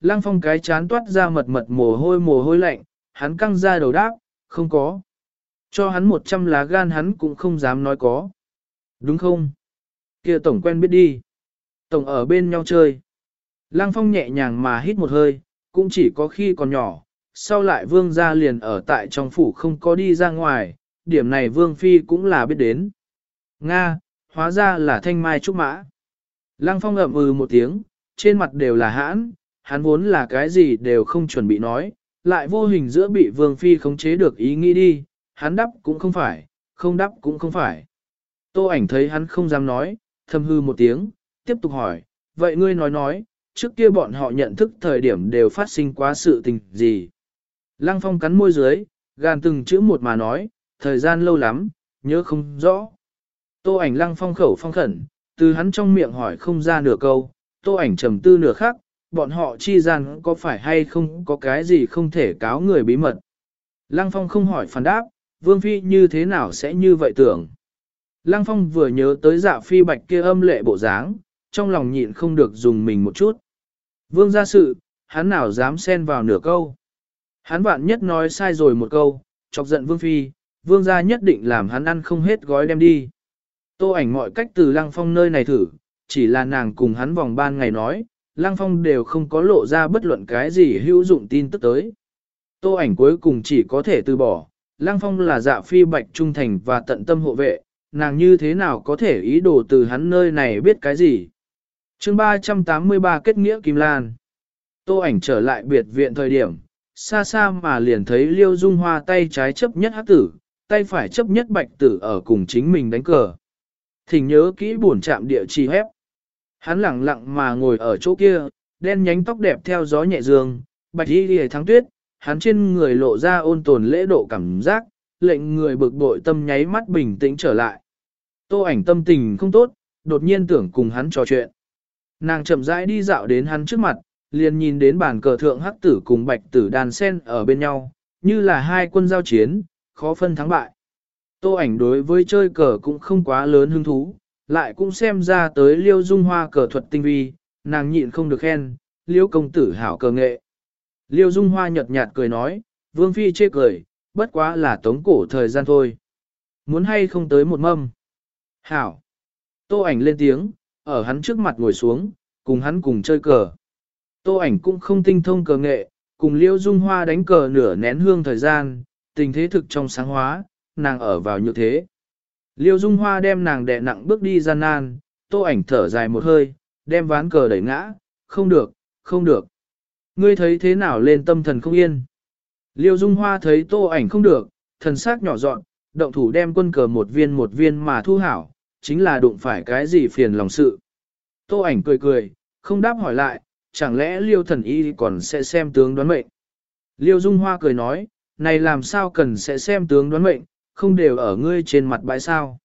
Lăng phong cái chán toát ra mật mật mồ hôi mồ hôi lạnh, hắn căng ra đầu đáp, không có. Cho hắn một trăm lá gan hắn cũng không dám nói có. Đúng không? kia tổng quen biết đi. Tổng ở bên nhau chơi. Lăng phong nhẹ nhàng mà hít một hơi, cũng chỉ có khi còn nhỏ, sau lại vương gia liền ở tại trong phủ không có đi ra ngoài, điểm này vương phi cũng là biết đến. Nga, hóa ra là thanh mai trúc mã. Lăng phong ậm ừ một tiếng, trên mặt đều là hãn, hắn vốn là cái gì đều không chuẩn bị nói, lại vô hình giữa bị vương phi khống chế được ý nghĩ đi, hắn đắp cũng không phải, không đắp cũng không phải. Tô ảnh thấy hắn không dám nói, thầm hư một tiếng, tiếp tục hỏi, vậy ngươi nói nói, trước kia bọn họ nhận thức thời điểm đều phát sinh quá sự tình gì? Lăng phong cắn môi dưới, gàn từng chữ một mà nói, thời gian lâu lắm, nhớ không rõ. Tô ảnh lăng phong khẩu phong khẩn, từ hắn trong miệng hỏi không ra nửa câu, tô ảnh trầm tư nửa khắc, bọn họ chi gian có phải hay không có cái gì không thể cáo người bí mật. Lăng phong không hỏi phản đáp, vương phi như thế nào sẽ như vậy tưởng. Lăng phong vừa nhớ tới dạ phi bạch kia âm lệ bộ dáng, trong lòng nhịn không được dùng mình một chút. Vương gia sự, hắn nào dám xen vào nửa câu. Hắn vạn nhất nói sai rồi một câu, chọc giận vương phi, vương gia nhất định làm hắn ăn không hết gói đem đi. Tô ảnh mọi cách từ lăng phong nơi này thử, chỉ là nàng cùng hắn vòng ban ngày nói, lăng phong đều không có lộ ra bất luận cái gì hữu dụng tin tức tới. Tô ảnh cuối cùng chỉ có thể từ bỏ, lăng phong là dạ phi bạch trung thành và tận tâm hộ vệ, nàng như thế nào có thể ý đồ từ hắn nơi này biết cái gì. chương 383 kết nghĩa Kim Lan. Tô ảnh trở lại biệt viện thời điểm, xa xa mà liền thấy Liêu Dung Hoa tay trái chấp nhất hắc tử, tay phải chấp nhất bạch tử ở cùng chính mình đánh cờ. Thỉnh nhớ kỹ buồn chạm địa chỉ hép. Hắn lặng lặng mà ngồi ở chỗ kia, đen nhánh tóc đẹp theo gió nhẹ dương, bạch y lìa thắng tuyết, hắn trên người lộ ra ôn tồn lễ độ cảm giác, lệnh người bực bội tâm nháy mắt bình tĩnh trở lại. Tô ảnh tâm tình không tốt, đột nhiên tưởng cùng hắn trò chuyện. Nàng chậm rãi đi dạo đến hắn trước mặt, liền nhìn đến bàn cờ thượng hắc tử cùng bạch tử đàn sen ở bên nhau, như là hai quân giao chiến, khó phân thắng bại. Tô ảnh đối với chơi cờ cũng không quá lớn hứng thú, lại cũng xem ra tới liêu dung hoa cờ thuật tinh vi, nàng nhịn không được khen, liêu công tử hảo cờ nghệ. Liêu dung hoa nhợt nhạt cười nói, vương phi chê cười, bất quá là tống cổ thời gian thôi. Muốn hay không tới một mâm. Hảo. Tô ảnh lên tiếng, ở hắn trước mặt ngồi xuống, cùng hắn cùng chơi cờ. Tô ảnh cũng không tinh thông cờ nghệ, cùng liêu dung hoa đánh cờ nửa nén hương thời gian, tình thế thực trong sáng hóa, nàng ở vào như thế. Liêu Dung Hoa đem nàng đè nặng bước đi gian nan, tô ảnh thở dài một hơi, đem ván cờ đẩy ngã, không được, không được. Ngươi thấy thế nào lên tâm thần không yên. Liêu Dung Hoa thấy tô ảnh không được, thần sắc nhỏ dọn, động thủ đem quân cờ một viên một viên mà thu hảo, chính là đụng phải cái gì phiền lòng sự. Tô ảnh cười cười, không đáp hỏi lại, chẳng lẽ Liêu thần y còn sẽ xem tướng đoán mệnh. Liêu Dung Hoa cười nói, này làm sao cần sẽ xem tướng đoán mệnh, không đều ở ngươi trên mặt bãi sao.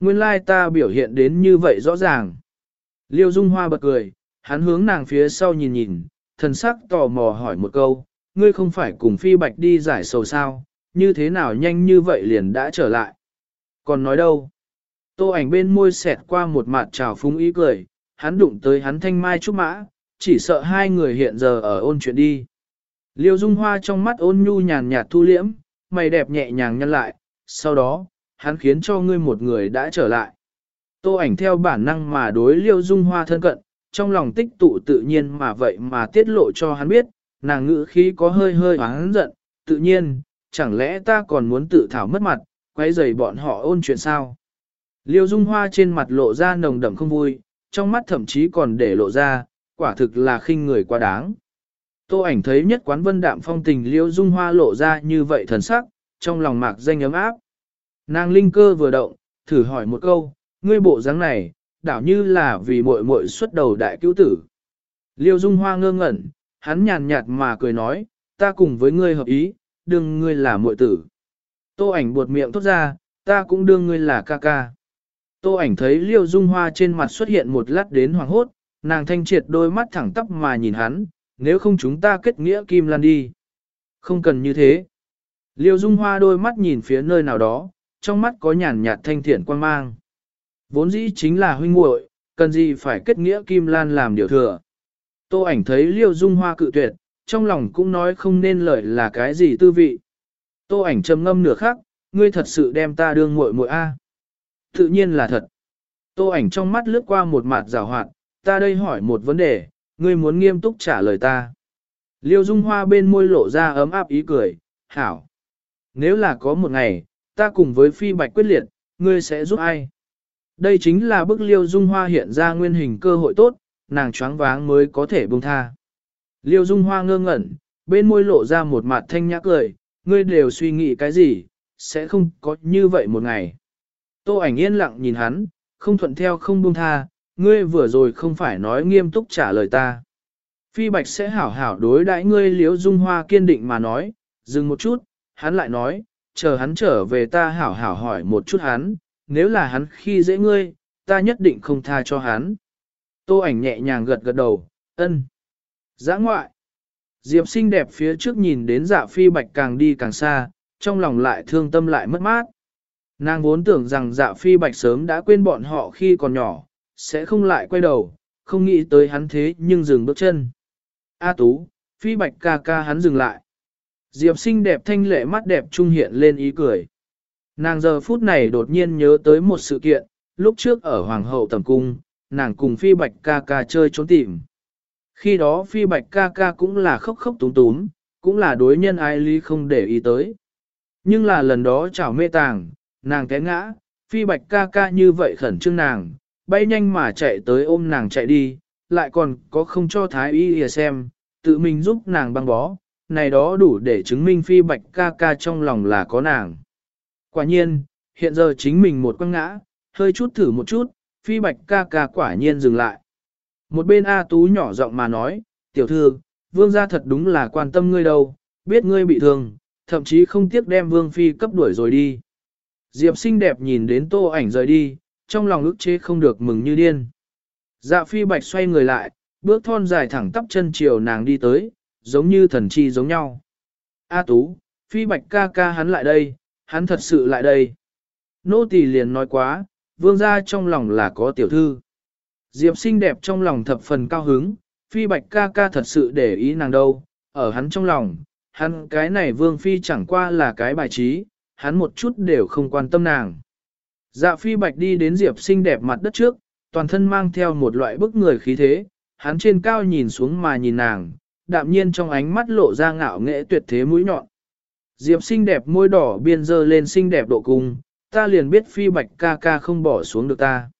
Nguyên lai ta biểu hiện đến như vậy rõ ràng. Liêu Dung Hoa bật cười, hắn hướng nàng phía sau nhìn nhìn, thần sắc tò mò hỏi một câu, ngươi không phải cùng phi bạch đi giải sầu sao, như thế nào nhanh như vậy liền đã trở lại. Còn nói đâu? Tô ảnh bên môi xẹt qua một mặt trào phúng ý cười, hắn đụng tới hắn thanh mai trúc mã, chỉ sợ hai người hiện giờ ở ôn chuyện đi. Liêu Dung Hoa trong mắt ôn nhu nhàn nhạt thu liễm, mày đẹp nhẹ nhàng nhăn lại, sau đó, hắn khiến cho ngươi một người đã trở lại. Tô ảnh theo bản năng mà đối Liêu Dung Hoa thân cận, trong lòng tích tụ tự nhiên mà vậy mà tiết lộ cho hắn biết, nàng ngữ khí có hơi hơi oán giận, tự nhiên, chẳng lẽ ta còn muốn tự thảo mất mặt, quấy rầy bọn họ ôn chuyện sao? Liêu Dung Hoa trên mặt lộ ra nồng đậm không vui, trong mắt thậm chí còn để lộ ra, quả thực là khinh người quá đáng. Tô ảnh thấy nhất quán vân đạm phong tình Liêu Dung Hoa lộ ra như vậy thần sắc, trong lòng mạc danh ấm áp. Nàng linh cơ vừa động, thử hỏi một câu, ngươi bộ dáng này, đảo như là vì muội muội xuất đầu đại cứu tử. Liêu Dung Hoa ngơ ngẩn, hắn nhàn nhạt mà cười nói, ta cùng với ngươi hợp ý, đương ngươi là muội tử. Tô ảnh buột miệng thốt ra, ta cũng đương ngươi là ca ca. Tô ảnh thấy Liêu Dung Hoa trên mặt xuất hiện một lát đến hoàng hốt, nàng thanh triệt đôi mắt thẳng tắp mà nhìn hắn, nếu không chúng ta kết nghĩa kim lan đi. Không cần như thế. Liêu Dung Hoa đôi mắt nhìn phía nơi nào đó, trong mắt có nhàn nhạt thanh thiện quan mang. Vốn dĩ chính là huynh muội, cần gì phải kết nghĩa Kim Lan làm điều thừa. Tô ảnh thấy Liêu Dung Hoa cự tuyệt, trong lòng cũng nói không nên lời là cái gì tư vị. Tô ảnh trầm ngâm nửa khắc, ngươi thật sự đem ta đương muội muội a? Tự nhiên là thật. Tô ảnh trong mắt lướt qua một mặt rào hoạt, ta đây hỏi một vấn đề, ngươi muốn nghiêm túc trả lời ta. Liêu Dung Hoa bên môi lộ ra ấm áp ý cười, hảo. Nếu là có một ngày, ta cùng với phi bạch quyết liệt, ngươi sẽ giúp ai? Đây chính là bức Liêu Dung Hoa hiện ra nguyên hình cơ hội tốt, nàng choáng váng mới có thể buông tha. Liêu Dung Hoa ngơ ngẩn, bên môi lộ ra một mặt thanh nhã cười, ngươi đều suy nghĩ cái gì, sẽ không có như vậy một ngày. Tô ảnh yên lặng nhìn hắn, không thuận theo không buông tha, ngươi vừa rồi không phải nói nghiêm túc trả lời ta. Phi Bạch sẽ hảo hảo đối đãi ngươi Liêu Dung Hoa kiên định mà nói, dừng một chút, hắn lại nói, chờ hắn trở về ta hảo hảo hỏi một chút hắn, nếu là hắn khi dễ ngươi, ta nhất định không tha cho hắn. Tô ảnh nhẹ nhàng gật gật đầu, ân. Giã ngoại. Diệp xinh đẹp phía trước nhìn đến dạ phi bạch càng đi càng xa, trong lòng lại thương tâm lại mất mát. Nàng vốn tưởng rằng dạ phi bạch sớm đã quên bọn họ khi còn nhỏ, sẽ không lại quay đầu, không nghĩ tới hắn thế nhưng dừng bước chân. A tú, phi bạch ca ca hắn dừng lại. Diệp xinh đẹp thanh lệ mắt đẹp trung hiện lên ý cười. Nàng giờ phút này đột nhiên nhớ tới một sự kiện, lúc trước ở Hoàng hậu tầm cung, nàng cùng phi bạch ca ca chơi trốn tìm. Khi đó phi bạch ca ca cũng là khóc khóc túm túm, cũng là đối nhân ai ly không để ý tới. Nhưng là lần đó chảo mê tàng, nàng té ngã, phi bạch ca ca như vậy khẩn trương nàng, bay nhanh mà chạy tới ôm nàng chạy đi, lại còn có không cho thái y ỉa xem, tự mình giúp nàng băng bó, này đó đủ để chứng minh phi bạch ca ca trong lòng là có nàng. Quả nhiên, hiện giờ chính mình một quăng ngã, hơi chút thử một chút, phi bạch ca ca quả nhiên dừng lại. Một bên A Tú nhỏ giọng mà nói, tiểu thư, vương gia thật đúng là quan tâm ngươi đâu, biết ngươi bị thương, thậm chí không tiếc đem vương phi cấp đuổi rồi đi. Diệp xinh đẹp nhìn đến tô ảnh rời đi, trong lòng ức chế không được mừng như điên. Dạ phi bạch xoay người lại, bước thon dài thẳng tắp chân chiều nàng đi tới, giống như thần chi giống nhau. A tú, phi bạch ca ca hắn lại đây, hắn thật sự lại đây. Nô tỳ liền nói quá, vương gia trong lòng là có tiểu thư. Diệp xinh đẹp trong lòng thập phần cao hứng, phi bạch ca ca thật sự để ý nàng đâu, ở hắn trong lòng, hắn cái này vương phi chẳng qua là cái bài trí, hắn một chút đều không quan tâm nàng. Dạ phi bạch đi đến diệp xinh đẹp mặt đất trước, toàn thân mang theo một loại bức người khí thế, hắn trên cao nhìn xuống mà nhìn nàng, đạm nhiên trong ánh mắt lộ ra ngạo nghệ tuyệt thế mũi nhọn. Diệp xinh đẹp môi đỏ biên dơ lên xinh đẹp độ cung, ta liền biết phi bạch ca ca không bỏ xuống được ta.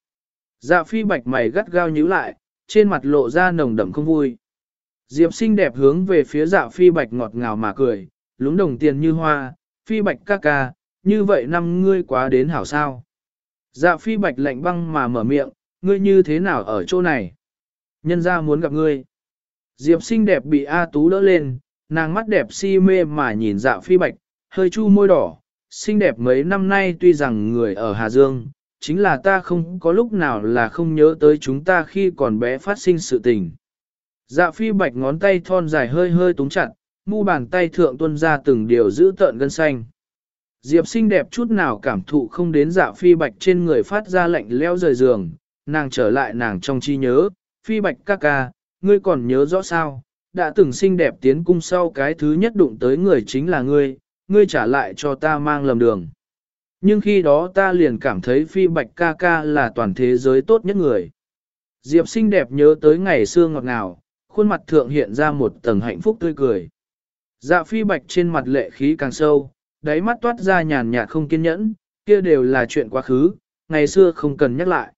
Dạ phi bạch mày gắt gao nhíu lại, trên mặt lộ ra nồng đậm không vui. Diệp xinh đẹp hướng về phía dạ phi bạch ngọt ngào mà cười, lúng đồng tiền như hoa, phi bạch ca ca, như vậy năm ngươi quá đến hảo sao. Dạ phi bạch lạnh băng mà mở miệng, ngươi như thế nào ở chỗ này? Nhân ra muốn gặp ngươi. Diệp xinh đẹp bị A Tú đỡ lên, nàng mắt đẹp si mê mà nhìn dạ phi bạch, hơi chu môi đỏ, xinh đẹp mấy năm nay tuy rằng người ở Hà Dương, chính là ta không có lúc nào là không nhớ tới chúng ta khi còn bé phát sinh sự tình. Dạ phi bạch ngón tay thon dài hơi hơi túng chặt, mu bàn tay thượng tuân ra từng điều giữ tợn gân xanh. Diệp xinh đẹp chút nào cảm thụ không đến dạ phi bạch trên người phát ra lạnh leo rời giường, nàng trở lại nàng trong chi nhớ, phi bạch ca ca, ngươi còn nhớ rõ sao, đã từng xinh đẹp tiến cung sau cái thứ nhất đụng tới người chính là ngươi, ngươi trả lại cho ta mang lầm đường. Nhưng khi đó ta liền cảm thấy phi bạch ca ca là toàn thế giới tốt nhất người. Diệp xinh đẹp nhớ tới ngày xưa ngọt ngào, khuôn mặt thượng hiện ra một tầng hạnh phúc tươi cười. Dạ phi bạch trên mặt lệ khí càng sâu, đáy mắt toát ra nhàn nhạt không kiên nhẫn, kia đều là chuyện quá khứ, ngày xưa không cần nhắc lại.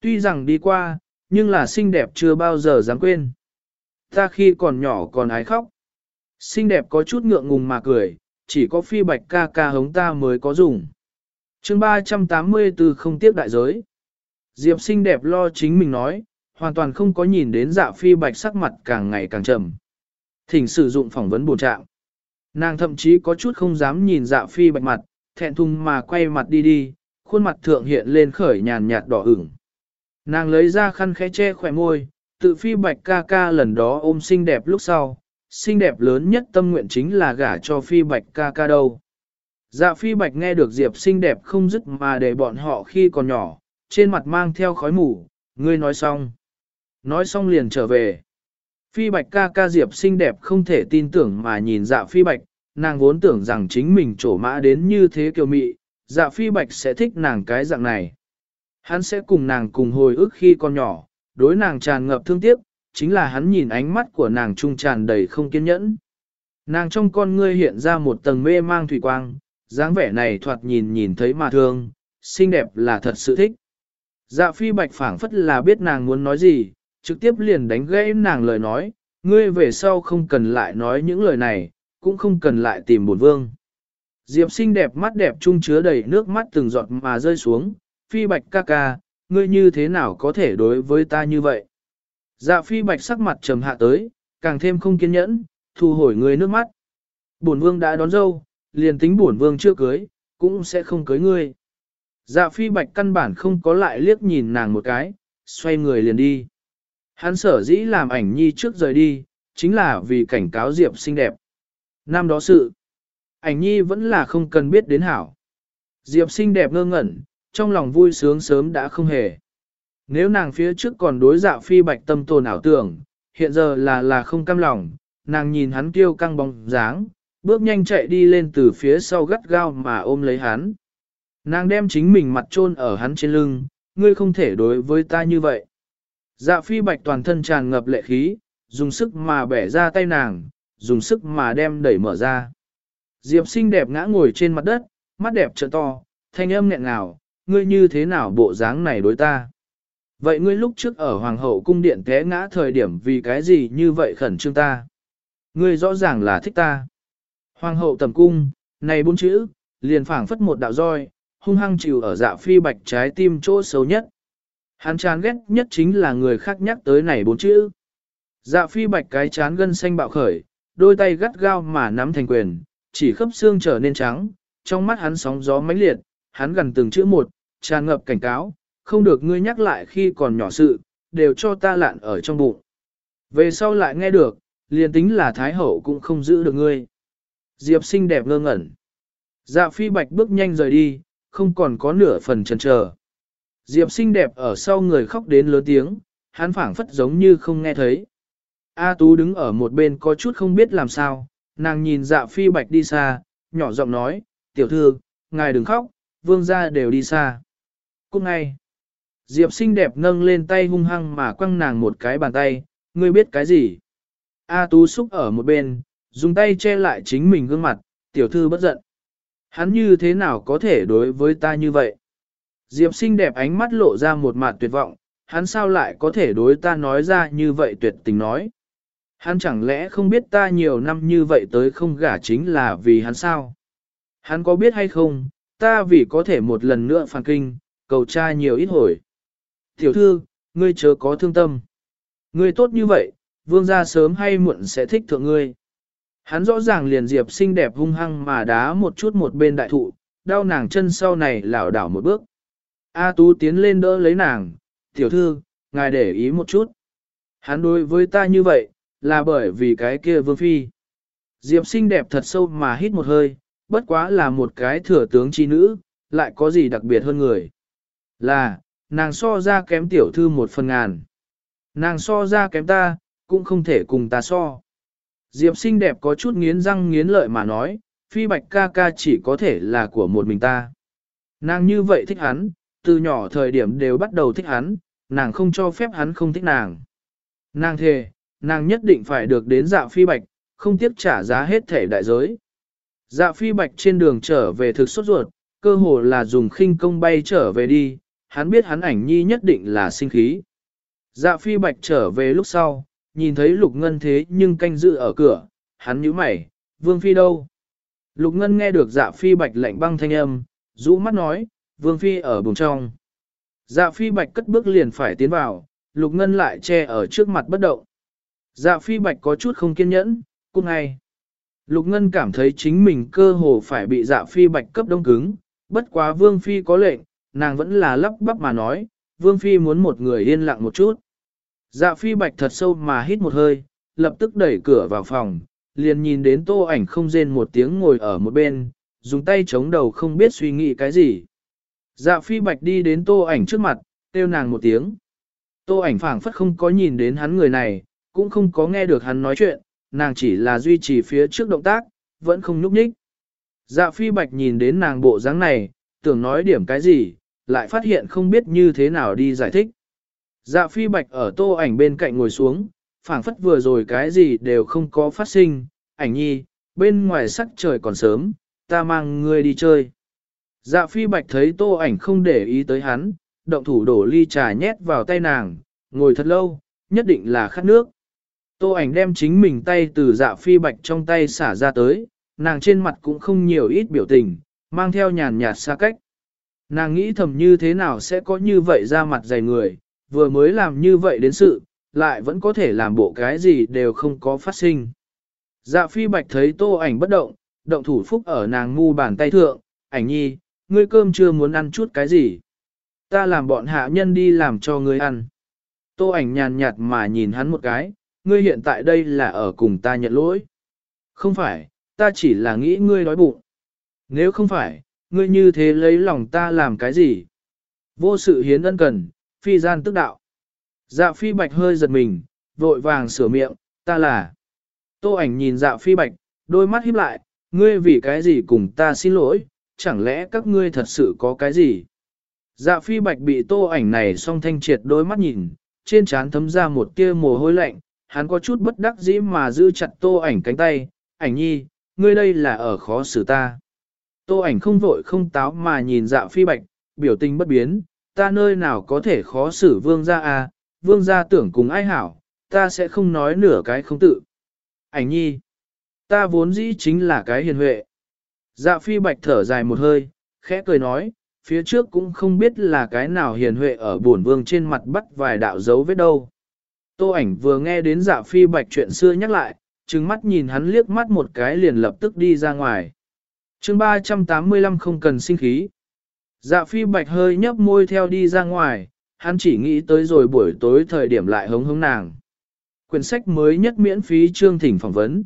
Tuy rằng đi qua, nhưng là xinh đẹp chưa bao giờ dám quên. Ta khi còn nhỏ còn ái khóc. Xinh đẹp có chút ngượng ngùng mà cười, chỉ có phi bạch ca ca hống ta mới có dùng. chương 384 không tiếp đại giới. Diệp xinh đẹp lo chính mình nói, hoàn toàn không có nhìn đến dạ phi bạch sắc mặt càng ngày càng trầm. Thỉnh sử dụng phỏng vấn bổ trạng. Nàng thậm chí có chút không dám nhìn dạ phi bạch mặt, thẹn thùng mà quay mặt đi đi, khuôn mặt thượng hiện lên khởi nhàn nhạt đỏ ửng. Nàng lấy ra khăn khẽ che khỏe môi, tự phi bạch ca ca lần đó ôm xinh đẹp lúc sau, xinh đẹp lớn nhất tâm nguyện chính là gả cho phi bạch ca ca đâu. Dạ phi bạch nghe được diệp xinh đẹp không dứt mà để bọn họ khi còn nhỏ, trên mặt mang theo khói mù, ngươi nói xong. Nói xong liền trở về. Phi bạch ca ca diệp xinh đẹp không thể tin tưởng mà nhìn dạ phi bạch, nàng vốn tưởng rằng chính mình trổ mã đến như thế kiều mị, dạ phi bạch sẽ thích nàng cái dạng này. Hắn sẽ cùng nàng cùng hồi ức khi còn nhỏ, đối nàng tràn ngập thương tiếc, chính là hắn nhìn ánh mắt của nàng trung tràn đầy không kiên nhẫn. Nàng trong con ngươi hiện ra một tầng mê mang thủy quang, dáng vẻ này thoạt nhìn nhìn thấy mà thương, xinh đẹp là thật sự thích. Dạ phi bạch phảng phất là biết nàng muốn nói gì, trực tiếp liền đánh gãy nàng lời nói, ngươi về sau không cần lại nói những lời này, cũng không cần lại tìm bổn vương. Diệp xinh đẹp mắt đẹp trung chứa đầy nước mắt từng giọt mà rơi xuống, phi bạch ca ca, ngươi như thế nào có thể đối với ta như vậy? Dạ phi bạch sắc mặt trầm hạ tới, càng thêm không kiên nhẫn, thu hồi ngươi nước mắt. Bổn vương đã đón dâu, liền tính bổn vương chưa cưới, cũng sẽ không cưới ngươi. Dạ phi bạch căn bản không có lại liếc nhìn nàng một cái, xoay người liền đi. Hắn sở dĩ làm ảnh nhi trước rời đi, chính là vì cảnh cáo Diệp xinh đẹp. Năm đó sự, ảnh nhi vẫn là không cần biết đến hảo. Diệp xinh đẹp ngơ ngẩn, trong lòng vui sướng sớm đã không hề. Nếu nàng phía trước còn đối dạ phi bạch tâm tồn ảo tưởng, hiện giờ là là không cam lòng, nàng nhìn hắn kêu căng bóng dáng, bước nhanh chạy đi lên từ phía sau gắt gao mà ôm lấy hắn. Nàng đem chính mình mặt chôn ở hắn trên lưng, ngươi không thể đối với ta như vậy. Dạ phi bạch toàn thân tràn ngập lệ khí, dùng sức mà bẻ ra tay nàng, dùng sức mà đem đẩy mở ra. Diệp xinh đẹp ngã ngồi trên mặt đất, mắt đẹp trợ to, thanh âm nghẹn ngào, ngươi như thế nào bộ dáng này đối ta? Vậy ngươi lúc trước ở Hoàng hậu cung điện té ngã thời điểm vì cái gì như vậy khẩn trương ta? Ngươi rõ ràng là thích ta. Hoàng hậu tầm cung, này bốn chữ, liền phảng phất một đạo roi, hung hăng chịu ở dạ phi bạch trái tim chỗ xấu nhất. Hắn chán ghét nhất chính là người khác nhắc tới này bốn chữ. Dạ phi bạch cái chán gân xanh bạo khởi, đôi tay gắt gao mà nắm thành quyền, chỉ khớp xương trở nên trắng, trong mắt hắn sóng gió mãnh liệt, hắn gần từng chữ một, tràn ngập cảnh cáo, không được ngươi nhắc lại khi còn nhỏ sự, đều cho ta lạn ở trong bụng. Về sau lại nghe được, liền tính là Thái Hậu cũng không giữ được ngươi. Diệp xinh đẹp ngơ ngẩn. Dạ phi bạch bước nhanh rời đi, không còn có nửa phần chần chờ. Diệp xinh đẹp ở sau người khóc đến lớn tiếng, hắn phảng phất giống như không nghe thấy. A Tú đứng ở một bên có chút không biết làm sao, nàng nhìn dạ phi bạch đi xa, nhỏ giọng nói, tiểu thư, ngài đừng khóc, vương gia đều đi xa. Cũng ngay, Diệp xinh đẹp nâng lên tay hung hăng mà quăng nàng một cái bàn tay, ngươi biết cái gì? A Tú xúc ở một bên, dùng tay che lại chính mình gương mặt, tiểu thư bất giận. Hắn như thế nào có thể đối với ta như vậy? Diệp xinh đẹp ánh mắt lộ ra một mặt tuyệt vọng, hắn sao lại có thể đối ta nói ra như vậy tuyệt tình nói? Hắn chẳng lẽ không biết ta nhiều năm như vậy tới không gả chính là vì hắn sao? Hắn có biết hay không, ta vì có thể một lần nữa phản kinh, cầu cha nhiều ít hồi. Tiểu thư, ngươi chớ có thương tâm. Ngươi tốt như vậy, vương gia sớm hay muộn sẽ thích thượng ngươi. Hắn rõ ràng liền diệp xinh đẹp hung hăng mà đá một chút một bên đại thụ, đau nàng chân sau này lảo đảo một bước. A Tú tiến lên đỡ lấy nàng, tiểu thư, ngài để ý một chút. Hắn đối với ta như vậy, là bởi vì cái kia vương phi. Diệp xinh đẹp thật sâu mà hít một hơi, bất quá là một cái thừa tướng chi nữ, lại có gì đặc biệt hơn người. Là, nàng so ra kém tiểu thư một phần ngàn. Nàng so ra kém ta, cũng không thể cùng ta so. Diệp xinh đẹp có chút nghiến răng nghiến lợi mà nói, phi bạch ca ca chỉ có thể là của một mình ta. Nàng như vậy thích hắn, từ nhỏ thời điểm đều bắt đầu thích hắn, nàng không cho phép hắn không thích nàng. Nàng thề, nàng nhất định phải được đến dạ phi bạch, không tiếc trả giá hết thể đại giới. Dạ phi bạch trên đường trở về thực sốt ruột, cơ hồ là dùng khinh công bay trở về đi, hắn biết hắn ảnh nhi nhất định là sinh khí. Dạ phi bạch trở về lúc sau, nhìn thấy lục ngân thế nhưng canh dự ở cửa, hắn nhíu mày, vương phi đâu? Lục ngân nghe được dạ phi bạch lạnh băng thanh âm, rũ mắt nói, vương phi ở bùng trong. Dạ phi bạch cất bước liền phải tiến vào, lục ngân lại che ở trước mặt bất động. Dạ phi bạch có chút không kiên nhẫn, cung ngay. Lục ngân cảm thấy chính mình cơ hồ phải bị dạ phi bạch cấp đông cứng, bất quá vương phi có lệnh, nàng vẫn là lắp bắp mà nói, vương phi muốn một người yên lặng một chút. Dạ phi bạch thật sâu mà hít một hơi, lập tức đẩy cửa vào phòng, liền nhìn đến tô ảnh không rên một tiếng ngồi ở một bên, dùng tay chống đầu không biết suy nghĩ cái gì. Dạ phi bạch đi đến tô ảnh trước mặt, kêu nàng một tiếng. Tô ảnh phảng phất không có nhìn đến hắn người này, cũng không có nghe được hắn nói chuyện, nàng chỉ là duy trì phía trước động tác, vẫn không nhúc nhích. Dạ phi bạch nhìn đến nàng bộ dáng này, tưởng nói điểm cái gì, lại phát hiện không biết như thế nào đi giải thích. Dạ phi bạch ở tô ảnh bên cạnh ngồi xuống, phảng phất vừa rồi cái gì đều không có phát sinh, ảnh nhi, bên ngoài sắc trời còn sớm, ta mang ngươi đi chơi. Dạ phi bạch thấy tô ảnh không để ý tới hắn, động thủ đổ ly trà nhét vào tay nàng, ngồi thật lâu, nhất định là khát nước. Tô ảnh đem chính mình tay từ dạ phi bạch trong tay xả ra tới, nàng trên mặt cũng không nhiều ít biểu tình, mang theo nhàn nhạt xa cách. Nàng nghĩ thầm như thế nào sẽ có như vậy ra mặt dày người, vừa mới làm như vậy đến sự, lại vẫn có thể làm bộ cái gì đều không có phát sinh. Dạ phi bạch thấy tô ảnh bất động, động thủ phúc ở nàng ngu bàn tay thượng, ảnh nhi, ngươi cơm chưa muốn ăn chút cái gì. Ta làm bọn hạ nhân đi làm cho ngươi ăn. Tô ảnh nhàn nhạt mà nhìn hắn một cái, ngươi hiện tại đây là ở cùng ta nhận lỗi. Không phải, ta chỉ là nghĩ ngươi đói bụng. Nếu không phải, ngươi như thế lấy lòng ta làm cái gì? Vô sự hiến ân cần, phi gian tức đạo. Dạ phi bạch hơi giật mình, vội vàng sửa miệng, ta là. Tô ảnh nhìn dạ phi bạch, đôi mắt híp lại, ngươi vì cái gì cùng ta xin lỗi, chẳng lẽ các ngươi thật sự có cái gì? Dạ phi bạch bị tô ảnh này song thanh triệt đôi mắt nhìn, trên trán thấm ra một tia mồ hôi lạnh, hắn có chút bất đắc dĩ mà giữ chặt tô ảnh cánh tay, ảnh nhi, ngươi đây là ở khó xử ta. Tô ảnh không vội không táo mà nhìn dạ phi bạch, biểu tình bất biến, ta nơi nào có thể khó xử vương gia à, vương gia tưởng cùng ai hảo, ta sẽ không nói nửa cái không tự. Ảnh nhi, ta vốn dĩ chính là cái hiền huệ. Dạ phi bạch thở dài một hơi, khẽ cười nói, phía trước cũng không biết là cái nào hiền huệ ở buồn vương trên mặt bắt vài đạo dấu vết đâu. Tô ảnh vừa nghe đến dạ phi bạch chuyện xưa nhắc lại, trừng mắt nhìn hắn liếc mắt một cái liền lập tức đi ra ngoài. chương 385 không cần sinh khí. Dạ phi bạch hơi nhấp môi theo đi ra ngoài, hắn chỉ nghĩ tới rồi buổi tối thời điểm lại hống hống nàng. Quyển sách mới nhất miễn phí chương thỉnh phỏng vấn.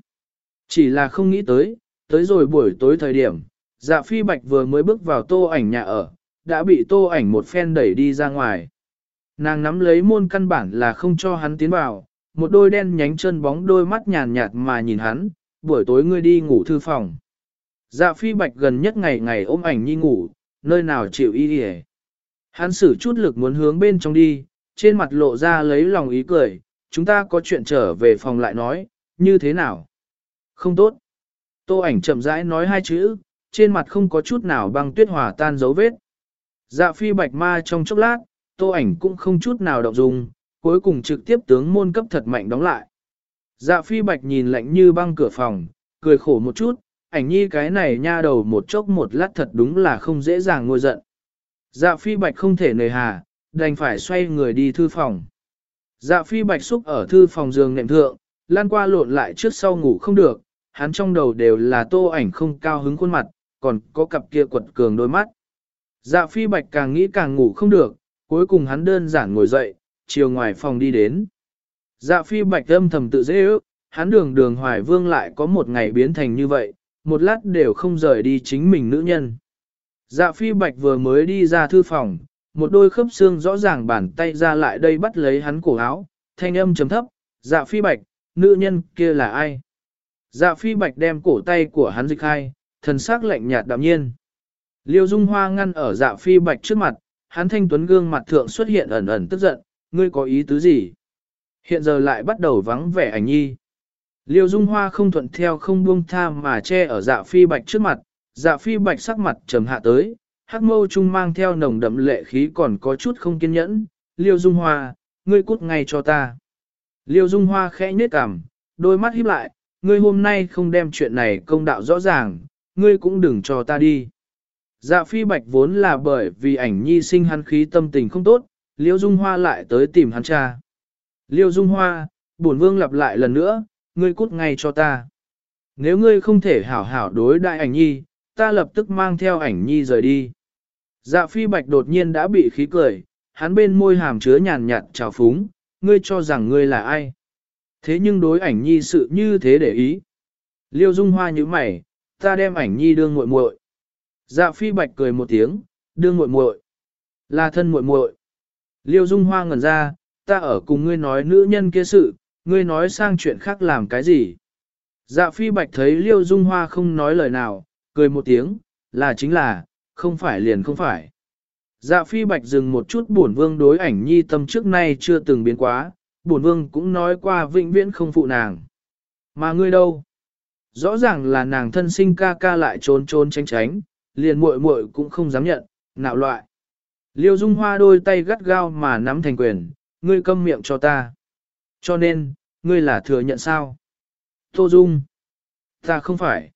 Chỉ là không nghĩ tới, tới rồi buổi tối thời điểm, dạ phi bạch vừa mới bước vào tô ảnh nhà ở, đã bị tô ảnh một phen đẩy đi ra ngoài. Nàng nắm lấy môn căn bản là không cho hắn tiến vào, một đôi đen nhánh chân bóng đôi mắt nhàn nhạt mà nhìn hắn, buổi tối ngươi đi ngủ thư phòng. Dạ phi bạch gần nhất ngày ngày ôm ảnh nhi ngủ, nơi nào chịu y đi Hắn sử chút lực muốn hướng bên trong đi, trên mặt lộ ra lấy lòng ý cười, chúng ta có chuyện trở về phòng lại nói, như thế nào? Không tốt. Tô ảnh chậm rãi nói hai chữ, trên mặt không có chút nào băng tuyết hòa tan dấu vết. Dạ phi bạch ma trong chốc lát, tô ảnh cũng không chút nào động dung, cuối cùng trực tiếp tướng môn cấp thật mạnh đóng lại. Dạ phi bạch nhìn lạnh như băng cửa phòng, cười khổ một chút, ảnh nhi cái này nha đầu một chốc một lát thật đúng là không dễ dàng ngồi giận. Dạ phi bạch không thể nề hà, đành phải xoay người đi thư phòng. Dạ phi bạch xúc ở thư phòng giường nệm thượng, lan qua lộn lại trước sau ngủ không được, hắn trong đầu đều là tô ảnh không cao hứng khuôn mặt, còn có cặp kia quật cường đôi mắt. Dạ phi bạch càng nghĩ càng ngủ không được, cuối cùng hắn đơn giản ngồi dậy, chiều ngoài phòng đi đến. Dạ phi bạch âm thầm tự dễ ước, hắn đường đường hoài vương lại có một ngày biến thành như vậy, một lát đều không rời đi chính mình nữ nhân. Dạ phi bạch vừa mới đi ra thư phòng, một đôi khớp xương rõ ràng bàn tay ra lại đây bắt lấy hắn cổ áo, thanh âm chấm thấp, dạ phi bạch, nữ nhân kia là ai? Dạ phi bạch đem cổ tay của hắn dịch hai, thần sắc lạnh nhạt đạm nhiên. Liêu Dung Hoa ngăn ở dạ phi bạch trước mặt, hắn thanh tuấn gương mặt thượng xuất hiện ẩn ẩn tức giận, ngươi có ý tứ gì? Hiện giờ lại bắt đầu vắng vẻ ảnh nhi. Liêu Dung Hoa không thuận theo không buông tha mà che ở dạ phi bạch trước mặt, dạ phi bạch sắc mặt trầm hạ tới, hắc mâu trung mang theo nồng đậm lệ khí còn có chút không kiên nhẫn. Liêu Dung Hoa, ngươi cút ngay cho ta. Liêu Dung Hoa khẽ nhếch cằm, đôi mắt híp lại, ngươi hôm nay không đem chuyện này công đạo rõ ràng, ngươi cũng đừng cho ta đi. Dạ phi bạch vốn là bởi vì ảnh nhi sinh hắn khí tâm tình không tốt, Liêu Dung Hoa lại tới tìm hắn cha. Liêu Dung Hoa, bổn vương lặp lại lần nữa, ngươi cút ngay cho ta. Nếu ngươi không thể hảo hảo đối đại ảnh nhi, ta lập tức mang theo ảnh nhi rời đi. Dạ phi bạch đột nhiên đã bị khí cười, hắn bên môi hàm chứa nhàn nhạt trào phúng, ngươi cho rằng ngươi là ai. Thế nhưng đối ảnh nhi sự như thế để ý. Liêu Dung Hoa như mày, ta đem ảnh nhi đương muội muội. Dạ phi bạch cười một tiếng, đương muội muội, là thân muội muội. Liêu Dung Hoa ngẩn ra, ta ở cùng ngươi nói nữ nhân kia sự, ngươi nói sang chuyện khác làm cái gì? Dạ phi bạch thấy liêu dung hoa không nói lời nào, cười một tiếng, là chính là, không phải liền không phải. Dạ phi bạch dừng một chút buồn vương đối ảnh nhi tâm trước nay chưa từng biến quá, buồn vương cũng nói qua vĩnh viễn không phụ nàng. Mà ngươi đâu? Rõ ràng là nàng thân sinh ca ca lại trốn trốn tránh tránh, liền muội muội cũng không dám nhận, nạo loại. Liêu Dung Hoa đôi tay gắt gao mà nắm thành quyền, ngươi câm miệng cho ta. Cho nên, ngươi là thừa nhận sao? Tô Dung. Ta không phải.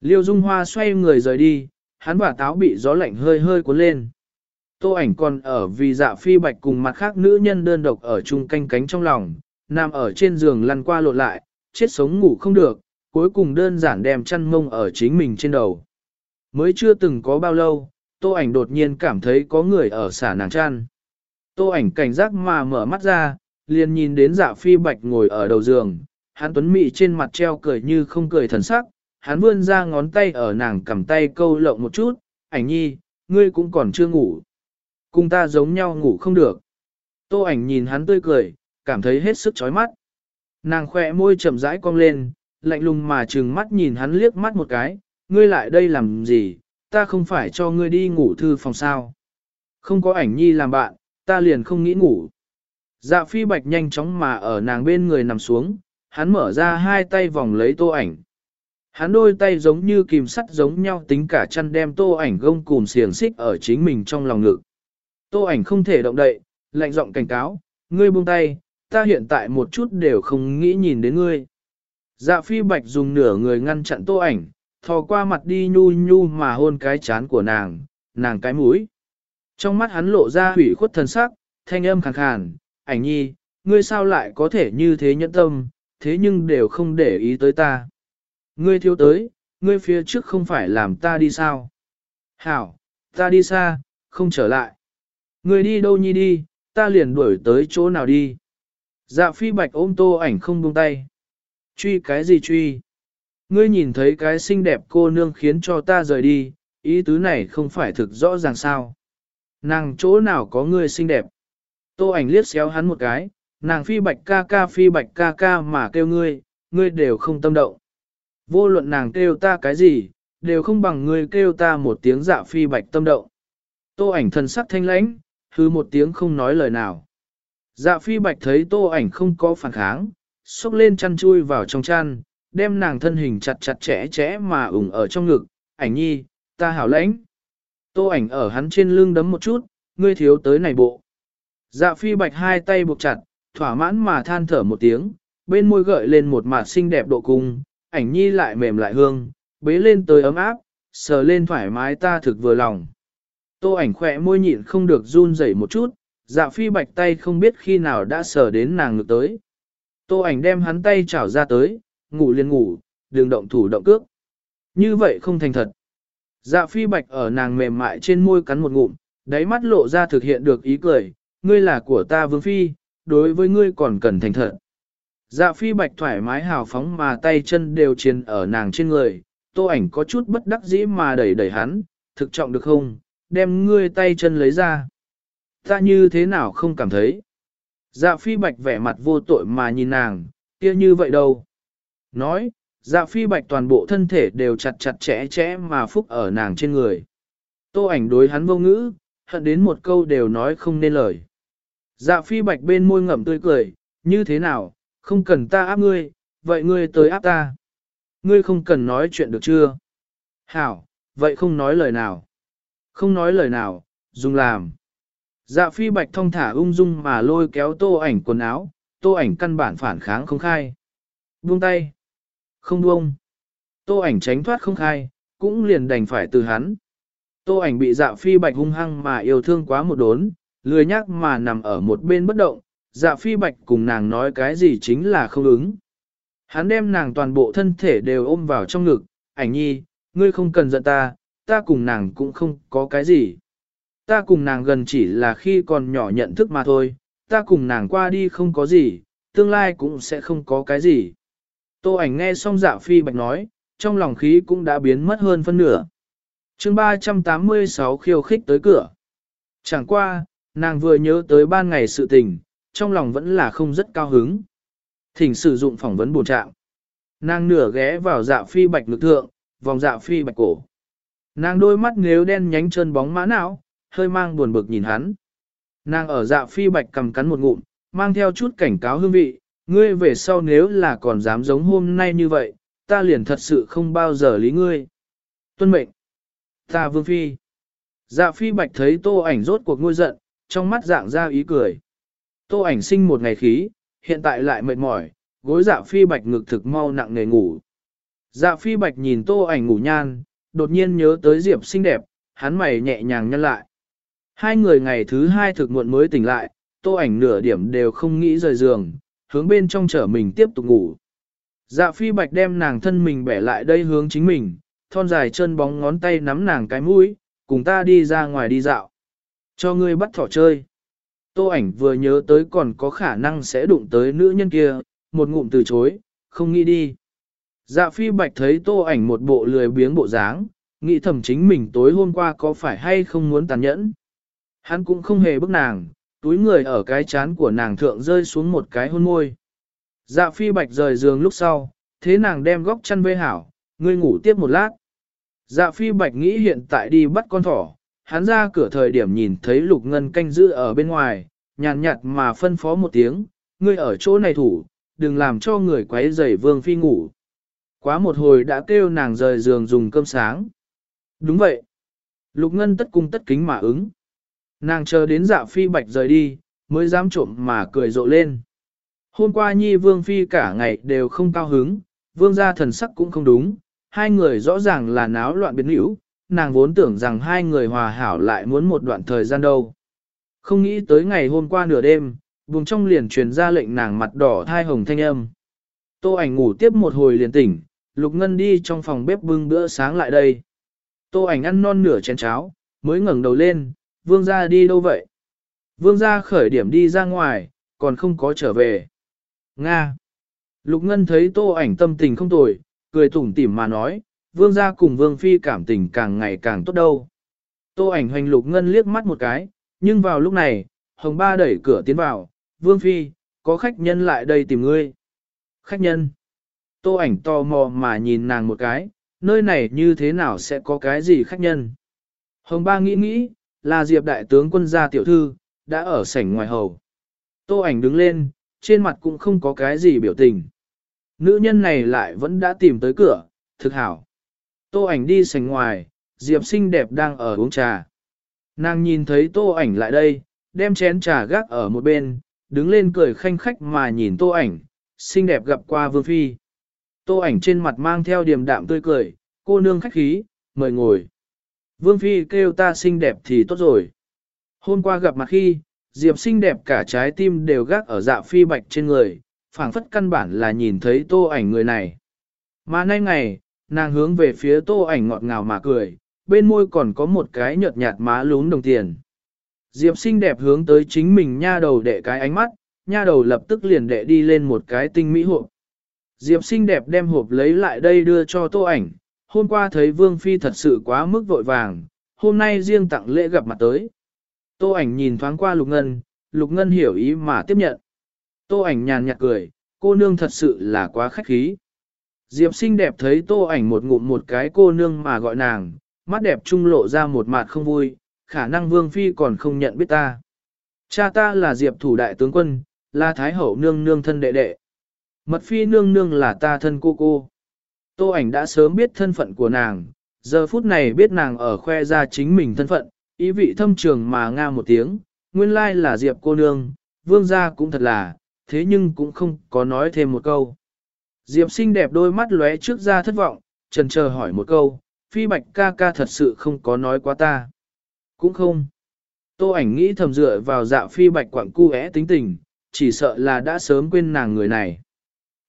Liêu Dung Hoa xoay người rời đi, hắn và táo bị gió lạnh hơi hơi cuốn lên. Tô ảnh còn ở vì dạ phi bạch cùng mặt khác nữ nhân đơn độc ở chung canh cánh trong lòng, nằm ở trên giường lăn qua lộn lại, chết sống ngủ không được, cuối cùng đơn giản đem chăn mông ở chính mình trên đầu. Mới chưa từng có bao lâu, tô ảnh đột nhiên cảm thấy có người ở xả nàng chăn. Tô ảnh cảnh giác mà mở mắt ra, liền nhìn đến dạ phi bạch ngồi ở đầu giường, hắn tuấn mị trên mặt treo cười như không cười thần sắc, hắn vươn ra ngón tay ở nàng cầm tay câu lộng một chút, ảnh nhi, ngươi cũng còn chưa ngủ. Cùng ta giống nhau ngủ không được. Tô ảnh nhìn hắn tươi cười, cảm thấy hết sức chói mắt. Nàng khỏe môi chậm rãi cong lên, lạnh lùng mà trừng mắt nhìn hắn liếc mắt một cái, ngươi lại đây làm gì, ta không phải cho ngươi đi ngủ thư phòng sao. Không có ảnh nhi làm bạn, ta liền không nghĩ ngủ. Dạ phi bạch nhanh chóng mà ở nàng bên người nằm xuống, hắn mở ra hai tay vòng lấy tô ảnh. Hắn đôi tay giống như kìm sắt giống nhau tính cả chăn đem tô ảnh gông cùm xiềng xích ở chính mình trong lòng ngực. Tô ảnh không thể động đậy, lạnh giọng cảnh cáo, ngươi buông tay, ta hiện tại một chút đều không nghĩ nhìn đến ngươi. Dạ phi bạch dùng nửa người ngăn chặn tô ảnh, thò qua mặt đi nhu nhu mà hôn cái chán của nàng, nàng cái mũi. Trong mắt hắn lộ ra hủy khuất thần sắc, thanh âm khàn khàn, ảnh nhi, ngươi sao lại có thể như thế nhẫn tâm, thế nhưng đều không để ý tới ta. Ngươi thiếu tới, ngươi phía trước không phải làm ta đi sao? Hảo, ta đi xa, không trở lại. Ngươi đi đâu nhi đi, ta liền đuổi tới chỗ nào đi. Dạ phi bạch ôm tô ảnh không buông tay. Truy cái gì truy? Ngươi nhìn thấy cái xinh đẹp cô nương khiến cho ta rời đi, ý tứ này không phải thực rõ ràng sao. Nàng chỗ nào có ngươi xinh đẹp? Tô ảnh liếc xéo hắn một cái, nàng phi bạch ca ca phi bạch ca ca mà kêu ngươi, ngươi đều không tâm động. Vô luận nàng kêu ta cái gì, đều không bằng ngươi kêu ta một tiếng dạ phi bạch tâm động. Tô ảnh thần sắc thanh lãnh, hư một tiếng không nói lời nào. Dạ phi bạch thấy tô ảnh không có phản kháng, xúc lên chăn chui vào trong chăn, đem nàng thân hình chặt chặt chẽ chẽ mà ủng ở trong ngực, ảnh nhi, ta hảo lãnh. Tô ảnh ở hắn trên lưng đấm một chút, ngươi thiếu tới này bộ. Dạ phi bạch hai tay buộc chặt, thỏa mãn mà than thở một tiếng, bên môi gợi lên một mặt xinh đẹp độ cung, ảnh nhi lại mềm lại hương, bế lên tới ấm áp, sờ lên thoải mái ta thực vừa lòng. Tô ảnh khỏe môi nhịn không được run rẩy một chút, dạ phi bạch tay không biết khi nào đã sờ đến nàng ngực tới. Tô ảnh đem hắn tay chảo ra tới, ngủ liền ngủ, đừng động thủ động cước. Như vậy không thành thật. Dạ phi bạch ở nàng mềm mại trên môi cắn một ngụm, đáy mắt lộ ra thực hiện được ý cười, ngươi là của ta vương phi, đối với ngươi còn cần thành thật. Dạ phi bạch thoải mái hào phóng mà tay chân đều chiến ở nàng trên người, tô ảnh có chút bất đắc dĩ mà đẩy đẩy hắn, thực trọng được không, đem ngươi tay chân lấy ra. Ta như thế nào không cảm thấy. Dạ phi bạch vẻ mặt vô tội mà nhìn nàng, kia như vậy đâu. Nói, dạ phi bạch toàn bộ thân thể đều chặt chặt chẽ chẽ mà phúc ở nàng trên người. Tô ảnh đối hắn vô ngữ, hận đến một câu đều nói không nên lời. Dạ phi bạch bên môi ngậm tươi cười, như thế nào, không cần ta áp ngươi, vậy ngươi tới áp ta. Ngươi không cần nói chuyện được chưa? Hảo, vậy không nói lời nào. Không nói lời nào, dùng làm. Dạ phi bạch thông thả ung dung mà lôi kéo tô ảnh quần áo, tô ảnh căn bản phản kháng không khai. Buông tay. Không buông. Tô ảnh tránh thoát không khai, cũng liền đành phải từ hắn. Tô ảnh bị dạ phi bạch hung hăng mà yêu thương quá một đốn, lười nhác mà nằm ở một bên bất động, dạ phi bạch cùng nàng nói cái gì chính là không ứng. Hắn đem nàng toàn bộ thân thể đều ôm vào trong ngực, ảnh nhi, ngươi không cần giận ta, ta cùng nàng cũng không có cái gì. Ta cùng nàng gần chỉ là khi còn nhỏ nhận thức mà thôi, ta cùng nàng qua đi không có gì, tương lai cũng sẽ không có cái gì. Tô ảnh nghe xong dạ phi bạch nói, trong lòng khí cũng đã biến mất hơn phân nửa. chương 386 khiêu khích tới cửa. Chẳng qua, nàng vừa nhớ tới ban ngày sự tình, trong lòng vẫn là không rất cao hứng. Thỉnh sử dụng phỏng vấn bổ trạng. Nàng nửa ghé vào dạ phi bạch lực thượng, vòng dạ phi bạch cổ. Nàng đôi mắt nếu đen nhánh chân bóng mã não, hơi mang buồn bực nhìn hắn. Nàng ở dạ phi bạch cầm cắn một ngụm, mang theo chút cảnh cáo hương vị, ngươi về sau nếu là còn dám giống hôm nay như vậy, ta liền thật sự không bao giờ lý ngươi. Tuân mệnh. Ta vương phi. Dạ phi bạch thấy tô ảnh rốt cuộc ngôi giận, trong mắt dạng ra ý cười. Tô ảnh sinh một ngày khí, hiện tại lại mệt mỏi, gối dạ phi bạch ngực thực mau nặng nề ngủ. Dạ phi bạch nhìn tô ảnh ngủ nhan, đột nhiên nhớ tới Diệp xinh đẹp, hắn mày nhẹ nhàng nhăn lại. Hai người ngày thứ hai thực muộn mới tỉnh lại, tô ảnh nửa điểm đều không nghĩ rời giường, hướng bên trong trở mình tiếp tục ngủ. Dạ phi bạch đem nàng thân mình bẻ lại đây hướng chính mình, thon dài chân bóng ngón tay nắm nàng cái mũi, cùng ta đi ra ngoài đi dạo. Cho ngươi bắt thỏ chơi. Tô ảnh vừa nhớ tới còn có khả năng sẽ đụng tới nữ nhân kia, một ngụm từ chối, không nghĩ đi. Dạ phi bạch thấy tô ảnh một bộ lười biếng bộ dáng, nghĩ thầm chính mình tối hôm qua có phải hay không muốn tàn nhẫn. Hắn cũng không hề bức nàng, túi người ở cái chán của nàng thượng rơi xuống một cái hôn môi. Dạ phi bạch rời giường lúc sau, thế nàng đem góc chăn vê hảo, ngươi ngủ tiếp một lát. Dạ phi bạch nghĩ hiện tại đi bắt con thỏ, hắn ra cửa thời điểm nhìn thấy lục ngân canh giữ ở bên ngoài, nhàn nhạt mà phân phó một tiếng, ngươi ở chỗ này thủ, đừng làm cho người quấy rầy vương phi ngủ. Quá một hồi đã kêu nàng rời giường dùng cơm sáng. Đúng vậy. Lục ngân tất cung tất kính mà ứng. Nàng chờ đến dạ phi bạch rời đi, mới dám trộm mà cười rộ lên. Hôm qua nhi vương phi cả ngày đều không cao hứng, vương gia thần sắc cũng không đúng, hai người rõ ràng là náo loạn biến hữu, nàng vốn tưởng rằng hai người hòa hảo lại muốn một đoạn thời gian đâu. Không nghĩ tới ngày hôm qua nửa đêm, vùng trong liền truyền ra lệnh nàng mặt đỏ thai hồng thanh âm. Tô ảnh ngủ tiếp một hồi liền tỉnh, Lục Ngân đi trong phòng bếp bưng bữa sáng lại đây. Tô ảnh ăn non nửa chén cháo, mới ngẩng đầu lên, vương gia đi đâu vậy? Vương gia khởi điểm đi ra ngoài, còn không có trở về. Nga. Lục Ngân thấy tô ảnh tâm tình không tồi, cười tủm tỉm mà nói, vương gia cùng vương phi cảm tình càng ngày càng tốt đâu. Tô ảnh hoành Lục Ngân liếc mắt một cái, nhưng vào lúc này, Hồng Ba đẩy cửa tiến vào, vương phi, có khách nhân lại đây tìm ngươi. Khách nhân. Tô ảnh to mò mà nhìn nàng một cái, nơi này như thế nào sẽ có cái gì khách nhân. Hồng Ba nghĩ nghĩ, là Diệp đại tướng quân gia tiểu thư, đã ở sảnh ngoài hầu. Tô ảnh đứng lên, trên mặt cũng không có cái gì biểu tình. Nữ nhân này lại vẫn đã tìm tới cửa, thực hảo. Tô ảnh đi sảnh ngoài, Diệp xinh đẹp đang ở uống trà. Nàng nhìn thấy tô ảnh lại đây, đem chén trà gác ở một bên, đứng lên cười khanh khách mà nhìn tô ảnh, xinh đẹp gặp qua vương phi. Tô ảnh trên mặt mang theo điềm đạm tươi cười, cô nương khách khí, mời ngồi. Vương phi kêu ta xinh đẹp thì tốt rồi. Hôm qua gặp mặt khi, Diệp xinh đẹp cả trái tim đều gác ở dạ phi bạch trên người, phảng phất căn bản là nhìn thấy tô ảnh người này. Mà nay ngày, nàng hướng về phía tô ảnh ngọt ngào mà cười, bên môi còn có một cái nhợt nhạt má lún đồng tiền. Diệp xinh đẹp hướng tới chính mình nha đầu đệ cái ánh mắt, nha đầu lập tức liền đệ đi lên một cái tinh mỹ hộp. Diệp xinh đẹp đem hộp lấy lại đây đưa cho tô ảnh, hôm qua thấy Vương Phi thật sự quá mức vội vàng, hôm nay riêng tặng lễ gặp mặt tới. Tô ảnh nhìn thoáng qua Lục Ngân, Lục Ngân hiểu ý mà tiếp nhận. Tô ảnh nhàn nhạt cười, cô nương thật sự là quá khách khí. Diệp xinh đẹp thấy tô ảnh một ngụm một cái cô nương mà gọi nàng, mắt đẹp trung lộ ra một mặt không vui, khả năng vương phi còn không nhận biết ta. Cha ta là Diệp thủ đại tướng quân, là Thái hậu nương nương thân đệ đệ. Mật phi nương nương là ta thân cô cô. Tô ảnh đã sớm biết thân phận của nàng, giờ phút này biết nàng ở khoe ra chính mình thân phận, ý vị thâm trường mà nga một tiếng, nguyên lai là Diệp cô nương, vương gia cũng thật là, thế nhưng cũng không có nói thêm một câu. Diệp xinh đẹp đôi mắt lóe trước ra thất vọng, trần chờ hỏi một câu, phi bạch ca ca thật sự không có nói quá ta. Cũng không. Tô ảnh nghĩ thầm dựa vào dạ phi bạch quảng cu é tính tình, chỉ sợ là đã sớm quên nàng người này.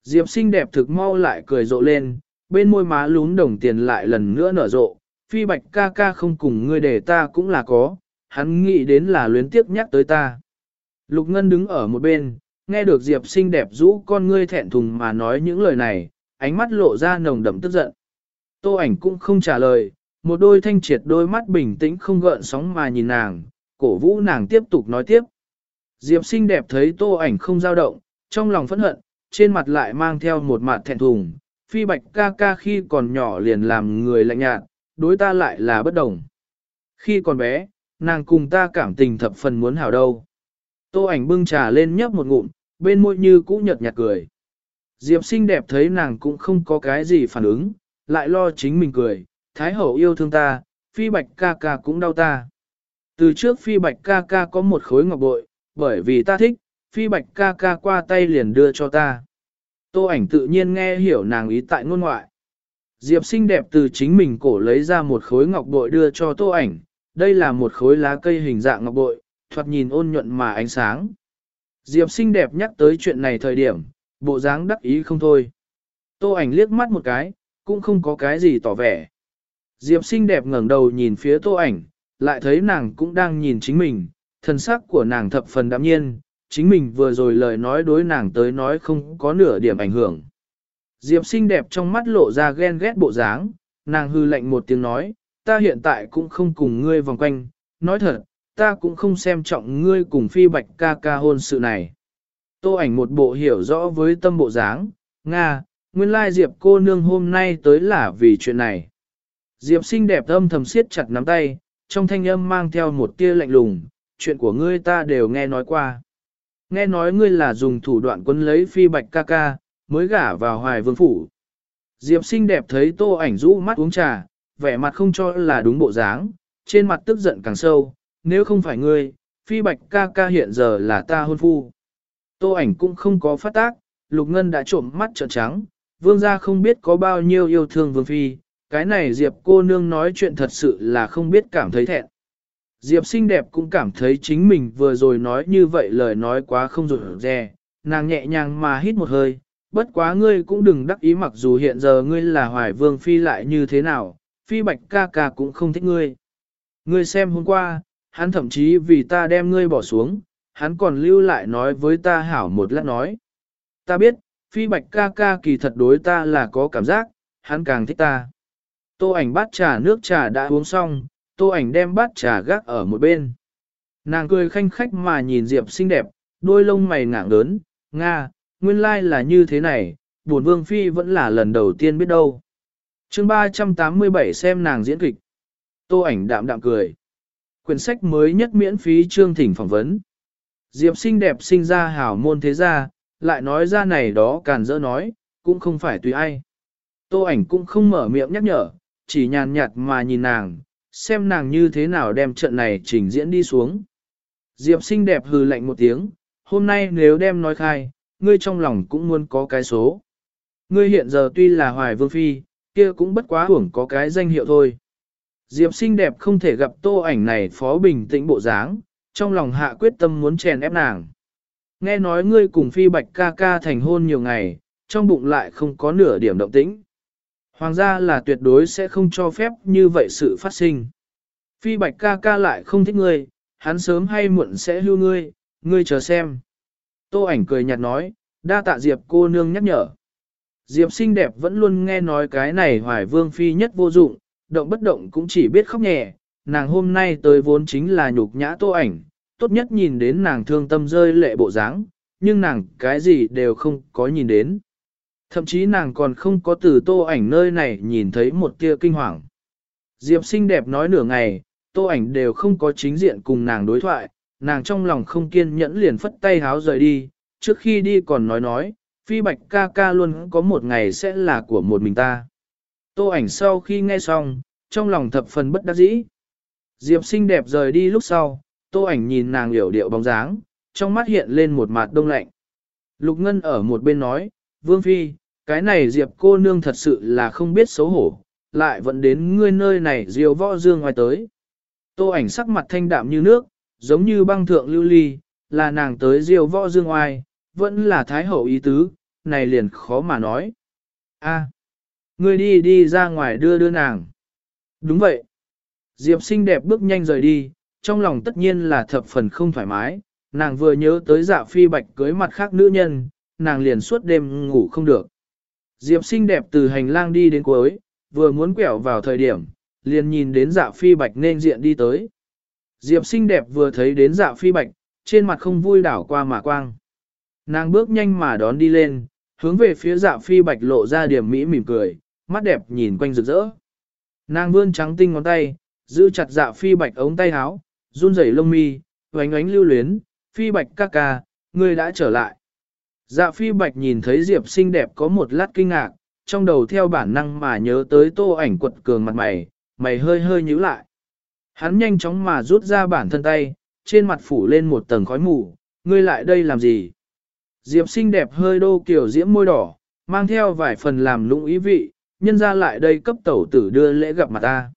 Diệp xinh đẹp thực mau lại cười rộ lên, bên môi má lún đồng tiền lại lần nữa nở rộ, phi bạch ca ca không cùng ngươi để ta cũng là có, hắn nghĩ đến là luyến tiếc nhắc tới ta. Lục Ngân đứng ở một bên, nghe được Diệp xinh đẹp rũ con ngươi thẹn thùng mà nói những lời này, ánh mắt lộ ra nồng đậm tức giận. Tô ảnh cũng không trả lời, một đôi thanh triệt đôi mắt bình tĩnh không gợn sóng mà nhìn nàng, cổ vũ nàng tiếp tục nói tiếp. Diệp xinh đẹp thấy tô ảnh không dao động, trong lòng phẫn hận, trên mặt lại mang theo một mặt thẹn thùng, phi bạch ca ca khi còn nhỏ liền làm người lạnh nhạt, đối ta lại là bất đồng. Khi còn bé, nàng cùng ta cảm tình thập phần muốn hảo đâu. Tô ảnh bưng trà lên nhấp một ngụm, bên môi như cũ nhợt nhạt cười. Diệp xinh đẹp thấy nàng cũng không có cái gì phản ứng, lại lo chính mình cười, Thái hậu yêu thương ta, phi bạch ca ca cũng đau ta. Từ trước phi bạch ca ca có một khối ngọc bội, bởi vì ta thích, phi bạch ca ca qua tay liền đưa cho ta. Tô ảnh tự nhiên nghe hiểu nàng ý tại ngôn ngoại. Diệp xinh đẹp từ chính mình cổ lấy ra một khối ngọc bội đưa cho tô ảnh, đây là một khối lá cây hình dạng ngọc bội, thoạt nhìn ôn nhuận mà ánh sáng. Diệp xinh đẹp nhắc tới chuyện này thời điểm, bộ dáng đắc ý không thôi. Tô ảnh liếc mắt một cái, cũng không có cái gì tỏ vẻ. Diệp xinh đẹp ngẩng đầu nhìn phía tô ảnh, lại thấy nàng cũng đang nhìn chính mình, thân sắc của nàng thập phần đạm nhiên, chính mình vừa rồi lời nói đối nàng tới nói không có nửa điểm ảnh hưởng. Diệp xinh đẹp trong mắt lộ ra ghen ghét bộ dáng, nàng hư lạnh một tiếng nói, ta hiện tại cũng không cùng ngươi vòng quanh, nói thật, ta cũng không xem trọng ngươi cùng phi bạch ca ca hôn sự này. Tô ảnh một bộ hiểu rõ với tâm bộ dáng, Nga, nguyên lai Diệp cô nương hôm nay tới là vì chuyện này. Diệp xinh đẹp âm thầm siết chặt nắm tay, trong thanh âm mang theo một tia lạnh lùng, chuyện của ngươi ta đều nghe nói qua. Nghe nói ngươi là dùng thủ đoạn quân lấy phi bạch ca ca, mới gả vào hoài vương phủ. Diệp xinh đẹp thấy tô ảnh rũ mắt uống trà, vẻ mặt không cho là đúng bộ dáng, trên mặt tức giận càng sâu, nếu không phải ngươi, phi bạch ca ca hiện giờ là ta hôn phu. Tô ảnh cũng không có phát tác, lục ngân đã trộm mắt trợn trắng, vương gia không biết có bao nhiêu yêu thương vương phi, cái này Diệp cô nương nói chuyện thật sự là không biết cảm thấy thẹn. Diệp xinh đẹp cũng cảm thấy chính mình vừa rồi nói như vậy lời nói quá không rụt rè, nàng nhẹ nhàng mà hít một hơi, bất quá ngươi cũng đừng đắc ý mặc dù hiện giờ ngươi là hoài vương phi lại như thế nào, phi bạch ca ca cũng không thích ngươi. Ngươi xem hôm qua, hắn thậm chí vì ta đem ngươi bỏ xuống, hắn còn lưu lại nói với ta hảo một lát nói. Ta biết, phi bạch ca ca kỳ thật đối ta là có cảm giác, hắn càng thích ta. Tô ảnh bát trà nước trà đã uống xong, tô ảnh đem bát trà gác ở một bên. Nàng cười khanh khách mà nhìn Diệp xinh đẹp, đôi lông mày ngạng lớn, Nga, nguyên lai là như thế này, buồn vương phi vẫn là lần đầu tiên biết đâu. chương 387 xem nàng diễn kịch. Tô ảnh đạm đạm cười. Quyển sách mới nhất miễn phí chương thỉnh phỏng vấn. Diệp xinh đẹp sinh ra hảo môn thế gia, lại nói ra này đó càn dỡ nói, cũng không phải tùy ai. Tô ảnh cũng không mở miệng nhắc nhở, chỉ nhàn nhạt mà nhìn nàng, xem nàng như thế nào đem trận này trình diễn đi xuống. Diệp xinh đẹp hừ lạnh một tiếng, hôm nay nếu đem nói khai, ngươi trong lòng cũng muốn có cái số. Ngươi hiện giờ tuy là hoài vương phi, kia cũng bất quá hưởng có cái danh hiệu thôi. Diệp xinh đẹp không thể gặp tô ảnh này phó bình tĩnh bộ dáng, trong lòng hạ quyết tâm muốn chèn ép nàng. Nghe nói ngươi cùng phi bạch ca ca thành hôn nhiều ngày, trong bụng lại không có nửa điểm động tĩnh. Hoàng gia là tuyệt đối sẽ không cho phép như vậy sự phát sinh. Phi bạch ca ca lại không thích ngươi, hắn sớm hay muộn sẽ hưu ngươi, ngươi chờ xem. Tô ảnh cười nhạt nói, đa tạ Diệp cô nương nhắc nhở. Diệp xinh đẹp vẫn luôn nghe nói cái này hoài vương phi nhất vô dụng, động bất động cũng chỉ biết khóc nhẹ, nàng hôm nay tới vốn chính là nhục nhã tô ảnh, tốt nhất nhìn đến nàng thương tâm rơi lệ bộ dáng, nhưng nàng cái gì đều không có nhìn đến. Thậm chí nàng còn không có từ tô ảnh nơi này nhìn thấy một tia kinh hoàng. Diệp xinh đẹp nói nửa ngày, tô ảnh đều không có chính diện cùng nàng đối thoại, nàng trong lòng không kiên nhẫn liền phất tay háo rời đi, trước khi đi còn nói nói, phi bạch ca ca luôn có một ngày sẽ là của một mình ta. Tô ảnh sau khi nghe xong, trong lòng thập phần bất đắc dĩ. Diệp xinh đẹp rời đi lúc sau, tô ảnh nhìn nàng hiểu điệu bóng dáng, trong mắt hiện lên một mặt đông lạnh. Lục Ngân ở một bên nói, Vương Phi, cái này Diệp cô nương thật sự là không biết xấu hổ, lại vẫn đến ngươi nơi này diều võ dương ngoài tới. Tô ảnh sắc mặt thanh đạm như nước, giống như băng thượng lưu ly, là nàng tới diều võ dương ngoài, vẫn là thái hậu ý tứ, này liền khó mà nói. A, ngươi đi đi ra ngoài đưa đưa nàng. Đúng vậy. Diệp xinh đẹp bước nhanh rời đi, trong lòng tất nhiên là thập phần không thoải mái, nàng vừa nhớ tới dạ phi bạch cưới mặt khác nữ nhân, nàng liền suốt đêm ngủ không được. Diệp xinh đẹp từ hành lang đi đến cuối, vừa muốn quẹo vào thời điểm, liền nhìn đến dạ phi bạch nên diện đi tới. Diệp xinh đẹp vừa thấy đến dạ phi bạch, trên mặt không vui đảo qua mà quang. Nàng bước nhanh mà đón đi lên, hướng về phía dạ phi bạch lộ ra điểm mỹ mỉm cười, mắt đẹp nhìn quanh rực rỡ. Nàng vươn trắng tinh ngón tay, giữ chặt dạ phi bạch ống tay áo, run rẩy lông mi, oánh oánh lưu luyến, phi bạch ca ca, ngươi đã trở lại. Dạ phi bạch nhìn thấy Diệp xinh đẹp có một lát kinh ngạc, trong đầu theo bản năng mà nhớ tới tô ảnh quật cường mặt mày, mày hơi hơi nhíu lại. Hắn nhanh chóng mà rút ra bản thân tay, trên mặt phủ lên một tầng khói mù, ngươi lại đây làm gì? Diệp xinh đẹp hơi đô kiểu diễm môi đỏ, mang theo vài phần làm lũng ý vị, nhân ra lại đây cấp tẩu tử đưa lễ gặp mặt ta.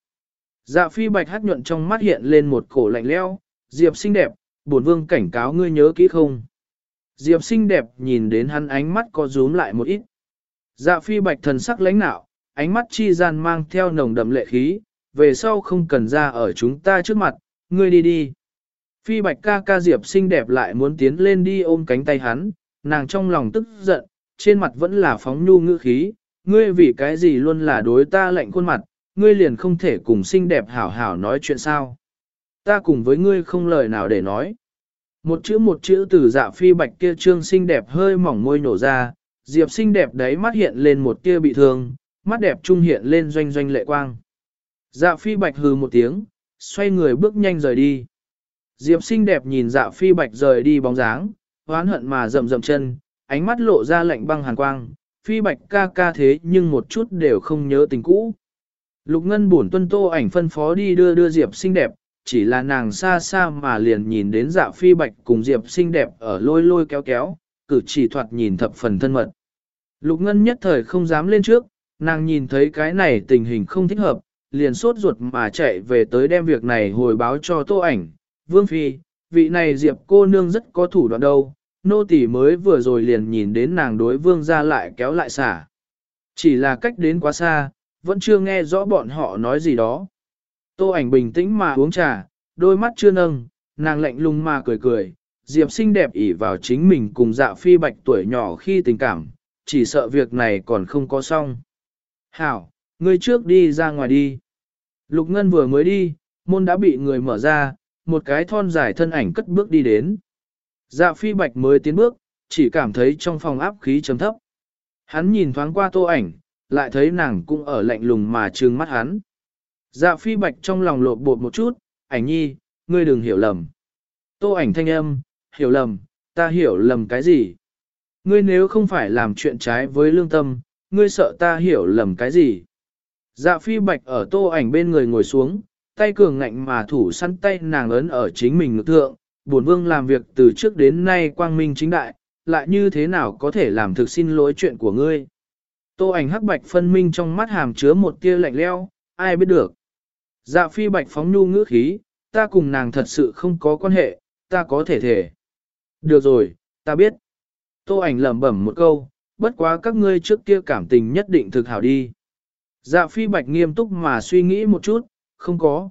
Dạ phi bạch hát nhuận trong mắt hiện lên một cổ lạnh leo, Diệp xinh đẹp, bổn vương cảnh cáo ngươi nhớ kỹ không? Diệp xinh đẹp nhìn đến hắn ánh mắt có rúm lại một ít. Dạ phi bạch thần sắc lãnh nạo, ánh mắt chi gian mang theo nồng đậm lệ khí, về sau không cần ra ở chúng ta trước mặt, ngươi đi đi. Phi bạch ca ca Diệp xinh đẹp lại muốn tiến lên đi ôm cánh tay hắn, nàng trong lòng tức giận, trên mặt vẫn là phóng nhu ngữ khí, ngươi vì cái gì luôn là đối ta lạnh khuôn mặt, ngươi liền không thể cùng xinh đẹp hảo hảo nói chuyện sao. Ta cùng với ngươi không lời nào để nói. Một chữ một chữ từ dạ phi bạch kia trương xinh đẹp hơi mỏng môi nổ ra, diệp xinh đẹp đấy mắt hiện lên một tia bị thương, mắt đẹp trung hiện lên doanh doanh lệ quang. Dạ phi bạch hừ một tiếng, xoay người bước nhanh rời đi. Diệp xinh đẹp nhìn dạ phi bạch rời đi bóng dáng, hoán hận mà rậm rậm chân, ánh mắt lộ ra lạnh băng hàn quang, phi bạch ca ca thế nhưng một chút đều không nhớ tình cũ. Lục Ngân buồn tuân tô ảnh phân phó đi đưa đưa Diệp xinh đẹp, chỉ là nàng xa xa mà liền nhìn đến dạ phi bạch cùng Diệp xinh đẹp ở lôi lôi kéo kéo, cử chỉ thoạt nhìn thập phần thân mật. Lục Ngân nhất thời không dám lên trước, nàng nhìn thấy cái này tình hình không thích hợp, liền sốt ruột mà chạy về tới đem việc này hồi báo cho tô ảnh. Vương Phi, vị này Diệp cô nương rất có thủ đoạn đâu, nô tỳ mới vừa rồi liền nhìn đến nàng đối vương ra lại kéo lại xả. Chỉ là cách đến quá xa, vẫn chưa nghe rõ bọn họ nói gì đó. Tô ảnh bình tĩnh mà uống trà, đôi mắt chưa nâng, nàng lạnh lùng mà cười cười, Diệp xinh đẹp ỉ vào chính mình cùng dạ phi bạch tuổi nhỏ khi tình cảm, chỉ sợ việc này còn không có xong. Hảo, ngươi trước đi ra ngoài đi. Lục Ngân vừa mới đi, môn đã bị người mở ra, một cái thon dài thân ảnh cất bước đi đến. Dạ phi bạch mới tiến bước, chỉ cảm thấy trong phòng áp khí trầm thấp. Hắn nhìn thoáng qua tô ảnh, lại thấy nàng cũng ở lạnh lùng mà trừng mắt hắn. Dạ phi bạch trong lòng lột bột một chút, ảnh nhi, ngươi đừng hiểu lầm. Tô ảnh thanh âm, hiểu lầm, ta hiểu lầm cái gì? Ngươi nếu không phải làm chuyện trái với lương tâm, ngươi sợ ta hiểu lầm cái gì? Dạ phi bạch ở tô ảnh bên người ngồi xuống, tay cường ngạnh mà thủ săn tay nàng ấn ở chính mình ngực thượng, bổn vương làm việc từ trước đến nay quang minh chính đại, lại như thế nào có thể làm thực xin lỗi chuyện của ngươi? Tô ảnh hắc bạch phân minh trong mắt hàm chứa một tia lạnh lẽo, ai biết được. Dạ phi bạch phóng nhu ngữ khí, ta cùng nàng thật sự không có quan hệ, ta có thể thể. Được rồi, ta biết. Tô ảnh lẩm bẩm một câu, bất quá các ngươi trước kia cảm tình nhất định thực hảo đi. Dạ phi bạch nghiêm túc mà suy nghĩ một chút, không có.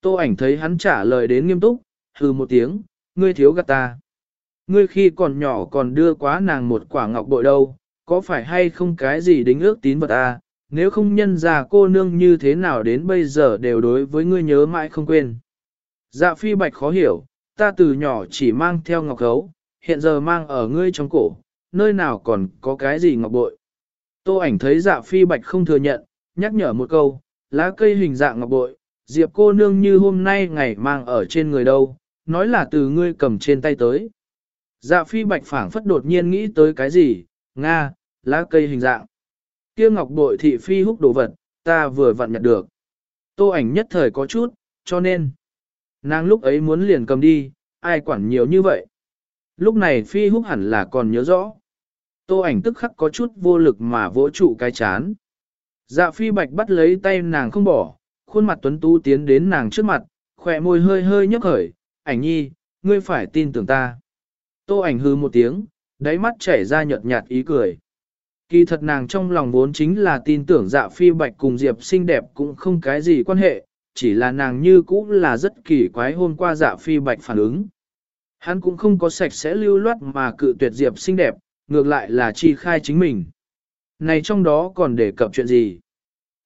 Tô ảnh thấy hắn trả lời đến nghiêm túc, hừ một tiếng, ngươi thiếu gạt ta. Ngươi khi còn nhỏ còn đưa quá nàng một quả ngọc bội đâu, có phải hay không cái gì đính ước tín vật à, nếu không nhân ra cô nương như thế nào đến bây giờ đều đối với ngươi nhớ mãi không quên. Dạ phi bạch khó hiểu, ta từ nhỏ chỉ mang theo ngọc hấu, hiện giờ mang ở ngươi trong cổ, nơi nào còn có cái gì ngọc bội. Tô ảnh thấy dạ phi bạch không thừa nhận, nhắc nhở một câu, lá cây hình dạng ngọc bội, diệp cô nương như hôm nay ngày mang ở trên người đâu, nói là từ ngươi cầm trên tay tới. Dạ phi bạch phảng phất đột nhiên nghĩ tới cái gì, Nga, lá cây hình dạng. Kia ngọc bội thị phi húc đồ vật, ta vừa vặn nhặt được. Tô ảnh nhất thời có chút, cho nên. Nàng lúc ấy muốn liền cầm đi, ai quản nhiều như vậy. Lúc này phi húc hẳn là còn nhớ rõ. Tô ảnh tức khắc có chút vô lực mà vỗ trụ cái chán. Dạ phi bạch bắt lấy tay nàng không bỏ, khuôn mặt tuấn tú tiến đến nàng trước mặt, khỏe môi hơi hơi nhấp khởi, ảnh nhi, ngươi phải tin tưởng ta. Tô ảnh hư một tiếng, đáy mắt chảy ra nhợt nhạt ý cười. Kỳ thật nàng trong lòng vốn chính là tin tưởng dạ phi bạch cùng Diệp xinh đẹp cũng không cái gì quan hệ, chỉ là nàng như cũ là rất kỳ quái hôm qua dạ phi bạch phản ứng. Hắn cũng không có sạch sẽ lưu loát mà cự tuyệt Diệp xinh đẹp, ngược lại là chi khai chính mình. Này trong đó còn đề cập chuyện gì?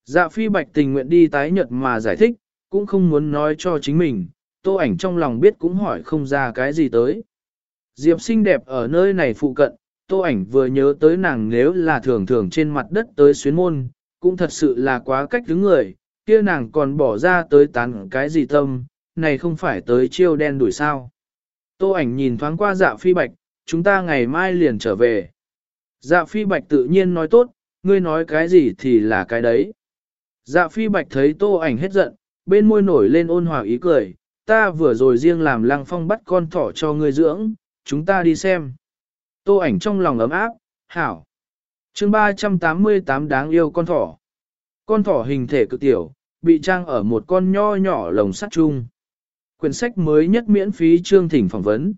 Dạ phi bạch tình nguyện đi tái nhật mà giải thích, cũng không muốn nói cho chính mình, tô ảnh trong lòng biết cũng hỏi không ra cái gì tới. Diệp xinh đẹp ở nơi này phụ cận, tô ảnh vừa nhớ tới nàng nếu là thường thường trên mặt đất tới xuyến môn, cũng thật sự là quá cách đứng người, kia nàng còn bỏ ra tới tán cái gì tâm, này không phải tới chiêu đen đuổi sao. Tô ảnh nhìn thoáng qua dạ phi bạch, chúng ta ngày mai liền trở về. Dạ phi bạch tự nhiên nói tốt, ngươi nói cái gì thì là cái đấy. Dạ phi bạch thấy tô ảnh hết giận, bên môi nổi lên ôn hòa ý cười, ta vừa rồi riêng làm lăng phong bắt con thỏ cho ngươi dưỡng, chúng ta đi xem. Tô ảnh trong lòng ấm áp, hảo. chương 388 đáng yêu con thỏ. Con thỏ hình thể cực tiểu, bị trang ở một con nho nhỏ lồng sắt chung. Quyển sách mới nhất miễn phí chương thỉnh phỏng vấn.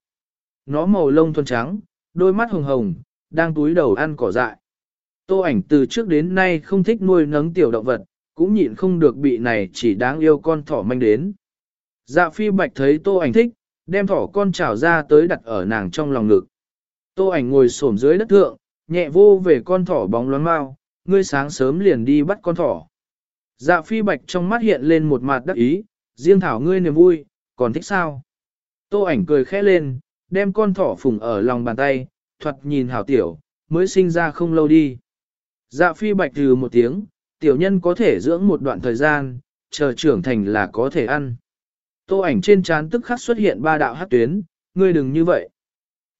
Nó màu lông thuần trắng, đôi mắt hồng hồng, đang túi đầu ăn cỏ dại. Tô ảnh từ trước đến nay không thích nuôi nấng tiểu động vật, cũng nhịn không được bị này chỉ đáng yêu con thỏ manh đến. Dạ phi bạch thấy tô ảnh thích, đem thỏ con trào ra tới đặt ở nàng trong lòng ngực. Tô ảnh ngồi xổm dưới đất thượng, nhẹ vô về con thỏ bóng loáng mau, ngươi sáng sớm liền đi bắt con thỏ. Dạ phi bạch trong mắt hiện lên một mặt đắc ý, riêng thảo ngươi niềm vui, còn thích sao? Tô ảnh cười khẽ lên, đem con thỏ phùng ở lòng bàn tay, thuật nhìn hảo tiểu, mới sinh ra không lâu đi. Dạ phi bạch từ một tiếng, tiểu nhân có thể dưỡng một đoạn thời gian, chờ trưởng thành là có thể ăn. Tô ảnh trên trán tức khắc xuất hiện ba đạo hắc tuyến, ngươi đừng như vậy.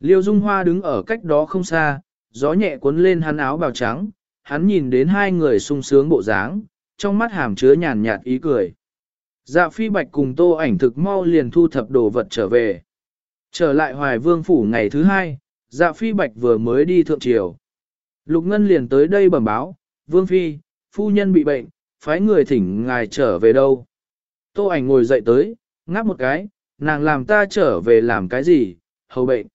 Liêu Dung Hoa đứng ở cách đó không xa, gió nhẹ cuốn lên hắn áo bào trắng, hắn nhìn đến hai người sung sướng bộ dáng, trong mắt hàm chứa nhàn nhạt ý cười. Dạ phi bạch cùng tô ảnh thực mau liền thu thập đồ vật trở về. Trở lại hoài vương phủ ngày thứ hai, dạ phi bạch vừa mới đi thượng triều. Lục Ngân liền tới đây bẩm báo, vương phi, phu nhân bị bệnh, phái người thỉnh ngài trở về đâu. Tô ảnh ngồi dậy tới, ngáp một cái, nàng làm ta trở về làm cái gì, hầu bệnh.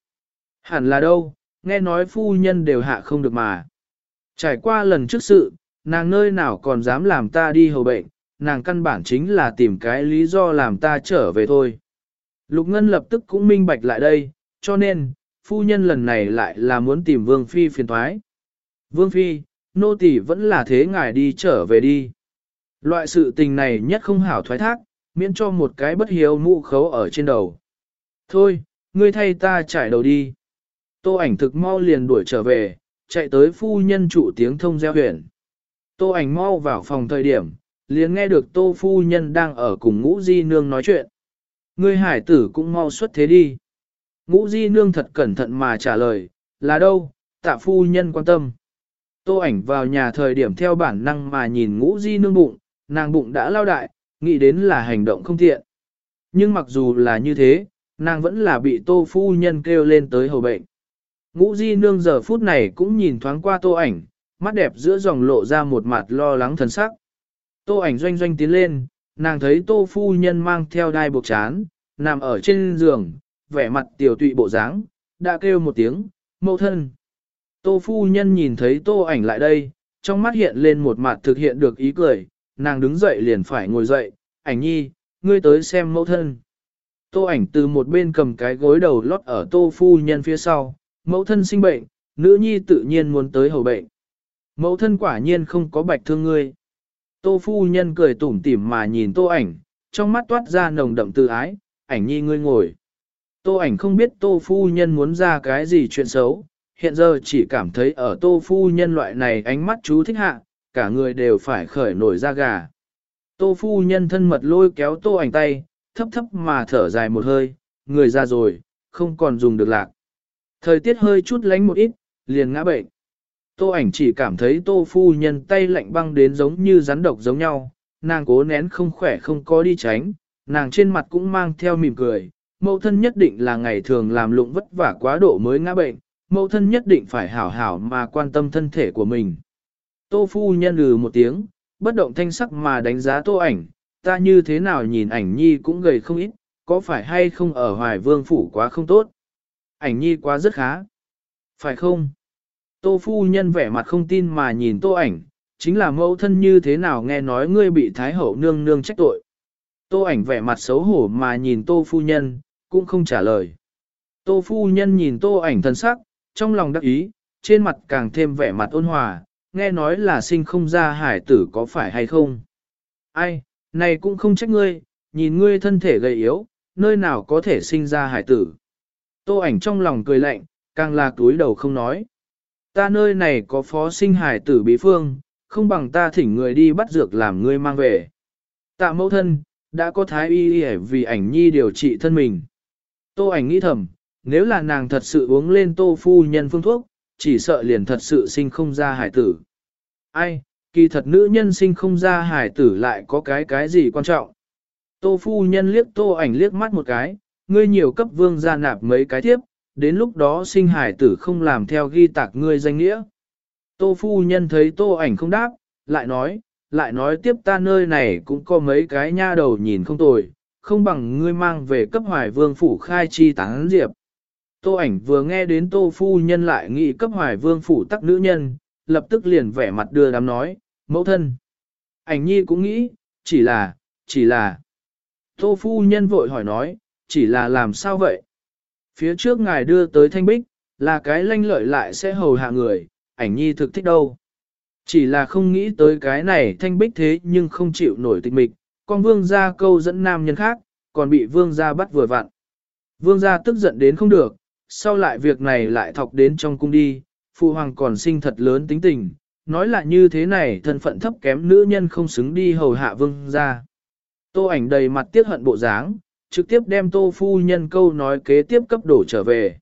Hẳn là đâu, nghe nói phu nhân đều hạ không được mà. Trải qua lần trước sự, nàng nơi nào còn dám làm ta đi hầu bệnh, nàng căn bản chính là tìm cái lý do làm ta trở về thôi. Lục Ngân lập tức cũng minh bạch lại đây, cho nên, phu nhân lần này lại là muốn tìm Vương Phi phiền thoái. Vương Phi, nô tỳ vẫn là thế ngài đi trở về đi. Loại sự tình này nhất không hảo thoái thác, miễn cho một cái bất hiếu mũ khấu ở trên đầu. Thôi, ngươi thay ta trải đầu đi. Tô ảnh thực mau liền đuổi trở về, chạy tới phu nhân trụ tiếng thông gieo huyền. Tô ảnh mau vào phòng thời điểm, liền nghe được tô phu nhân đang ở cùng ngũ di nương nói chuyện. Ngươi hải tử cũng mau xuất thế đi. Ngũ di nương thật cẩn thận mà trả lời, là đâu, tạ phu nhân quan tâm. Tô ảnh vào nhà thời điểm theo bản năng mà nhìn ngũ di nương bụng, nàng bụng đã lao đại, nghĩ đến là hành động không thiện. Nhưng mặc dù là như thế, nàng vẫn là bị tô phu nhân kêu lên tới hầu bệnh. Ngũ di nương giờ phút này cũng nhìn thoáng qua tô ảnh, mắt đẹp giữa dòng lộ ra một mặt lo lắng thần sắc. Tô ảnh doanh doanh tiến lên, nàng thấy tô phu nhân mang theo đai buộc chán, nằm ở trên giường, vẻ mặt tiểu tụy bộ dáng, đã kêu một tiếng, mẫu thân. Tô phu nhân nhìn thấy tô ảnh lại đây, trong mắt hiện lên một mặt thực hiện được ý cười, nàng đứng dậy liền phải ngồi dậy, ảnh nhi, ngươi tới xem mẫu thân. Tô ảnh từ một bên cầm cái gối đầu lót ở tô phu nhân phía sau, mẫu thân sinh bệnh, nữ nhi tự nhiên muốn tới hầu bệnh. Mẫu thân quả nhiên không có bạch thương ngươi. Tô phu nhân cười tủm tỉm mà nhìn tô ảnh, trong mắt toát ra nồng đậm tự ái, ảnh nhi ngươi ngồi. Tô ảnh không biết tô phu nhân muốn ra cái gì chuyện xấu, hiện giờ chỉ cảm thấy ở tô phu nhân loại này ánh mắt chú thích hạ, cả người đều phải khởi nổi da gà. Tô phu nhân thân mật lôi kéo tô ảnh tay, thấp thấp mà thở dài một hơi, người ra rồi, không còn dùng được lạc. Thời tiết hơi chút lánh một ít, liền ngã bệnh. Tô ảnh chỉ cảm thấy tô phu nhân tay lạnh băng đến giống như rắn độc giống nhau, nàng cố nén không khỏe không có đi tránh, nàng trên mặt cũng mang theo mỉm cười, mẫu thân nhất định là ngày thường làm lụng vất vả quá độ mới ngã bệnh, mẫu thân nhất định phải hảo hảo mà quan tâm thân thể của mình. Tô phu nhân lừ một tiếng, bất động thanh sắc mà đánh giá tô ảnh, ta như thế nào nhìn ảnh nhi cũng gầy không ít, có phải hay không ở hoài vương phủ quá không tốt? Ảnh nhi quá rất khá. Phải không? Tô phu nhân vẻ mặt không tin mà nhìn tô ảnh, chính là mẫu thân như thế nào nghe nói ngươi bị thái hậu nương nương trách tội. Tô ảnh vẻ mặt xấu hổ mà nhìn tô phu nhân, cũng không trả lời. Tô phu nhân nhìn tô ảnh thân sắc, trong lòng đắc ý, trên mặt càng thêm vẻ mặt ôn hòa, nghe nói là sinh không ra hải tử có phải hay không. Ai, này cũng không trách ngươi, nhìn ngươi thân thể gầy yếu, nơi nào có thể sinh ra hải tử. Tô ảnh trong lòng cười lạnh, càng là túi đầu không nói. Ta nơi này có phó sinh hải tử bí phương, không bằng ta thỉnh người đi bắt dược làm ngươi mang về. Tạ mẫu thân, đã có thái y vì ảnh nhi điều trị thân mình. Tô ảnh nghĩ thầm, nếu là nàng thật sự uống lên tô phu nhân phương thuốc, chỉ sợ liền thật sự sinh không ra hải tử. Ai, kỳ thật nữ nhân sinh không ra hải tử lại có cái cái gì quan trọng. Tô phu nhân liếc tô ảnh liếc mắt một cái, ngươi nhiều cấp vương gia nạp mấy cái tiếp, đến lúc đó sinh hải tử không làm theo ghi tạc ngươi danh nghĩa. Tô phu nhân thấy tô ảnh không đáp, lại nói, lại nói tiếp ta nơi này cũng có mấy cái nha đầu nhìn không tồi, không bằng ngươi mang về cấp hoài vương phủ khai chi tán diệp. Tô ảnh vừa nghe đến tô phu nhân lại nghĩ cấp hoài vương phủ tắc nữ nhân, lập tức liền vẻ mặt đưa đám nói, mẫu thân. Ảnh nhi cũng nghĩ, chỉ là, chỉ là. Tô phu nhân vội hỏi nói, chỉ là làm sao vậy? Phía trước ngài đưa tới thanh bích, là cái lanh lợi lại sẽ hầu hạ người, ảnh nhi thực thích đâu. Chỉ là không nghĩ tới cái này thanh bích thế nhưng không chịu nổi tịch mịch, con vương gia câu dẫn nam nhân khác, còn bị vương gia bắt vừa vặn. Vương gia tức giận đến không được, sau lại việc này lại thọc đến trong cung đi, phụ hoàng còn sinh thật lớn tính tình, nói là như thế này thân phận thấp kém nữ nhân không xứng đi hầu hạ vương gia. Tô ảnh đầy mặt tiếc hận bộ dáng, trực tiếp đem tô phu nhân câu nói kế tiếp cấp đổ trở về.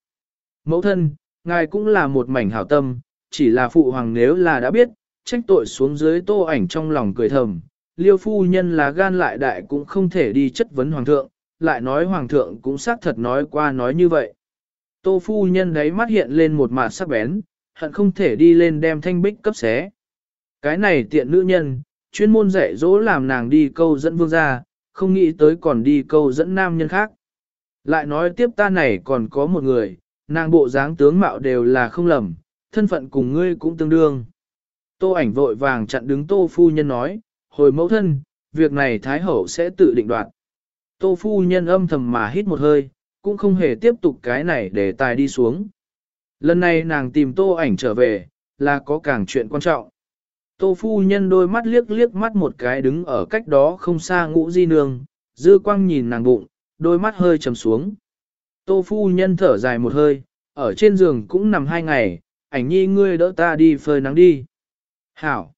Mẫu thân, ngài cũng là một mảnh hảo tâm, chỉ là phụ hoàng nếu là đã biết, trách tội xuống dưới tô ảnh trong lòng cười thầm, liêu phu nhân là gan lại đại cũng không thể đi chất vấn hoàng thượng, lại nói hoàng thượng cũng xác thật nói qua nói như vậy. Tô phu nhân đấy mắt hiện lên một mặt sắc bén, hận không thể đi lên đem thanh bích cấp xé. Cái này tiện nữ nhân, chuyên môn dạy dỗ làm nàng đi câu dẫn vương gia, không nghĩ tới còn đi câu dẫn nam nhân khác. Lại nói tiếp ta này còn có một người, nàng bộ dáng tướng mạo đều là không lầm, thân phận cùng ngươi cũng tương đương. Tô ảnh vội vàng chặn đứng tô phu nhân nói, hồi mẫu thân, việc này Thái Hậu sẽ tự định đoạt. Tô phu nhân âm thầm mà hít một hơi, cũng không hề tiếp tục cái này để tài đi xuống. Lần này nàng tìm tô ảnh trở về, là có càng chuyện quan trọng. Tô phu nhân đôi mắt liếc liếc mắt một cái đứng ở cách đó không xa ngũ di nương, dư quang nhìn nàng bụng, đôi mắt hơi trầm xuống. Tô phu nhân thở dài một hơi, ở trên giường cũng nằm hai ngày, ảnh nhi ngươi đỡ ta đi phơi nắng đi. Hảo!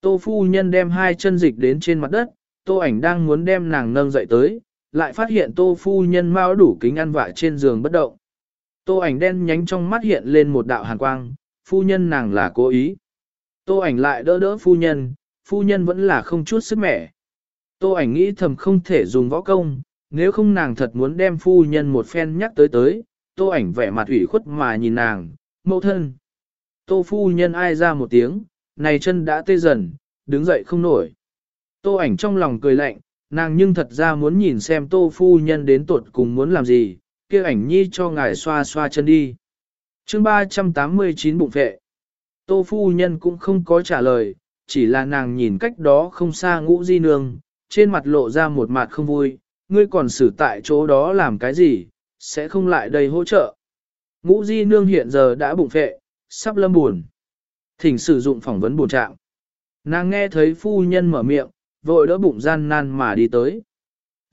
Tô phu nhân đem hai chân dịch đến trên mặt đất, tô ảnh đang muốn đem nàng nâng dậy tới, lại phát hiện tô phu nhân mau đủ kính ăn vạ trên giường bất động. Tô ảnh đen nhánh trong mắt hiện lên một đạo hàn quang, phu nhân nàng là cố ý. Tô ảnh lại đỡ đỡ phu nhân, phu nhân vẫn là không chút sức mẻ. Tô ảnh nghĩ thầm không thể dùng võ công, nếu không nàng thật muốn đem phu nhân một phen nhắc tới tới, tô ảnh vẻ mặt ủy khuất mà nhìn nàng, mẫu thân. Tô phu nhân ai ra một tiếng, này chân đã tê dần, đứng dậy không nổi. Tô ảnh trong lòng cười lạnh, nàng nhưng thật ra muốn nhìn xem tô phu nhân đến tuột cùng muốn làm gì, kia ảnh nhi cho ngài xoa xoa chân đi. Chương 389 bụng vệ. Tô phu nhân cũng không có trả lời, chỉ là nàng nhìn cách đó không xa ngũ di nương, trên mặt lộ ra một mặt không vui, ngươi còn xử tại chỗ đó làm cái gì, sẽ không lại đây hỗ trợ. Ngũ di nương hiện giờ đã bụng phệ, sắp lâm buồn. Thỉnh sử dụng phỏng vấn buồn trạng. Nàng nghe thấy phu nhân mở miệng, vội đỡ bụng gian nan mà đi tới.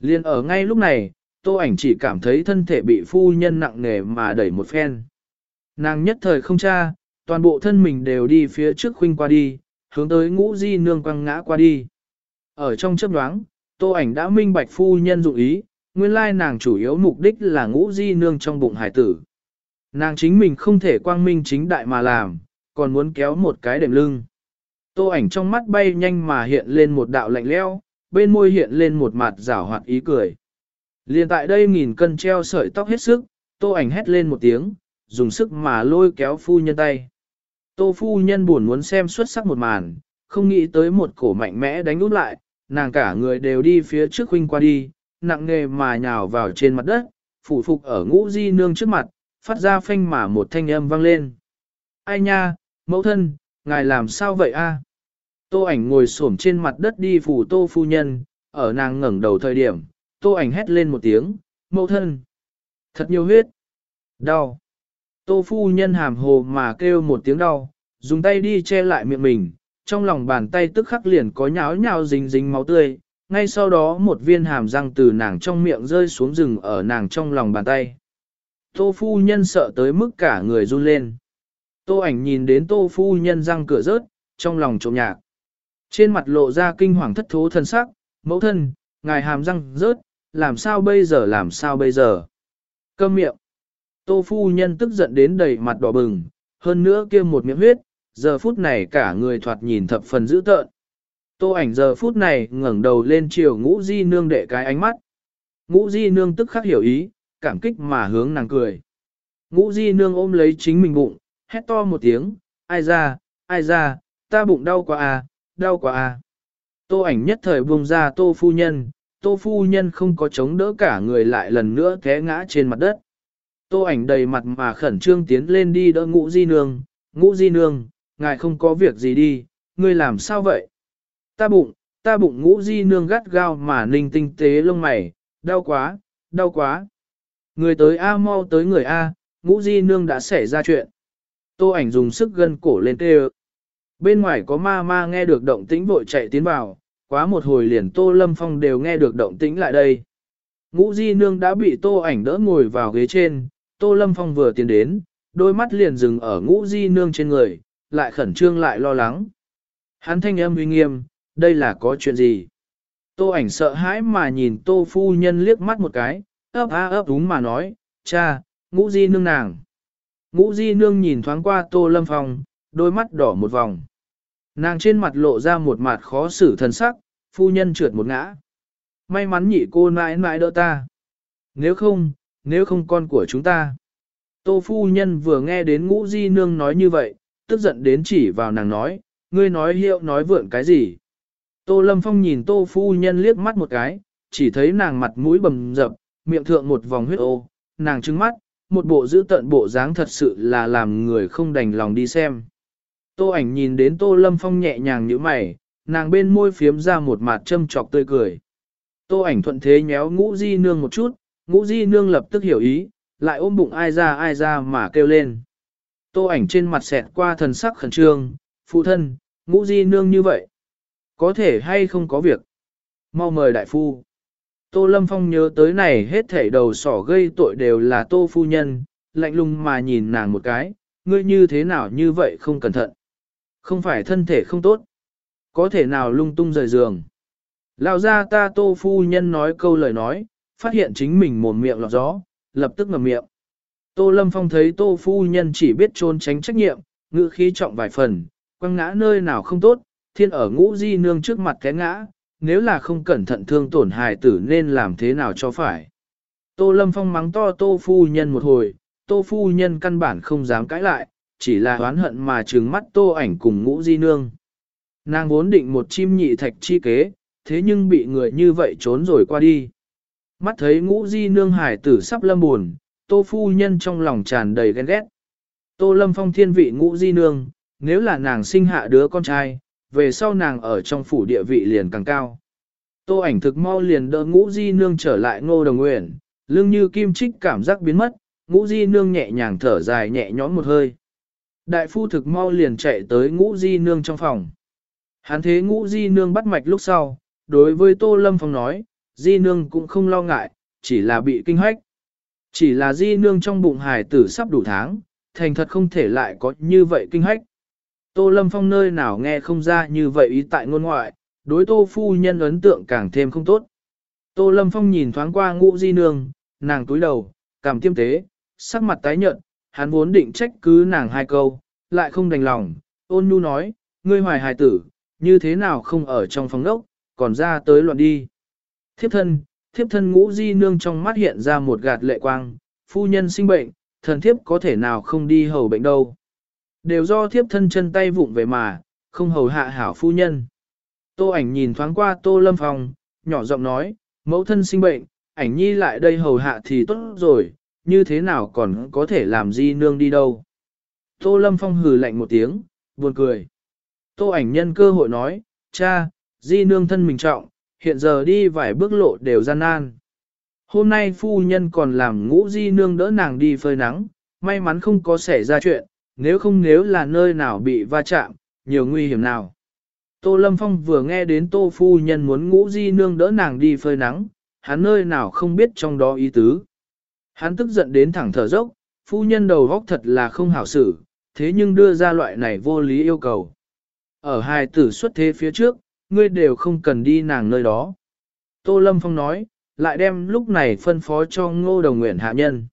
Liên ở ngay lúc này, tô ảnh chỉ cảm thấy thân thể bị phu nhân nặng nề mà đẩy một phen. Nàng nhất thời không tra, toàn bộ thân mình đều đi phía trước khuynh qua đi, hướng tới ngũ di nương quăng ngã qua đi. Ở trong chấp đoáng, tô ảnh đã minh bạch phu nhân dụng ý, nguyên lai nàng chủ yếu mục đích là ngũ di nương trong bụng hải tử. Nàng chính mình không thể quang minh chính đại mà làm, còn muốn kéo một cái đệm lưng. Tô ảnh trong mắt bay nhanh mà hiện lên một đạo lạnh lẽo, bên môi hiện lên một mặt rảo hoạt ý cười. Liên tại đây nghìn cân treo sợi tóc hết sức, tô ảnh hét lên một tiếng, dùng sức mà lôi kéo phu nhân tay. Tô phu nhân buồn muốn xem xuất sắc một màn, không nghĩ tới một cổ mạnh mẽ đánh út lại, nàng cả người đều đi phía trước huynh qua đi, nặng nề mà nhào vào trên mặt đất, phủ phục ở ngũ di nương trước mặt, phát ra phanh mà một thanh âm vang lên. Ai nha, mẫu thân, ngài làm sao vậy a? Tô ảnh ngồi xổm trên mặt đất đi phủ tô phu nhân, ở nàng ngẩng đầu thời điểm, tô ảnh hét lên một tiếng, mẫu thân. Thật nhiều huyết. Đau. Tô phu nhân hàm hồ mà kêu một tiếng đau, dùng tay đi che lại miệng mình, trong lòng bàn tay tức khắc liền có nháo nhào dính dính máu tươi, ngay sau đó một viên hàm răng từ nàng trong miệng rơi xuống rừng ở nàng trong lòng bàn tay. Tô phu nhân sợ tới mức cả người run lên. Tô ảnh nhìn đến tô phu nhân răng cửa rớt, trong lòng trộm nhạc. Trên mặt lộ ra kinh hoàng thất thố thân sắc, mẫu thân, ngài hàm răng rớt, làm sao bây giờ làm sao bây giờ. Câm miệng. Tô phu nhân tức giận đến đầy mặt đỏ bừng, hơn nữa kia một miệng huyết, giờ phút này cả người thoạt nhìn thập phần dữ tợn. Tô ảnh giờ phút này ngẩng đầu lên chiều ngũ di nương đệ cái ánh mắt. Ngũ di nương tức khắc hiểu ý, cảm kích mà hướng nàng cười. Ngũ di nương ôm lấy chính mình bụng, hét to một tiếng, ai ra, ai ra, ta bụng đau quá à, đau quá à. Tô ảnh nhất thời buông ra tô phu nhân, tô phu nhân không có chống đỡ cả người lại lần nữa té ngã trên mặt đất. Tô ảnh đầy mặt mà khẩn trương tiến lên đi đỡ ngũ di nương, ngũ di nương, ngài không có việc gì đi, ngươi làm sao vậy? Ta bụng, ta bụng ngũ di nương gắt gao mà ninh tinh tế lông mày, đau quá, đau quá. Người tới A mau tới người A, ngũ di nương đã xảy ra chuyện. Tô ảnh dùng sức gân cổ lên tê Bên ngoài có ma ma nghe được động tĩnh vội chạy tiến vào, quá một hồi liền Tô Lâm Phong đều nghe được động tĩnh lại đây. Ngũ di nương đã bị Tô ảnh đỡ ngồi vào ghế trên, Tô Lâm Phong vừa tiến đến, đôi mắt liền dừng ở ngũ di nương trên người, lại khẩn trương lại lo lắng. Hắn thanh âm uy nghiêm, đây là có chuyện gì? Tô ảnh sợ hãi mà nhìn Tô Phu Nhân liếc mắt một cái, ấp a ấp đúng mà nói, cha, ngũ di nương nàng. Ngũ di nương nhìn thoáng qua Tô Lâm Phong, đôi mắt đỏ một vòng. Nàng trên mặt lộ ra một mặt khó xử thần sắc, phu nhân trượt một ngã. May mắn nhị cô nãi nãi đỡ ta. Nếu không, nếu không con của chúng ta. Tô phu nhân vừa nghe đến ngũ di nương nói như vậy, tức giận đến chỉ vào nàng nói, ngươi nói hiệu nói vượn cái gì. Tô lâm phong nhìn tô phu nhân liếc mắt một cái, chỉ thấy nàng mặt mũi bầm dập, miệng thượng một vòng huyết ô, nàng trừng mắt, một bộ giữ tận bộ dáng thật sự là làm người không đành lòng đi xem. Tô ảnh nhìn đến tô lâm phong nhẹ nhàng như mày, nàng bên môi phiếm ra một mặt châm trọc tươi cười. Tô ảnh thuận thế nhéo ngũ di nương một chút, ngũ di nương lập tức hiểu ý, lại ôm bụng ai ra ai ra mà kêu lên. Tô ảnh trên mặt xẹt qua thần sắc khẩn trương, phụ thân, ngũ di nương như vậy. Có thể hay không có việc. Mau mời đại phu. Tô Lâm Phong nhớ tới này hết thảy đầu sỏ gây tội đều là tô phu nhân, lạnh lùng mà nhìn nàng một cái, ngươi như thế nào như vậy không cẩn thận. Không phải thân thể không tốt. Có thể nào lung tung rời giường. Lão ra ta tô phu nhân nói câu lời nói, phát hiện chính mình mồm miệng lọt gió, lập tức ngậm miệng. Tô Lâm Phong thấy tô phu nhân chỉ biết trốn tránh trách nhiệm, ngữ khí trọng vài phần, quăng ngã nơi nào không tốt, thiên ở ngũ di nương trước mặt cái ngã, nếu là không cẩn thận thương tổn hài tử nên làm thế nào cho phải. Tô Lâm Phong mắng to tô phu nhân một hồi, tô phu nhân căn bản không dám cãi lại, chỉ là oán hận mà trừng mắt tô ảnh cùng ngũ di nương. Nàng vốn định một chim nhị thạch chi kế, thế nhưng bị người như vậy trốn rồi qua đi. Mắt thấy ngũ di nương hải tử sắp lâm buồn, tô phu nhân trong lòng tràn đầy ghen ghét. Tô lâm phong thiên vị ngũ di nương, nếu là nàng sinh hạ đứa con trai, về sau nàng ở trong phủ địa vị liền càng cao. Tô ảnh thực mau liền đỡ ngũ di nương trở lại ngô đồng nguyện, lưng như kim trích cảm giác biến mất, ngũ di nương nhẹ nhàng thở dài nhẹ nhõm một hơi. Đại phu thực mau liền chạy tới ngũ di nương trong phòng. Hắn thế ngũ di nương bắt mạch lúc sau, đối với Tô Lâm Phong nói, di nương cũng không lo ngại, chỉ là bị kinh hoách. Chỉ là di nương trong bụng hài tử sắp đủ tháng, thành thật không thể lại có như vậy kinh hoách. Tô Lâm Phong nơi nào nghe không ra như vậy ý tại ngôn ngoại, đối tô phu nhân ấn tượng càng thêm không tốt. Tô Lâm Phong nhìn thoáng qua ngũ di nương, nàng túi đầu, cảm tiêm tế, sắc mặt tái nhợt, hắn vốn định trách cứ nàng hai câu, lại không đành lòng, ôn nhu nói, ngươi hoài hài tử, như thế nào không ở trong phòng đốc, còn ra tới loạn đi. Thiếp thân, thiếp thân ngũ di nương trong mắt hiện ra một gạt lệ quang, phu nhân sinh bệnh, thần thiếp có thể nào không đi hầu bệnh đâu. Đều do thiếp thân chân tay vụng về mà, không hầu hạ hảo phu nhân. Tô ảnh nhìn thoáng qua tô lâm phòng, nhỏ giọng nói, mẫu thân sinh bệnh, ảnh nhi lại đây hầu hạ thì tốt rồi, như thế nào còn có thể làm di nương đi đâu. Tô lâm phong hừ lạnh một tiếng, buồn cười. Tô ảnh nhân cơ hội nói, cha, di nương thân mình trọng, hiện giờ đi vài bước lộ đều gian nan. Hôm nay phu nhân còn làm ngũ di nương đỡ nàng đi phơi nắng, may mắn không có xảy ra chuyện, nếu không nếu là nơi nào bị va chạm, nhiều nguy hiểm nào. Tô Lâm Phong vừa nghe đến Tô Phu Nhân muốn ngũ di nương đỡ nàng đi phơi nắng, hắn nơi nào không biết trong đó ý tứ. Hắn tức giận đến thẳng thở dốc, Phu Nhân đầu góc thật là không hảo xử, thế nhưng đưa ra loại này vô lý yêu cầu. Ở hai tử xuất thế phía trước, ngươi đều không cần đi nàng nơi đó. Tô Lâm Phong nói, lại đem lúc này phân phó cho ngô đồng nguyện hạ nhân.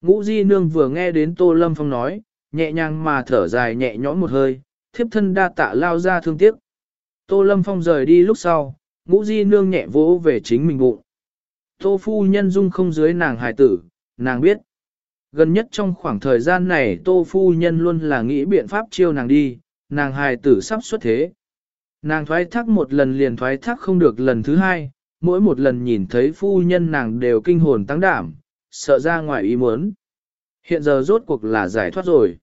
Ngũ Di Nương vừa nghe đến Tô Lâm Phong nói, nhẹ nhàng mà thở dài nhẹ nhõm một hơi, thiếp thân đa tạ lao ra thương tiếc. Tô Lâm Phong rời đi lúc sau, Ngũ Di Nương nhẹ vỗ về chính mình bụng. Tô Phu Nhân dung không dưới nàng hài tử, nàng biết. Gần nhất trong khoảng thời gian này Tô Phu Nhân luôn là nghĩ biện pháp chiêu nàng đi, nàng hài tử sắp xuất thế. Nàng thoái thác một lần liền thoái thác không được lần thứ hai, mỗi một lần nhìn thấy phu nhân nàng đều kinh hồn tăng đảm, sợ ra ngoài ý muốn. Hiện giờ rốt cuộc là giải thoát rồi.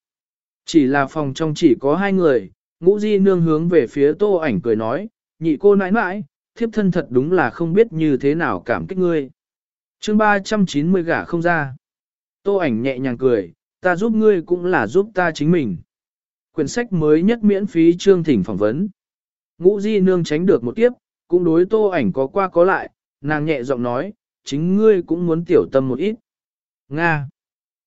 Chỉ là phòng trong chỉ có hai người, ngũ di nương hướng về phía tô ảnh cười nói, nhị cô nãi nãi, thiếp thân thật đúng là không biết như thế nào cảm kích ngươi. chương 390 gả không ra. Tô ảnh nhẹ nhàng cười, ta giúp ngươi cũng là giúp ta chính mình. Quyển sách mới nhất miễn phí chương thỉnh phỏng vấn. Ngũ di nương tránh được một kiếp, cũng đối tô ảnh có qua có lại, nàng nhẹ giọng nói, chính ngươi cũng muốn tiểu tâm một ít. Nga.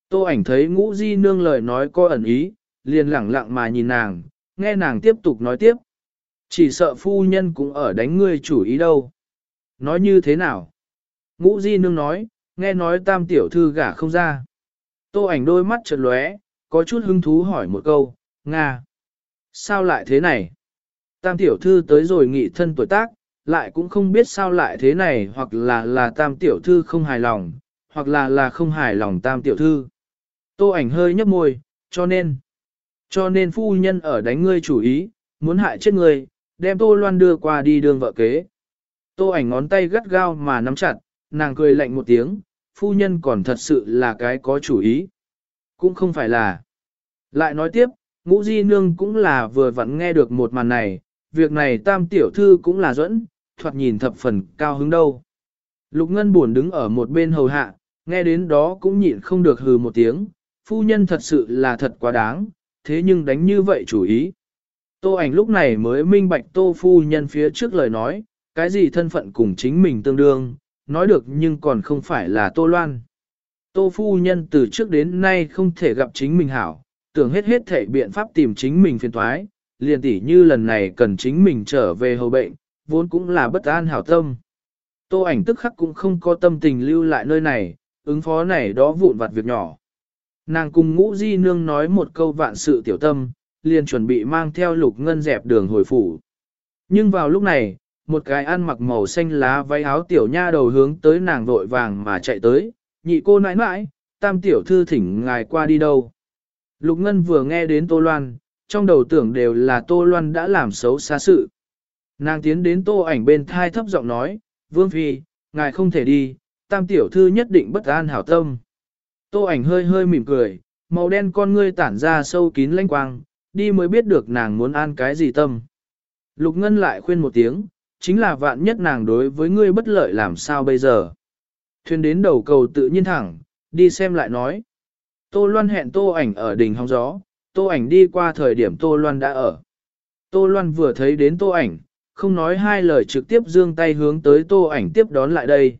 Tô ảnh thấy ngũ di nương lời nói có ẩn ý, liền lẳng lặng mà nhìn nàng, nghe nàng tiếp tục nói tiếp. Chỉ sợ phu nhân cũng ở đánh ngươi chủ ý đâu. Nói như thế nào? Ngũ di nương nói, nghe nói tam tiểu thư gả không ra. Tô ảnh đôi mắt trật lóe, có chút hứng thú hỏi một câu, Nga. Sao lại thế này? Tam tiểu thư tới rồi nghị thân tuổi tác, lại cũng không biết sao lại thế này hoặc là là tam tiểu thư không hài lòng, hoặc là là không hài lòng tam tiểu thư. Tô ảnh hơi nhấp môi, cho nên, cho nên phu nhân ở đánh ngươi chủ ý, muốn hại chết ngươi, đem Tô Loan đưa qua đi đường vợ kế. Tô ảnh ngón tay gắt gao mà nắm chặt, nàng cười lạnh một tiếng, phu nhân còn thật sự là cái có chủ ý. Cũng không phải là. Lại nói tiếp, ngũ di nương cũng là vừa vặn nghe được một màn này, việc này tam tiểu thư cũng là dẫn, thoạt nhìn thập phần cao hứng đâu. Lục Ngân buồn đứng ở một bên hầu hạ, nghe đến đó cũng nhịn không được hừ một tiếng, phu nhân thật sự là thật quá đáng, thế nhưng đánh như vậy chủ ý. Tô ảnh lúc này mới minh bạch tô phu nhân phía trước lời nói, cái gì thân phận cùng chính mình tương đương, nói được nhưng còn không phải là tô loan. Tô phu nhân từ trước đến nay không thể gặp chính mình hảo, tưởng hết hết thể biện pháp tìm chính mình phiền toái, liền tỉ như lần này cần chính mình trở về hầu bệnh, vốn cũng là bất an hảo tâm. Tô ảnh tức khắc cũng không có tâm tình lưu lại nơi này, ứng phó này đó vụn vặt việc nhỏ. Nàng cùng ngũ di nương nói một câu vạn sự tiểu tâm, liền chuẩn bị mang theo lục ngân dẹp đường hồi phủ. Nhưng vào lúc này, một cái ăn mặc màu xanh lá váy áo tiểu nha đầu hướng tới nàng vội vàng mà chạy tới, nhị cô nãi nãi, tam tiểu thư thỉnh ngài qua đi đâu. Lục ngân vừa nghe đến tô loan, trong đầu tưởng đều là tô loan đã làm xấu xa sự. Nàng tiến đến tô ảnh bên thai thấp giọng nói, Vương Phi, ngài không thể đi, tam tiểu thư nhất định bất an hảo tâm. Tô ảnh hơi hơi mỉm cười, màu đen con ngươi tản ra sâu kín lãnh quang, đi mới biết được nàng muốn an cái gì tâm. Lục Ngân lại khuyên một tiếng, chính là vạn nhất nàng đối với ngươi bất lợi làm sao bây giờ. Thuyền đến đầu cầu tự nhiên thẳng, đi xem lại nói. Tô Loan hẹn Tô ảnh ở đỉnh hóng gió, Tô ảnh đi qua thời điểm Tô Loan đã ở. Tô Loan vừa thấy đến Tô ảnh, không nói hai lời trực tiếp dương tay hướng tới tô ảnh tiếp đón lại đây.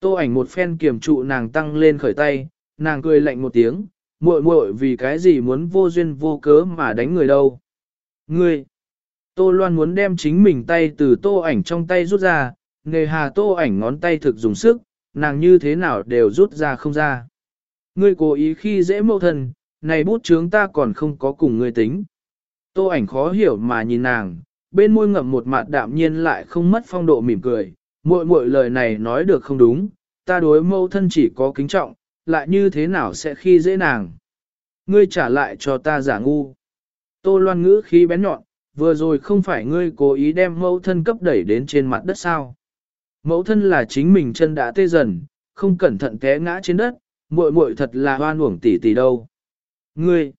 Tô ảnh một phen kiềm trụ nàng tăng lên khởi tay, nàng cười lạnh một tiếng, muội muội vì cái gì muốn vô duyên vô cớ mà đánh người đâu. Ngươi! Tô Loan muốn đem chính mình tay từ tô ảnh trong tay rút ra, nghề hà tô ảnh ngón tay thực dùng sức, nàng như thế nào đều rút ra không ra. Ngươi cố ý khi dễ mâu thân, này bút chướng ta còn không có cùng ngươi tính. Tô ảnh khó hiểu mà nhìn nàng, bên môi ngậm một mạt đạm nhiên lại không mất phong độ mỉm cười, muội muội lời này nói được không đúng, ta đối mâu thân chỉ có kính trọng, lại như thế nào sẽ khi dễ nàng. Ngươi trả lại cho ta giả ngu. Tô loan ngữ khí bén nhọn, vừa rồi không phải ngươi cố ý đem mẫu thân cấp đẩy đến trên mặt đất sao. Mẫu thân là chính mình chân đã tê dần, không cẩn thận té ngã trên đất, muội muội thật là hoan uổng tỷ tỷ đâu. Ngươi,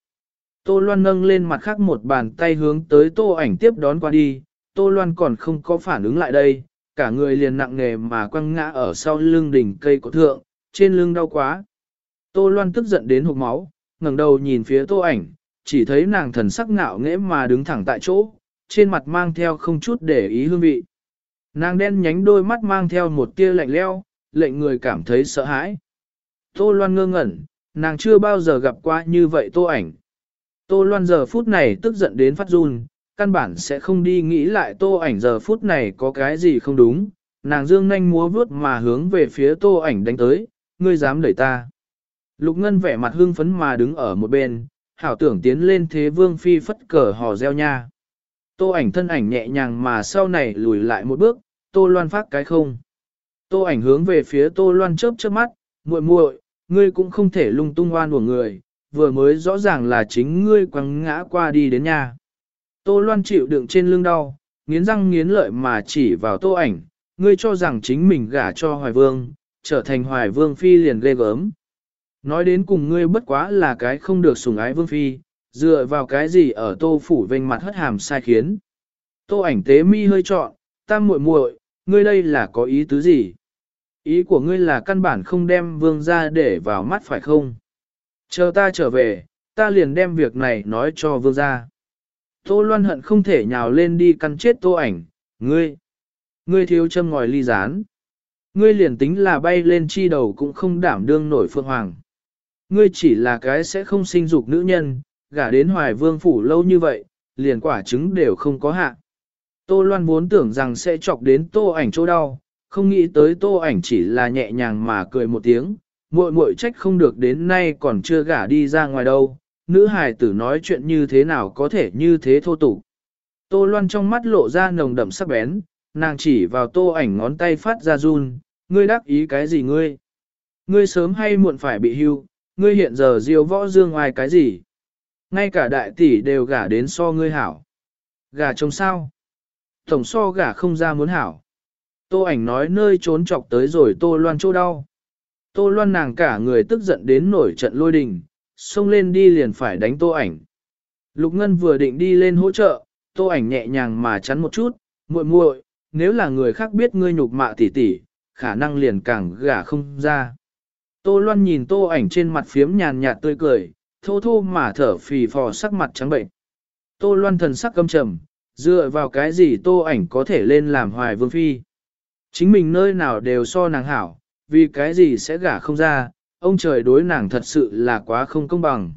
Tô Loan nâng lên mặt khác một bàn tay hướng tới tô ảnh tiếp đón qua đi, Tô Loan còn không có phản ứng lại đây, cả người liền nặng nề mà quăng ngã ở sau lưng đỉnh cây cổ thượng, trên lưng đau quá. Tô Loan tức giận đến hộc máu, ngẩng đầu nhìn phía tô ảnh, chỉ thấy nàng thần sắc ngạo nghễ mà đứng thẳng tại chỗ, trên mặt mang theo không chút để ý hương vị. Nàng đen nhánh đôi mắt mang theo một tia lạnh leo, lệnh người cảm thấy sợ hãi. Tô Loan ngơ ngẩn, nàng chưa bao giờ gặp qua như vậy tô ảnh. Tô Loan giờ phút này tức giận đến phát run, căn bản sẽ không đi nghĩ lại tô ảnh giờ phút này có cái gì không đúng, nàng dương nhanh múa vướt mà hướng về phía tô ảnh đánh tới, ngươi dám đẩy ta. Lục Ngân vẻ mặt hưng phấn mà đứng ở một bên, hảo tưởng tiến lên thế vương phi phất cờ hò reo nha. Tô ảnh thân ảnh nhẹ nhàng mà sau này lùi lại một bước, tô loan phát cái không. Tô ảnh hướng về phía tô loan chớp chớp mắt, muội muội, ngươi cũng không thể lung tung oan của người, vừa mới rõ ràng là chính ngươi quăng ngã qua đi đến nhà. Tô loan chịu đựng trên lưng đau, nghiến răng nghiến lợi mà chỉ vào tô ảnh, ngươi cho rằng chính mình gả cho hoài vương, trở thành hoài vương phi liền ghê gớm. Nói đến cùng ngươi bất quá là cái không được sủng ái vương phi, dựa vào cái gì ở tô phủ vênh mặt hất hàm sai khiến. Tô ảnh tế mi hơi trọn, tam muội muội, ngươi đây là có ý tứ gì? Ý của ngươi là căn bản không đem vương ra để vào mắt phải không? Chờ ta trở về, ta liền đem việc này nói cho vương ra. Tô loan hận không thể nhào lên đi căn chết tô ảnh, ngươi, ngươi thiếu châm ngòi ly rán. Ngươi liền tính là bay lên chi đầu cũng không đảm đương nổi phương hoàng. Ngươi chỉ là cái sẽ không sinh dục nữ nhân, gả đến hoài vương phủ lâu như vậy, liền quả trứng đều không có hạ. Tô Loan vốn tưởng rằng sẽ chọc đến tô ảnh chỗ đau, không nghĩ tới tô ảnh chỉ là nhẹ nhàng mà cười một tiếng, muội muội trách không được đến nay còn chưa gả đi ra ngoài đâu, nữ hài tử nói chuyện như thế nào có thể như thế thô tục. Tô Loan trong mắt lộ ra nồng đậm sắc bén, nàng chỉ vào tô ảnh ngón tay phát ra run, ngươi đắc ý cái gì ngươi? Ngươi sớm hay muộn phải bị hưu, ngươi hiện giờ diêu võ dương ngoài cái gì? Ngay cả đại tỷ đều gả đến so ngươi hảo. Gả chồng sao? Tổng so gả không ra muốn hảo. Tô ảnh nói nơi trốn chọc tới rồi tô loan chỗ đau. Tô loan nàng cả người tức giận đến nổi trận lôi đình, xông lên đi liền phải đánh tô ảnh. Lục Ngân vừa định đi lên hỗ trợ, tô ảnh nhẹ nhàng mà chắn một chút, muội muội, nếu là người khác biết ngươi nhục mạ tỷ tỷ, khả năng liền càng gả không ra. Tô Loan nhìn tô ảnh trên mặt phiếm nhàn nhạt tươi cười, thô thô mà thở phì phò sắc mặt trắng bệnh. Tô Loan thần sắc căm trầm, dựa vào cái gì tô ảnh có thể lên làm hoài vương phi. Chính mình nơi nào đều so nàng hảo, vì cái gì sẽ gả không ra, ông trời đối nàng thật sự là quá không công bằng.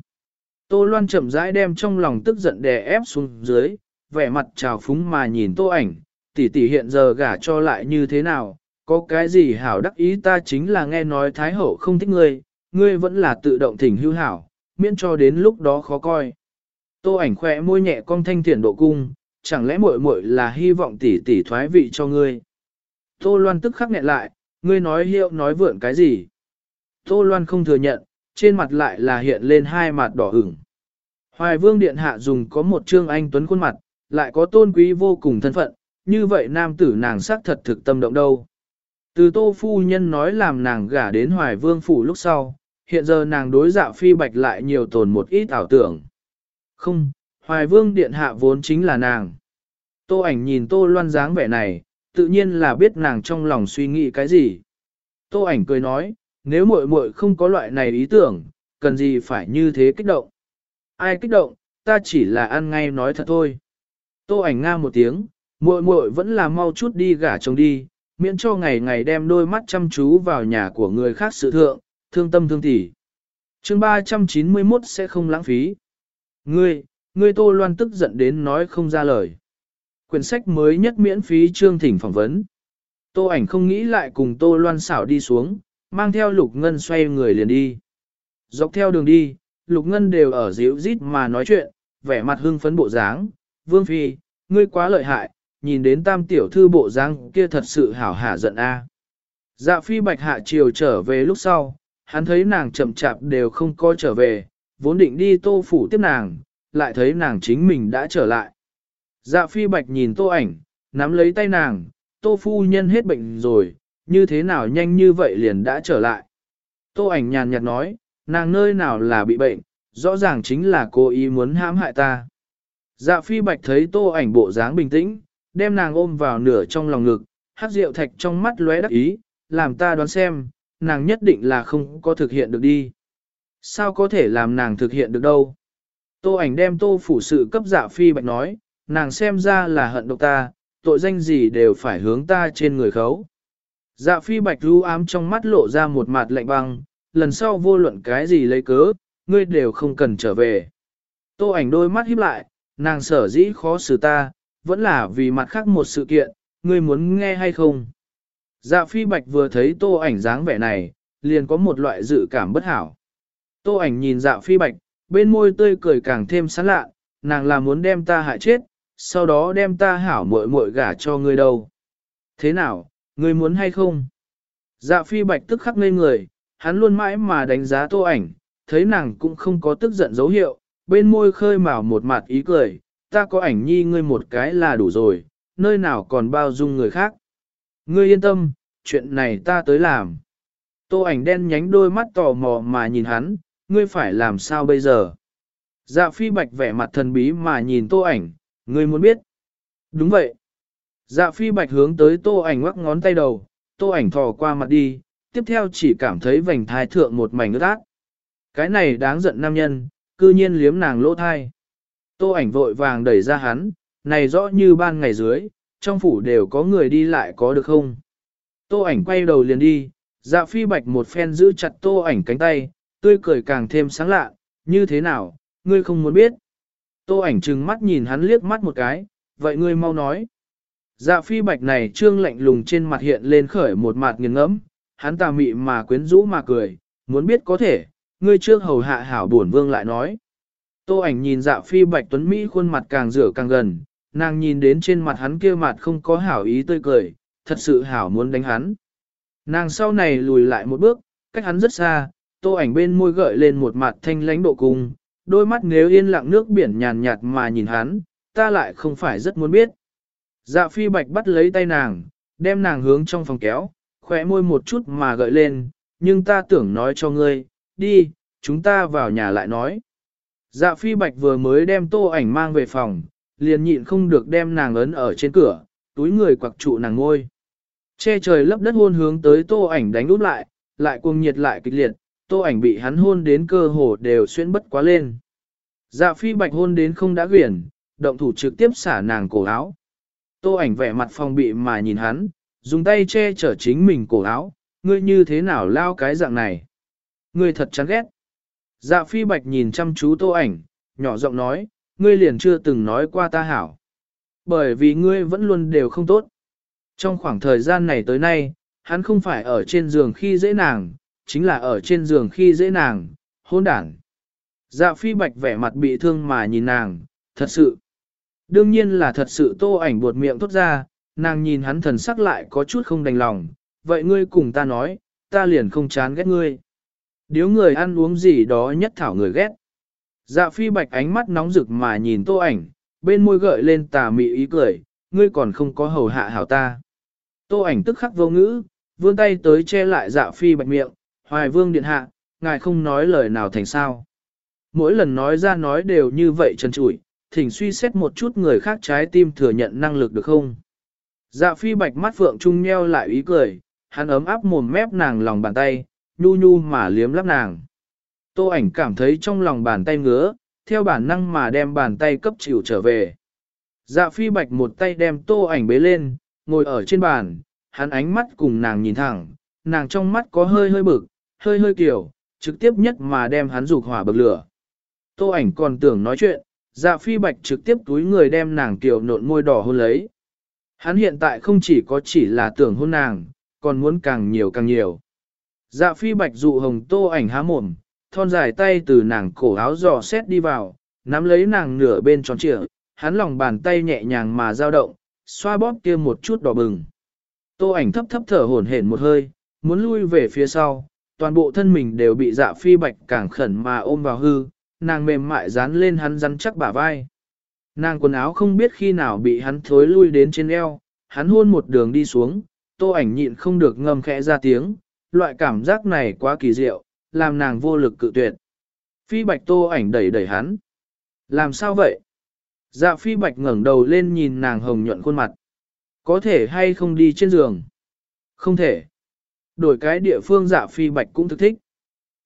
Tô Loan chậm rãi đem trong lòng tức giận đè ép xuống dưới, vẻ mặt trào phúng mà nhìn tô ảnh, tỷ tỷ hiện giờ gả cho lại như thế nào, có cái gì hảo đắc ý ta chính là nghe nói Thái Hậu không thích ngươi, ngươi vẫn là tự động thỉnh hưu hảo, miễn cho đến lúc đó khó coi. Tô ảnh khẽ môi nhẹ cong thanh thiện độ cung, chẳng lẽ muội muội là hy vọng tỷ tỷ thoái vị cho ngươi. Tô Loan tức khắc nghẹn lại, ngươi nói hiệu nói vượn cái gì. Tô Loan không thừa nhận, trên mặt lại là hiện lên hai mặt đỏ ửng. Hoài Vương Điện Hạ dùng có một trương anh tuấn khuôn mặt, lại có tôn quý vô cùng thân phận, như vậy nam tử nàng xác thật thực tâm động đâu. Từ tô phu nhân nói làm nàng gả đến Hoài Vương Phủ lúc sau, hiện giờ nàng đối dạo phi bạch lại nhiều tồn một ít ảo tưởng. Không, Hoài Vương Điện Hạ vốn chính là nàng. Tô ảnh nhìn tô loan dáng vẻ này, tự nhiên là biết nàng trong lòng suy nghĩ cái gì. Tô ảnh cười nói, nếu muội muội không có loại này ý tưởng, cần gì phải như thế kích động. Ai kích động, ta chỉ là ăn ngay nói thật thôi. Tô ảnh nga một tiếng, muội muội vẫn là mau chút đi gả chồng đi, miễn cho ngày ngày đem đôi mắt chăm chú vào nhà của người khác sự thượng, thương tâm thương tỷ. Chương 391 sẽ không lãng phí. Ngươi, ngươi Tô Loan tức giận đến nói không ra lời. Quyển sách mới nhất miễn phí chương thỉnh phỏng vấn. Tô ảnh không nghĩ lại cùng Tô Loan xảo đi xuống, mang theo Lục Ngân xoay người liền đi. Dọc theo đường đi, Lục Ngân đều ở dịu rít mà nói chuyện, vẻ mặt hưng phấn bộ dáng. Vương Phi, ngươi quá lợi hại, nhìn đến tam tiểu thư bộ dáng kia thật sự hảo hả giận a. Dạ phi bạch hạ chiều trở về lúc sau, hắn thấy nàng chậm chạp đều không có trở về, vốn định đi tô phủ tiếp nàng, lại thấy nàng chính mình đã trở lại. Dạ phi bạch nhìn tô ảnh, nắm lấy tay nàng, tô phu nhân hết bệnh rồi, như thế nào nhanh như vậy liền đã trở lại. Tô ảnh nhàn nhạt nói, nàng nơi nào là bị bệnh, rõ ràng chính là cô ý muốn hãm hại ta. Dạ phi bạch thấy tô ảnh bộ dáng bình tĩnh, đem nàng ôm vào nửa trong lòng ngực, hát rượu thạch trong mắt lóe đắc ý, làm ta đoán xem, nàng nhất định là không có thực hiện được đi. Sao có thể làm nàng thực hiện được đâu? Tô ảnh đem tô phủ sự cấp dạ phi bạch nói, nàng xem ra là hận độc ta, tội danh gì đều phải hướng ta trên người khấu. Dạ phi bạch lưu ám trong mắt lộ ra một mặt lạnh băng, lần sau vô luận cái gì lấy cớ, ngươi đều không cần trở về. Tô ảnh đôi mắt híp lại, nàng sở dĩ khó xử ta, vẫn là vì mặt khác một sự kiện, ngươi muốn nghe hay không? Dạ phi bạch vừa thấy tô ảnh dáng vẻ này, liền có một loại dự cảm bất hảo. Tô ảnh nhìn dạ phi bạch, bên môi tươi cười càng thêm sán lạ, nàng là muốn đem ta hại chết, sau đó đem ta hảo muội muội gả cho ngươi đâu. Thế nào, ngươi muốn hay không? Dạ phi bạch tức khắc ngây người, hắn luôn mãi mà đánh giá tô ảnh, thấy nàng cũng không có tức giận dấu hiệu, bên môi khơi mào một mặt ý cười, ta có ảnh nhi ngươi một cái là đủ rồi, nơi nào còn bao dung người khác. Ngươi yên tâm, chuyện này ta tới làm. Tô ảnh đen nhánh đôi mắt tò mò mà nhìn hắn, ngươi phải làm sao bây giờ? Dạ phi bạch vẻ mặt thần bí mà nhìn tô ảnh, ngươi muốn biết. Đúng vậy. Dạ phi bạch hướng tới tô ảnh ngoắc ngón tay đầu, tô ảnh thò qua mặt đi, tiếp theo chỉ cảm thấy vành thai thượng một mảnh ướt át. Cái này đáng giận nam nhân, cư nhiên liếm nàng lỗ thai. Tô ảnh vội vàng đẩy ra hắn, này rõ như ban ngày dưới, trong phủ đều có người đi lại có được không? Tô ảnh quay đầu liền đi, dạ phi bạch một phen giữ chặt tô ảnh cánh tay, tươi cười càng thêm sáng lạ, như thế nào, ngươi không muốn biết. Tô ảnh trừng mắt nhìn hắn liếc mắt một cái, vậy ngươi mau nói. Dạ phi bạch này trương lạnh lùng trên mặt hiện lên khởi một mặt nghiền ngẫm, hắn tà mị mà quyến rũ mà cười, muốn biết có thể, ngươi trước hầu hạ hảo buồn vương lại nói. Tô ảnh nhìn dạ phi bạch tuấn Mỹ khuôn mặt càng rửa càng gần, nàng nhìn đến trên mặt hắn kia mặt không có hảo ý tươi cười, thật sự hảo muốn đánh hắn. Nàng sau này lùi lại một bước, cách hắn rất xa, tô ảnh bên môi gợi lên một mặt thanh lãnh độ cùng đôi mắt nếu yên lặng nước biển nhàn nhạt mà nhìn hắn, ta lại không phải rất muốn biết. Dạ phi bạch bắt lấy tay nàng, đem nàng hướng trong phòng kéo, khỏe môi một chút mà gợi lên, nhưng ta tưởng nói cho ngươi, đi, chúng ta vào nhà lại nói. Dạ phi bạch vừa mới đem tô ảnh mang về phòng, liền nhịn không được đem nàng ấn ở trên cửa, túi người quặc trụ nàng ngôi. Che trời lấp đất hôn hướng tới tô ảnh đánh úp lại, lại cuồng nhiệt lại kịch liệt, tô ảnh bị hắn hôn đến cơ hồ đều xuyên bất quá lên. Dạ phi bạch hôn đến không đã quyển, động thủ trực tiếp xả nàng cổ áo. Tô ảnh vẻ mặt phòng bị mà nhìn hắn, dùng tay che chở chính mình cổ áo, ngươi như thế nào lao cái dạng này. Ngươi thật chán ghét. Dạ phi bạch nhìn chăm chú tô ảnh, nhỏ giọng nói, ngươi liền chưa từng nói qua ta hảo. Bởi vì ngươi vẫn luôn đều không tốt. Trong khoảng thời gian này tới nay, hắn không phải ở trên giường khi dễ nàng, chính là ở trên giường khi dễ nàng, hôn đản. Dạ phi bạch vẻ mặt bị thương mà nhìn nàng, thật sự. Đương nhiên là thật sự tô ảnh buột miệng thốt ra, nàng nhìn hắn thần sắc lại có chút không đành lòng, vậy ngươi cùng ta nói, ta liền không chán ghét ngươi. Điếu người ăn uống gì đó nhất thảo người ghét. Dạ phi bạch ánh mắt nóng rực mà nhìn tô ảnh, bên môi gợi lên tà mị ý cười, ngươi còn không có hầu hạ hảo ta. Tô ảnh tức khắc vô ngữ, vươn tay tới che lại dạ phi bạch miệng, hoài vương điện hạ, ngài không nói lời nào thành sao. Mỗi lần nói ra nói đều như vậy trần trụi, thỉnh suy xét một chút người khác trái tim thừa nhận năng lực được không. Dạ phi bạch mắt phượng trung nheo lại ý cười, hắn ấm áp mồm mép nàng lòng bàn tay, nhu nhu mà liếm lắp nàng. Tô ảnh cảm thấy trong lòng bàn tay ngứa, theo bản năng mà đem bàn tay cấp chịu trở về. Dạ phi bạch một tay đem tô ảnh bế lên, ngồi ở trên bàn, hắn ánh mắt cùng nàng nhìn thẳng, nàng trong mắt có hơi hơi bực, hơi hơi kiểu, trực tiếp nhất mà đem hắn dục hỏa bậc lửa. Tô ảnh còn tưởng nói chuyện, dạ phi bạch trực tiếp túi người đem nàng kiểu nộn môi đỏ hôn lấy. Hắn hiện tại không chỉ có chỉ là tưởng hôn nàng, còn muốn càng nhiều càng nhiều. Dạ phi bạch dụ hồng tô ảnh há mồm, thon dài tay từ nàng cổ áo dò xét đi vào, nắm lấy nàng nửa bên tròn trịa, hắn lòng bàn tay nhẹ nhàng mà dao động, xoa bóp kia một chút đỏ bừng. Tô ảnh thấp thấp thở hổn hển một hơi, muốn lui về phía sau, toàn bộ thân mình đều bị dạ phi bạch càng khẩn mà ôm vào hư, nàng mềm mại dán lên hắn rắn chắc bả vai. Nàng quần áo không biết khi nào bị hắn thối lui đến trên eo, hắn hôn một đường đi xuống, tô ảnh nhịn không được ngâm khẽ ra tiếng, loại cảm giác này quá kỳ diệu, làm nàng vô lực cự tuyệt. Phi bạch tô ảnh đẩy đẩy hắn. Làm sao vậy? Dạ phi bạch ngẩng đầu lên nhìn nàng hồng nhuận khuôn mặt. Có thể hay không đi trên giường? Không thể. Đổi cái địa phương dạ phi bạch cũng thức thích.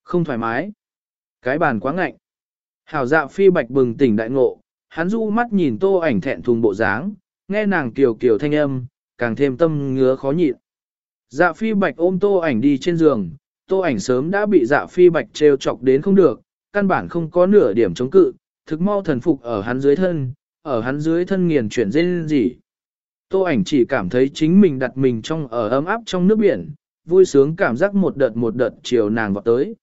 Không thoải mái. Cái bàn quá ngạnh. Hảo dạ phi bạch bừng tỉnh đại ngộ, hắn du mắt nhìn tô ảnh thẹn thùng bộ dáng, nghe nàng kiều kiều thanh âm, càng thêm tâm ngứa khó nhịn. Dạ phi bạch ôm tô ảnh đi trên giường, tô ảnh sớm đã bị dạ phi bạch treo chọc đến không được, căn bản không có nửa điểm chống cự, thực mau thần phục ở hắn dưới thân, ở hắn dưới thân nghiền chuyển dên gì. Tô ảnh chỉ cảm thấy chính mình đặt mình trong ở ấm áp trong nước biển, vui sướng cảm giác một đợt một đợt chiều nàng vọt tới.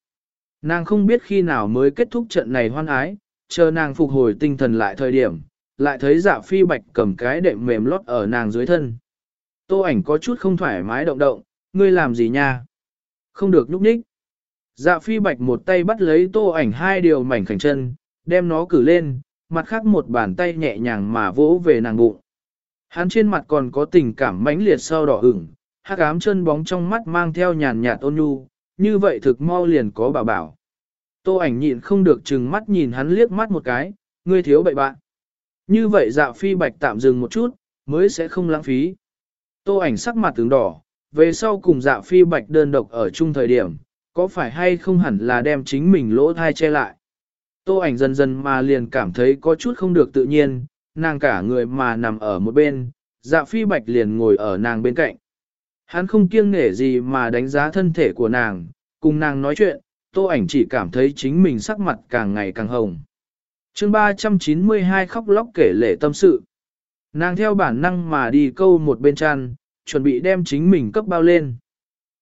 Nàng không biết khi nào mới kết thúc trận này hoan ái, chờ nàng phục hồi tinh thần lại thời điểm, lại thấy dạ phi bạch cầm cái đệm mềm lót ở nàng dưới thân. Tô ảnh có chút không thoải mái động động, ngươi làm gì nha? Không được nhúc nhích. Dạ phi bạch một tay bắt lấy tô ảnh hai điều mảnh khảnh chân, đem nó cử lên, mặt khác một bàn tay nhẹ nhàng mà vỗ về nàng bụng. Hắn trên mặt còn có tình cảm mãnh liệt sau đỏ ửng, hắc ám chân bóng trong mắt mang theo nhàn nhạt ôn nhu, như vậy thực mau liền có bảo bảo. Tô ảnh nhịn không được chừng mắt nhìn hắn liếc mắt một cái, ngươi thiếu bậy bạn. Như vậy dạ phi bạch tạm dừng một chút, mới sẽ không lãng phí. Tô ảnh sắc mặt tướng đỏ, về sau cùng dạ phi bạch đơn độc ở chung thời điểm, có phải hay không hẳn là đem chính mình lỗ thai che lại. Tô ảnh dần dần mà liền cảm thấy có chút không được tự nhiên, nàng cả người mà nằm ở một bên, dạ phi bạch liền ngồi ở nàng bên cạnh. Hắn không kiêng nể gì mà đánh giá thân thể của nàng, cùng nàng nói chuyện, tô ảnh chỉ cảm thấy chính mình sắc mặt càng ngày càng hồng. chương 392 khóc lóc kể lể tâm sự. Nàng theo bản năng mà đi câu một bên chăn, chuẩn bị đem chính mình cấp bao lên.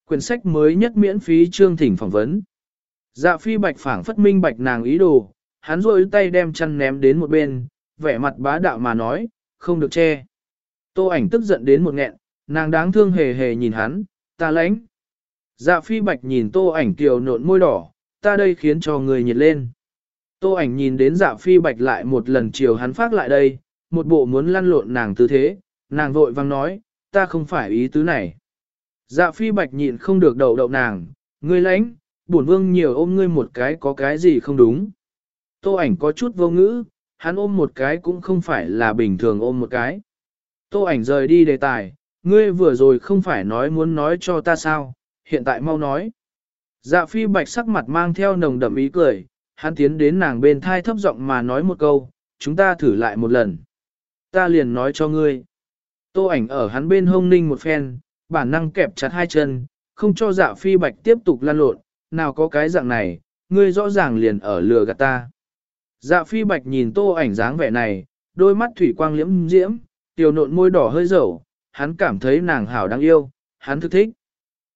Quyển sách mới nhất miễn phí chương thỉnh phỏng vấn. Dạ phi bạch phảng phất minh bạch nàng ý đồ, hắn rôi tay đem chăn ném đến một bên, vẻ mặt bá đạo mà nói, không được che. Tô ảnh tức giận đến một nghẹn, nàng đáng thương hề hề nhìn hắn, ta lãnh. Dạ phi bạch nhìn tô ảnh kiều nộn môi đỏ, ta đây khiến cho người nhiệt lên. Tô ảnh nhìn đến dạ phi bạch lại một lần chiều hắn phát lại đây, một bộ muốn lăn lộn nàng tư thế, nàng vội vang nói, ta không phải ý tứ này. Dạ phi bạch nhịn không được đầu đậu nàng, ngươi lãnh, bổn vương nhiều ôm ngươi một cái có cái gì không đúng. Tô ảnh có chút vô ngữ, hắn ôm một cái cũng không phải là bình thường ôm một cái. Tô ảnh rời đi đề tài, ngươi vừa rồi không phải nói muốn nói cho ta sao, hiện tại mau nói. Dạ phi bạch sắc mặt mang theo nồng đậm ý cười, hắn tiến đến nàng bên thai thấp giọng mà nói một câu, chúng ta thử lại một lần. Ta liền nói cho ngươi. Tô ảnh ở hắn bên hông ninh một phen, bản năng kẹp chặt hai chân, không cho dạ phi bạch tiếp tục lan lộn, nào có cái dạng này, ngươi rõ ràng liền ở lừa gạt ta. Dạ phi bạch nhìn tô ảnh dáng vẻ này, đôi mắt thủy quang liễm diễm, tiểu nộn môi đỏ hơi dầu, hắn cảm thấy nàng hảo đáng yêu, hắn thức thích.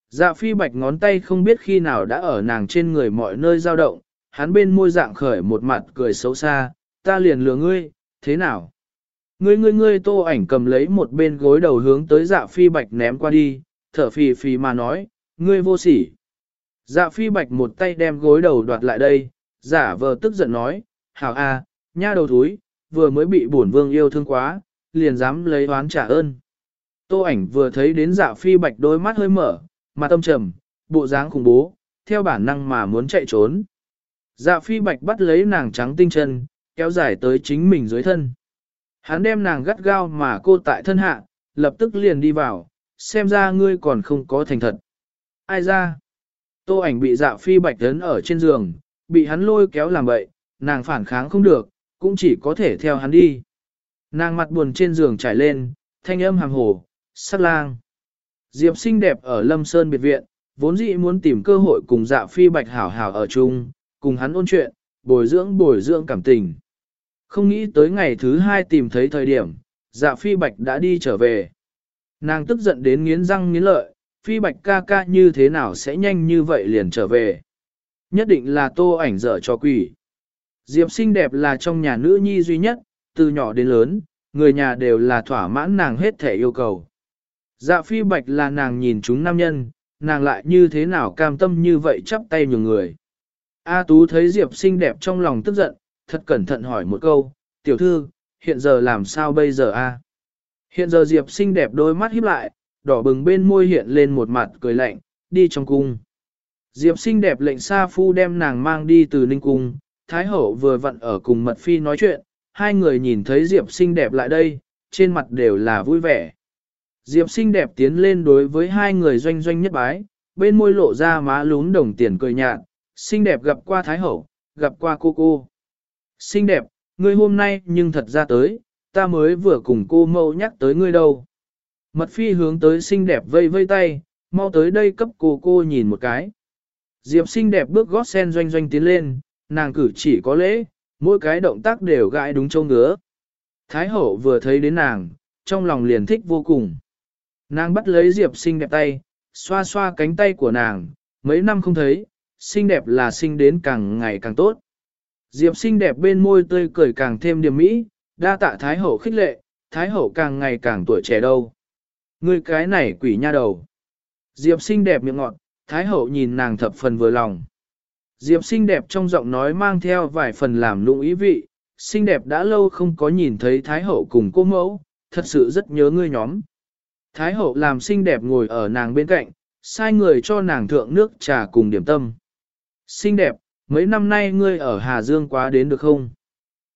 Dạ phi bạch ngón tay không biết khi nào đã ở nàng trên người mọi nơi dao động, hắn bên môi dạng khởi một mặt cười xấu xa, ta liền lừa ngươi, thế nào? Ngươi ngươi ngươi tô ảnh cầm lấy một bên gối đầu hướng tới dạ phi bạch ném qua đi, thở phì phì mà nói, ngươi vô sỉ. Dạ phi bạch một tay đem gối đầu đoạt lại đây, giả vờ tức giận nói, hảo a, nha đầu thúi, vừa mới bị bổn vương yêu thương quá, liền dám lấy oán trả ơn. Tô ảnh vừa thấy đến dạ phi bạch đôi mắt hơi mở, mặt tâm trầm, bộ dáng khủng bố, theo bản năng mà muốn chạy trốn. Dạ phi bạch bắt lấy nàng trắng tinh chân, kéo dài tới chính mình dưới thân. Hắn đem nàng gắt gao mà cô tại thân hạ, lập tức liền đi vào, xem ra ngươi còn không có thành thật. Ai ra? Tô ảnh bị dạ phi bạch đấn ở trên giường, bị hắn lôi kéo làm bậy, nàng phản kháng không được, cũng chỉ có thể theo hắn đi. Nàng mặt buồn trên giường trải lên, thanh âm hàm hồ, sắc lang. Diệp xinh đẹp ở Lâm Sơn biệt viện, vốn dĩ muốn tìm cơ hội cùng dạ phi bạch hảo hảo ở chung, cùng hắn ôn chuyện, bồi dưỡng bồi dưỡng cảm tình. Không nghĩ tới ngày thứ hai tìm thấy thời điểm, dạ phi bạch đã đi trở về. Nàng tức giận đến nghiến răng nghiến lợi, phi bạch ca ca như thế nào sẽ nhanh như vậy liền trở về. Nhất định là tô ảnh dở cho quỷ. Diệp xinh đẹp là trong nhà nữ nhi duy nhất, từ nhỏ đến lớn, người nhà đều là thỏa mãn nàng hết thể yêu cầu. Dạ phi bạch là nàng nhìn chúng nam nhân, nàng lại như thế nào cam tâm như vậy chắp tay nhường người. A Tú thấy Diệp xinh đẹp trong lòng tức giận, thật cẩn thận hỏi một câu, tiểu thư, hiện giờ làm sao bây giờ a? Hiện giờ Diệp xinh đẹp đôi mắt híp lại, đỏ bừng bên môi hiện lên một mặt cười lạnh, đi trong cung. Diệp xinh đẹp lệnh sa phu đem nàng mang đi từ Ninh Cung, Thái Hậu vừa vặn ở cùng Mật Phi nói chuyện, hai người nhìn thấy Diệp xinh đẹp lại đây, trên mặt đều là vui vẻ. Diệp xinh đẹp tiến lên đối với hai người doanh doanh nhất bái, bên môi lộ ra má lún đồng tiền cười nhạt, xinh đẹp gặp qua Thái Hậu, gặp qua cô cô. Xinh đẹp, ngươi hôm nay nhưng thật ra tới, ta mới vừa cùng cô mâu nhắc tới ngươi đâu. Mật phi hướng tới xinh đẹp vây vây tay, mau tới đây cấp cô cô nhìn một cái. Diệp xinh đẹp bước gót sen doanh doanh tiến lên, nàng cử chỉ có lễ, mỗi cái động tác đều gãi đúng châu ngứa. Thái hậu vừa thấy đến nàng, trong lòng liền thích vô cùng. Nàng bắt lấy Diệp xinh đẹp tay, xoa xoa cánh tay của nàng, mấy năm không thấy, xinh đẹp là xinh đến càng ngày càng tốt. Diệp xinh đẹp bên môi tươi cười càng thêm điểm mỹ, đa tạ Thái hậu khích lệ, Thái hậu càng ngày càng tuổi trẻ đâu. Người cái này quỷ nha đầu. Diệp xinh đẹp miệng ngọt, Thái hậu nhìn nàng thập phần vừa lòng. Diệp xinh đẹp trong giọng nói mang theo vài phần làm lụng ý vị, xinh đẹp đã lâu không có nhìn thấy Thái hậu cùng cô mẫu, thật sự rất nhớ ngươi nhóm. Thái hậu làm xinh đẹp ngồi ở nàng bên cạnh, sai người cho nàng thượng nước trà cùng điểm tâm. Xinh đẹp, mấy năm nay ngươi ở Hà Dương quá đến được không?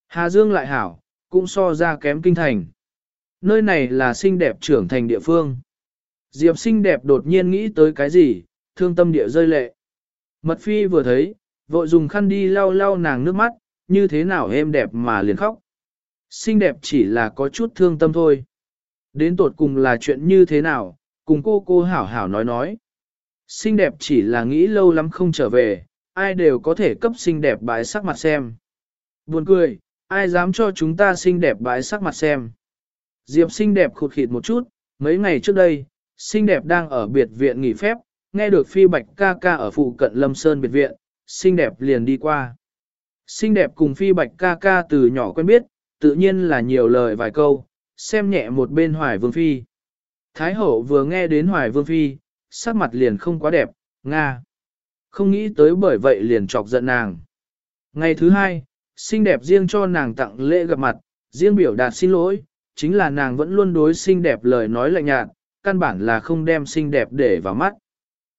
Hà Dương lại hảo, cũng so ra kém kinh thành. Nơi này là xinh đẹp trưởng thành địa phương. Diệp xinh đẹp đột nhiên nghĩ tới cái gì, thương tâm địa rơi lệ. Mật phi vừa thấy, vội dùng khăn đi lau lau nàng nước mắt, như thế nào êm đẹp mà liền khóc. Xinh đẹp chỉ là có chút thương tâm thôi. Đến tột cùng là chuyện như thế nào, cùng cô cô hảo hảo nói nói. Xinh đẹp chỉ là nghĩ lâu lắm không trở về, ai đều có thể cấp xinh đẹp bái sắc mặt xem. Buồn cười, ai dám cho chúng ta xinh đẹp bái sắc mặt xem. Diệp xinh đẹp khụt khịt một chút, mấy ngày trước đây, xinh đẹp đang ở biệt viện nghỉ phép, nghe được phi bạch ca ca ở phụ cận lâm sơn biệt viện, xinh đẹp liền đi qua. Xinh đẹp cùng phi bạch ca ca từ nhỏ quen biết, tự nhiên là nhiều lời vài câu, xem nhẹ một bên hoài vương phi. Thái hậu vừa nghe đến hoài vương phi, sắc mặt liền không quá đẹp, Nga. Không nghĩ tới bởi vậy liền chọc giận nàng. Ngày thứ hai, xinh đẹp riêng cho nàng tặng lễ gặp mặt, riêng biểu đạt xin lỗi, chính là nàng vẫn luôn đối xinh đẹp lời nói lạnh nhạt, căn bản là không đem xinh đẹp để vào mắt.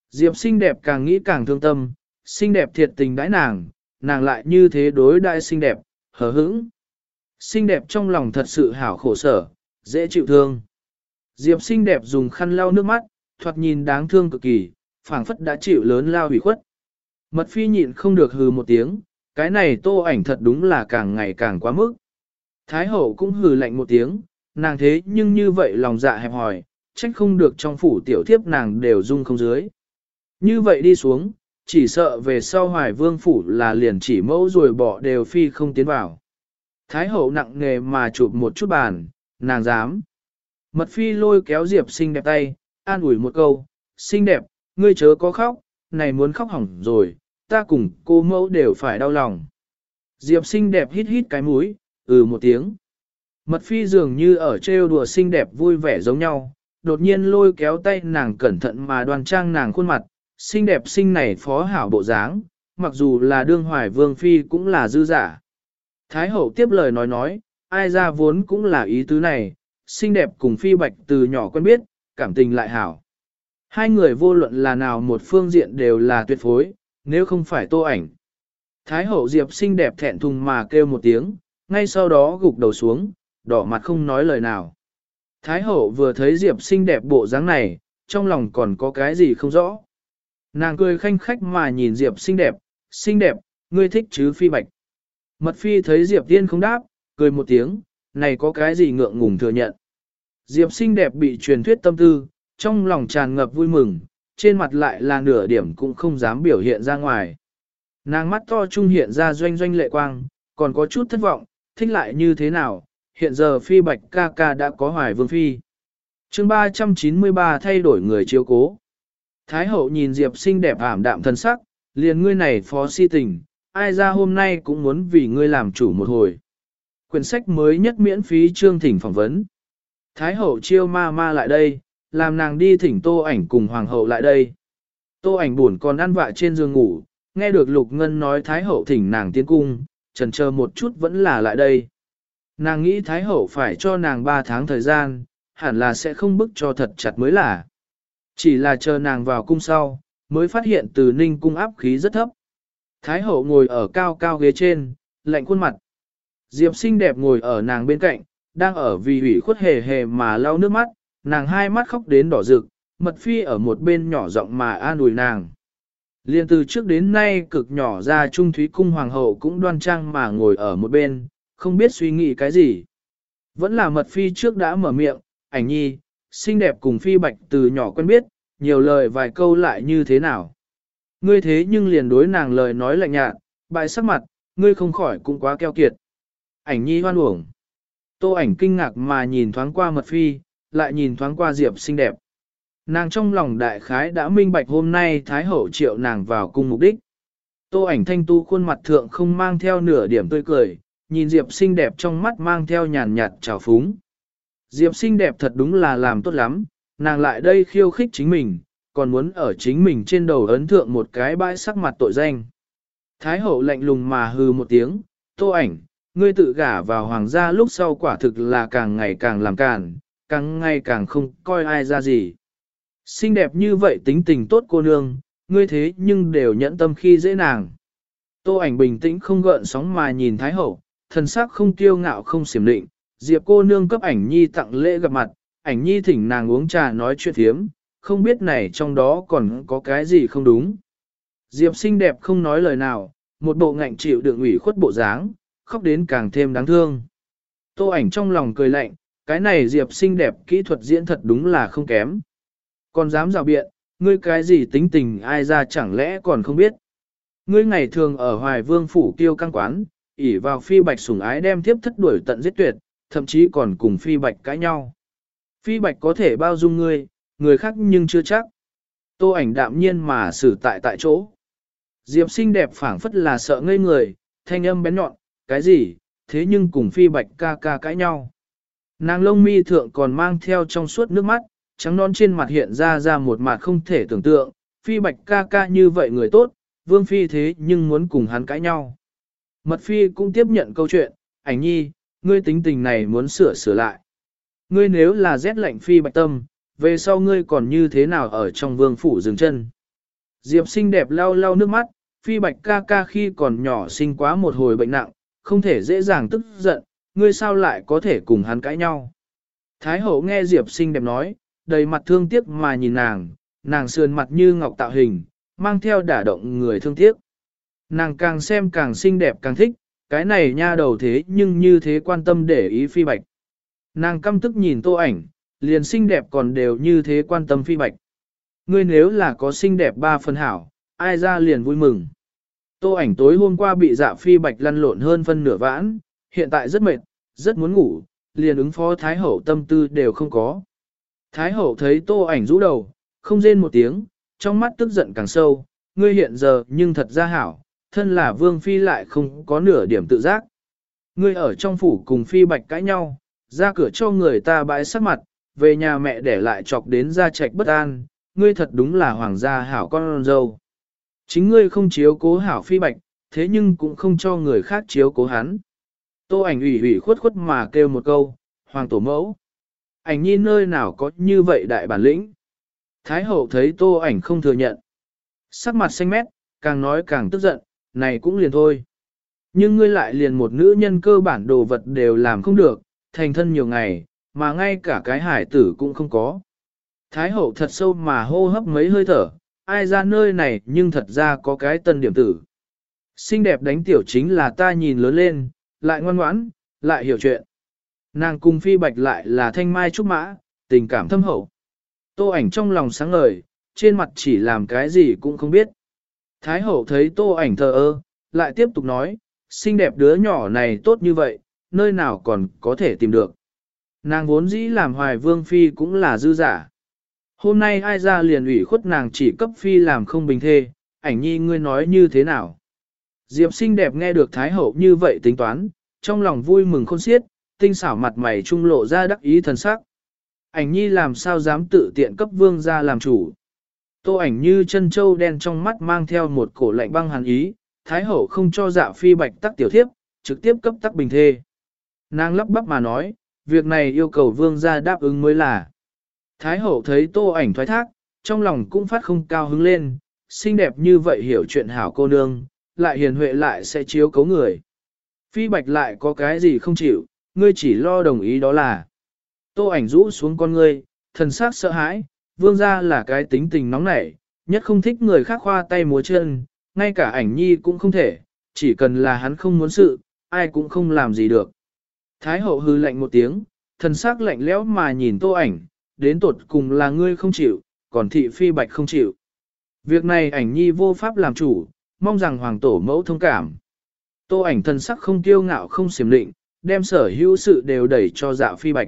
Diệp xinh đẹp càng nghĩ càng thương tâm, xinh đẹp thiệt tình đãi nàng, nàng lại như thế đối đại xinh đẹp, hờ hững. Xinh đẹp trong lòng thật sự hảo khổ sở, dễ chịu thương. Diệp xinh đẹp dùng khăn lau nước mắt, thoạt nhìn đáng thương cực kỳ, phảng phất đã chịu lớn lao hủy khuất. Mật phi nhịn không được hừ một tiếng, cái này tô ảnh thật đúng là càng ngày càng quá mức. Thái hậu cũng hừ lạnh một tiếng, nàng thế nhưng như vậy lòng dạ hẹp hòi, trách không được trong phủ tiểu thiếp nàng đều dung không dưới. Như vậy đi xuống, chỉ sợ về sau hoài vương phủ là liền chỉ mẫu rồi bỏ đều phi không tiến vào. Thái hậu nặng nghề mà chụp một chút bàn, nàng dám. Mật phi lôi kéo Diệp xinh đẹp tay, an ủi một câu, xinh đẹp, ngươi chớ có khóc, này muốn khóc hỏng rồi, ta cùng cô mẫu đều phải đau lòng. Diệp xinh đẹp hít hít cái mũi, ừ một tiếng. Mật phi dường như ở trêu đùa xinh đẹp vui vẻ giống nhau, đột nhiên lôi kéo tay nàng cẩn thận mà đoan trang nàng khuôn mặt, xinh đẹp xinh này phó hảo bộ dáng, mặc dù là đương hoài vương phi cũng là dư giả. Thái hậu tiếp lời nói nói, ai ra vốn cũng là ý tứ này, xinh đẹp cùng phi bạch từ nhỏ quen biết, cảm tình lại hảo. Hai người vô luận là nào một phương diện đều là tuyệt phối, nếu không phải tô ảnh. Thái hậu diệp xinh đẹp thẹn thùng mà kêu một tiếng, ngay sau đó gục đầu xuống, đỏ mặt không nói lời nào. Thái hậu vừa thấy diệp xinh đẹp bộ dáng này, trong lòng còn có cái gì không rõ. Nàng cười khanh khách mà nhìn diệp xinh đẹp, xinh đẹp, ngươi thích chứ phi bạch. Mật phi thấy diệp tiên không đáp, cười một tiếng, này có cái gì ngượng ngùng thừa nhận. Diệp xinh đẹp bị truyền thuyết tâm tư, trong lòng tràn ngập vui mừng, trên mặt lại là nửa điểm cũng không dám biểu hiện ra ngoài. Nàng mắt to trung hiện ra doanh doanh lệ quang, còn có chút thất vọng, thích lại như thế nào, hiện giờ phi bạch ca ca đã có hoài vương phi. chương 393 thay đổi người chiếu cố. Thái hậu nhìn Diệp xinh đẹp ảm đạm thân sắc, liền ngươi này phó si tình, ai ra hôm nay cũng muốn vì ngươi làm chủ một hồi. Quyển sách mới nhất miễn phí chương thỉnh phỏng vấn. Thái hậu chiêu ma ma lại đây, làm nàng đi thỉnh tô ảnh cùng hoàng hậu lại đây. Tô ảnh buồn còn ăn vạ trên giường ngủ, nghe được lục ngân nói thái hậu thỉnh nàng tiến cung, trần chờ một chút vẫn là lại đây. Nàng nghĩ thái hậu phải cho nàng 3 tháng thời gian, hẳn là sẽ không bức cho thật chặt mới là. Chỉ là chờ nàng vào cung sau, mới phát hiện từ ninh cung áp khí rất thấp. Thái hậu ngồi ở cao cao ghế trên, lạnh khuôn mặt. Diệp xinh đẹp ngồi ở nàng bên cạnh, đang ở vì ủy khuất hề hề mà lau nước mắt, nàng hai mắt khóc đến đỏ rực, mật phi ở một bên nhỏ giọng mà an ủi nàng. Liên từ trước đến nay cực nhỏ ra trung thúy cung hoàng hậu cũng đoan trang mà ngồi ở một bên, không biết suy nghĩ cái gì. Vẫn là mật phi trước đã mở miệng, ảnh nhi, xinh đẹp cùng phi bạch từ nhỏ quen biết, nhiều lời vài câu lại như thế nào. Ngươi thế nhưng liền đối nàng lời nói lạnh nhạt, bại sắc mặt, ngươi không khỏi cũng quá keo kiệt. Ảnh nhi hoan uổng. Tô ảnh kinh ngạc mà nhìn thoáng qua mật phi, lại nhìn thoáng qua Diệp xinh đẹp. Nàng trong lòng đại khái đã minh bạch hôm nay Thái Hậu triệu nàng vào cung mục đích. Tô ảnh thanh tu khuôn mặt thượng không mang theo nửa điểm tươi cười, nhìn Diệp xinh đẹp trong mắt mang theo nhàn nhạt trào phúng. Diệp xinh đẹp thật đúng là làm tốt lắm, nàng lại đây khiêu khích chính mình, còn muốn ở chính mình trên đầu ấn thượng một cái bãi sắc mặt tội danh. Thái hậu lạnh lùng mà hừ một tiếng, tô ảnh, ngươi tự gả vào hoàng gia lúc sau quả thực là càng ngày càng làm càn, càng ngày càng không coi ai ra gì. Xinh đẹp như vậy tính tình tốt cô nương, ngươi thế nhưng đều nhẫn tâm khi dễ nàng. Tô ảnh bình tĩnh không gợn sóng mà nhìn Thái Hậu, thần sắc không kiêu ngạo không xiểm định, Diệp cô nương cấp ảnh nhi tặng lễ gặp mặt, ảnh nhi thỉnh nàng uống trà nói chuyện thiếm, không biết này trong đó còn có cái gì không đúng. Diệp xinh đẹp không nói lời nào, một bộ ngạnh chịu đựng ủy khuất bộ dáng, khóc đến càng thêm đáng thương. Tô ảnh trong lòng cười lạnh, cái này Diệp xinh đẹp kỹ thuật diễn thật đúng là không kém. Còn dám rào biện, ngươi cái gì tính tình ai ra chẳng lẽ còn không biết. Ngươi ngày thường ở Hoài Vương phủ kiêu căng quán, ỉ vào phi bạch sủng ái đem tiếp thất đuổi tận giết tuyệt, thậm chí còn cùng phi bạch cãi nhau. Phi bạch có thể bao dung ngươi, người khác nhưng chưa chắc. Tô ảnh đạm nhiên mà xử tại tại chỗ. Diệp xinh đẹp phảng phất là sợ ngây người, thanh âm bén nhọn, cái gì, thế nhưng cùng phi bạch ca ca cãi nhau. Nàng lông mi thượng còn mang theo trong suốt nước mắt, trắng non trên mặt hiện ra ra một mặt không thể tưởng tượng, phi bạch ca ca như vậy người tốt, vương phi thế nhưng muốn cùng hắn cãi nhau. Mật phi cũng tiếp nhận câu chuyện, ảnh nhi, ngươi tính tình này muốn sửa sửa lại. Ngươi nếu là rét lạnh phi bạch tâm, về sau ngươi còn như thế nào ở trong vương phủ dừng chân. Diệp xinh đẹp lau lau nước mắt, phi bạch ca ca khi còn nhỏ sinh quá một hồi bệnh nặng, không thể dễ dàng tức giận, ngươi sao lại có thể cùng hắn cãi nhau. Thái hậu nghe Diệp xinh đẹp nói, đầy mặt thương tiếc mà nhìn nàng, nàng sườn mặt như ngọc tạo hình, mang theo đả động người thương tiếc. Nàng càng xem càng xinh đẹp càng thích, cái này nha đầu thế nhưng như thế quan tâm để ý phi bạch. Nàng căm tức nhìn tô ảnh, liền xinh đẹp còn đều như thế quan tâm phi bạch. Ngươi nếu là có xinh đẹp ba phần hảo, ai ra liền vui mừng. Tô ảnh tối hôm qua bị dạ phi bạch lăn lộn hơn phân nửa vãn, hiện tại rất mệt, rất muốn ngủ, liền ứng phó Thái Hậu tâm tư đều không có. Thái Hậu thấy tô ảnh rũ đầu, không rên một tiếng, trong mắt tức giận càng sâu, ngươi hiện giờ nhưng thật ra hảo, thân là vương phi lại không có nửa điểm tự giác. Ngươi ở trong phủ cùng phi bạch cãi nhau, ra cửa cho người ta bãi sắc mặt, về nhà mẹ để lại chọc đến gia trạch bất an, ngươi thật đúng là hoàng gia hảo con dâu. Chính ngươi không chiếu cố hảo phi bạch, thế nhưng cũng không cho người khác chiếu cố hắn. Tô ảnh ủy ủy khuất khuất mà kêu một câu, hoàng tổ mẫu. Ảnh nhi nơi nào có như vậy đại bản lĩnh. Thái hậu thấy tô ảnh không thừa nhận. Sắc mặt xanh mét, càng nói càng tức giận, này cũng liền thôi. Nhưng ngươi lại liền một nữ nhân cơ bản đồ vật đều làm không được, thành thân nhiều ngày, mà ngay cả cái hải tử cũng không có. Thái hậu thật sâu mà hô hấp mấy hơi thở, ai ra nơi này nhưng thật ra có cái tân điểm tử. Xinh đẹp đánh tiểu chính là ta nhìn lớn lên, lại ngoan ngoãn, lại hiểu chuyện. Nàng cùng phi bạch lại là thanh mai trúc mã, tình cảm thâm hậu. Tô ảnh trong lòng sáng ngời, trên mặt chỉ làm cái gì cũng không biết. Thái hậu thấy tô ảnh thờ ơ, lại tiếp tục nói, xinh đẹp đứa nhỏ này tốt như vậy, nơi nào còn có thể tìm được. Nàng vốn dĩ làm hoài vương phi cũng là dư giả. Hôm nay ai ra liền ủy khuất nàng chỉ cấp phi làm không bình thê, ảnh nhi ngươi nói như thế nào. Diệp xinh đẹp nghe được Thái hậu như vậy tính toán, trong lòng vui mừng khôn xiết, tinh xảo mặt mày trung lộ ra đắc ý thần sắc. Ảnh nhi làm sao dám tự tiện cấp vương ra làm chủ. Tô ảnh như chân châu đen trong mắt mang theo một cổ lạnh băng hàn ý, Thái hậu không cho dạ phi bạch tắc tiểu thiếp, trực tiếp cấp tắc bình thê. Nàng lắp bắp mà nói, việc này yêu cầu vương gia đáp ứng mới là. Thái hậu thấy tô ảnh thoái thác, trong lòng cũng phát không cao hứng lên, xinh đẹp như vậy hiểu chuyện hảo cô nương, lại hiền huệ lại sẽ chiếu cấu người. Phi bạch lại có cái gì không chịu, ngươi chỉ lo đồng ý đó là. Tô ảnh rũ xuống con ngươi, thần sắc sợ hãi, vương gia là cái tính tình nóng nảy, nhất không thích người khác khoa tay múa chân, ngay cả ảnh nhi cũng không thể, chỉ cần là hắn không muốn sự, ai cũng không làm gì được. Thái hậu hư lạnh một tiếng, thần sắc lạnh lẽo mà nhìn tô ảnh, đến tột cùng là ngươi không chịu, còn thị phi bạch không chịu. Việc này ảnh nhi vô pháp làm chủ, mong rằng hoàng tổ mẫu thông cảm. Tô ảnh thần sắc không kiêu ngạo không xiểm định, đem sở hữu sự đều đẩy cho dạ phi bạch.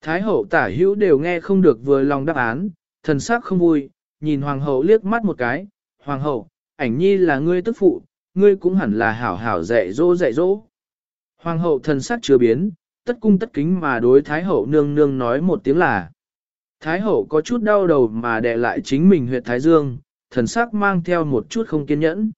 Thái hậu tả hữu đều nghe không được vừa lòng đáp án, thần sắc không vui, nhìn hoàng hậu liếc mắt một cái, hoàng hậu, ảnh nhi là ngươi tức phụ, ngươi cũng hẳn là hảo hảo dạy dỗ dạy dỗ. Hoàng hậu thần sắc chưa biến, tất cung tất kính mà đối Thái hậu nương nương nói một tiếng là. Thái hậu có chút đau đầu mà đè lại chính mình huyệt Thái Dương, thần sắc mang theo một chút không kiên nhẫn.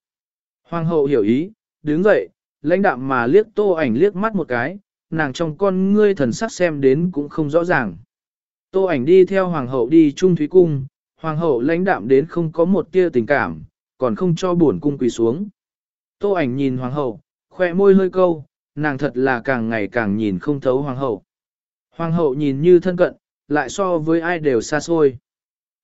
Hoàng hậu hiểu ý, đứng dậy, lãnh đạm mà liếc tô ảnh liếc mắt một cái, nàng trong con ngươi thần sắc xem đến cũng không rõ ràng. Tô ảnh đi theo hoàng hậu đi trung thúy cung, hoàng hậu lãnh đạm đến không có một tia tình cảm, còn không cho buồn cung quỳ xuống. Tô ảnh nhìn hoàng hậu, khóe môi hơi câu, nàng thật là càng ngày càng nhìn không thấu hoàng hậu. Hoàng hậu nhìn như thân cận, lại so với ai đều xa xôi.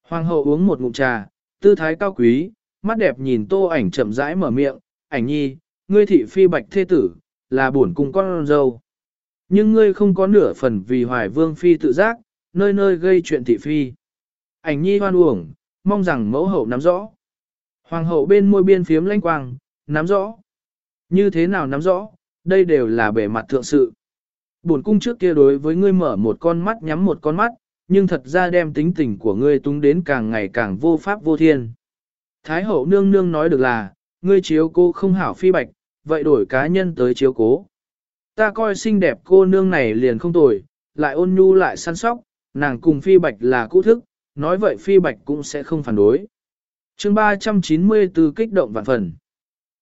Hoàng hậu uống một ngụm trà, tư thái cao quý, mắt đẹp nhìn tô ảnh chậm rãi mở miệng, ảnh nhi, ngươi thị phi bạch thế tử, là bổn cung con dâu. Nhưng ngươi không có nửa phần vì hoài vương phi tự giác, nơi nơi gây chuyện thị phi. Ảnh nhi hoan uổng, mong rằng mẫu hậu nắm rõ. Hoàng hậu bên môi biên phiếm lanh quang, nắm rõ. Như thế nào nắm rõ, đây đều là bề mặt thượng sự. Bổn cung trước kia đối với ngươi mở một con mắt nhắm một con mắt, nhưng thật ra đem tính tình của ngươi tung đến càng ngày càng vô pháp vô thiên. Thái hậu nương nương nói được là, ngươi chiếu cô không hảo phi bạch, vậy đổi cá nhân tới chiếu cố. Ta coi xinh đẹp cô nương này liền không tồi, lại ôn nhu lại săn sóc, nàng cùng phi bạch là cũ thức, nói vậy phi bạch cũng sẽ không phản đối. chương 394 kích động vạn phần.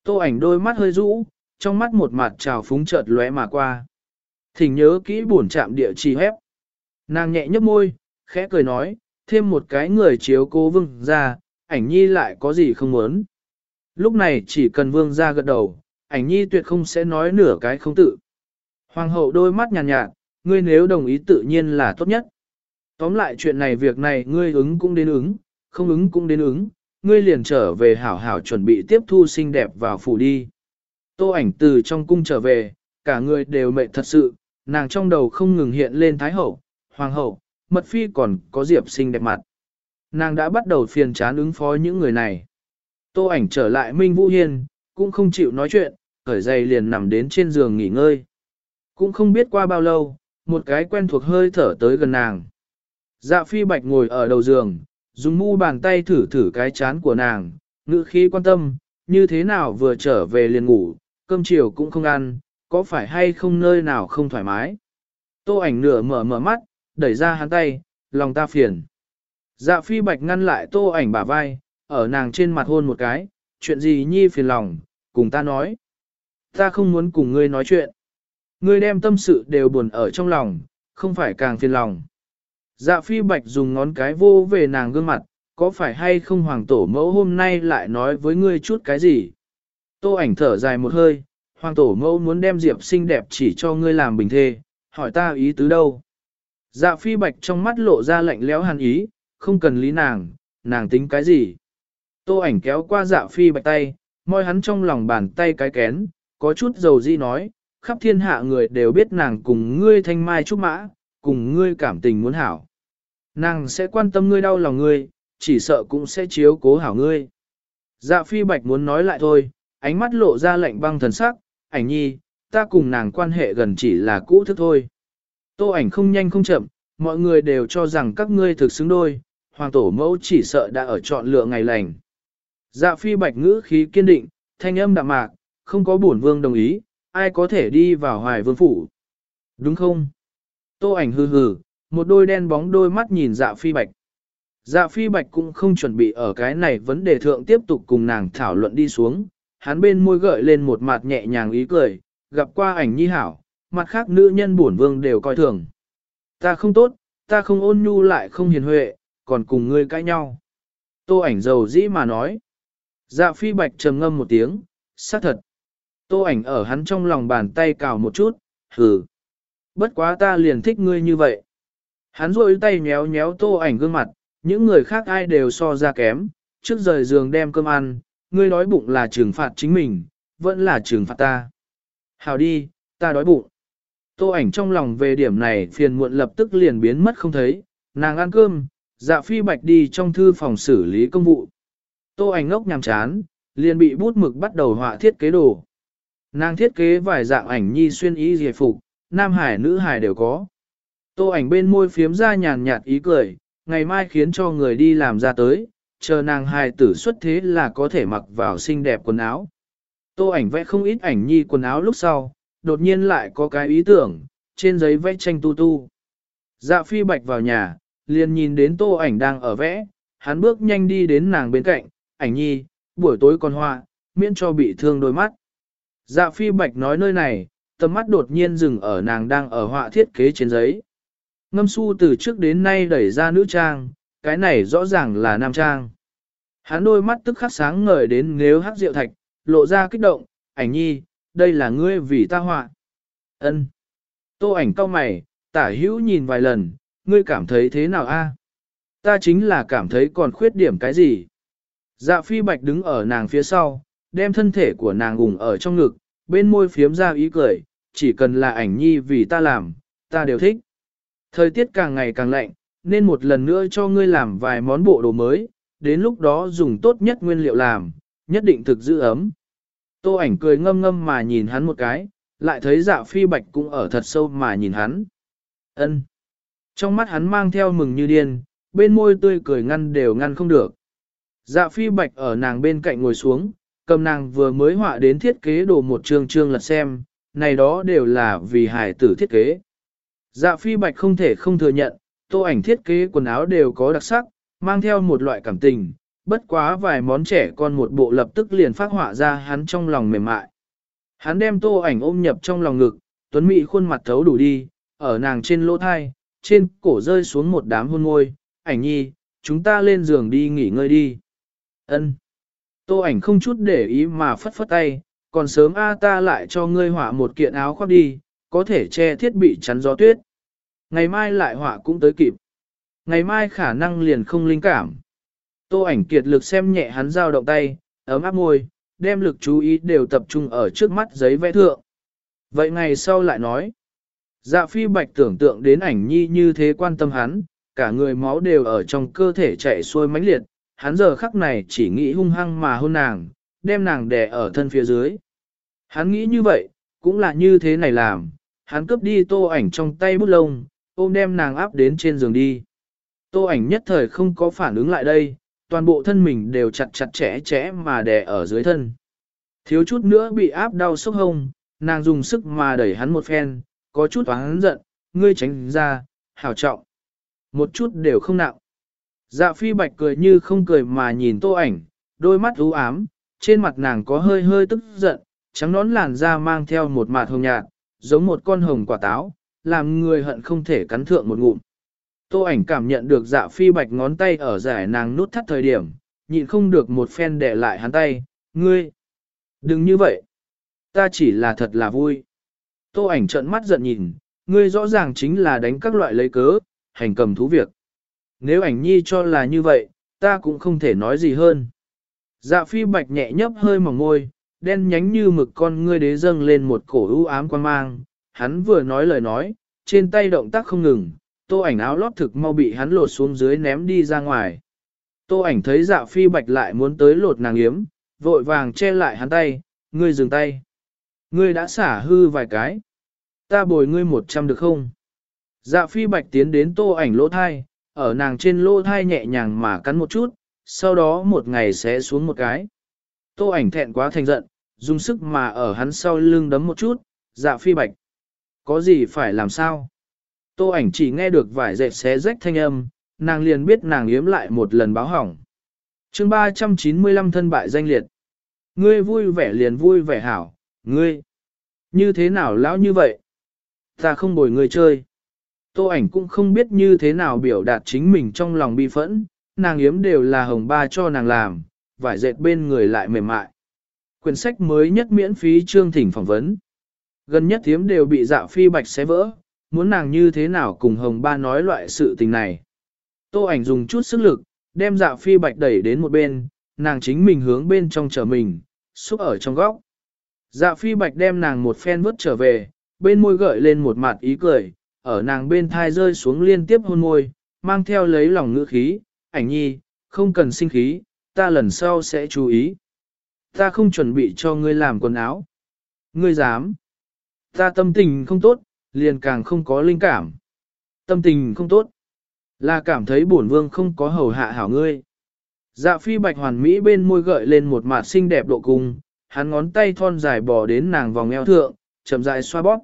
Tô ảnh đôi mắt hơi rũ, trong mắt một mặt trào phúng chợt lóe mà qua. Thỉnh nhớ kỹ buồn chạm địa chỉ hép. Nàng nhẹ nhấp môi, khẽ cười nói, thêm một cái người chiếu cố vương ra, ảnh nhi lại có gì không muốn. Lúc này chỉ cần vương ra gật đầu, ảnh nhi tuyệt không sẽ nói nửa cái không tự. Hoàng hậu đôi mắt nhàn nhạt, nhạt, ngươi nếu đồng ý tự nhiên là tốt nhất. Tóm lại chuyện này việc này ngươi ứng cũng đến ứng, không ứng cũng đến ứng, ngươi liền trở về hảo hảo chuẩn bị tiếp thu xinh đẹp vào phủ đi. Tô ảnh từ trong cung trở về, cả người đều mệt thật sự, nàng trong đầu không ngừng hiện lên thái hậu, hoàng hậu, mật phi còn có diệp sinh đẹp mặt. Nàng đã bắt đầu phiền chán ứng phó những người này. Tô ảnh trở lại Minh Vũ Hiên, cũng không chịu nói chuyện, khởi giày liền nằm đến trên giường nghỉ ngơi. Cũng không biết qua bao lâu, một cái quen thuộc hơi thở tới gần nàng. Dạ phi bạch ngồi ở đầu giường, dùng mu bàn tay thử thử cái chán của nàng, ngữ khí quan tâm, như thế nào vừa trở về liền ngủ, cơm chiều cũng không ăn, có phải hay không nơi nào không thoải mái. Tô ảnh nửa mở mở mắt, đẩy ra hắn tay, lòng ta phiền. Dạ phi bạch ngăn lại tô ảnh bả vai, ở nàng trên mặt hôn một cái, chuyện gì nhi phiền lòng, cùng ta nói. Ta không muốn cùng ngươi nói chuyện. Ngươi đem tâm sự đều buồn ở trong lòng, không phải càng phiền lòng. Dạ phi bạch dùng ngón cái vô về nàng gương mặt, có phải hay không hoàng tổ mẫu hôm nay lại nói với ngươi chút cái gì? Tô ảnh thở dài một hơi, hoàng tổ mẫu muốn đem diệp xinh đẹp chỉ cho ngươi làm bình thê, hỏi ta ý tứ đâu? Dạ phi bạch trong mắt lộ ra lạnh lẽo hàn ý, không cần lý nàng, nàng tính cái gì? Tô ảnh kéo qua dạ phi bạch tay, môi hắn trong lòng bàn tay cái kén, có chút dầu di nói, khắp thiên hạ người đều biết nàng cùng ngươi thanh mai trúc mã, cùng ngươi cảm tình muốn hảo. Nàng sẽ quan tâm ngươi đau lòng ngươi, chỉ sợ cũng sẽ chiếu cố hảo ngươi. Dạ phi bạch muốn nói lại thôi, ánh mắt lộ ra lạnh băng thần sắc, ảnh nhi, ta cùng nàng quan hệ gần chỉ là cũ thức thôi. Tô ảnh không nhanh không chậm, mọi người đều cho rằng các ngươi thực xứng đôi, hoàng tổ mẫu chỉ sợ đã ở chọn lựa ngày lành. Dạ phi bạch ngữ khí kiên định, thanh âm đạm mạc, không có bổn vương đồng ý, ai có thể đi vào hoài vương phủ. Đúng không? Tô ảnh hừ hừ, một đôi đen bóng đôi mắt nhìn dạ phi bạch. Dạ phi bạch cũng không chuẩn bị ở cái này vấn đề thượng tiếp tục cùng nàng thảo luận đi xuống, hắn bên môi gợi lên một mặt nhẹ nhàng ý cười, gặp qua ảnh nhi hảo, mặt khác nữ nhân bổn vương đều coi thường. Ta không tốt, ta không ôn nhu lại không hiền huệ, còn cùng ngươi cãi nhau. Tô ảnh dầu dĩ mà nói. Dạ phi bạch trầm ngâm một tiếng, xác thật. Tô ảnh ở hắn trong lòng bàn tay cào một chút, hừ. Bất quá ta liền thích ngươi như vậy. Hắn rôi tay nhéo nhéo tô ảnh gương mặt, những người khác ai đều so ra kém, trước rời giường đem cơm ăn, ngươi đói bụng là trừng phạt chính mình, vẫn là trừng phạt ta. Hào đi, ta đói bụng. Tô ảnh trong lòng về điểm này phiền muộn lập tức liền biến mất không thấy, nàng ăn cơm, dạ phi bạch đi trong thư phòng xử lý công vụ. Tô ảnh ngốc nhằm chán, liền bị bút mực bắt đầu họa thiết kế đồ. Nàng thiết kế vài dạng ảnh nhi xuyên y dề phục, nam hải nữ hải đều có. Tô ảnh bên môi phiếm ra nhàn nhạt ý cười, ngày mai khiến cho người đi làm ra tới, chờ nàng hài tử xuất thế là có thể mặc vào xinh đẹp quần áo. Tô ảnh vẽ không ít ảnh nhi quần áo lúc sau, đột nhiên lại có cái ý tưởng, trên giấy vẽ tranh tu tu. Dạ phi bạch vào nhà, liền nhìn đến tô ảnh đang ở vẽ, hắn bước nhanh đi đến nàng bên cạnh, ảnh nhi, buổi tối còn hoa, miễn cho bị thương đôi mắt. Dạ phi bạch nói nơi này, tầm mắt đột nhiên dừng ở nàng đang ở họa thiết kế trên giấy. Ngâm su từ trước đến nay đẩy ra nữ trang, cái này rõ ràng là nam trang. Hắn đôi mắt tức khắc sáng ngời đến nếu hát rượu thạch, lộ ra kích động, ảnh nhi, đây là ngươi vì ta họa. ân Tô ảnh cao mày, tả hữu nhìn vài lần, ngươi cảm thấy thế nào a? Ta chính là cảm thấy còn khuyết điểm cái gì. Dạ phi bạch đứng ở nàng phía sau, đem thân thể của nàng ủng ở trong ngực, bên môi phiếm ra ý cười, chỉ cần là ảnh nhi vì ta làm, ta đều thích. Thời tiết càng ngày càng lạnh, nên một lần nữa cho ngươi làm vài món bộ đồ mới, đến lúc đó dùng tốt nhất nguyên liệu làm, nhất định thực giữ ấm. Tô ảnh cười ngâm ngâm mà nhìn hắn một cái, lại thấy dạ phi bạch cũng ở thật sâu mà nhìn hắn. ân Trong mắt hắn mang theo mừng như điên, bên môi tươi cười ngăn đều ngăn không được. Dạ phi bạch ở nàng bên cạnh ngồi xuống, cầm nàng vừa mới họa đến thiết kế đồ một trường trương lật xem, này đó đều là vì hải tử thiết kế. Dạ phi bạch không thể không thừa nhận, tô ảnh thiết kế quần áo đều có đặc sắc, mang theo một loại cảm tình, bất quá vài món trẻ con một bộ lập tức liền phát họa ra hắn trong lòng mềm mại. Hắn đem tô ảnh ôm nhập trong lòng ngực, tuấn mỹ khuôn mặt thấu đủ đi, ở nàng trên lỗ thai, trên cổ rơi xuống một đám hôn môi, ảnh nhi, chúng ta lên giường đi nghỉ ngơi đi. Ân. Tô ảnh không chút để ý mà phất phất tay, còn sớm a ta lại cho ngươi họa một kiện áo khoác đi, có thể che thiết bị chắn gió tuyết. Ngày mai lại họa cũng tới kịp. Ngày mai khả năng liền không linh cảm. Tô ảnh kiệt lực xem nhẹ hắn dao động tay, ấm áp môi, đem lực chú ý đều tập trung ở trước mắt giấy vẽ thượng. Vậy ngày sau lại nói. Dạ phi bạch tưởng tượng đến ảnh nhi như thế quan tâm hắn, cả người máu đều ở trong cơ thể chạy xuôi mãnh liệt, hắn giờ khắc này chỉ nghĩ hung hăng mà hôn nàng, đem nàng đè ở thân phía dưới. Hắn nghĩ như vậy, cũng là như thế này làm, hắn cướp đi tô ảnh trong tay bút lông, ôm đem nàng áp đến trên giường đi. Tô ảnh nhất thời không có phản ứng lại đây, toàn bộ thân mình đều chặt chặt chẽ chẽ mà đè ở dưới thân. Thiếu chút nữa bị áp đau sốc hông, nàng dùng sức mà đẩy hắn một phen, có chút oán giận, ngươi tránh ra, hảo trọng. Một chút đều không nặng. Dạ phi bạch cười như không cười mà nhìn tô ảnh, đôi mắt u ám, trên mặt nàng có hơi hơi tức giận, trắng nón làn da mang theo một mạt hồng nhạt, giống một con hồng quả táo, làm người hận không thể cắn thượng một ngụm. Tô ảnh cảm nhận được dạ phi bạch ngón tay ở giải nàng nút thắt thời điểm, nhịn không được một phen đè lại hắn tay, ngươi, đừng như vậy, ta chỉ là thật là vui. Tô ảnh trợn mắt giận nhìn, ngươi rõ ràng chính là đánh các loại lấy cớ, hành cầm thú việc. Nếu ảnh nhi cho là như vậy, ta cũng không thể nói gì hơn. Dạ phi bạch nhẹ nhấp hơi mỏng môi, đen nhánh như mực con ngươi đế dâng lên một cổ u ám quan mang, hắn vừa nói lời nói, trên tay động tác không ngừng, tô ảnh áo lót thực mau bị hắn lột xuống dưới ném đi ra ngoài. Tô ảnh thấy dạ phi bạch lại muốn tới lột nàng yếm, vội vàng che lại hắn tay, ngươi dừng tay. Ngươi đã xả hư vài cái. Ta bồi ngươi một trăm được không? Dạ phi bạch tiến đến tô ảnh lỗ thai, ở nàng trên lỗ thai nhẹ nhàng mà cắn một chút, sau đó một ngày sẽ xuống một cái. Tô ảnh thẹn quá thành giận, dùng sức mà ở hắn sau lưng đấm một chút, dạ phi bạch. Có gì phải làm sao? Tô ảnh chỉ nghe được vải dệt xé rách thanh âm, nàng liền biết nàng yếm lại một lần báo hỏng. chương 395 thân bại danh liệt. Ngươi vui vẻ liền vui vẻ hảo, ngươi. Như thế nào lão như vậy? Ta không bồi ngươi chơi. Tô ảnh cũng không biết như thế nào biểu đạt chính mình trong lòng bi phẫn, nàng yếm đều là hồng ba cho nàng làm, vải dệt bên người lại mềm mại. Quyển sách mới nhất miễn phí chương thỉnh phỏng vấn. Gần nhất thiếm đều bị dạ phi bạch xé vỡ, muốn nàng như thế nào cùng hồng ba nói loại sự tình này. Tô ảnh dùng chút sức lực, đem dạ phi bạch đẩy đến một bên, nàng chính mình hướng bên trong trở mình, xúc ở trong góc. Dạ phi bạch đem nàng một phen vứt trở về, bên môi gợi lên một mặt ý cười, ở nàng bên thai rơi xuống liên tiếp hôn môi, mang theo lấy lòng ngữ khí, ảnh nhi, không cần sinh khí, ta lần sau sẽ chú ý. Ta không chuẩn bị cho ngươi làm quần áo. Ngươi dám. Ta tâm tình không tốt, liền càng không có linh cảm. Tâm tình không tốt. Là cảm thấy bổn vương không có hầu hạ hảo ngươi. Dạ phi bạch hoàn mỹ bên môi gợi lên một mặt xinh đẹp độ cung, hắn ngón tay thon dài bò đến nàng vòng eo thượng, chậm rãi xoa bóp.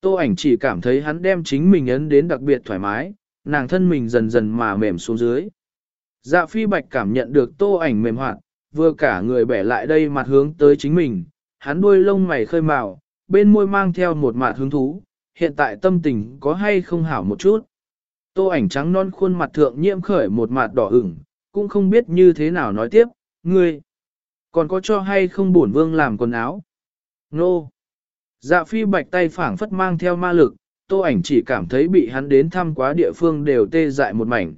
Tô ảnh chỉ cảm thấy hắn đem chính mình ấn đến đặc biệt thoải mái, nàng thân mình dần dần mà mềm xuống dưới. Dạ phi bạch cảm nhận được tô ảnh mềm hoạt, vừa cả người bẻ lại đây mặt hướng tới chính mình, hắn đuôi lông mày khơi màu, bên môi mang theo một mạt hứng thú, hiện tại tâm tình có hay không hảo một chút. Tô ảnh trắng non khuôn mặt thượng nhiễm khởi một mạt đỏ ửng, cũng không biết như thế nào nói tiếp, ngươi, còn có cho hay không bổn vương làm quần áo? Nô! Dạ phi bạch tay phảng phất mang theo ma lực, tô ảnh chỉ cảm thấy bị hắn đến thăm quá địa phương đều tê dại một mảnh.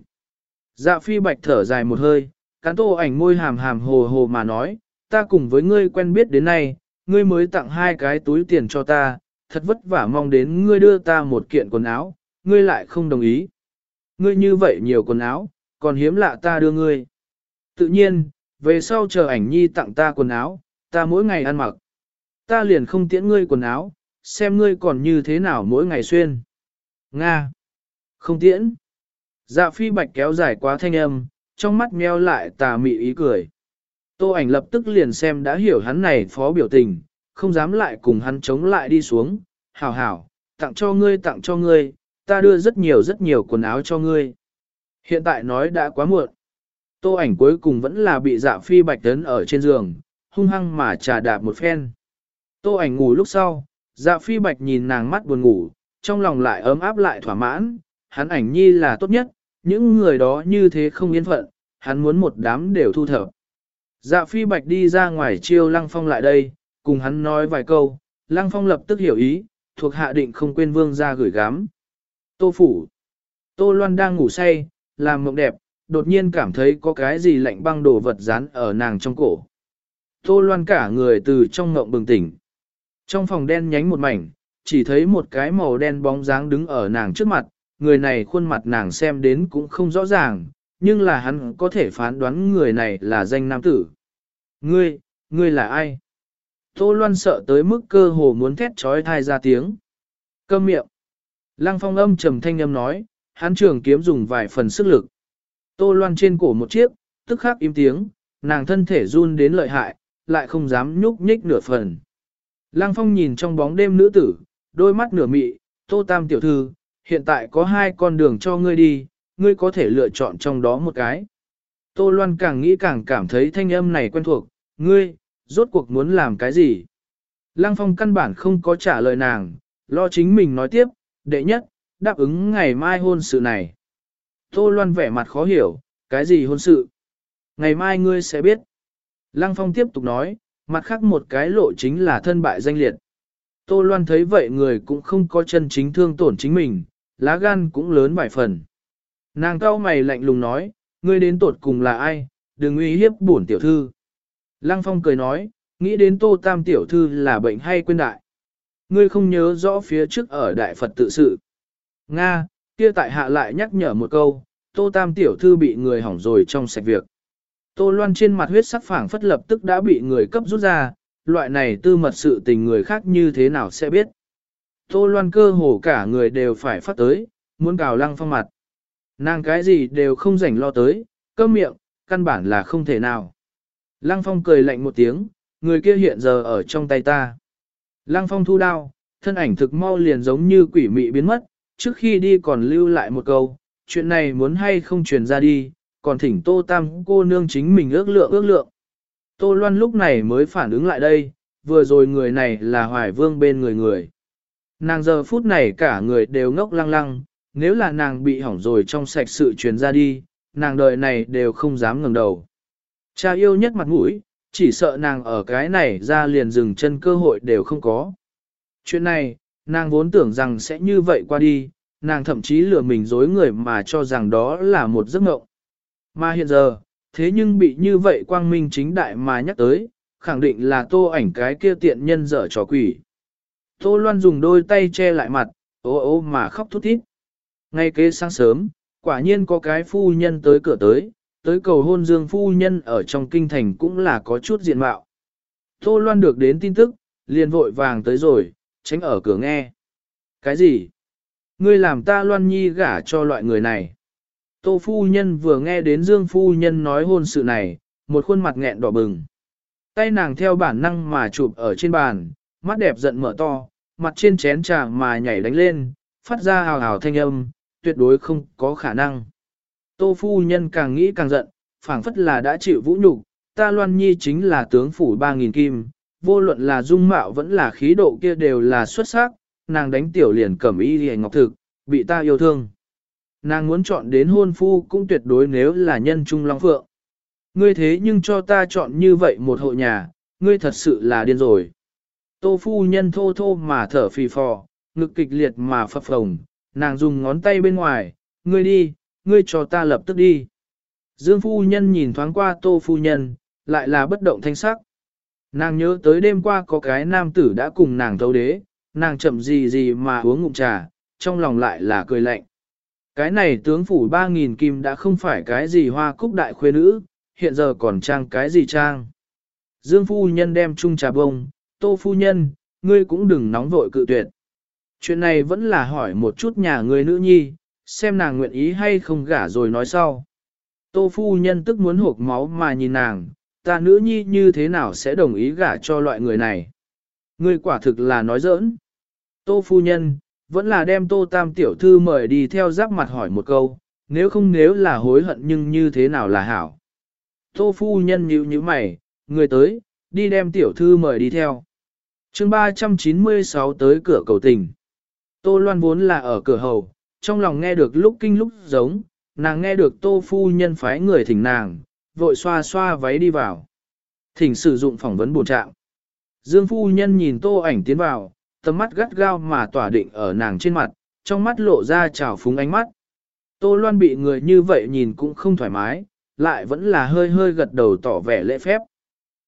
Dạ phi bạch thở dài một hơi, cán tô ảnh môi hàm hàm hồ hồ mà nói, ta cùng với ngươi quen biết đến nay, ngươi mới tặng hai cái túi tiền cho ta, thật vất vả mong đến ngươi đưa ta một kiện quần áo, ngươi lại không đồng ý. Ngươi như vậy nhiều quần áo, còn hiếm lạ ta đưa ngươi. Tự nhiên, về sau chờ ảnh nhi tặng ta quần áo, ta mỗi ngày ăn mặc. Ta liền không tiễn ngươi quần áo, xem ngươi còn như thế nào mỗi ngày xuyên. Nga. Không tiễn. Dạ phi bạch kéo dài quá thanh âm, trong mắt meo lại tà mị ý cười. Tô ảnh lập tức liền xem đã hiểu hắn này phó biểu tình, không dám lại cùng hắn chống lại đi xuống. Hảo hảo, tặng cho ngươi tặng cho ngươi, ta đưa rất nhiều rất nhiều quần áo cho ngươi. Hiện tại nói đã quá muộn. Tô ảnh cuối cùng vẫn là bị dạ phi bạch tấn ở trên giường, hung hăng mà trà đạp một phen. Tô ảnh ngủ lúc sau, dạ phi bạch nhìn nàng mắt buồn ngủ, trong lòng lại ấm áp lại thỏa mãn, hắn ảnh nhi là tốt nhất, những người đó như thế không yên phận, hắn muốn một đám đều thu thập. Dạ phi bạch đi ra ngoài chiêu lăng phong lại đây, cùng hắn nói vài câu, lăng phong lập tức hiểu ý, thuộc hạ định không quên vương ra gửi gắm. Tô phủ. Tô loan đang ngủ say, làm mộng đẹp, đột nhiên cảm thấy có cái gì lạnh băng đồ vật dán ở nàng trong cổ. Tô loan cả người từ trong ngộng bừng tỉnh. Trong phòng đen nhánh một mảnh, chỉ thấy một cái màu đen bóng dáng đứng ở nàng trước mặt, người này khuôn mặt nàng xem đến cũng không rõ ràng, nhưng là hắn có thể phán đoán người này là danh nam tử. Ngươi, ngươi là ai? Tô Loan sợ tới mức cơ hồ muốn thét trói thai ra tiếng. Câm miệng. Lăng phong âm trầm thanh âm nói, hắn trường kiếm dùng vài phần sức lực. Tô Loan trên cổ một chiếc, tức khắc im tiếng, nàng thân thể run đến lợi hại, lại không dám nhúc nhích nửa phần. Lăng phong nhìn trong bóng đêm nữ tử, đôi mắt nửa mị, tô tam tiểu thư, hiện tại có hai con đường cho ngươi đi, ngươi có thể lựa chọn trong đó một cái. Tô Loan càng nghĩ càng cảm thấy thanh âm này quen thuộc, ngươi, rốt cuộc muốn làm cái gì? Lăng phong căn bản không có trả lời nàng, lo chính mình nói tiếp, đệ nhất, đáp ứng ngày mai hôn sự này. Tô Loan vẻ mặt khó hiểu, cái gì hôn sự? Ngày mai ngươi sẽ biết. Lăng phong tiếp tục nói, mặt khác một cái lộ chính là thân bại danh liệt. Tô Loan thấy vậy người cũng không có chân chính thương tổn chính mình, lá gan cũng lớn vài phần. Nàng cao mày lạnh lùng nói, ngươi đến tột cùng là ai, đừng uy hiếp bổn tiểu thư. Lăng Phong cười nói, nghĩ đến Tô Tam tiểu thư là bệnh hay quên đại. Ngươi không nhớ rõ phía trước ở Đại Phật tự sự. Nga, kia tại hạ lại nhắc nhở một câu, Tô Tam tiểu thư bị người hỏng rồi trong sạch việc. Tô Loan trên mặt huyết sắc phảng phất lập tức đã bị người cấp rút ra, loại này tư mật sự tình người khác như thế nào sẽ biết. Tô Loan cơ hồ cả người đều phải phát tới, muốn cào lăng phong mặt. Nàng cái gì đều không rảnh lo tới, cơm miệng, căn bản là không thể nào. Lăng phong cười lạnh một tiếng, người kia hiện giờ ở trong tay ta. Lăng phong thu đao, thân ảnh thực mau liền giống như quỷ mị biến mất, trước khi đi còn lưu lại một câu, chuyện này muốn hay không truyền ra đi, còn thỉnh tô tam cô nương chính mình ước lượng ước lượng. Tô Loan lúc này mới phản ứng lại đây, vừa rồi người này là hoài vương bên người người. Nàng giờ phút này cả người đều ngốc lăng lăng, nếu là nàng bị hỏng rồi trong sạch sự truyền ra đi, nàng đời này đều không dám ngẩng đầu. Cha yêu nhất mặt mũi, chỉ sợ nàng ở cái này ra liền dừng chân cơ hội đều không có. Chuyện này, nàng vốn tưởng rằng sẽ như vậy qua đi, nàng thậm chí lừa mình dối người mà cho rằng đó là một giấc mộng. Mà hiện giờ, thế nhưng bị như vậy quang minh chính đại mà nhắc tới, khẳng định là tô ảnh cái kia tiện nhân dở trò quỷ. Tô Loan dùng đôi tay che lại mặt, ô ô mà khóc thút thít. Ngay kế sáng sớm, quả nhiên có cái phu nhân tới cửa tới, tới cầu hôn dương phu nhân ở trong kinh thành cũng là có chút diện mạo. Tô Loan được đến tin tức, liền vội vàng tới rồi, tránh ở cửa nghe. Cái gì? Ngươi làm ta loan nhi gả cho loại người này. Tô phu nhân vừa nghe đến Dương phu nhân nói hôn sự này, một khuôn mặt nghẹn đỏ bừng. Tay nàng theo bản năng mà chụp ở trên bàn, mắt đẹp giận mở to, mặt trên chén trà mà nhảy đánh lên, phát ra hào hào thanh âm, tuyệt đối không có khả năng. Tô phu nhân càng nghĩ càng giận, phảng phất là đã chịu vũ nhục, ta loan nhi chính là tướng phủ ba nghìn kim, vô luận là dung mạo vẫn là khí độ kia đều là xuất sắc, nàng đánh tiểu liền cẩm y hề ngọc thực, bị ta yêu thương. Nàng muốn chọn đến hôn phu cũng tuyệt đối nếu là nhân trung long phượng. Ngươi thế nhưng cho ta chọn như vậy một hộ nhà, ngươi thật sự là điên rồi. Tô phu nhân thô thô mà thở phì phò, ngực kịch liệt mà phập phồng, nàng dùng ngón tay bên ngoài, ngươi đi, ngươi cho ta lập tức đi. Dương phu nhân nhìn thoáng qua tô phu nhân, lại là bất động thanh sắc. Nàng nhớ tới đêm qua có cái nam tử đã cùng nàng thấu đế, nàng chậm gì gì mà uống ngụm trà, trong lòng lại là cười lạnh. Cái này tướng phủ 3.000 kim đã không phải cái gì hoa cúc đại khuê nữ, hiện giờ còn trang cái gì trang. Dương phu nhân đem chung trà bông, tô phu nhân, ngươi cũng đừng nóng vội cự tuyệt. Chuyện này vẫn là hỏi một chút nhà người nữ nhi, xem nàng nguyện ý hay không gả rồi nói sau. Tô phu nhân tức muốn hộp máu mà nhìn nàng, ta nữ nhi như thế nào sẽ đồng ý gả cho loại người này. Ngươi quả thực là nói giỡn. Tô phu nhân, vẫn là đem tô tam tiểu thư mời đi theo giáp mặt hỏi một câu, nếu không nếu là hối hận nhưng như thế nào là hảo. Tô phu nhân nhíu như mày, người tới, đi đem tiểu thư mời đi theo. chương 396 tới cửa cầu tình. Tô loan vốn là ở cửa hầu, trong lòng nghe được lúc kinh lúc giống, nàng nghe được tô phu nhân phái người thỉnh nàng, vội xoa xoa váy đi vào. Thỉnh sử dụng phỏng vấn bổ trạng. Dương phu nhân nhìn tô ảnh tiến vào, tầm mắt gắt gao mà tỏa định ở nàng trên mặt, trong mắt lộ ra trào phúng ánh mắt. Tô Loan bị người như vậy nhìn cũng không thoải mái, lại vẫn là hơi hơi gật đầu tỏ vẻ lễ phép.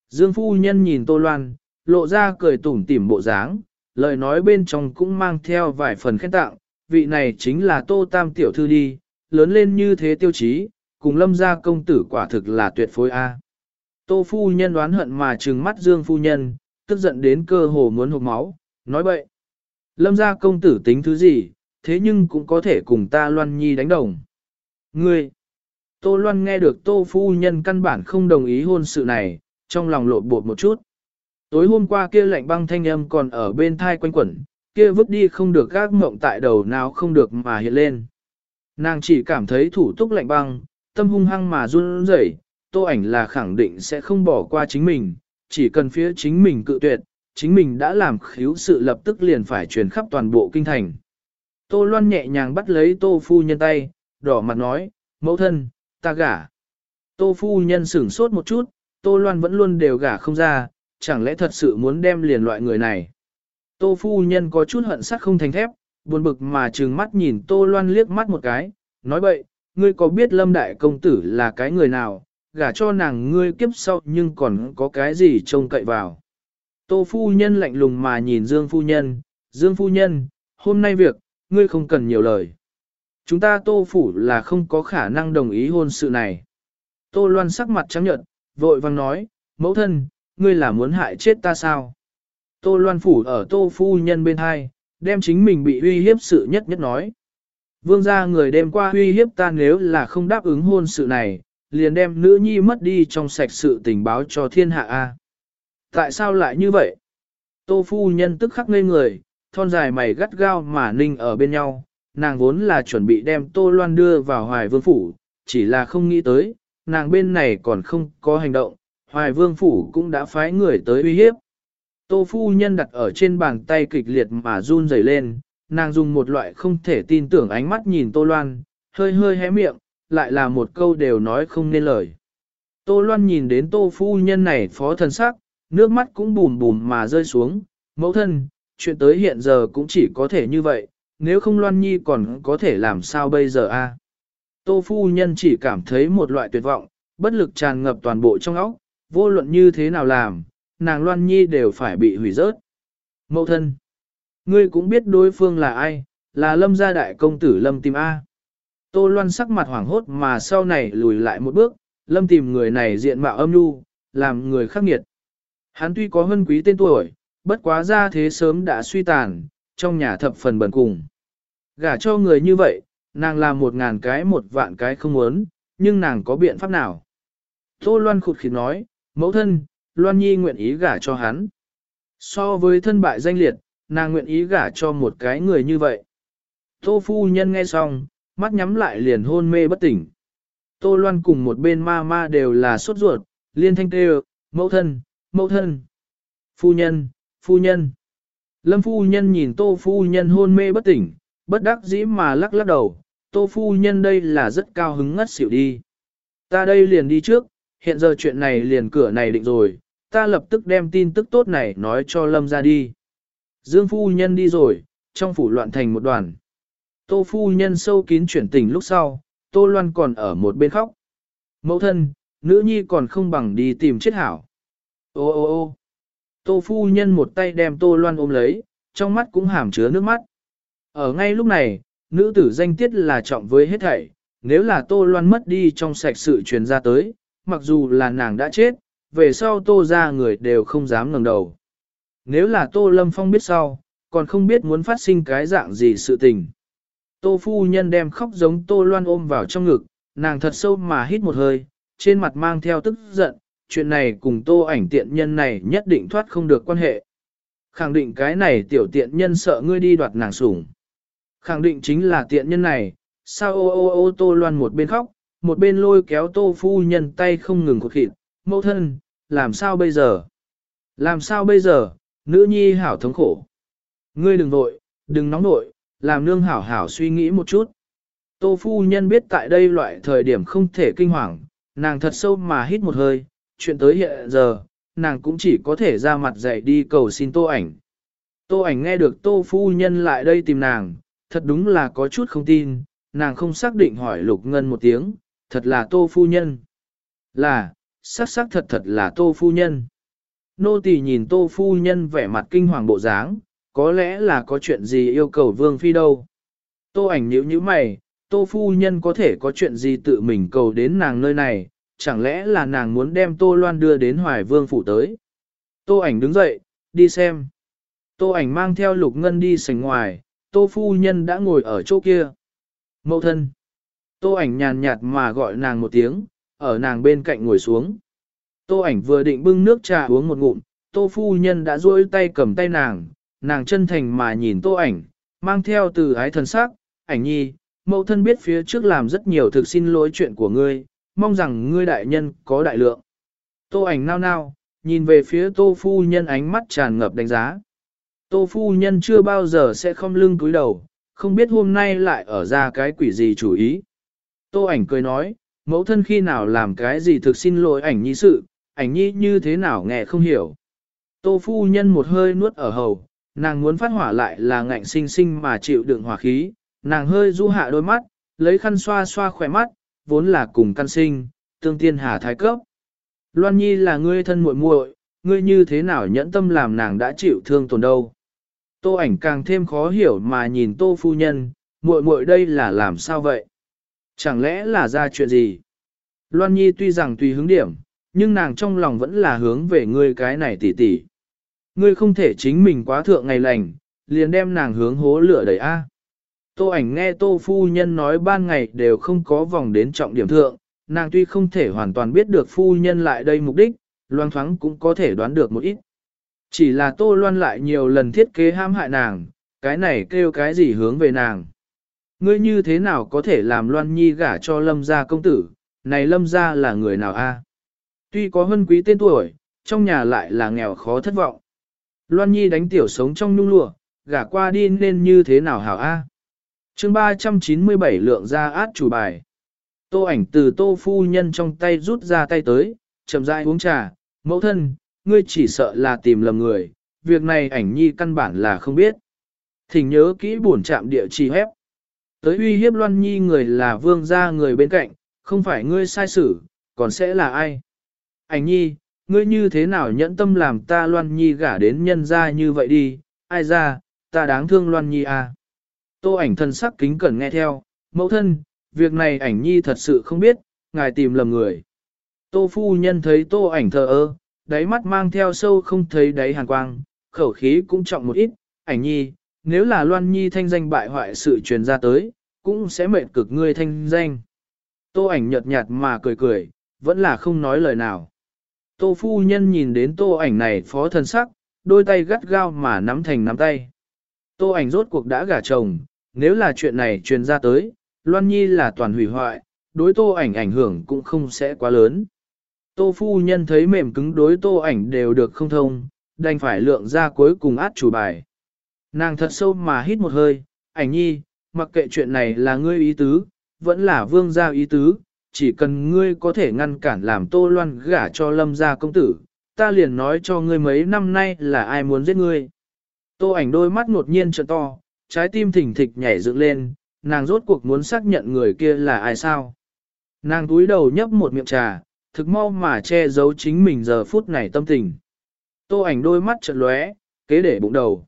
Dương phu nhân nhìn Tô Loan, lộ ra cười tủm tỉm bộ dáng, lời nói bên trong cũng mang theo vài phần khen tặng, vị này chính là Tô Tam tiểu thư đi, lớn lên như thế tiêu chí, cùng lâm gia công tử quả thực là tuyệt phối A. Tô phu nhân đoán hận mà trừng mắt Dương phu nhân, tức giận đến cơ hồ muốn hụt máu, nói bậy. Lâm gia công tử tính thứ gì, thế nhưng cũng có thể cùng ta Loan Nhi đánh đồng. Ngươi! Tô Loan nghe được Tô phu nhân căn bản không đồng ý hôn sự này, trong lòng lộ bột một chút. Tối hôm qua kia lạnh băng thanh âm còn ở bên thai quanh quẩn, kia vứt đi không được gác mộng tại đầu nào không được mà hiện lên. Nàng chỉ cảm thấy thủ túc lạnh băng, tâm hung hăng mà run rẩy, tô ảnh là khẳng định sẽ không bỏ qua chính mình, chỉ cần phía chính mình cự tuyệt, chính mình đã làm khiếu sự lập tức liền phải truyền khắp toàn bộ kinh thành. Tô Loan nhẹ nhàng bắt lấy tô phu nhân tay, đỏ mặt nói, mẫu thân, ta gả. Tô phu nhân sửng sốt một chút, tô Loan vẫn luôn đều gả không ra, chẳng lẽ thật sự muốn đem liền loại người này. Tô phu nhân có chút hận sắc không thành thép, buồn bực mà trừng mắt nhìn Tô Loan liếc mắt một cái, nói bậy, ngươi có biết Lâm Đại Công Tử là cái người nào, gả cho nàng ngươi kiếp sau nhưng còn có cái gì trông cậy vào. Tô phu nhân lạnh lùng mà nhìn Dương phu nhân, Dương phu nhân, hôm nay việc, ngươi không cần nhiều lời. Chúng ta tô phủ là không có khả năng đồng ý hôn sự này. Tô loan sắc mặt trắng nhợt, vội vang nói, mẫu thân, ngươi là muốn hại chết ta sao? Tô loan phủ ở tô phu nhân bên hai, đem chính mình bị uy hiếp sự nhất nhất nói. Vương gia người đêm qua uy hiếp ta nếu là không đáp ứng hôn sự này, liền đem nữ nhi mất đi trong sạch sự tình báo cho thiên hạ A. Tại sao lại như vậy? Tô phu nhân tức khắc ngây người, thon dài mày gắt gao mà ninh ở bên nhau, nàng vốn là chuẩn bị đem Tô Loan đưa vào hoài vương phủ, chỉ là không nghĩ tới, nàng bên này còn không có hành động, hoài vương phủ cũng đã phái người tới uy hiếp. Tô phu nhân đặt ở trên bàn tay kịch liệt mà run rẩy lên, nàng dùng một loại không thể tin tưởng ánh mắt nhìn Tô Loan, hơi hơi hé miệng, lại là một câu đều nói không nên lời. Tô Loan nhìn đến Tô phu nhân này phó thần sắc, nước mắt cũng bùm bùm mà rơi xuống, mẫu thân, chuyện tới hiện giờ cũng chỉ có thể như vậy, nếu không Loan Nhi còn có thể làm sao bây giờ a? Tô phu nhân chỉ cảm thấy một loại tuyệt vọng, bất lực tràn ngập toàn bộ trong óc, vô luận như thế nào làm, nàng Loan Nhi đều phải bị hủy rớt. Mẫu thân, ngươi cũng biết đối phương là ai, là lâm gia đại công tử lâm tìm A. Tô Loan sắc mặt hoảng hốt mà sau này lùi lại một bước, lâm tìm người này diện mạo âm nhu, làm người khắc nghiệt. Hắn tuy có hân quý tên tuổi, bất quá ra thế sớm đã suy tàn, trong nhà thập phần bẩn cùng. Gả cho người như vậy, nàng làm một ngàn cái một vạn cái không muốn, nhưng nàng có biện pháp nào? Tô Loan khụt khịt nói, mẫu thân, Loan Nhi nguyện ý gả cho hắn. So với thân bại danh liệt, nàng nguyện ý gả cho một cái người như vậy. Tô phu nhân nghe xong, mắt nhắm lại liền hôn mê bất tỉnh. Tô Loan cùng một bên ma ma đều là sốt ruột, liên thanh kêu, mẫu thân, mẫu thân, phu nhân, phu nhân. Lâm phu nhân nhìn tô phu nhân hôn mê bất tỉnh, bất đắc dĩ mà lắc lắc đầu, tô phu nhân đây là rất cao hứng ngất xỉu đi. Ta đây liền đi trước, hiện giờ chuyện này liền cửa này định rồi, ta lập tức đem tin tức tốt này nói cho Lâm ra đi. Dương phu nhân đi rồi, trong phủ loạn thành một đoàn. Tô phu nhân sâu kín chuyển tình lúc sau, Tô Loan còn ở một bên khóc. Mẫu thân, nữ nhi còn không bằng đi tìm chết hảo. Ô ô ô Tô phu nhân một tay đem Tô Loan ôm lấy, trong mắt cũng hàm chứa nước mắt. Ở ngay lúc này, nữ tử danh tiết là trọng với hết thảy, nếu là Tô Loan mất đi trong sạch sự truyền ra tới, mặc dù là nàng đã chết, về sau Tô ra người đều không dám ngẩng đầu. Nếu là Tô Lâm Phong biết sau, còn không biết muốn phát sinh cái dạng gì sự tình. Tô phu nhân đem khóc giống Tô Loan ôm vào trong ngực, nàng thật sâu mà hít một hơi, trên mặt mang theo tức giận, chuyện này cùng Tô ảnh tiện nhân này nhất định thoát không được quan hệ. Khẳng định cái này tiểu tiện nhân sợ ngươi đi đoạt nàng sủng. Khẳng định chính là tiện nhân này, sao ô ô ô Tô Loan một bên khóc, một bên lôi kéo Tô phu nhân tay không ngừng cột khịt, mẫu thân, làm sao bây giờ? Làm sao bây giờ, nữ nhi hảo thống khổ. Ngươi đừng vội, đừng nóng nội, làm nương hảo hảo suy nghĩ một chút. Tô phu nhân biết tại đây loại thời điểm không thể kinh hoàng, nàng thật sâu mà hít một hơi, chuyện tới hiện giờ, nàng cũng chỉ có thể ra mặt dậy đi cầu xin tô ảnh. Tô ảnh nghe được tô phu nhân lại đây tìm nàng, thật đúng là có chút không tin, nàng không xác định hỏi lục ngân một tiếng, thật là tô phu nhân. Là, sắc sắc thật thật là tô phu nhân. Nô tỳ nhìn tô phu nhân vẻ mặt kinh hoàng bộ dáng, có lẽ là có chuyện gì yêu cầu vương phi đâu. Tô ảnh nhíu nhíu mày, tô phu nhân có thể có chuyện gì tự mình cầu đến nàng nơi này, chẳng lẽ là nàng muốn đem tô loan đưa đến hoài vương phủ tới. Tô ảnh đứng dậy, đi xem. Tô ảnh mang theo lục ngân đi sảnh ngoài, tô phu nhân đã ngồi ở chỗ kia. Mậu thân. Tô ảnh nhàn nhạt mà gọi nàng một tiếng, ở nàng bên cạnh ngồi xuống. Tô ảnh vừa định bưng nước trà uống một ngụm, tô phu nhân đã duỗi tay cầm tay nàng, nàng chân thành mà nhìn tô ảnh, mang theo từ ái thần sắc, ảnh nhi, mẫu thân biết phía trước làm rất nhiều thực xin lỗi chuyện của ngươi, mong rằng ngươi đại nhân có đại lượng. Tô ảnh nao nao, nhìn về phía tô phu nhân ánh mắt tràn ngập đánh giá. Tô phu nhân chưa bao giờ sẽ không lưng cúi đầu, không biết hôm nay lại ở ra cái quỷ gì chủ ý. Tô ảnh cười nói, mẫu thân khi nào làm cái gì thực xin lỗi ảnh nhi sự, ảnh nhi như thế nào nghe không hiểu. Tô phu nhân một hơi nuốt ở hầu, nàng muốn phát hỏa lại là ngạnh sinh sinh mà chịu đựng hỏa khí, nàng hơi du hạ đôi mắt, lấy khăn xoa xoa khỏe mắt, vốn là cùng căn sinh, tương tiên hà thái cấp. Loan Nhi là ngươi thân muội muội, ngươi như thế nào nhẫn tâm làm nàng đã chịu thương tổn đâu. Tô ảnh càng thêm khó hiểu mà nhìn tô phu nhân, muội muội đây là làm sao vậy? Chẳng lẽ là ra chuyện gì? Loan Nhi tuy rằng tùy hướng điểm, nhưng nàng trong lòng vẫn là hướng về ngươi cái này tỉ tỉ. Ngươi không thể chính mình quá thượng ngày lành, liền đem nàng hướng hố lửa đẩy A. Tô ảnh nghe tô phu nhân nói ban ngày đều không có vòng đến trọng điểm thượng, nàng tuy không thể hoàn toàn biết được phu nhân lại đây mục đích, loang thoáng cũng có thể đoán được một ít. Chỉ là tô loan lại nhiều lần thiết kế ham hại nàng, cái này kêu cái gì hướng về nàng. Ngươi như thế nào có thể làm loan nhi gả cho lâm gia công tử, này lâm gia là người nào a? Tuy có hân quý tên tuổi, trong nhà lại là nghèo khó thất vọng. Loan Nhi đánh tiểu sống trong nhung lụa, gả qua đi nên như thế nào hảo a? À? chương 397 lượng ra át chủ bài. Tô ảnh từ tô phu nhân trong tay rút ra tay tới, chậm rãi uống trà, mẫu thân, ngươi chỉ sợ là tìm lầm người, việc này ảnh nhi căn bản là không biết. Thỉnh nhớ kỹ buồn chạm địa chỉ hép. Tới uy hiếp loan nhi người là vương gia người bên cạnh, không phải ngươi sai xử, còn sẽ là ai? Ảnh nhi, ngươi như thế nào nhẫn tâm làm ta Loan Nhi gả đến nhân gia như vậy đi, ai ra, ta đáng thương Loan Nhi à. Tô ảnh thân sắc kính cẩn nghe theo, mẫu thân, việc này ảnh Nhi thật sự không biết, ngài tìm lầm người. Tô phu nhân thấy tô ảnh thờ ơ, đáy mắt mang theo sâu không thấy đáy hàn quang, khẩu khí cũng trọng một ít, ảnh nhi, nếu là Loan Nhi thanh danh bại hoại sự truyền ra tới, cũng sẽ mệt cực ngươi thanh danh. Tô ảnh nhợt nhạt mà cười cười, vẫn là không nói lời nào. Tô phu nhân nhìn đến tô ảnh này phó thân sắc, đôi tay gắt gao mà nắm thành nắm tay. Tô ảnh rốt cuộc đã gả chồng, nếu là chuyện này truyền ra tới, Loan Nhi là toàn hủy hoại, đối tô ảnh ảnh hưởng cũng không sẽ quá lớn. Tô phu nhân thấy mềm cứng đối tô ảnh đều được không thông, đành phải lượng ra cuối cùng át chủ bài. Nàng thật sâu mà hít một hơi, ảnh nhi, mặc kệ chuyện này là ngươi ý tứ, vẫn là vương gia ý tứ, chỉ cần ngươi có thể ngăn cản làm tô loan gả cho lâm gia công tử, ta liền nói cho ngươi mấy năm nay là ai muốn giết ngươi. Tô ảnh đôi mắt ngột nhiên trợn to, trái tim thỉnh thịch nhảy dựng lên, nàng rốt cuộc muốn xác nhận người kia là ai sao. Nàng túi đầu nhấp một miệng trà, thực mau mà che giấu chính mình giờ phút này tâm tình. Tô ảnh đôi mắt trợn lóe, kế để bụng đầu.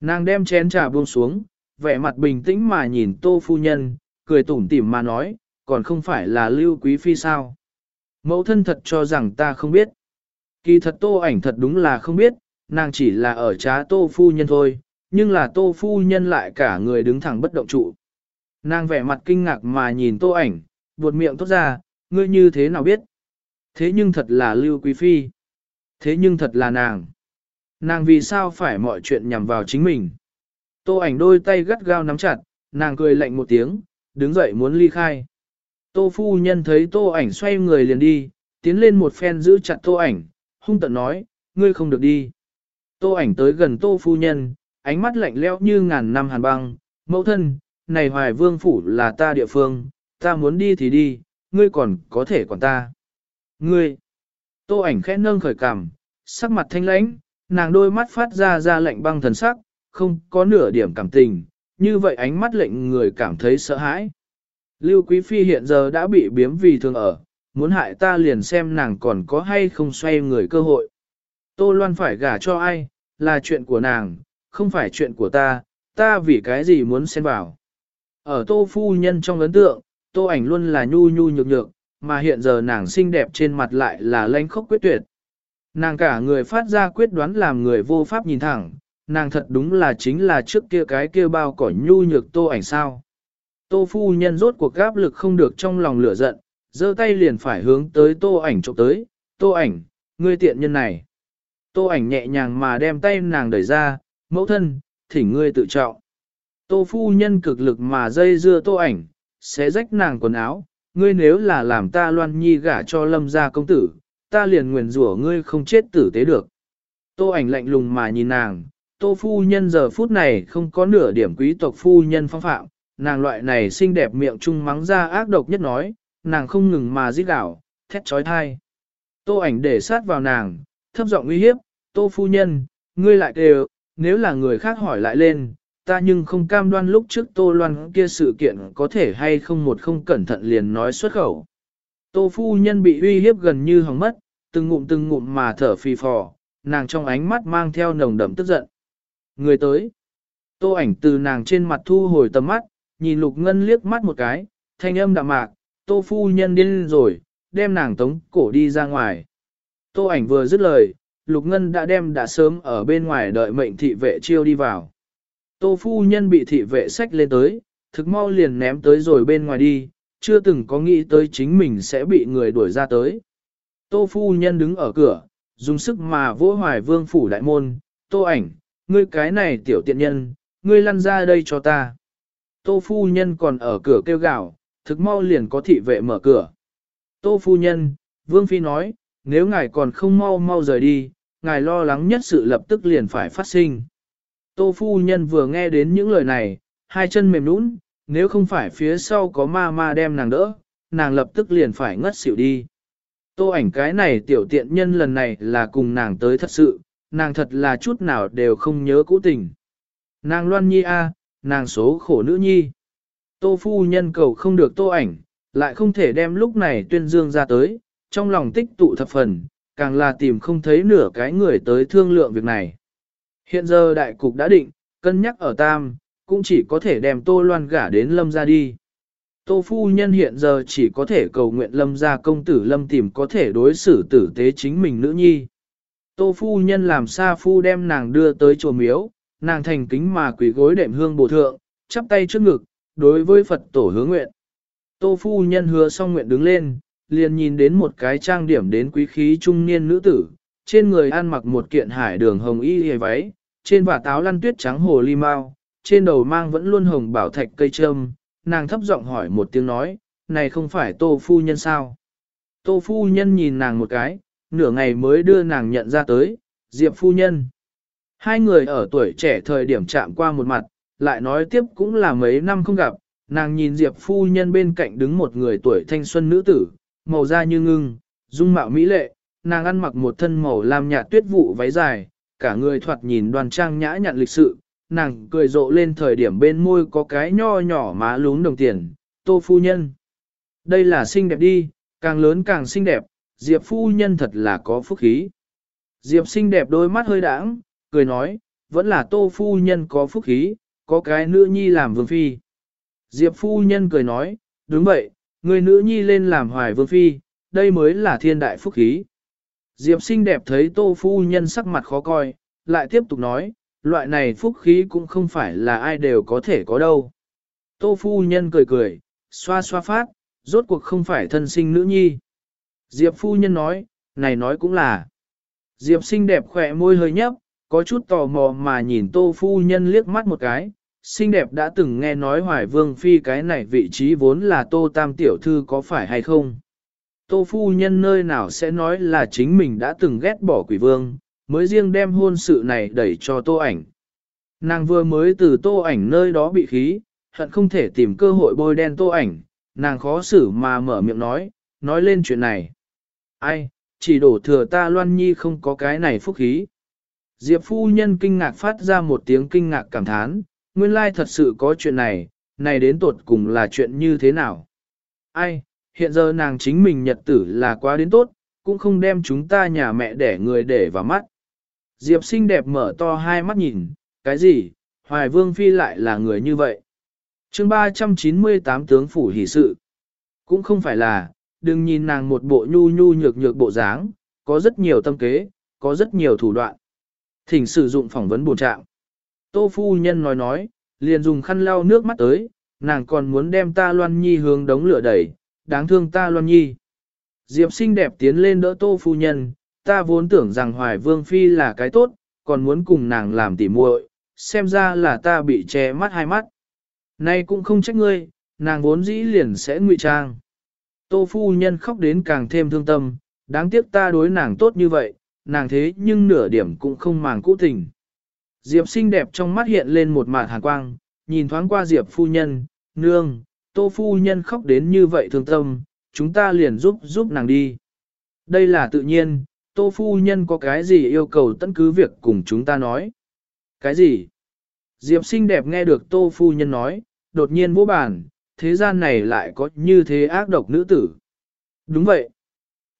Nàng đem chén trà buông xuống, vẻ mặt bình tĩnh mà nhìn tô phu nhân, cười tủm tỉm mà nói, còn không phải là lưu quý phi sao. Mẫu thân thật cho rằng ta không biết. Kỳ thật tô ảnh thật đúng là không biết, nàng chỉ là ở trá tô phu nhân thôi, nhưng là tô phu nhân lại cả người đứng thẳng bất động trụ. Nàng vẻ mặt kinh ngạc mà nhìn tô ảnh, buột miệng tốt ra, ngươi như thế nào biết? Thế nhưng thật là lưu quý phi. Thế nhưng thật là nàng. Nàng vì sao phải mọi chuyện nhằm vào chính mình? Tô ảnh đôi tay gắt gao nắm chặt, nàng cười lạnh một tiếng, đứng dậy muốn ly khai. Tô phu nhân thấy tô ảnh xoay người liền đi, tiến lên một phen giữ chặt tô ảnh, hung tợn nói, ngươi không được đi. Tô ảnh tới gần tô phu nhân, ánh mắt lạnh lẽo như ngàn năm hàn băng, mẫu thân, này hoài vương phủ là ta địa phương, ta muốn đi thì đi, ngươi còn có thể quản ta. Ngươi, tô ảnh khẽ nâng khởi cằm, sắc mặt thanh lãnh, nàng đôi mắt phát ra ra lệnh băng thần sắc, không có nửa điểm cảm tình, như vậy ánh mắt lệnh người cảm thấy sợ hãi. Lưu Quý Phi hiện giờ đã bị biếm vì thương ở, muốn hại ta liền xem nàng còn có hay không xoay người cơ hội. Tô Loan phải gả cho ai, là chuyện của nàng, không phải chuyện của ta, ta vì cái gì muốn xen vào. Ở Tô Phu Nhân trong ấn tượng, Tô ảnh luôn là nhu nhu nhược nhược, mà hiện giờ nàng xinh đẹp trên mặt lại là lanh khốc quyết tuyệt. Nàng cả người phát ra quyết đoán làm người vô pháp nhìn thẳng, nàng thật đúng là chính là trước kia cái kia bao cỏ nhu nhược tô ảnh sao. Tô phu nhân rốt cuộc gáp lực không được trong lòng lửa giận, giơ tay liền phải hướng tới tô ảnh trộm tới, tô ảnh, ngươi tiện nhân này. Tô ảnh nhẹ nhàng mà đem tay nàng đẩy ra, mẫu thân, thỉnh ngươi tự trọng. Tô phu nhân cực lực mà dây dưa tô ảnh, xé rách nàng quần áo, ngươi nếu là làm ta loan nhi gả cho lâm gia công tử, ta liền nguyền rủa ngươi không chết tử tế được. Tô ảnh lạnh lùng mà nhìn nàng, tô phu nhân giờ phút này không có nửa điểm quý tộc phu nhân phong phạm, nàng loại này xinh đẹp miệng trung mắng ra ác độc nhất nói, nàng không ngừng mà giết đảo, thét trói thai. Tô ảnh để sát vào nàng, thấp giọng uy hiếp, tô phu nhân, ngươi lại đều, nếu là người khác hỏi lại lên, ta nhưng không cam đoan lúc trước tô loan kia sự kiện có thể hay không một không cẩn thận liền nói xuất khẩu. Tô phu nhân bị uy hiếp gần như hỏng mất, từng ngụm từng ngụm mà thở phì phò, nàng trong ánh mắt mang theo nồng đậm tức giận. Người tới. Tô ảnh từ nàng trên mặt thu hồi tầm mắt, nhìn Lục Ngân liếc mắt một cái, thanh âm đạm mạc, Tô phu nhân điên rồi, đem nàng tống cổ đi ra ngoài. Tô ảnh vừa dứt lời, Lục Ngân đã đem đã sớm ở bên ngoài đợi mệnh thị vệ chiêu đi vào. Tô phu nhân bị thị vệ xách lên tới, thực mau liền ném tới rồi bên ngoài đi, chưa từng có nghĩ tới chính mình sẽ bị người đuổi ra tới. Tô phu nhân đứng ở cửa, dùng sức mà vỗ hoài vương phủ đại môn, tô ảnh, ngươi cái này tiểu tiện nhân, ngươi lăn ra đây cho ta. Tô phu nhân còn ở cửa kêu gào, thực mau liền có thị vệ mở cửa. Tô phu nhân, vương phi nói, nếu ngài còn không mau mau rời đi, ngài lo lắng nhất sự lập tức liền phải phát sinh. Tô phu nhân vừa nghe đến những lời này, hai chân mềm nũng, nếu không phải phía sau có ma ma đem nàng đỡ, nàng lập tức liền phải ngất xỉu đi. Tô ảnh cái này tiểu tiện nhân lần này là cùng nàng tới thật sự, nàng thật là chút nào đều không nhớ cũ tình. Nàng loan nhi a, nàng số khổ nữ nhi. Tô phu nhân cầu không được tô ảnh, lại không thể đem lúc này tuyên dương ra tới, trong lòng tích tụ thập phần, càng là tìm không thấy nửa cái người tới thương lượng việc này. Hiện giờ đại cục đã định, cân nhắc ở tam, cũng chỉ có thể đem tô loan gả đến lâm ra đi. Tô phu nhân hiện giờ chỉ có thể cầu nguyện lâm gia công tử lâm tìm có thể đối xử tử tế chính mình nữ nhi. Tô phu nhân làm xa phu đem nàng đưa tới chùa miếu, nàng thành kính mà quỳ gối đệm hương bổ thượng, chắp tay trước ngực, đối với Phật tổ hứa nguyện. Tô phu nhân hứa xong nguyện đứng lên, liền nhìn đến một cái trang điểm đến quý khí trung niên nữ tử, trên người ăn mặc một kiện hải đường hồng y hề váy, trên vả táo lăn tuyết trắng hồ ly mau, trên đầu mang vẫn luôn hồng bảo thạch cây trơm, nàng thấp giọng hỏi một tiếng nói, này không phải tô phu nhân sao? Tô phu nhân nhìn nàng một cái, nửa ngày mới đưa nàng nhận ra tới, Diệp phu nhân. Hai người ở tuổi trẻ thời điểm chạm qua một mặt, lại nói tiếp cũng là mấy năm không gặp, nàng nhìn Diệp phu nhân bên cạnh đứng một người tuổi thanh xuân nữ tử, màu da như ngưng, dung mạo mỹ lệ, nàng ăn mặc một thân màu lam nhạt tuyết vụ váy dài, cả người thoạt nhìn đoan trang nhã nhặn lịch sự, nàng cười rộ lên thời điểm bên môi có cái nho nhỏ má lún đồng tiền, tô phu nhân. Đây là xinh đẹp đi, càng lớn càng xinh đẹp, Diệp phu nhân thật là có phúc khí. Diệp xinh đẹp đôi mắt hơi đãng, cười nói, vẫn là tô phu nhân có phúc khí, có cái nữ nhi làm vương phi. Diệp phu nhân cười nói, đúng vậy, người nữ nhi lên làm hoài vương phi, đây mới là thiên đại phúc khí. Diệp xinh đẹp thấy tô phu nhân sắc mặt khó coi, lại tiếp tục nói, loại này phúc khí cũng không phải là ai đều có thể có đâu. Tô phu nhân cười cười, xoa xoa phát, rốt cuộc không phải thân sinh nữ nhi. Diệp phu nhân nói, này nói cũng là. Diệp xinh đẹp khỏe môi hơi nhấp, có chút tò mò mà nhìn tô phu nhân liếc mắt một cái. Xinh đẹp đã từng nghe nói hoài vương phi cái này vị trí vốn là tô tam tiểu thư có phải hay không. Tô phu nhân nơi nào sẽ nói là chính mình đã từng ghét bỏ quỷ vương, mới riêng đem hôn sự này đẩy cho tô ảnh. Nàng vừa mới từ tô ảnh nơi đó bị khí, hận không thể tìm cơ hội bôi đen tô ảnh, nàng khó xử mà mở miệng nói, nói lên chuyện này. Ai, chỉ đổ thừa ta loan nhi không có cái này phúc khí. Diệp phu nhân kinh ngạc phát ra một tiếng kinh ngạc cảm thán, nguyên lai thật sự có chuyện này, này đến tột cùng là chuyện như thế nào? Ai, hiện giờ nàng chính mình nhật tử là quá đến tốt, cũng không đem chúng ta nhà mẹ để người để vào mắt. Diệp xinh đẹp mở to hai mắt nhìn, cái gì, Hoài Vương Phi lại là người như vậy. chương 398 tướng phủ hỷ sự. Cũng không phải là, đừng nhìn nàng một bộ nhu nhu nhược nhược bộ dáng, có rất nhiều tâm kế, có rất nhiều thủ đoạn. Thỉnh sử dụng phỏng vấn bổ trạng. Tô phu nhân nói nói, liền dùng khăn lau nước mắt tới, nàng còn muốn đem ta loan nhi hướng đống lửa đẩy, đáng thương ta loan nhi. Diệp xinh đẹp tiến lên đỡ tô phu nhân, ta vốn tưởng rằng hoài vương phi là cái tốt, còn muốn cùng nàng làm tỉ muội, xem ra là ta bị che mắt hai mắt. Nay cũng không trách ngươi, nàng vốn dĩ liền sẽ ngụy trang. Tô phu nhân khóc đến càng thêm thương tâm, đáng tiếc ta đối nàng tốt như vậy, nàng thế nhưng nửa điểm cũng không màng cũ tình. Diệp xinh đẹp trong mắt hiện lên một mạt hàn quang, nhìn thoáng qua Diệp phu nhân, nương, tô phu nhân khóc đến như vậy thương tâm, chúng ta liền giúp giúp nàng đi. Đây là tự nhiên, tô phu nhân có cái gì yêu cầu tận cứ việc cùng chúng ta nói. Cái gì? Diệp xinh đẹp nghe được tô phu nhân nói, đột nhiên vô bàn, thế gian này lại có như thế ác độc nữ tử. Đúng vậy.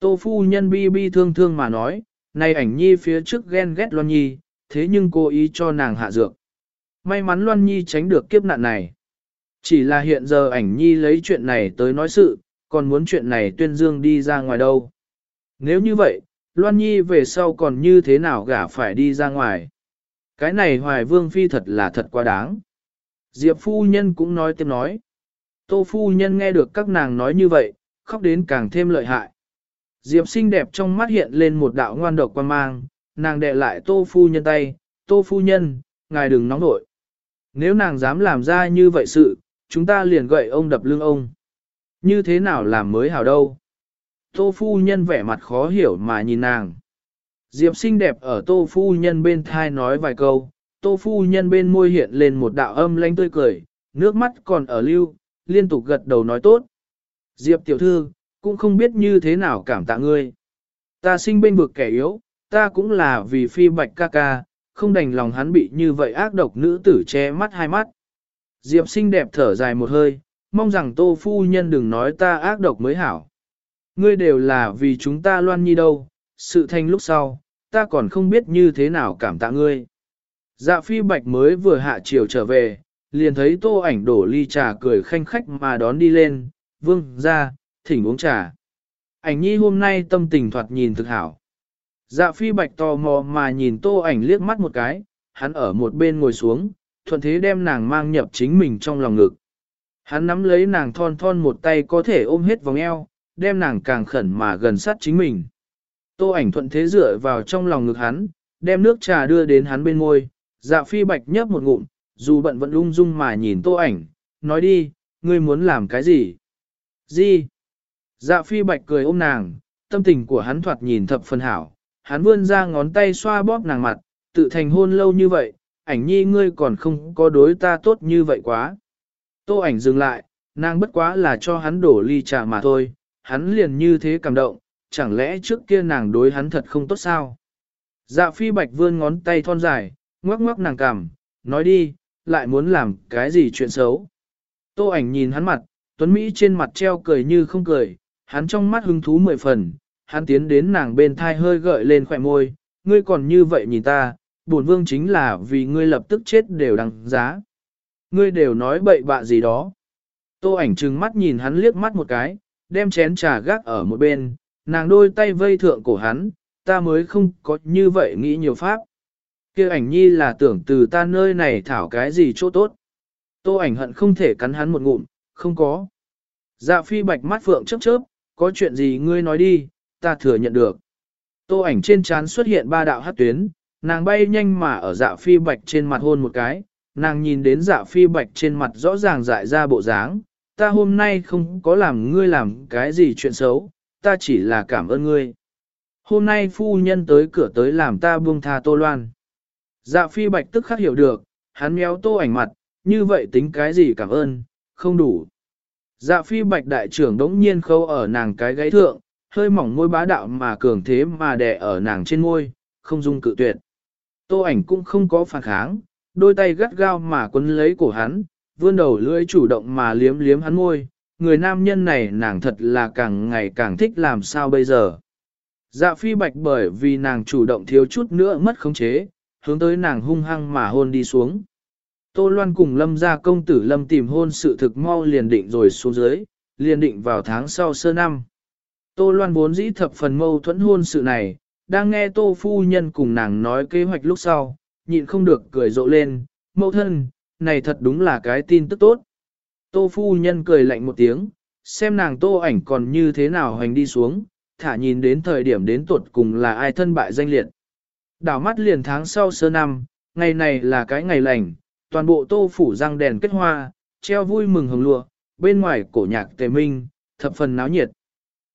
Tô phu nhân bi bi thương thương mà nói, này ảnh nhi phía trước ghen ghét Loan Nhi, thế nhưng cô ý cho nàng hạ dược. May mắn Loan Nhi tránh được kiếp nạn này. Chỉ là hiện giờ ảnh nhi lấy chuyện này tới nói sự, còn muốn chuyện này tuyên dương đi ra ngoài đâu. Nếu như vậy, Loan Nhi về sau còn như thế nào gả phải đi ra ngoài. Cái này hoài vương phi thật là thật quá đáng. Diệp phu nhân cũng nói tiếp nói. Tô phu nhân nghe được các nàng nói như vậy, khóc đến càng thêm lợi hại. Diệp xinh đẹp trong mắt hiện lên một đạo ngoan độc quan mang, nàng đệ lại tô phu nhân tay, tô phu nhân, ngài đừng nóng nổi. Nếu nàng dám làm ra như vậy sự, chúng ta liền gậy ông đập lưng ông. Như thế nào làm mới hảo đâu? Tô phu nhân vẻ mặt khó hiểu mà nhìn nàng. Diệp xinh đẹp ở tô phu nhân bên thai nói vài câu, tô phu nhân bên môi hiện lên một đạo âm lánh tươi cười, nước mắt còn ở lưu, liên tục gật đầu nói tốt. Diệp tiểu thư, cũng không biết như thế nào cảm tạ ngươi. Ta sinh bên vực kẻ yếu, ta cũng là vì phi bạch ca ca, không đành lòng hắn bị như vậy ác độc nữ tử che mắt hai mắt. Diệp xinh đẹp thở dài một hơi, mong rằng tô phu nhân đừng nói ta ác độc mới hảo. Ngươi đều là vì chúng ta loan nhi đâu, sự thành lúc sau, ta còn không biết như thế nào cảm tạ ngươi. Dạ phi bạch mới vừa hạ chiều trở về, liền thấy tô ảnh đổ ly trà cười khanh khách mà đón đi lên, vương ra, thỉnh uống trà. Ảnh nhi hôm nay tâm tình thoạt nhìn thực hảo. Dạ phi bạch tò mò mà nhìn tô ảnh liếc mắt một cái, hắn ở một bên ngồi xuống, thuận thế đem nàng mang nhập chính mình trong lòng ngực. Hắn nắm lấy nàng thon thon một tay có thể ôm hết vòng eo, đem nàng càng khẩn mà gần sát chính mình. Tô ảnh thuận thế dựa vào trong lòng ngực hắn, đem nước trà đưa đến hắn bên môi, dạ phi bạch nhấp một ngụm, dù bận vẫn lung dung mà nhìn tô ảnh, nói đi, ngươi muốn làm cái gì? Gì? Dạ phi bạch cười ôm nàng, tâm tình của hắn thoạt nhìn thập phần hảo, hắn vươn ra ngón tay xoa bóp nàng mặt, tự thành hôn lâu như vậy, ảnh nhi ngươi còn không có đối ta tốt như vậy quá. Tô ảnh dừng lại, nàng bất quá là cho hắn đổ ly trà mà thôi, hắn liền như thế cảm động, chẳng lẽ trước kia nàng đối hắn thật không tốt sao? Dạ phi bạch vươn ngón tay thon dài, ngoắc ngoắc nàng cằm, nói đi, lại muốn làm cái gì chuyện xấu. Tô ảnh nhìn hắn mặt, Tuấn Mỹ trên mặt treo cười như không cười, hắn trong mắt hứng thú mười phần, hắn tiến đến nàng bên thai hơi gợi lên khỏe môi, ngươi còn như vậy nhìn ta, bổn vương chính là vì ngươi lập tức chết đều đăng giá. Ngươi đều nói bậy bạ gì đó. Tô ảnh trừng mắt nhìn hắn liếc mắt một cái, đem chén trà gác ở một bên, nàng đôi tay vây thượng cổ hắn, ta mới không có như vậy nghĩ nhiều pháp. kia ảnh nhi là tưởng từ ta nơi này thảo cái gì chỗ tốt. Tô ảnh hận không thể cắn hắn một ngụm, không có. Dạ phi bạch mắt phượng chớp chớp, có chuyện gì ngươi nói đi, ta thừa nhận được. Tô ảnh trên trán xuất hiện ba đạo hát tuyến, nàng bay nhanh mà ở dạ phi bạch trên mặt hôn một cái, nàng nhìn đến dạ phi bạch trên mặt rõ ràng dại ra bộ dáng, ta hôm nay không có làm ngươi làm cái gì chuyện xấu, ta chỉ là cảm ơn ngươi. Hôm nay phu nhân tới cửa tới làm ta buông tha tô loan. Dạ phi bạch tức khắc hiểu được, hắn méo tô ảnh mặt, như vậy tính cái gì cảm ơn, không đủ. Dạ phi bạch đại trưởng đống nhiên khâu ở nàng cái gáy thượng, hơi mỏng môi bá đạo mà cường thế mà đè ở nàng trên môi, không dung cự tuyệt. Tô ảnh cũng không có phản kháng, đôi tay gắt gao mà quấn lấy cổ hắn, vươn đầu lưỡi chủ động mà liếm liếm hắn môi, người nam nhân này nàng thật là càng ngày càng thích làm sao bây giờ. Dạ phi bạch bởi vì nàng chủ động thiếu chút nữa mất khống chế, hướng tới nàng hung hăng mà hôn đi xuống. Tô Loan cùng lâm gia công tử lâm tìm hôn sự thực mau liền định rồi xuống dưới, liền định vào tháng sau sơ năm. Tô Loan vốn dĩ thập phần mâu thuẫn hôn sự này, đang nghe Tô Phu Nhân cùng nàng nói kế hoạch lúc sau, nhịn không được cười rộ lên, mâu thân, này thật đúng là cái tin tức tốt. Tô Phu Nhân cười lạnh một tiếng, xem nàng Tô ảnh còn như thế nào hành đi xuống, thả nhìn đến thời điểm đến tuột cùng là ai thân bại danh liệt. Đảo mắt liền tháng sau sơ năm, ngày này là cái ngày lành, toàn bộ tô phủ răng đèn kết hoa, treo vui mừng hồng lụa, bên ngoài cổ nhạc tề minh, thập phần náo nhiệt.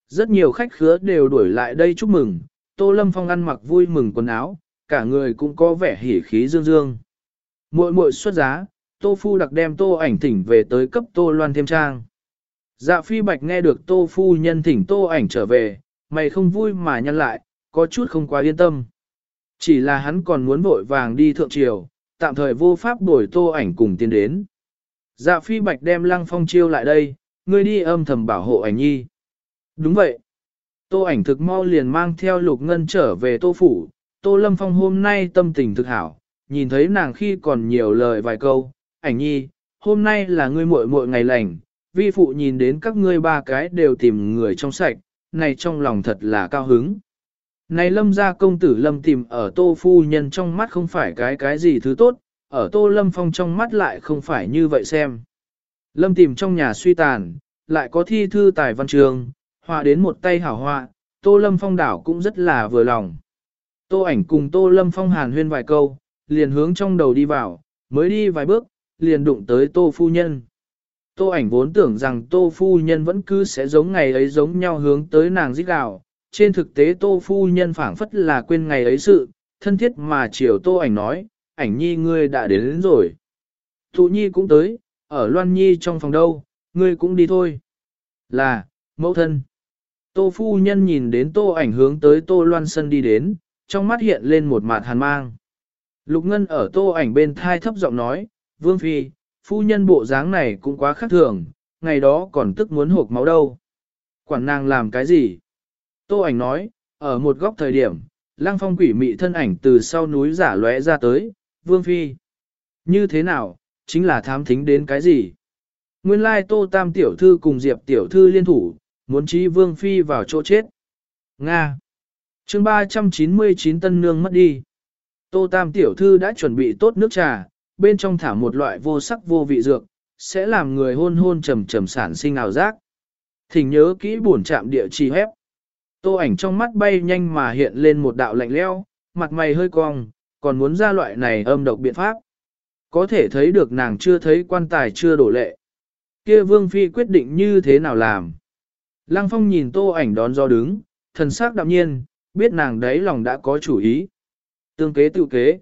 Rất nhiều khách khứa đều đuổi lại đây chúc mừng, tô lâm phong ăn mặc vui mừng quần áo, cả người cũng có vẻ hỉ khí dương dương. Muội muội xuất giá, tô phu đặc đem tô ảnh thỉnh về tới cấp tô loan thêm trang. Dạ phi bạch nghe được tô phu nhân thỉnh tô ảnh trở về, mày không vui mà nhăn lại, có chút không quá yên tâm. Chỉ là hắn còn muốn vội vàng đi thượng triều, tạm thời vô pháp đổi tô ảnh cùng tiến đến. Dạ phi bạch đem lăng phong chiêu lại đây, ngươi đi âm thầm bảo hộ ảnh nhi. Đúng vậy. Tô ảnh thực mau liền mang theo lục ngân trở về tô phủ, tô lâm phong hôm nay tâm tình thực hảo, nhìn thấy nàng khi còn nhiều lời vài câu, ảnh nhi, hôm nay là ngươi muội muội ngày lành, vi phụ nhìn đến các ngươi ba cái đều tìm người trong sạch, này trong lòng thật là cao hứng. Này lâm gia công tử lâm tìm ở tô phu nhân trong mắt không phải cái cái gì thứ tốt, ở tô lâm phong trong mắt lại không phải như vậy xem. Lâm tìm trong nhà suy tàn, lại có thi thư tài văn trường, hòa đến một tay hảo họa, tô lâm phong đảo cũng rất là vừa lòng. Tô ảnh cùng tô lâm phong hàn huyên vài câu, liền hướng trong đầu đi vào, mới đi vài bước, liền đụng tới tô phu nhân. Tô ảnh vốn tưởng rằng tô phu nhân vẫn cứ sẽ giống ngày ấy giống nhau hướng tới nàng giết gào, trên thực tế tô phu nhân phảng phất là quên ngày ấy sự, thân thiết mà chiều tô ảnh nói, ảnh nhi ngươi đã đến, đến rồi. Thụ nhi cũng tới, ở loan nhi trong phòng đâu, ngươi cũng đi thôi. Là, mẫu thân. Tô phu nhân nhìn đến tô ảnh hướng tới tô loan sân đi đến, trong mắt hiện lên một mặt hàn mang. Lục ngân ở tô ảnh bên thai thấp giọng nói, vương phi, phu nhân bộ dáng này cũng quá khác thường, ngày đó còn tức muốn hộp máu đâu. Quản nàng làm cái gì? Tô ảnh nói, ở một góc thời điểm, Lang phong quỷ mị thân ảnh từ sau núi giả lóe ra tới, vương phi. Như thế nào, chính là thám thính đến cái gì? Nguyên lai tô tam tiểu thư cùng diệp tiểu thư liên thủ, muốn trí vương phi vào chỗ chết. Nga. chương 399 tân nương mất đi. Tô Tam tiểu thư đã chuẩn bị tốt nước trà, bên trong thả một loại vô sắc vô vị dược, sẽ làm người hôn hôn trầm trầm sản sinh ảo giác. Thỉnh nhớ kỹ buồn chạm địa chỉ hép. Tô ảnh trong mắt bay nhanh mà hiện lên một đạo lạnh lẽo, mặt mày hơi cong, còn muốn ra loại này âm độc biện pháp. Có thể thấy được nàng chưa thấy quan tài chưa đổ lệ. Kia Vương Phi quyết định như thế nào làm. Lăng Phong nhìn tô ảnh đón do đứng, thần sắc đạm nhiên, biết nàng đấy lòng đã có chủ ý. Tương kế tự kế.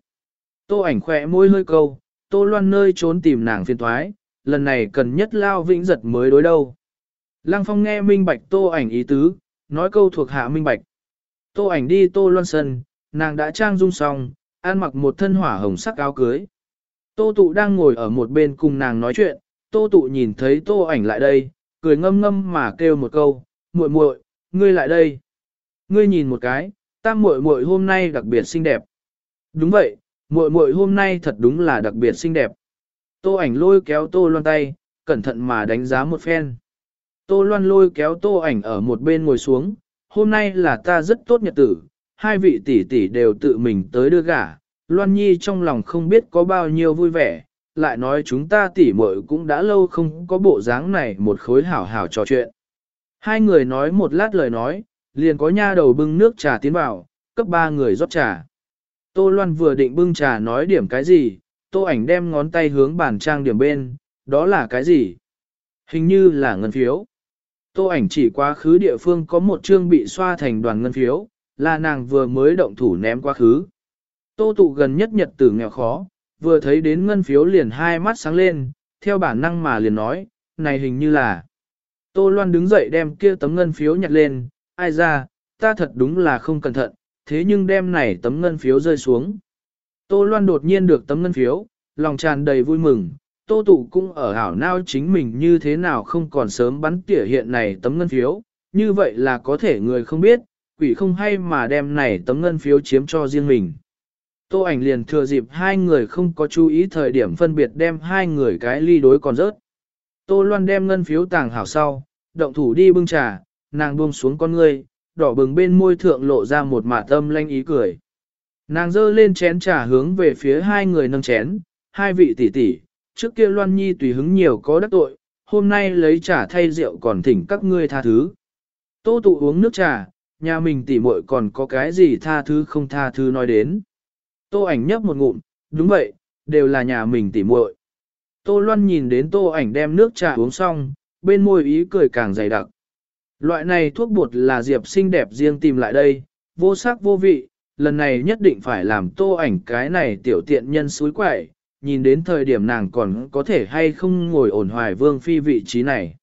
Tô ảnh khỏe môi hơi câu, tô loan nơi trốn tìm nàng phiền thoái, lần này cần nhất lao vĩnh giật mới đối đâu. Lăng Phong nghe minh bạch tô ảnh ý tứ, nói câu thuộc hạ minh bạch. Tô ảnh đi tô loan sân, nàng đã trang dung xong, ăn mặc một thân hỏa hồng sắc áo cưới. Tô tụ đang ngồi ở một bên cùng nàng nói chuyện, tô tụ nhìn thấy tô ảnh lại đây, cười ngâm ngâm mà kêu một câu, muội muội, ngươi lại đây. Ngươi nhìn một cái, tam muội muội hôm nay đặc biệt xinh đẹp. Đúng vậy, muội muội hôm nay thật đúng là đặc biệt xinh đẹp. Tô ảnh lôi kéo tô loan tay, cẩn thận mà đánh giá một phen. Tô loan lôi kéo tô ảnh ở một bên ngồi xuống, hôm nay là ta rất tốt nhật tử, hai vị tỷ tỷ đều tự mình tới đưa gả, Loan Nhi trong lòng không biết có bao nhiêu vui vẻ, lại nói chúng ta tỷ muội cũng đã lâu không có bộ dáng này một khối hảo hảo trò chuyện. Hai người nói một lát lời nói, liền có nha đầu bưng nước trà tiến vào, cấp ba người rót trà. Tô Loan vừa định bưng trà nói điểm cái gì, tô ảnh đem ngón tay hướng bàn trang điểm bên, đó là cái gì? Hình như là ngân phiếu. Tô ảnh chỉ quá khứ địa phương có một chương bị xoa thành đoàn ngân phiếu, là nàng vừa mới động thủ ném quá khứ. Tô tụ gần nhất nhật tử nghèo khó, vừa thấy đến ngân phiếu liền hai mắt sáng lên, theo bản năng mà liền nói, này hình như là. Tô Loan đứng dậy đem kia tấm ngân phiếu nhặt lên, ai ra, ta thật đúng là không cẩn thận, thế nhưng đem này tấm ngân phiếu rơi xuống. Tô Loan đột nhiên được tấm ngân phiếu, lòng tràn đầy vui mừng, Tô Tụ cũng ở hảo nao chính mình như thế nào không còn sớm bắn tỉa hiện này tấm ngân phiếu, như vậy là có thể người không biết, quỷ không hay mà đem này tấm ngân phiếu chiếm cho riêng mình. Tô ảnh liền thừa dịp hai người không có chú ý thời điểm phân biệt đem hai người cái ly đối còn rớt. Tô Loan đem ngân phiếu tàng hảo sau, động thủ đi bưng trà, nàng buông xuống con ngươi, đỏ bừng bên môi thượng lộ ra một mả tâm lanh ý cười. Nàng dơ lên chén trà hướng về phía hai người nâng chén, hai vị tỷ tỷ, trước kia Loan Nhi tùy hứng nhiều có đắc tội, hôm nay lấy trà thay rượu còn thỉnh các ngươi tha thứ. Tô tụ uống nước trà, nhà mình tỷ muội còn có cái gì tha thứ không tha thứ nói đến. Tô ảnh nhấp một ngụm, đúng vậy, đều là nhà mình tỷ muội. Tô Loan nhìn đến tô ảnh đem nước trà uống xong, bên môi ý cười càng dày đặc. Loại này thuốc bột là Diệp xinh đẹp riêng tìm lại đây, vô sắc vô vị, lần này nhất định phải làm tô ảnh cái này tiểu tiện nhân suối quẩy, nhìn đến thời điểm nàng còn có thể hay không ngồi ổn hoài vương phi vị trí này.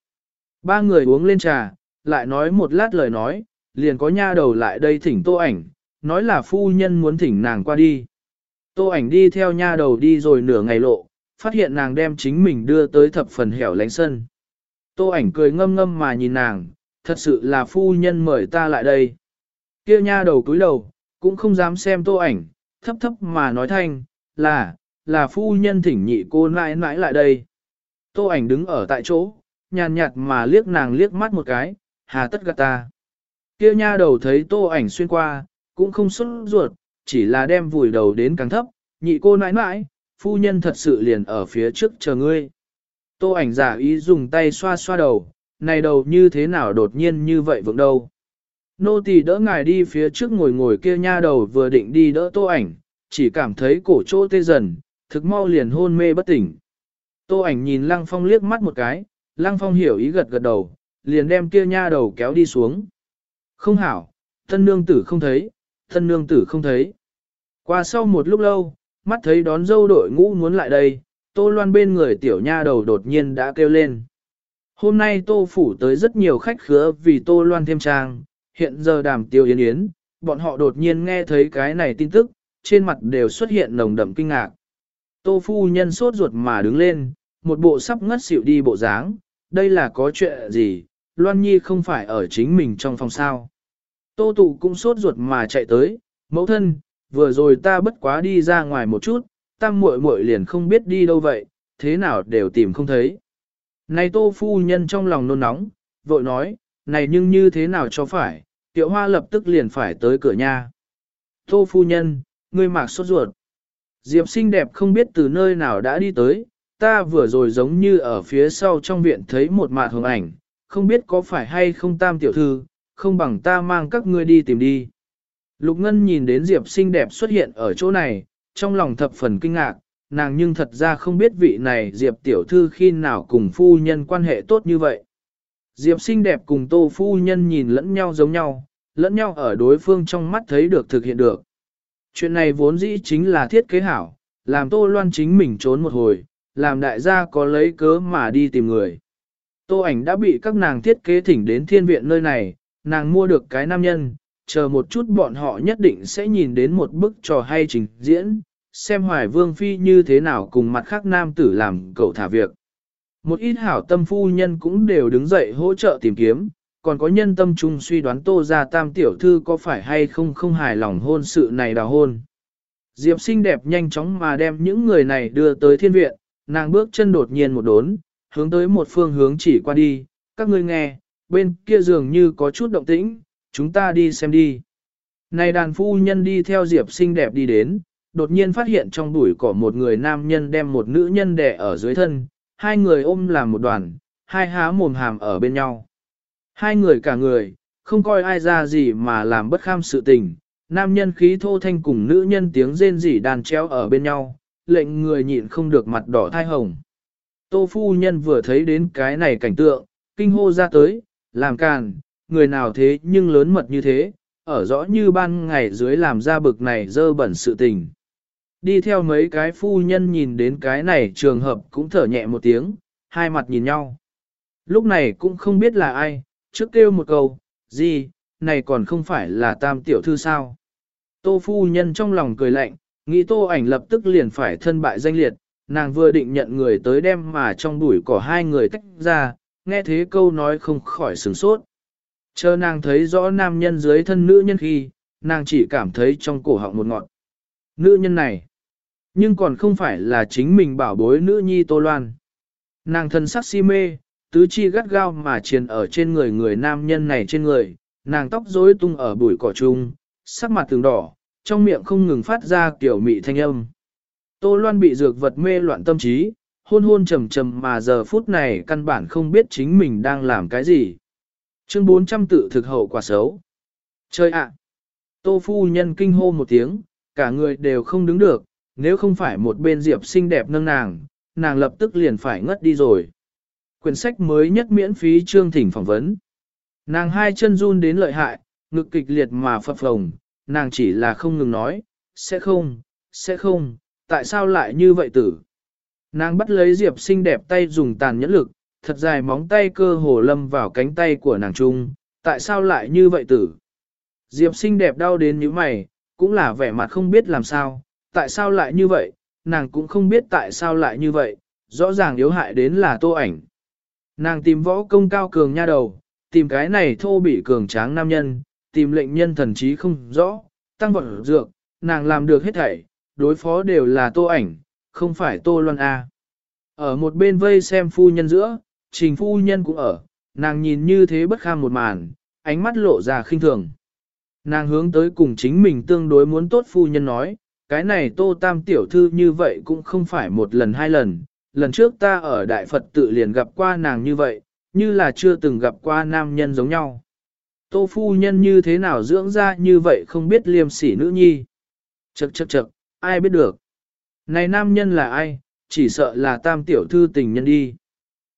Ba người uống lên trà, lại nói một lát lời nói, liền có nha đầu lại đây thỉnh tô ảnh, nói là phu nhân muốn thỉnh nàng qua đi. Tô ảnh đi theo nha đầu đi rồi nửa ngày lộ, phát hiện nàng đem chính mình đưa tới thập phần hẻo lánh sân. Tô ảnh cười ngâm ngâm mà nhìn nàng, thật sự là phu nhân mời ta lại đây. Kia nha đầu cúi đầu, cũng không dám xem tô ảnh, thấp thấp mà nói thanh, là, là phu nhân thỉnh nhị cô nãi nãi lại đây. Tô ảnh đứng ở tại chỗ, nhàn nhạt mà liếc nàng liếc mắt một cái, hà tất gạt ta. Kia nha đầu thấy tô ảnh xuyên qua, cũng không xuất ruột, chỉ là đem vùi đầu đến càng thấp, nhị cô nãi nãi, phu nhân thật sự liền ở phía trước chờ ngươi. Tô ảnh giả ý dùng tay xoa xoa đầu, này đầu như thế nào đột nhiên như vậy vượng đâu. Nô tỳ đỡ ngài đi phía trước ngồi ngồi kia nha đầu vừa định đi đỡ tô ảnh, chỉ cảm thấy cổ chỗ tê dần, thực mau liền hôn mê bất tỉnh. Tô ảnh nhìn Lăng Phong liếc mắt một cái, Lăng Phong hiểu ý gật gật đầu, liền đem kia nha đầu kéo đi xuống. Không hảo, thân nương tử không thấy, thân nương tử không thấy. Qua sau một lúc lâu, mắt thấy đón dâu đội ngũ muốn lại đây, Tô Loan bên người tiểu nha đầu đột nhiên đã kêu lên. Hôm nay Tô Phủ tới rất nhiều khách khứa vì Tô Loan thêm trang, hiện giờ đàm tiêu yến yến, bọn họ đột nhiên nghe thấy cái này tin tức, trên mặt đều xuất hiện nồng đậm kinh ngạc. Tô Phu Nhân sốt ruột mà đứng lên, một bộ sắp ngất xỉu đi bộ dáng, đây là có chuyện gì, Loan Nhi không phải ở chính mình trong phòng sao. Tô Tụ cũng sốt ruột mà chạy tới, mẫu thân, vừa rồi ta bất quá đi ra ngoài một chút, tam muội muội liền không biết đi đâu vậy, thế nào đều tìm không thấy. Này tô phu nhân trong lòng nôn nóng, vội nói, này nhưng như thế nào cho phải, Tiệu hoa lập tức liền phải tới cửa nhà. Tô phu nhân, ngươi mạc sốt ruột. Diệp xinh đẹp không biết từ nơi nào đã đi tới, ta vừa rồi giống như ở phía sau trong viện thấy một mạt hồng ảnh, không biết có phải hay không tam tiểu thư, không bằng ta mang các ngươi đi tìm đi. Lục Ngân nhìn đến Diệp xinh đẹp xuất hiện ở chỗ này, trong lòng thập phần kinh ngạc, nàng nhưng thật ra không biết vị này Diệp tiểu thư khi nào cùng phu nhân quan hệ tốt như vậy. Diệp xinh đẹp cùng tô phu nhân nhìn lẫn nhau giống nhau, lẫn nhau ở đối phương trong mắt thấy được thực hiện được. Chuyện này vốn dĩ chính là thiết kế hảo, làm tô loan chính mình trốn một hồi, làm đại gia có lấy cớ mà đi tìm người. Tô ảnh đã bị các nàng thiết kế thỉnh đến thiên viện nơi này, nàng mua được cái nam nhân, chờ một chút bọn họ nhất định sẽ nhìn đến một bức trò hay trình diễn, xem hoài vương phi như thế nào cùng mặt khác nam tử làm cậu thả việc. Một ít hảo tâm phu nhân cũng đều đứng dậy hỗ trợ tìm kiếm, còn có nhân tâm trung suy đoán tô ra tam tiểu thư có phải hay không không hài lòng hôn sự này đào hôn. Diệp xinh đẹp nhanh chóng mà đem những người này đưa tới thiên viện, nàng bước chân đột nhiên một đốn, hướng tới một phương hướng chỉ qua đi, các ngươi nghe, bên kia dường như có chút động tĩnh, chúng ta đi xem đi. Này đàn phu nhân đi theo Diệp xinh đẹp đi đến, đột nhiên phát hiện trong bụi cỏ một người nam nhân đem một nữ nhân đè ở dưới thân, hai người ôm làm một đoàn, hai há mồm hàm ở bên nhau. Hai người cả người, không coi ai ra gì mà làm bất kham sự tình, nam nhân khí thô thanh cùng nữ nhân tiếng rên rỉ đàn treo ở bên nhau, lệnh người nhịn không được mặt đỏ thai hồng. Tô phu nhân vừa thấy đến cái này cảnh tượng, kinh hô ra tới, làm càn, người nào thế nhưng lớn mật như thế, ở rõ như ban ngày dưới làm ra bực này dơ bẩn sự tình. Đi theo mấy cái phu nhân nhìn đến cái này trường hợp cũng thở nhẹ một tiếng, hai mặt nhìn nhau. Lúc này cũng không biết là ai, trước kêu một câu, gì, này còn không phải là tam tiểu thư sao. Tô phu nhân trong lòng cười lạnh, nghĩ tô ảnh lập tức liền phải thân bại danh liệt, nàng vừa định nhận người tới đem mà trong bụi cỏ hai người tách ra, nghe thế câu nói không khỏi sửng sốt. Chờ nàng thấy rõ nam nhân dưới thân nữ nhân khi, nàng chỉ cảm thấy trong cổ họng một ngọn. Nữ nhân này, nhưng còn không phải là chính mình bảo bối nữ nhi Tô Loan. Nàng thân sắc si mê, tứ chi gắt gao mà triền ở trên người người nam nhân này trên người, nàng tóc rối tung ở bụi cỏ trung, sắc mặt từng đỏ, trong miệng không ngừng phát ra kiểu mị thanh âm. Tô Loan bị dược vật mê loạn tâm trí, hôn hôn trầm trầm mà giờ phút này căn bản không biết chính mình đang làm cái gì. Chương 400 tự thực hậu quả xấu. Chơi ạ! Tô phu nhân kinh hô một tiếng, cả người đều không đứng được, nếu không phải một bên diệp xinh đẹp nâng nàng, nàng lập tức liền phải ngất đi rồi. Quyển sách mới nhất miễn phí chương thỉnh phỏng vấn. Nàng hai chân run đến lợi hại, ngực kịch liệt mà phập phồng, nàng chỉ là không ngừng nói, sẽ không, sẽ không, tại sao lại như vậy tử? Nàng bắt lấy Diệp xinh đẹp tay dùng tàn nhẫn lực, thật dài móng tay cơ hồ lâm vào cánh tay của nàng trung, tại sao lại như vậy tử? Diệp xinh đẹp đau đến như mày, cũng là vẻ mặt không biết làm sao, tại sao lại như vậy, nàng cũng không biết tại sao lại như vậy, rõ ràng yếu hại đến là tô ảnh. Nàng tìm võ công cao cường nha đầu, tìm cái này thô bị cường tráng nam nhân, tìm lệnh nhân thần trí không rõ, tăng vật dược, nàng làm được hết thảy, đối phó đều là tô ảnh, không phải tô loan A. Ở một bên vây xem phu nhân giữa, trình phu nhân cũng ở, nàng nhìn như thế bất kham một màn, ánh mắt lộ ra khinh thường. Nàng hướng tới cùng chính mình tương đối muốn tốt phu nhân nói, cái này tô tam tiểu thư như vậy cũng không phải một lần hai lần, lần trước ta ở Đại Phật tự liền gặp qua nàng như vậy, như là chưa từng gặp qua nam nhân giống nhau. Tô phu nhân như thế nào dưỡng ra như vậy không biết liêm sỉ nữ nhi. Chậc chậc chậc, ai biết được. Này nam nhân là ai, chỉ sợ là tam tiểu thư tình nhân đi.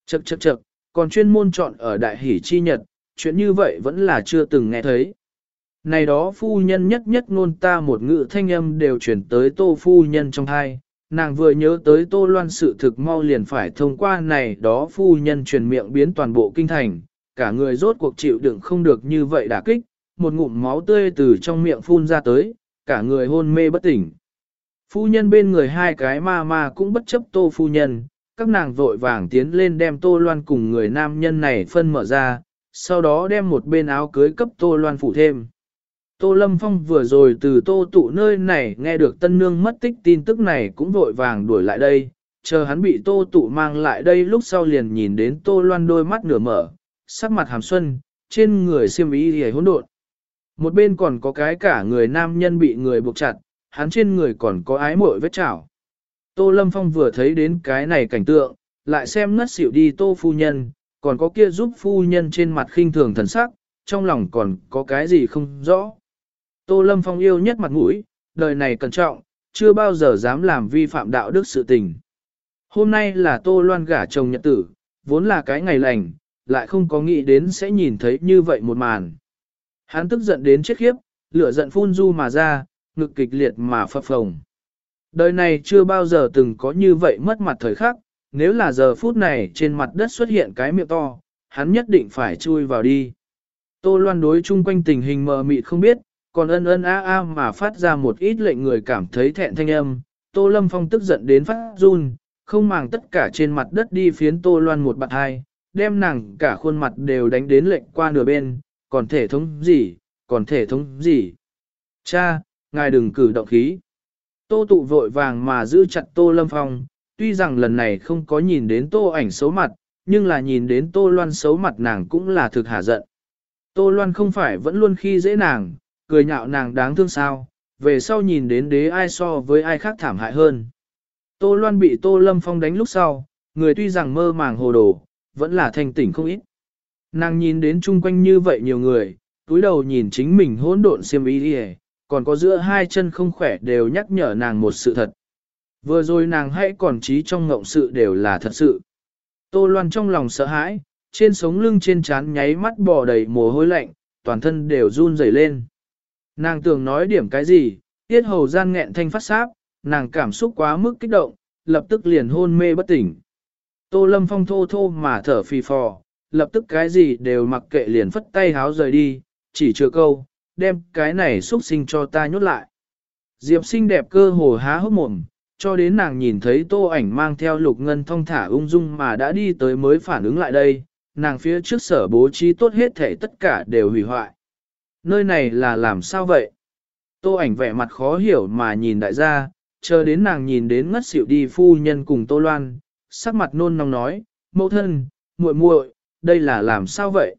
Chậc chậc chậc, còn chuyên môn chọn ở đại hỷ chi nhật, chuyện như vậy vẫn là chưa từng nghe thấy. Này đó phu nhân nhất nhất ngôn ta một ngữ thanh âm đều chuyển tới tô phu nhân trong hai, nàng vừa nhớ tới tô loan sự thực mau liền phải thông qua này đó phu nhân truyền miệng biến toàn bộ kinh thành, cả người rốt cuộc chịu đựng không được như vậy đả kích, một ngụm máu tươi từ trong miệng phun ra tới, cả người hôn mê bất tỉnh. Phu nhân bên người hai cái ma ma cũng bất chấp tô phu nhân, các nàng vội vàng tiến lên đem tô loan cùng người nam nhân này phân mở ra, sau đó đem một bên áo cưới cấp tô loan phủ thêm. Tô Lâm Phong vừa rồi từ tô tụ nơi này nghe được tân nương mất tích tin tức này cũng vội vàng đuổi lại đây, chờ hắn bị tô tụ mang lại đây lúc sau liền nhìn đến tô loan đôi mắt nửa mở, sắc mặt hàm xuân, trên người xiêm ý hề hỗn độn. Một bên còn có cái cả người nam nhân bị người buộc chặt, hắn trên người còn có ái mội vết chảo. Tô Lâm Phong vừa thấy đến cái này cảnh tượng, lại xem ngất xỉu đi tô phu nhân, còn có kia giúp phu nhân trên mặt khinh thường thần sắc, trong lòng còn có cái gì không rõ. Tô Lâm Phong yêu nhất mặt mũi, đời này cẩn trọng, chưa bao giờ dám làm vi phạm đạo đức sự tình. Hôm nay là Tô Loan gả chồng nhật tử, vốn là cái ngày lành, lại không có nghĩ đến sẽ nhìn thấy như vậy một màn. Hắn tức giận đến chết khiếp, lửa giận phun du mà ra, ngực kịch liệt mà phập phồng. Đời này chưa bao giờ từng có như vậy mất mặt thời khắc, nếu là giờ phút này trên mặt đất xuất hiện cái miệng to, hắn nhất định phải chui vào đi. Tô Loan đối chung quanh tình hình mờ mịt không biết, còn ân ân a a mà phát ra một ít lệnh người cảm thấy thẹn thanh âm. Tô Lâm Phong tức giận đến phát run, không màng tất cả trên mặt đất đi phiến Tô Loan một bạn hai, đem nàng cả khuôn mặt đều đánh đến lệnh qua nửa bên, còn thể thống gì, còn thể thống gì. Cha, ngài đừng cử động khí. Tô tụ vội vàng mà giữ chặt Tô Lâm Phong, tuy rằng lần này không có nhìn đến Tô ảnh xấu mặt, nhưng là nhìn đến Tô Loan xấu mặt nàng cũng là thực hả giận. Tô Loan không phải vẫn luôn khi dễ nàng, cười nhạo nàng đáng thương sao, về sau nhìn đến đế ai so với ai khác thảm hại hơn. Tô Loan bị Tô Lâm Phong đánh lúc sau, người tuy rằng mơ màng hồ đồ, vẫn là thanh tỉnh không ít. Nàng nhìn đến chung quanh như vậy nhiều người, túi đầu nhìn chính mình hỗn độn xiêm y đi còn có giữa hai chân không khỏe đều nhắc nhở nàng một sự thật. Vừa rồi nàng hãy còn trí trong ngộng sự đều là thật sự. Tô Loan trong lòng sợ hãi, trên sống lưng trên trán nháy mắt bò đầy mồ hôi lạnh, toàn thân đều run rẩy lên. Nàng tưởng nói điểm cái gì, tiết hầu gian nghẹn thanh phát sáp, nàng cảm xúc quá mức kích động, lập tức liền hôn mê bất tỉnh. Tô Lâm Phong thô thô mà thở phì phò, lập tức cái gì đều mặc kệ liền phất tay háo rời đi, chỉ chưa câu, đem cái này xuất sinh cho ta nhốt lại. Diệp xinh đẹp cơ hồ há hốc mồm, cho đến nàng nhìn thấy tô ảnh mang theo lục ngân thong thả ung dung mà đã đi tới mới phản ứng lại đây, nàng phía trước sở bố trí tốt hết thể tất cả đều hủy hoại. Nơi này là làm sao vậy? Tô ảnh vẻ mặt khó hiểu mà nhìn đại gia, chờ đến nàng nhìn đến ngất xỉu đi phu nhân cùng Tô Loan, sắc mặt nôn nóng nói, mẫu thân, muội muội, đây là làm sao vậy?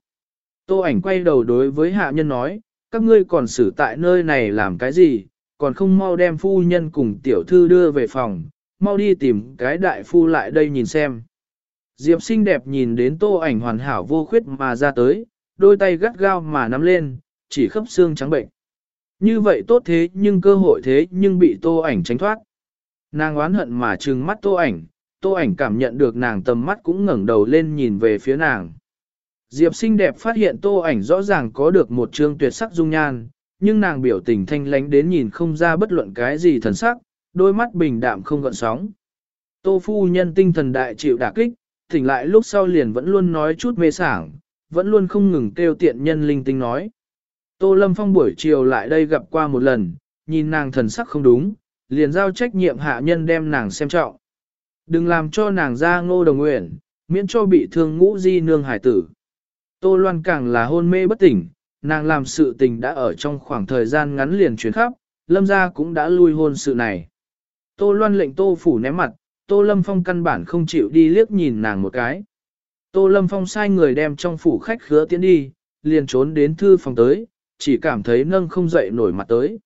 Tô ảnh quay đầu đối với hạ nhân nói, các ngươi còn xử tại nơi này làm cái gì, còn không mau đem phu nhân cùng tiểu thư đưa về phòng, mau đi tìm cái đại phu lại đây nhìn xem. Diệp xinh đẹp nhìn đến tô ảnh hoàn hảo vô khuyết mà ra tới, đôi tay gắt gao mà nắm lên, chỉ khớp xương trắng bệnh. Như vậy tốt thế nhưng cơ hội thế nhưng bị tô ảnh tránh thoát. Nàng oán hận mà trừng mắt tô ảnh, tô ảnh cảm nhận được nàng tầm mắt cũng ngẩng đầu lên nhìn về phía nàng. Diệp xinh đẹp phát hiện tô ảnh rõ ràng có được một trương tuyệt sắc dung nhan, nhưng nàng biểu tình thanh lánh đến nhìn không ra bất luận cái gì thần sắc, đôi mắt bình đạm không gợn sóng. Tô phu nhân tinh thần đại chịu đả kích, tỉnh lại lúc sau liền vẫn luôn nói chút mê sảng, vẫn luôn không ngừng kêu tiện nhân linh tinh nói. Tô Lâm Phong buổi chiều lại đây gặp qua một lần, nhìn nàng thần sắc không đúng, liền giao trách nhiệm hạ nhân đem nàng xem trọng. Đừng làm cho nàng ra ngô đồng nguyện, miễn cho bị thương ngũ di nương hải tử. Tô Loan càng là hôn mê bất tỉnh, nàng làm sự tình đã ở trong khoảng thời gian ngắn liền chuyển khắp, lâm gia cũng đã lui hôn sự này. Tô Loan lệnh Tô Phủ ném mặt, Tô Lâm Phong căn bản không chịu đi liếc nhìn nàng một cái. Tô Lâm Phong sai người đem trong phủ khách khứa tiến đi, liền trốn đến thư phòng tới, chỉ cảm thấy nâng không dậy nổi mặt tới.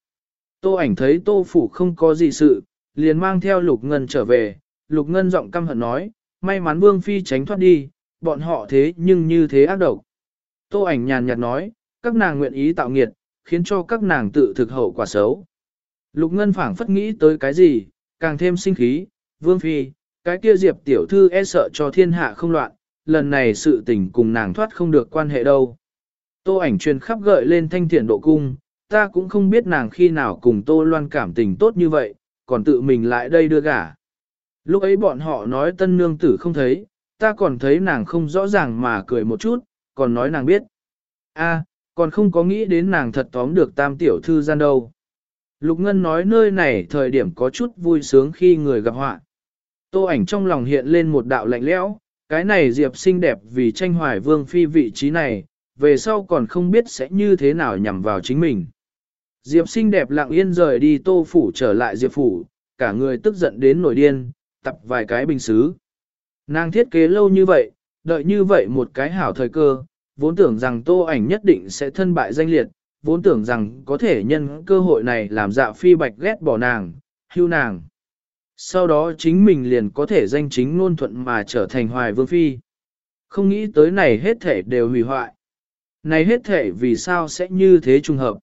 Tô ảnh thấy Tô Phủ không có gì sự, liền mang theo Lục Ngân trở về, Lục Ngân giọng căm hận nói, may mắn Vương Phi tránh thoát đi, bọn họ thế nhưng như thế ác độc. Tô ảnh nhàn nhạt nói, các nàng nguyện ý tạo nghiệt, khiến cho các nàng tự thực hậu quả xấu. Lục Ngân phảng phất nghĩ tới cái gì, càng thêm sinh khí, Vương Phi, cái kia Diệp tiểu thư e sợ cho thiên hạ không loạn, lần này sự tình cùng nàng thoát không được quan hệ đâu. Tô ảnh truyền khắp gợi lên thanh thiện độ cung, ta cũng không biết nàng khi nào cùng Tô Loan cảm tình tốt như vậy, còn tự mình lại đây đưa gả. Lúc ấy bọn họ nói tân nương tử không thấy, ta còn thấy nàng không rõ ràng mà cười một chút, còn nói nàng biết. a còn không có nghĩ đến nàng thật tóm được tam tiểu thư gian đâu. Lục Ngân nói nơi này thời điểm có chút vui sướng khi người gặp họa. Tô ảnh trong lòng hiện lên một đạo lạnh lẽo, cái này Diệp xinh đẹp vì tranh hoài vương phi vị trí này, về sau còn không biết sẽ như thế nào nhằm vào chính mình. Diệp xinh đẹp lặng yên rời đi tô phủ trở lại Diệp phủ, cả người tức giận đến nổi điên, tập vài cái bình xứ. Nàng thiết kế lâu như vậy, đợi như vậy một cái hảo thời cơ, vốn tưởng rằng tô ảnh nhất định sẽ thân bại danh liệt, vốn tưởng rằng có thể nhân cơ hội này làm dạ phi bạch ghét bỏ nàng, hưu nàng. Sau đó chính mình liền có thể danh chính ngôn thuận mà trở thành hoài vương phi. Không nghĩ tới này hết thể đều hủy hoại. Này hết thể vì sao sẽ như thế trùng hợp.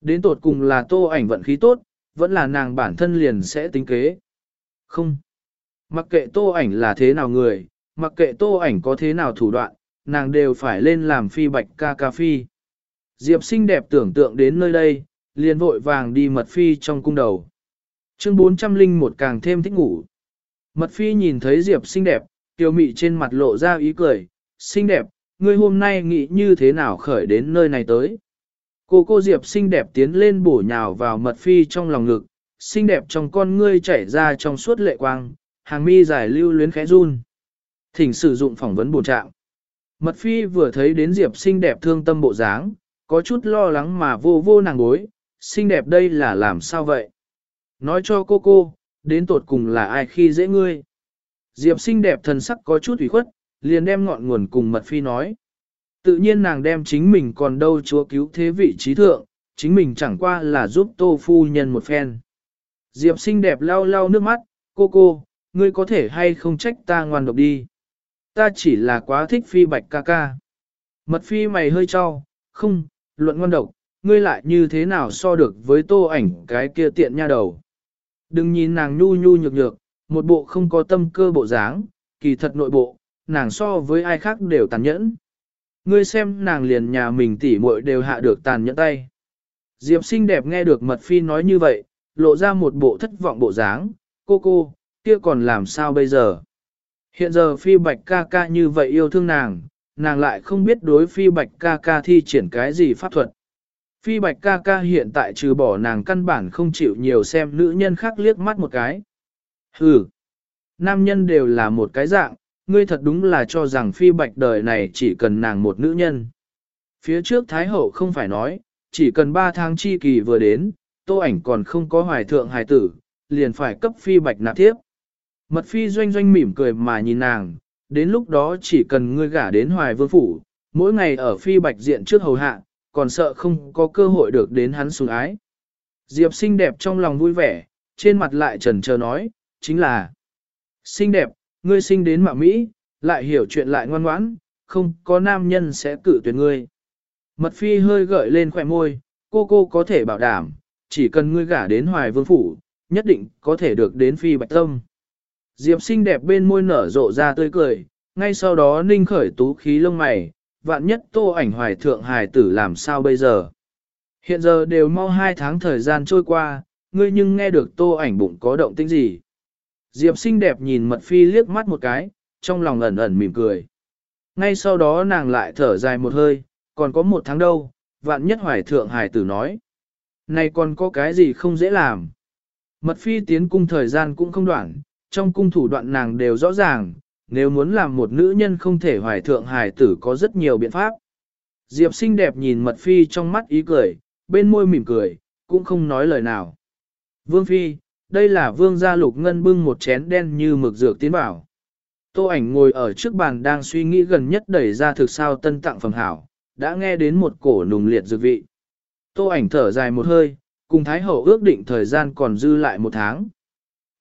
Đến tột cùng là tô ảnh vận khí tốt, vẫn là nàng bản thân liền sẽ tính kế. Không. Mặc kệ tô ảnh là thế nào người, mặc kệ tô ảnh có thế nào thủ đoạn, nàng đều phải lên làm phi bạch ca ca phi. Diệp xinh đẹp tưởng tượng đến nơi đây, liền vội vàng đi mật phi trong cung đầu. Chương 401 càng thêm thích ngủ. Mật phi nhìn thấy Diệp xinh đẹp, tiêu mị trên mặt lộ ra ý cười, xinh đẹp, ngươi hôm nay nghĩ như thế nào khởi đến nơi này tới. Cô cô Diệp xinh đẹp tiến lên bổ nhào vào mật phi trong lòng ngực, xinh đẹp trong con ngươi chảy ra trong suốt lệ quang, hàng mi dài lưu luyến khẽ run. Thỉnh sử dụng phỏng vấn bổ trạng. Mật phi vừa thấy đến Diệp xinh đẹp thương tâm bộ dáng, có chút lo lắng mà vô vô nàng bối, xinh đẹp đây là làm sao vậy? Nói cho cô cô, đến tột cùng là ai khi dễ ngươi? Diệp xinh đẹp thần sắc có chút ủy khuất, liền đem ngọn nguồn cùng mật phi nói. Tự nhiên nàng đem chính mình còn đâu chúa cứu thế vị trí thượng, chính mình chẳng qua là giúp tô phu nhân một phen. Diệp xinh đẹp lau lau nước mắt, cô cô, ngươi có thể hay không trách ta ngoan độc đi. Ta chỉ là quá thích phi bạch ca ca. Mật phi mày hơi cho, không, luận ngoan độc, ngươi lại như thế nào so được với tô ảnh cái kia tiện nha đầu. Đừng nhìn nàng nhu nhu nhược nhược, một bộ không có tâm cơ bộ dáng, kỳ thật nội bộ, nàng so với ai khác đều tàn nhẫn. Ngươi xem nàng liền nhà mình tỉ muội đều hạ được tàn nhẫn tay. Diệp xinh đẹp nghe được mật phi nói như vậy, lộ ra một bộ thất vọng bộ dáng, cô cô, kia còn làm sao bây giờ? Hiện giờ phi bạch ca ca như vậy yêu thương nàng, nàng lại không biết đối phi bạch ca ca thi triển cái gì pháp thuật. Phi bạch ca ca hiện tại trừ bỏ nàng căn bản không chịu nhiều xem nữ nhân khác liếc mắt một cái. Hừ, nam nhân đều là một cái dạng, ngươi thật đúng là cho rằng phi bạch đời này chỉ cần nàng một nữ nhân. Phía trước Thái Hậu không phải nói, chỉ cần 3 tháng chi kỳ vừa đến, tô ảnh còn không có hoài thượng hài tử, liền phải cấp phi bạch nạp tiếp. Mật phi doanh doanh mỉm cười mà nhìn nàng, đến lúc đó chỉ cần ngươi gả đến hoài vương phủ, mỗi ngày ở phi bạch diện trước hầu hạ, còn sợ không có cơ hội được đến hắn sủng ái. Diệp xinh đẹp trong lòng vui vẻ, trên mặt lại trần chờ nói, chính là xinh đẹp, ngươi sinh đến mạng Mỹ, lại hiểu chuyện lại ngoan ngoãn, không có nam nhân sẽ cử tuyệt ngươi. Mật phi hơi gợi lên khỏe môi, cô cô có thể bảo đảm, chỉ cần ngươi gả đến hoài vương phủ, nhất định có thể được đến phi bạch tâm. Diệp xinh đẹp bên môi nở rộ ra tươi cười, ngay sau đó ninh khởi tú khí lông mày, vạn nhất tô ảnh hoài thượng hài tử làm sao bây giờ. Hiện giờ đều mau hai tháng thời gian trôi qua, ngươi nhưng nghe được tô ảnh bụng có động tĩnh gì. Diệp xinh đẹp nhìn mật phi liếc mắt một cái, trong lòng ẩn ẩn mỉm cười. Ngay sau đó nàng lại thở dài một hơi, còn có một tháng đâu, vạn nhất hoài thượng Hải tử nói. Này còn có cái gì không dễ làm. Mật phi tiến cung thời gian cũng không đoạn, trong cung thủ đoạn nàng đều rõ ràng, nếu muốn làm một nữ nhân không thể hoài thượng Hải tử có rất nhiều biện pháp. Diệp xinh đẹp nhìn mật phi trong mắt ý cười, bên môi mỉm cười, cũng không nói lời nào. Vương phi, đây là vương gia lục ngân bưng một chén đen như mực dược tiến bảo. Tô ảnh ngồi ở trước bàn đang suy nghĩ gần nhất đẩy ra thực sao tân tặng phẩm hảo, đã nghe đến một cổ nùng liệt dược vị. Tô ảnh thở dài một hơi, cùng Thái Hậu ước định thời gian còn dư lại một tháng.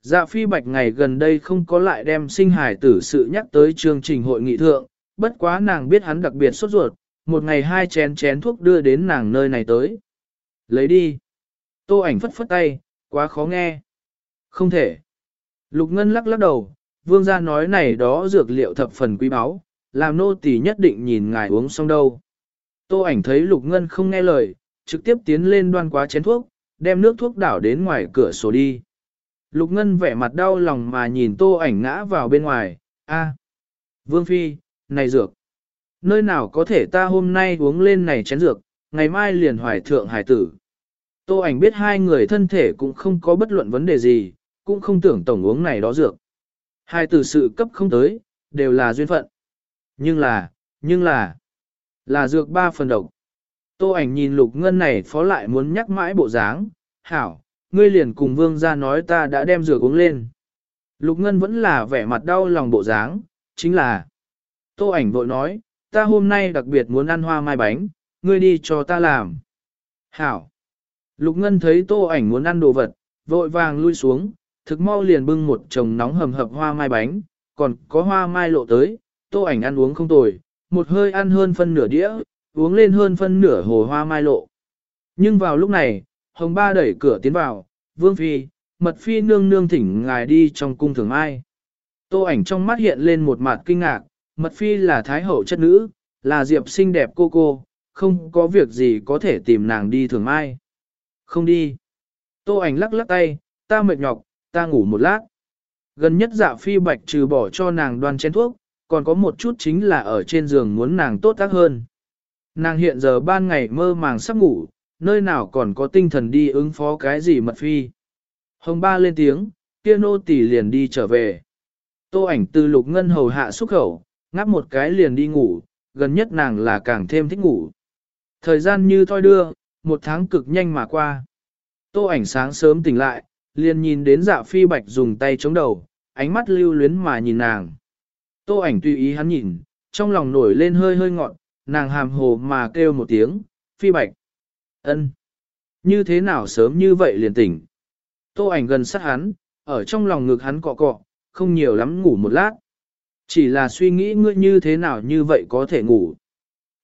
Dạ phi bạch ngày gần đây không có lại đem sinh hải tử sự nhắc tới chương trình hội nghị thượng, bất quá nàng biết hắn đặc biệt sốt ruột, một ngày hai chén chén thuốc đưa đến nàng nơi này tới. Lấy đi. Tô ảnh phất phất tay, quá khó nghe. Không thể. Lục Ngân lắc lắc đầu, vương gia nói này đó dược liệu thập phần quý báu, làm nô tỳ nhất định nhìn ngài uống xong đâu. Tô ảnh thấy Lục Ngân không nghe lời, trực tiếp tiến lên đoan quá chén thuốc, đem nước thuốc đảo đến ngoài cửa sổ đi. Lục Ngân vẻ mặt đau lòng mà nhìn tô ảnh ngã vào bên ngoài, a, Vương Phi, này dược, nơi nào có thể ta hôm nay uống lên này chén dược, ngày mai liền hoài thượng hải tử. Tô ảnh biết hai người thân thể cũng không có bất luận vấn đề gì, cũng không tưởng tổng uống này đó dược. Hai từ sự cấp không tới, đều là duyên phận. Nhưng là, nhưng là, là dược ba phần độc. Tô ảnh nhìn lục ngân này phó lại muốn nhắc mãi bộ dáng, hảo, ngươi liền cùng vương gia nói ta đã đem dược uống lên. Lục ngân vẫn là vẻ mặt đau lòng bộ dáng, chính là. Tô ảnh vội nói, ta hôm nay đặc biệt muốn ăn hoa mai bánh, ngươi đi cho ta làm. Hảo. Lục Ngân thấy tô ảnh muốn ăn đồ vật, vội vàng lui xuống, thực mau liền bưng một chồng nóng hầm hập hoa mai bánh, còn có hoa mai lộ tới, tô ảnh ăn uống không tồi, một hơi ăn hơn phân nửa đĩa, uống lên hơn phân nửa hồ hoa mai lộ. Nhưng vào lúc này, Hồng Ba đẩy cửa tiến vào, Vương Phi, Mật Phi nương nương thỉnh ngài đi trong cung thường ai. Tô ảnh trong mắt hiện lên một mặt kinh ngạc, Mật Phi là Thái Hậu chất nữ, là Diệp xinh đẹp cô cô, không có việc gì có thể tìm nàng đi thường ai. Không đi. Tô ảnh lắc lắc tay, ta mệt nhọc, ta ngủ một lát. Gần nhất dạ phi bạch trừ bỏ cho nàng đoan chén thuốc, còn có một chút chính là ở trên giường muốn nàng tốt tác hơn. Nàng hiện giờ ban ngày mơ màng sắp ngủ, nơi nào còn có tinh thần đi ứng phó cái gì mật phi. Hồng ba lên tiếng, kia nô tỷ liền đi trở về. Tô ảnh từ lục ngân hầu hạ xúc khẩu, ngáp một cái liền đi ngủ, gần nhất nàng là càng thêm thích ngủ. Thời gian như thoi đưa, một tháng cực nhanh mà qua. Tô ảnh sáng sớm tỉnh lại, liền nhìn đến dạ phi bạch dùng tay chống đầu, ánh mắt lưu luyến mà nhìn nàng. Tô ảnh tùy ý hắn nhìn, trong lòng nổi lên hơi hơi ngọn, nàng hàm hồ mà kêu một tiếng, phi bạch. ân, Như thế nào sớm như vậy liền tỉnh. Tô ảnh gần sát hắn, ở trong lòng ngực hắn cọ cọ, không nhiều lắm ngủ một lát. Chỉ là suy nghĩ ngươi như thế nào như vậy có thể ngủ.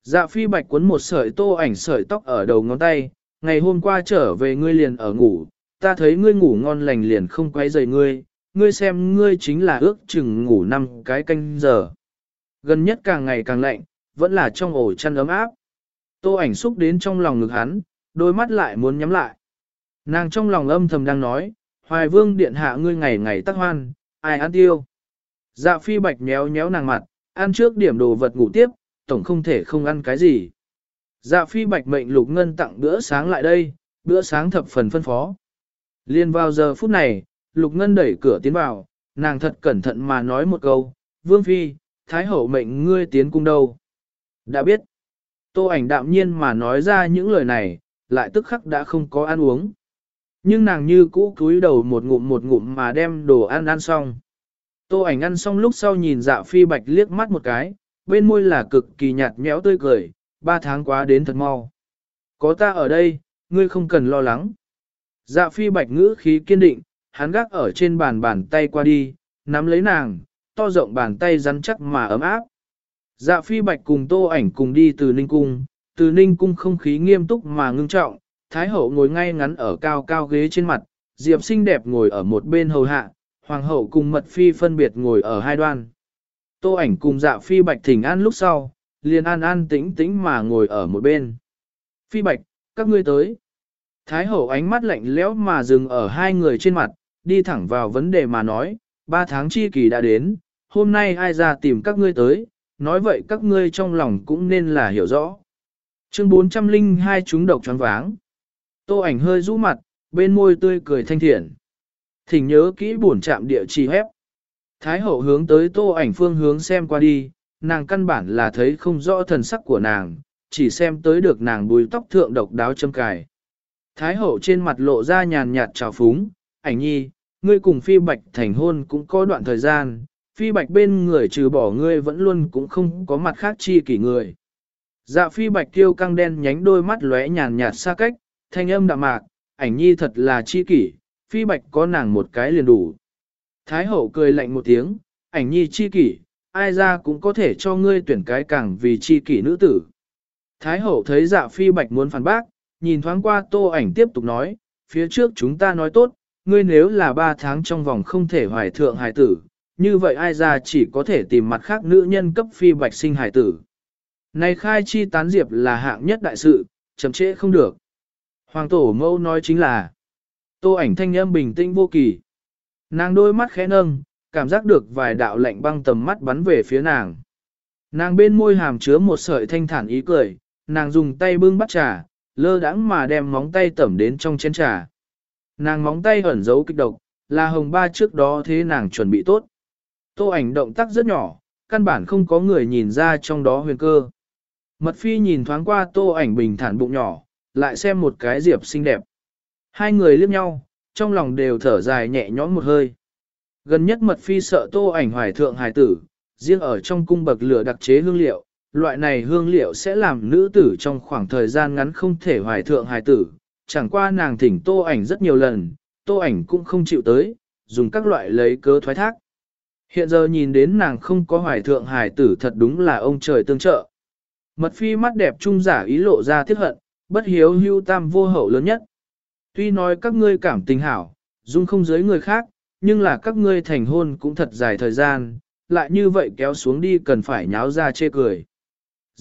Dạ phi bạch cuốn một sợi tô ảnh sợi tóc ở đầu ngón tay, ngày hôm qua trở về ngươi liền ở ngủ, ta thấy ngươi ngủ ngon lành liền không quấy rầy ngươi, ngươi xem ngươi chính là ước chừng ngủ năm cái canh giờ. Gần nhất càng ngày càng lạnh, vẫn là trong ổ chăn ấm áp. Tô ảnh xúc đến trong lòng ngực hắn, đôi mắt lại muốn nhắm lại. Nàng trong lòng âm thầm đang nói, hoài vương điện hạ ngươi ngày ngày tắc hoan, ai ăn tiêu. Dạ phi bạch nhéo nhéo nàng mặt, ăn trước điểm đồ vật ngủ tiếp, tổng không thể không ăn cái gì. Dạ phi bạch mệnh lục ngân tặng bữa sáng lại đây, bữa sáng thập phần phân phó. Liên vào giờ phút này, lục ngân đẩy cửa tiến vào, nàng thật cẩn thận mà nói một câu, vương phi, thái hậu mệnh ngươi tiến cung đâu. Đã biết, tô ảnh đạm nhiên mà nói ra những lời này, lại tức khắc đã không có ăn uống. Nhưng nàng như cũ cúi đầu một ngụm một ngụm mà đem đồ ăn ăn xong. Tô ảnh ăn xong lúc sau nhìn dạ phi bạch liếc mắt một cái, bên môi là cực kỳ nhạt nhẽo tươi cười, ba tháng quá đến thật mau. Có ta ở đây, ngươi không cần lo lắng. Dạ phi bạch ngữ khí kiên định, hắn gác ở trên bàn bàn tay qua đi, nắm lấy nàng, to rộng bàn tay rắn chắc mà ấm áp. Dạ phi bạch cùng tô ảnh cùng đi từ Ninh Cung, từ Ninh Cung không khí nghiêm túc mà ngưng trọng, Thái hậu ngồi ngay ngắn ở cao cao ghế trên mặt, Diệp xinh đẹp ngồi ở một bên hầu hạ, Hoàng hậu cùng mật phi phân biệt ngồi ở hai đoan. Tô ảnh cùng dạ phi bạch thỉnh an lúc sau, liền an an tĩnh tĩnh mà ngồi ở một bên. Phi bạch, các ngươi tới. Thái hậu ánh mắt lạnh lẽo mà dừng ở hai người trên mặt, đi thẳng vào vấn đề mà nói, ba tháng chi kỳ đã đến, hôm nay ai ra tìm các ngươi tới, nói vậy các ngươi trong lòng cũng nên là hiểu rõ. Chương 402 chúng độc choáng váng. Tô ảnh hơi rũ mặt, bên môi tươi cười thanh thiện. Thỉnh nhớ kỹ buồn chạm địa chỉ hép. Thái hậu hướng tới tô ảnh phương hướng xem qua đi, nàng căn bản là thấy không rõ thần sắc của nàng, chỉ xem tới được nàng bùi tóc thượng độc đáo châm cài. Thái hậu trên mặt lộ ra nhàn nhạt trào phúng, ảnh nhi, ngươi cùng phi bạch thành hôn cũng có đoạn thời gian, phi bạch bên người trừ bỏ ngươi vẫn luôn cũng không có mặt khác chi kỷ người. Dạ phi bạch tiêu căng đen nhánh đôi mắt lóe nhàn nhạt xa cách, thanh âm đạm mạc, ảnh nhi thật là chi kỷ, phi bạch có nàng một cái liền đủ. Thái hậu cười lạnh một tiếng, ảnh nhi chi kỷ, ai ra cũng có thể cho ngươi tuyển cái càng vì chi kỷ nữ tử. Thái hậu thấy dạ phi bạch muốn phản bác, nhìn thoáng qua tô ảnh tiếp tục nói, phía trước chúng ta nói tốt, ngươi nếu là ba tháng trong vòng không thể hoài thượng hài tử, như vậy ai ra chỉ có thể tìm mặt khác nữ nhân cấp phi bạch sinh hài tử. Này khai chi tán diệp là hạng nhất đại sự, chậm trễ không được. Hoàng tổ mẫu nói chính là, tô ảnh thanh âm bình tĩnh vô kỳ. Nàng đôi mắt khẽ nâng, cảm giác được vài đạo lạnh băng tầm mắt bắn về phía nàng. Nàng bên môi hàm chứa một sợi thanh thản ý cười, nàng dùng tay bưng bắt trà, lơ đãng mà đem móng tay tẩm đến trong chén trà. Nàng móng tay ẩn giấu kịch độc, là hồng ba trước đó thế nàng chuẩn bị tốt. Tô ảnh động tác rất nhỏ, căn bản không có người nhìn ra trong đó huyền cơ. Mật phi nhìn thoáng qua tô ảnh bình thản bụng nhỏ, lại xem một cái diệp xinh đẹp. Hai người liếc nhau, trong lòng đều thở dài nhẹ nhõm một hơi. Gần nhất mật phi sợ tô ảnh hoài thượng hài tử, riêng ở trong cung bậc lửa đặc chế hương liệu, loại này hương liệu sẽ làm nữ tử trong khoảng thời gian ngắn không thể hoài thượng hài tử, chẳng qua nàng thỉnh tô ảnh rất nhiều lần, tô ảnh cũng không chịu tới, dùng các loại lấy cớ thoái thác. Hiện giờ nhìn đến nàng không có hoài thượng hài tử thật đúng là ông trời tương trợ. Mật phi mắt đẹp trung giả ý lộ ra thiết hận, bất hiếu hưu tam vô hậu lớn nhất. Tuy nói các ngươi cảm tình hảo, dung không giới người khác, nhưng là các ngươi thành hôn cũng thật dài thời gian, lại như vậy kéo xuống đi cần phải nháo ra chê cười.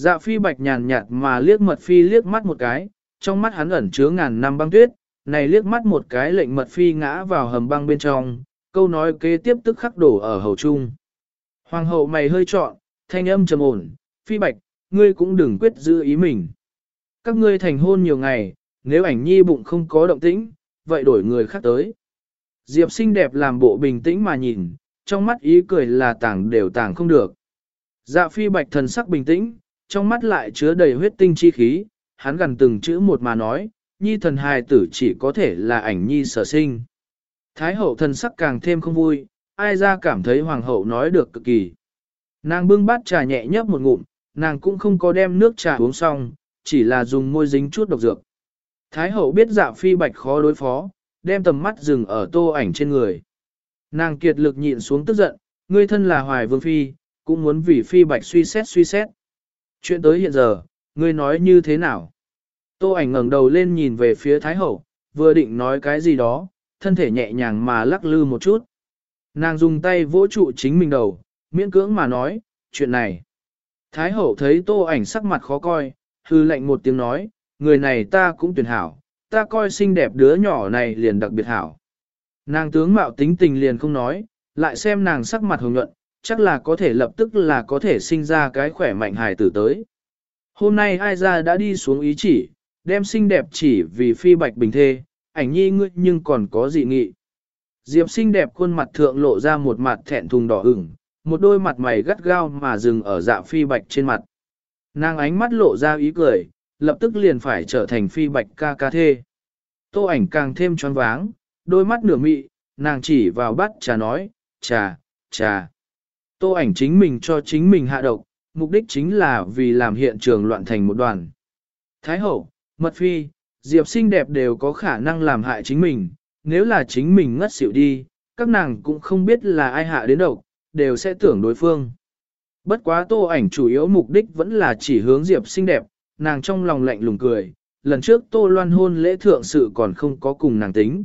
Dạ phi bạch nhàn nhạt mà liếc mật phi liếc mắt một cái, trong mắt hắn ẩn chứa ngàn năm băng tuyết, này liếc mắt một cái lệnh mật phi ngã vào hầm băng bên trong, câu nói kế tiếp tức khắc đổ ở hầu trung. Hoàng hậu mày hơi trọn, thanh âm trầm ổn, phi bạch, ngươi cũng đừng quyết giữ ý mình. Các ngươi thành hôn nhiều ngày, nếu ảnh nhi bụng không có động tĩnh, vậy đổi người khác tới. Diệp xinh đẹp làm bộ bình tĩnh mà nhìn, trong mắt ý cười là tảng đều tảng không được. Dạ phi bạch thần sắc bình tĩnh, trong mắt lại chứa đầy huyết tinh chi khí, hắn gần từng chữ một mà nói, nhi thần hài tử chỉ có thể là ảnh nhi sở sinh. Thái hậu thần sắc càng thêm không vui, ai ra cảm thấy hoàng hậu nói được cực kỳ. Nàng bưng bát trà nhẹ nhấp một ngụm, nàng cũng không có đem nước trà uống xong, chỉ là dùng môi dính chút độc dược. Thái hậu biết dạ phi bạch khó đối phó, đem tầm mắt dừng ở tô ảnh trên người. Nàng kiệt lực nhịn xuống tức giận, ngươi thân là hoài vương phi, cũng muốn vì phi bạch suy xét suy xét. Chuyện tới hiện giờ, ngươi nói như thế nào? Tô ảnh ngẩng đầu lên nhìn về phía Thái Hậu, vừa định nói cái gì đó, thân thể nhẹ nhàng mà lắc lư một chút. Nàng dùng tay vỗ trụ chính mình đầu, miễn cưỡng mà nói, chuyện này. Thái Hậu thấy Tô ảnh sắc mặt khó coi, hư lệnh một tiếng nói, người này ta cũng tuyển hảo, ta coi xinh đẹp đứa nhỏ này liền đặc biệt hảo. Nàng tướng mạo tính tình liền không nói, lại xem nàng sắc mặt hồng nhuận, chắc là có thể lập tức là có thể sinh ra cái khỏe mạnh hài tử tới. Hôm nay ai ra đã đi xuống ý chỉ, đem xinh đẹp chỉ vì phi bạch bình thê, ảnh nhi ngươi nhưng còn có dị nghị. Diệp xinh đẹp khuôn mặt thượng lộ ra một mặt thẹn thùng đỏ ửng, một đôi mặt mày gắt gao mà dừng ở dạ phi bạch trên mặt. Nàng ánh mắt lộ ra ý cười, lập tức liền phải trở thành phi bạch ca ca thê. Tô ảnh càng thêm choáng váng, đôi mắt nửa mị, nàng chỉ vào bát trà nói, trà, trà. Tô ảnh chính mình cho chính mình hạ độc, mục đích chính là vì làm hiện trường loạn thành một đoàn. Thái hậu, mật phi, diệp xinh đẹp đều có khả năng làm hại chính mình, nếu là chính mình ngất xỉu đi, các nàng cũng không biết là ai hạ đến độc, đều sẽ tưởng đối phương. Bất quá tô ảnh chủ yếu mục đích vẫn là chỉ hướng diệp xinh đẹp, nàng trong lòng lạnh lùng cười, lần trước tô loan hôn lễ thượng sự còn không có cùng nàng tính.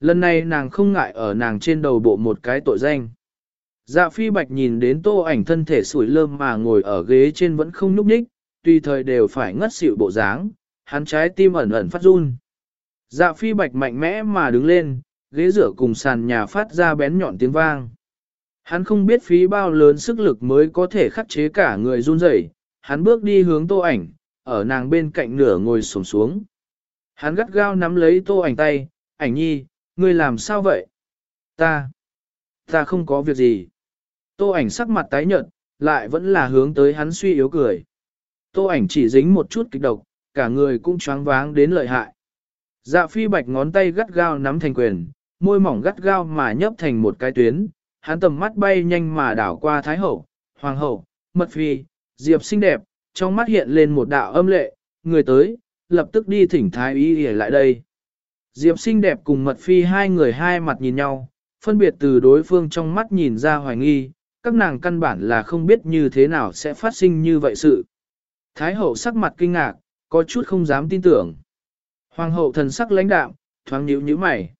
Lần này nàng không ngại ở nàng trên đầu bộ một cái tội danh. Dạ phi bạch nhìn đến tô ảnh thân thể sủi lơm mà ngồi ở ghế trên vẫn không nhúc nhích, tùy thời đều phải ngất xỉu bộ dáng, hắn trái tim ẩn ẩn phát run. Dạ phi bạch mạnh mẽ mà đứng lên, ghế rửa cùng sàn nhà phát ra bén nhọn tiếng vang. Hắn không biết phí bao lớn sức lực mới có thể khắc chế cả người run rẩy, hắn bước đi hướng tô ảnh, ở nàng bên cạnh nửa ngồi xổm xuống. Hắn gắt gao nắm lấy tô ảnh tay, ảnh nhi, ngươi làm sao vậy? Ta, ta không có việc gì. Tô ảnh sắc mặt tái nhợt, lại vẫn là hướng tới hắn suy yếu cười. Tô ảnh chỉ dính một chút kịch độc, cả người cũng choáng váng đến lợi hại. Dạ phi bạch ngón tay gắt gao nắm thành quyền, môi mỏng gắt gao mà nhấp thành một cái tuyến, hắn tầm mắt bay nhanh mà đảo qua thái hậu, hoàng hậu, mật phi, diệp xinh đẹp, trong mắt hiện lên một đạo âm lệ, người tới, lập tức đi thỉnh thái y để lại đây. Diệp xinh đẹp cùng mật phi hai người hai mặt nhìn nhau, phân biệt từ đối phương trong mắt nhìn ra hoài nghi, các nàng căn bản là không biết như thế nào sẽ phát sinh như vậy sự. Thái hậu sắc mặt kinh ngạc, có chút không dám tin tưởng. Hoàng hậu thần sắc lãnh đạm, thoáng nhíu nhíu mày.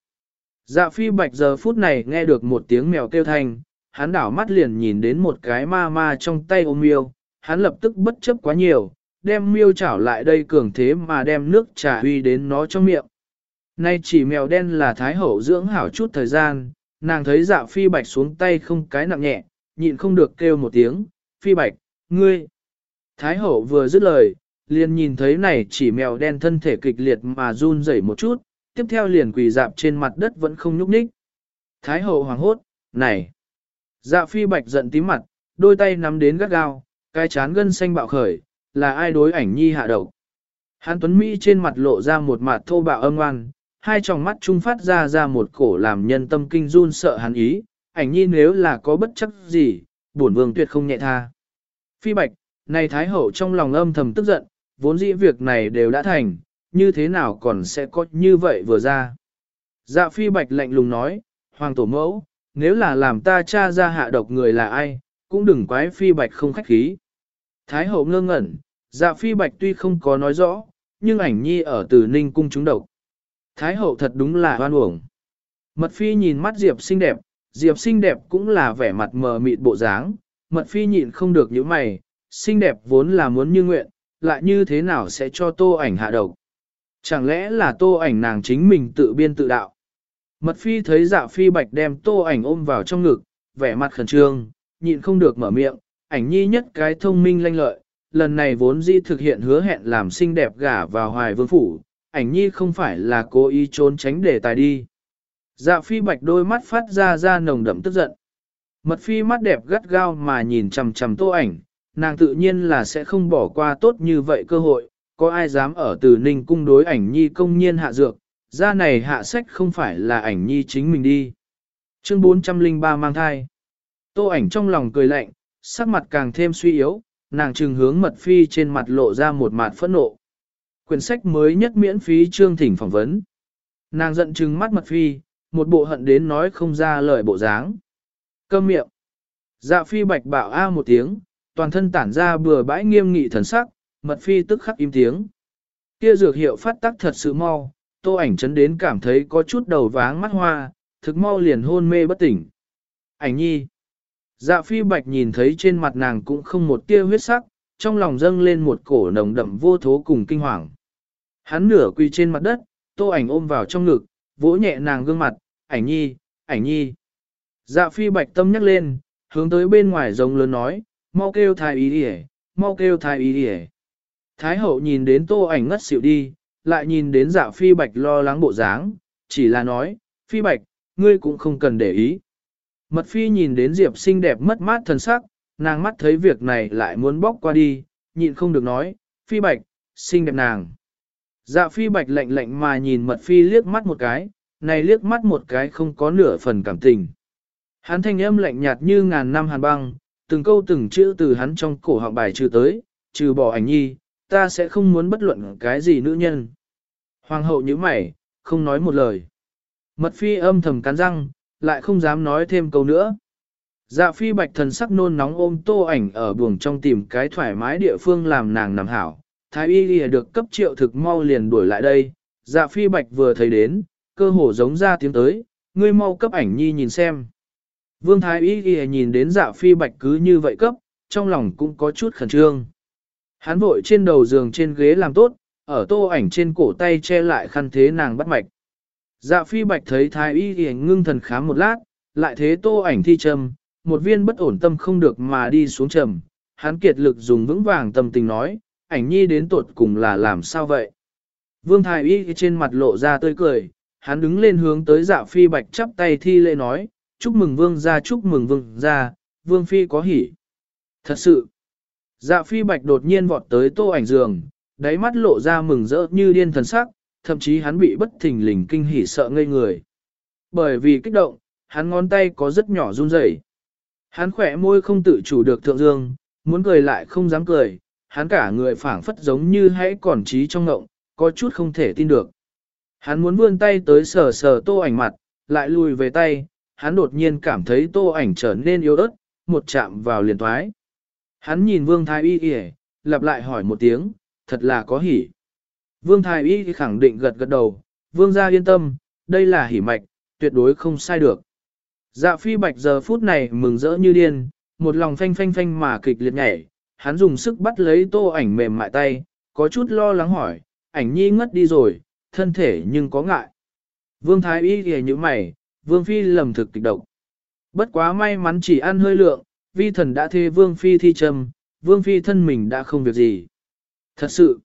Dạ phi bạch giờ phút này nghe được một tiếng mèo kêu thanh, hắn đảo mắt liền nhìn đến một cái ma ma trong tay ôm miêu, hắn lập tức bất chấp quá nhiều, đem miêu chảo lại đây cường thế mà đem nước trà huy đến nó trong miệng. Nay chỉ mèo đen là thái hậu dưỡng hảo chút thời gian, nàng thấy dạ phi bạch xuống tay không cái nặng nhẹ, nhịn không được kêu một tiếng, phi bạch, ngươi. Thái hậu vừa dứt lời, liền nhìn thấy này chỉ mèo đen thân thể kịch liệt mà run rẩy một chút, tiếp theo liền quỳ dạp trên mặt đất vẫn không nhúc nhích. Thái hậu hoàng hốt, này. Dạ phi bạch giận tím mặt, đôi tay nắm đến gắt gao, cái chán gân xanh bạo khởi, là ai đối ảnh nhi hạ độc. Hán Tuấn Mỹ trên mặt lộ ra một mặt thô bạo âm ngoan, hai tròng mắt trung phát ra ra một cổ làm nhân tâm kinh run sợ hắn ý, ảnh nhi nếu là có bất chấp gì, bổn vương tuyệt không nhẹ tha. Phi bạch, Này Thái Hậu trong lòng âm thầm tức giận, vốn dĩ việc này đều đã thành, như thế nào còn sẽ có như vậy vừa ra. Dạ phi bạch lạnh lùng nói, Hoàng tổ mẫu, nếu là làm ta cha ra hạ độc người là ai, cũng đừng quái phi bạch không khách khí. Thái hậu ngơ ngẩn, dạ phi bạch tuy không có nói rõ, nhưng ảnh nhi ở từ ninh cung trúng độc. Thái hậu thật đúng là hoan uổng. Mật phi nhìn mắt Diệp xinh đẹp, Diệp xinh đẹp cũng là vẻ mặt mờ mịt bộ dáng, mật phi nhịn không được những mày, xinh đẹp vốn là muốn như nguyện, lại như thế nào sẽ cho tô ảnh hạ độc. Chẳng lẽ là tô ảnh nàng chính mình tự biên tự đạo. Mật phi thấy dạ phi bạch đem tô ảnh ôm vào trong ngực, vẻ mặt khẩn trương, nhịn không được mở miệng, ảnh nhi nhất cái thông minh lanh lợi, lần này vốn dĩ thực hiện hứa hẹn làm xinh đẹp gả vào hoài vương phủ, ảnh nhi không phải là cố ý trốn tránh để tài đi. Dạ phi bạch đôi mắt phát ra ra nồng đậm tức giận. Mật phi mắt đẹp gắt gao mà nhìn chằm chằm tô ảnh, nàng tự nhiên là sẽ không bỏ qua tốt như vậy cơ hội, có ai dám ở từ ninh cung đối ảnh nhi công nhiên hạ dược, ra này hạ sách không phải là ảnh nhi chính mình đi. Chương 403 mang thai. Tô ảnh trong lòng cười lạnh, sắc mặt càng thêm suy yếu, nàng trừng hướng mật phi trên mặt lộ ra một mặt phẫn nộ. Quyển sách mới nhất miễn phí chương thỉnh phỏng vấn. Nàng giận trừng mắt mật phi, một bộ hận đến nói không ra lời bộ dáng. Câm miệng. Dạ phi bạch bảo a một tiếng, toàn thân tản ra bừa bãi nghiêm nghị thần sắc, mật phi tức khắc im tiếng. Kia dược hiệu phát tác thật sự mau, tô ảnh chấn đến cảm thấy có chút đầu váng mắt hoa, thực mau liền hôn mê bất tỉnh. Ảnh nhi. Dạ phi bạch nhìn thấy trên mặt nàng cũng không một tia huyết sắc, trong lòng dâng lên một cổ nồng đậm vô thố cùng kinh hoàng. Hắn nửa quỳ trên mặt đất, tô ảnh ôm vào trong ngực, vỗ nhẹ nàng gương mặt, ảnh nhi, ảnh nhi. Dạ phi bạch tâm nhắc lên, hướng tới bên ngoài giống lớn nói, mau kêu thái ý đi mau kêu thái ý đi Thái hậu nhìn đến tô ảnh ngất xỉu đi, lại nhìn đến dạ phi bạch lo lắng bộ dáng, chỉ là nói, phi bạch, ngươi cũng không cần để ý. Mật phi nhìn đến Diệp xinh đẹp mất mát thần sắc, nàng mắt thấy việc này lại muốn bóc qua đi, nhịn không được nói, phi bạch, xinh đẹp nàng. Dạ phi bạch lạnh lạnh mà nhìn mật phi liếc mắt một cái, này liếc mắt một cái không có nửa phần cảm tình. Hắn thanh âm lạnh nhạt như ngàn năm hàn băng, từng câu từng chữ từ hắn trong cổ họng bài trừ tới, trừ bỏ ảnh nhi, ta sẽ không muốn bất luận cái gì nữ nhân. Hoàng hậu như mày, không nói một lời. Mật phi âm thầm cắn răng, lại không dám nói thêm câu nữa. Dạ phi bạch thần sắc nôn nóng ôm tô ảnh ở buồng trong tìm cái thoải mái địa phương làm nàng nằm hảo. Thái y lìa được cấp triệu thực mau liền đuổi lại đây. Dạ phi bạch vừa thấy đến, cơ hồ giống ra tiếng tới, ngươi mau cấp ảnh nhi nhìn xem. Vương Thái y ghi nhìn đến dạ phi bạch cứ như vậy cấp, trong lòng cũng có chút khẩn trương. Hắn vội trên đầu giường trên ghế làm tốt, ở tô ảnh trên cổ tay che lại khăn thế nàng bắt mạch. Dạ phi bạch thấy thái y ghi ngưng thần khám một lát, lại thế tô ảnh thi trầm, một viên bất ổn tâm không được mà đi xuống trầm. Hắn kiệt lực dùng vững vàng tâm tình nói, ảnh nhi đến tuột cùng là làm sao vậy? Vương thái y trên mặt lộ ra tươi cười, hắn đứng lên hướng tới dạ phi bạch chắp tay thi lễ nói, chúc mừng vương gia chúc mừng vương gia, vương phi có hỉ. Thật sự, dạ phi bạch đột nhiên vọt tới tô ảnh giường, đáy mắt lộ ra mừng rỡ như điên thần sắc, thậm chí hắn bị bất thình lình kinh hỉ sợ ngây người. Bởi vì kích động, hắn ngón tay có rất nhỏ run rẩy. Hắn khỏe môi không tự chủ được thượng dương, muốn cười lại không dám cười, hắn cả người phảng phất giống như hãy còn trí trong ngộng, có chút không thể tin được. Hắn muốn vươn tay tới sờ sờ tô ảnh mặt, lại lùi về tay, hắn đột nhiên cảm thấy tô ảnh trở nên yếu ớt, một chạm vào liền thoái. Hắn nhìn vương thái y y, lặp lại hỏi một tiếng, thật là có hỉ. Vương Thái Y khẳng định gật gật đầu, vương gia yên tâm, đây là hỉ mạch, tuyệt đối không sai được. Dạ phi bạch giờ phút này mừng rỡ như điên, một lòng phanh phanh phanh mà kịch liệt nhảy, hắn dùng sức bắt lấy tô ảnh mềm mại tay, có chút lo lắng hỏi, ảnh nhi ngất đi rồi, thân thể nhưng có ngại. Vương Thái Y ghề như mày, Vương Phi lầm thực kịch độc. Bất quá may mắn chỉ ăn hơi lượng, vi thần đã thê Vương Phi thi trầm, Vương Phi thân mình đã không việc gì. Thật sự,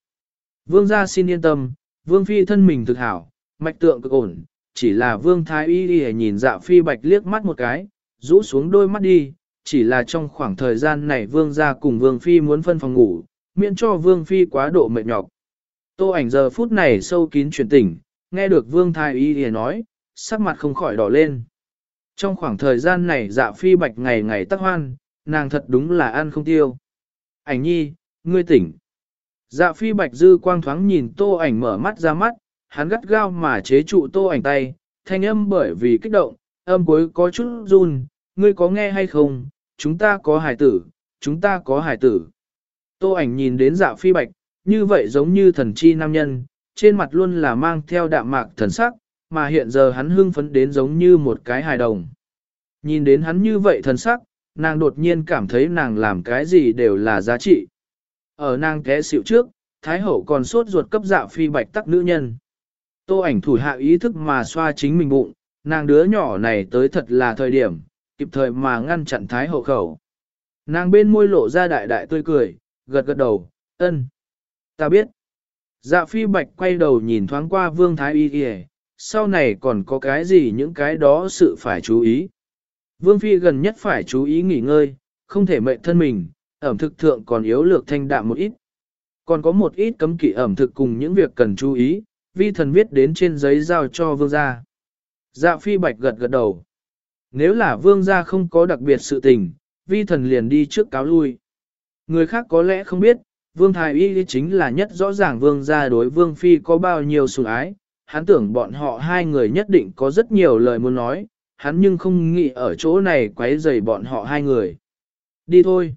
Vương gia xin yên tâm, vương phi thân mình thực hảo, mạch tượng cực ổn, chỉ là vương thái y đi nhìn dạ phi bạch liếc mắt một cái, rũ xuống đôi mắt đi, chỉ là trong khoảng thời gian này vương gia cùng vương phi muốn phân phòng ngủ, miễn cho vương phi quá độ mệt nhọc. Tô ảnh giờ phút này sâu kín chuyển tỉnh, nghe được vương thái y thì nói, sắc mặt không khỏi đỏ lên. Trong khoảng thời gian này dạ phi bạch ngày ngày tắc hoan, nàng thật đúng là ăn không tiêu. Ảnh nhi, ngươi tỉnh. Dạ phi bạch dư quang thoáng nhìn tô ảnh mở mắt ra mắt, hắn gắt gao mà chế trụ tô ảnh tay, thanh âm bởi vì kích động, âm cuối có chút run, ngươi có nghe hay không, chúng ta có hải tử, chúng ta có hải tử. Tô ảnh nhìn đến dạ phi bạch, như vậy giống như thần chi nam nhân, trên mặt luôn là mang theo đạm mạc thần sắc, mà hiện giờ hắn hưng phấn đến giống như một cái hài đồng. Nhìn đến hắn như vậy thần sắc, nàng đột nhiên cảm thấy nàng làm cái gì đều là giá trị. Ở nàng té xịu trước, Thái Hậu còn sốt ruột cấp dạ phi bạch tắc nữ nhân. Tô ảnh thủ hạ ý thức mà xoa chính mình bụng, nàng đứa nhỏ này tới thật là thời điểm, kịp thời mà ngăn chặn Thái Hậu khẩu. Nàng bên môi lộ ra đại đại tươi cười, gật gật đầu, ân. Ta biết. Dạ phi bạch quay đầu nhìn thoáng qua vương thái y kìa, sau này còn có cái gì những cái đó sự phải chú ý. Vương phi gần nhất phải chú ý nghỉ ngơi, không thể mệnh thân mình, ẩm thực thượng còn yếu lược thanh đạm một ít. Còn có một ít cấm kỵ ẩm thực cùng những việc cần chú ý, vi thần viết đến trên giấy giao cho vương gia. Dạ phi bạch gật gật đầu. Nếu là vương gia không có đặc biệt sự tình, vi thần liền đi trước cáo lui. Người khác có lẽ không biết, vương thái y chính là nhất rõ ràng vương gia đối vương phi có bao nhiêu sủng ái. Hắn tưởng bọn họ hai người nhất định có rất nhiều lời muốn nói, hắn nhưng không nghĩ ở chỗ này quấy rầy bọn họ hai người. Đi thôi.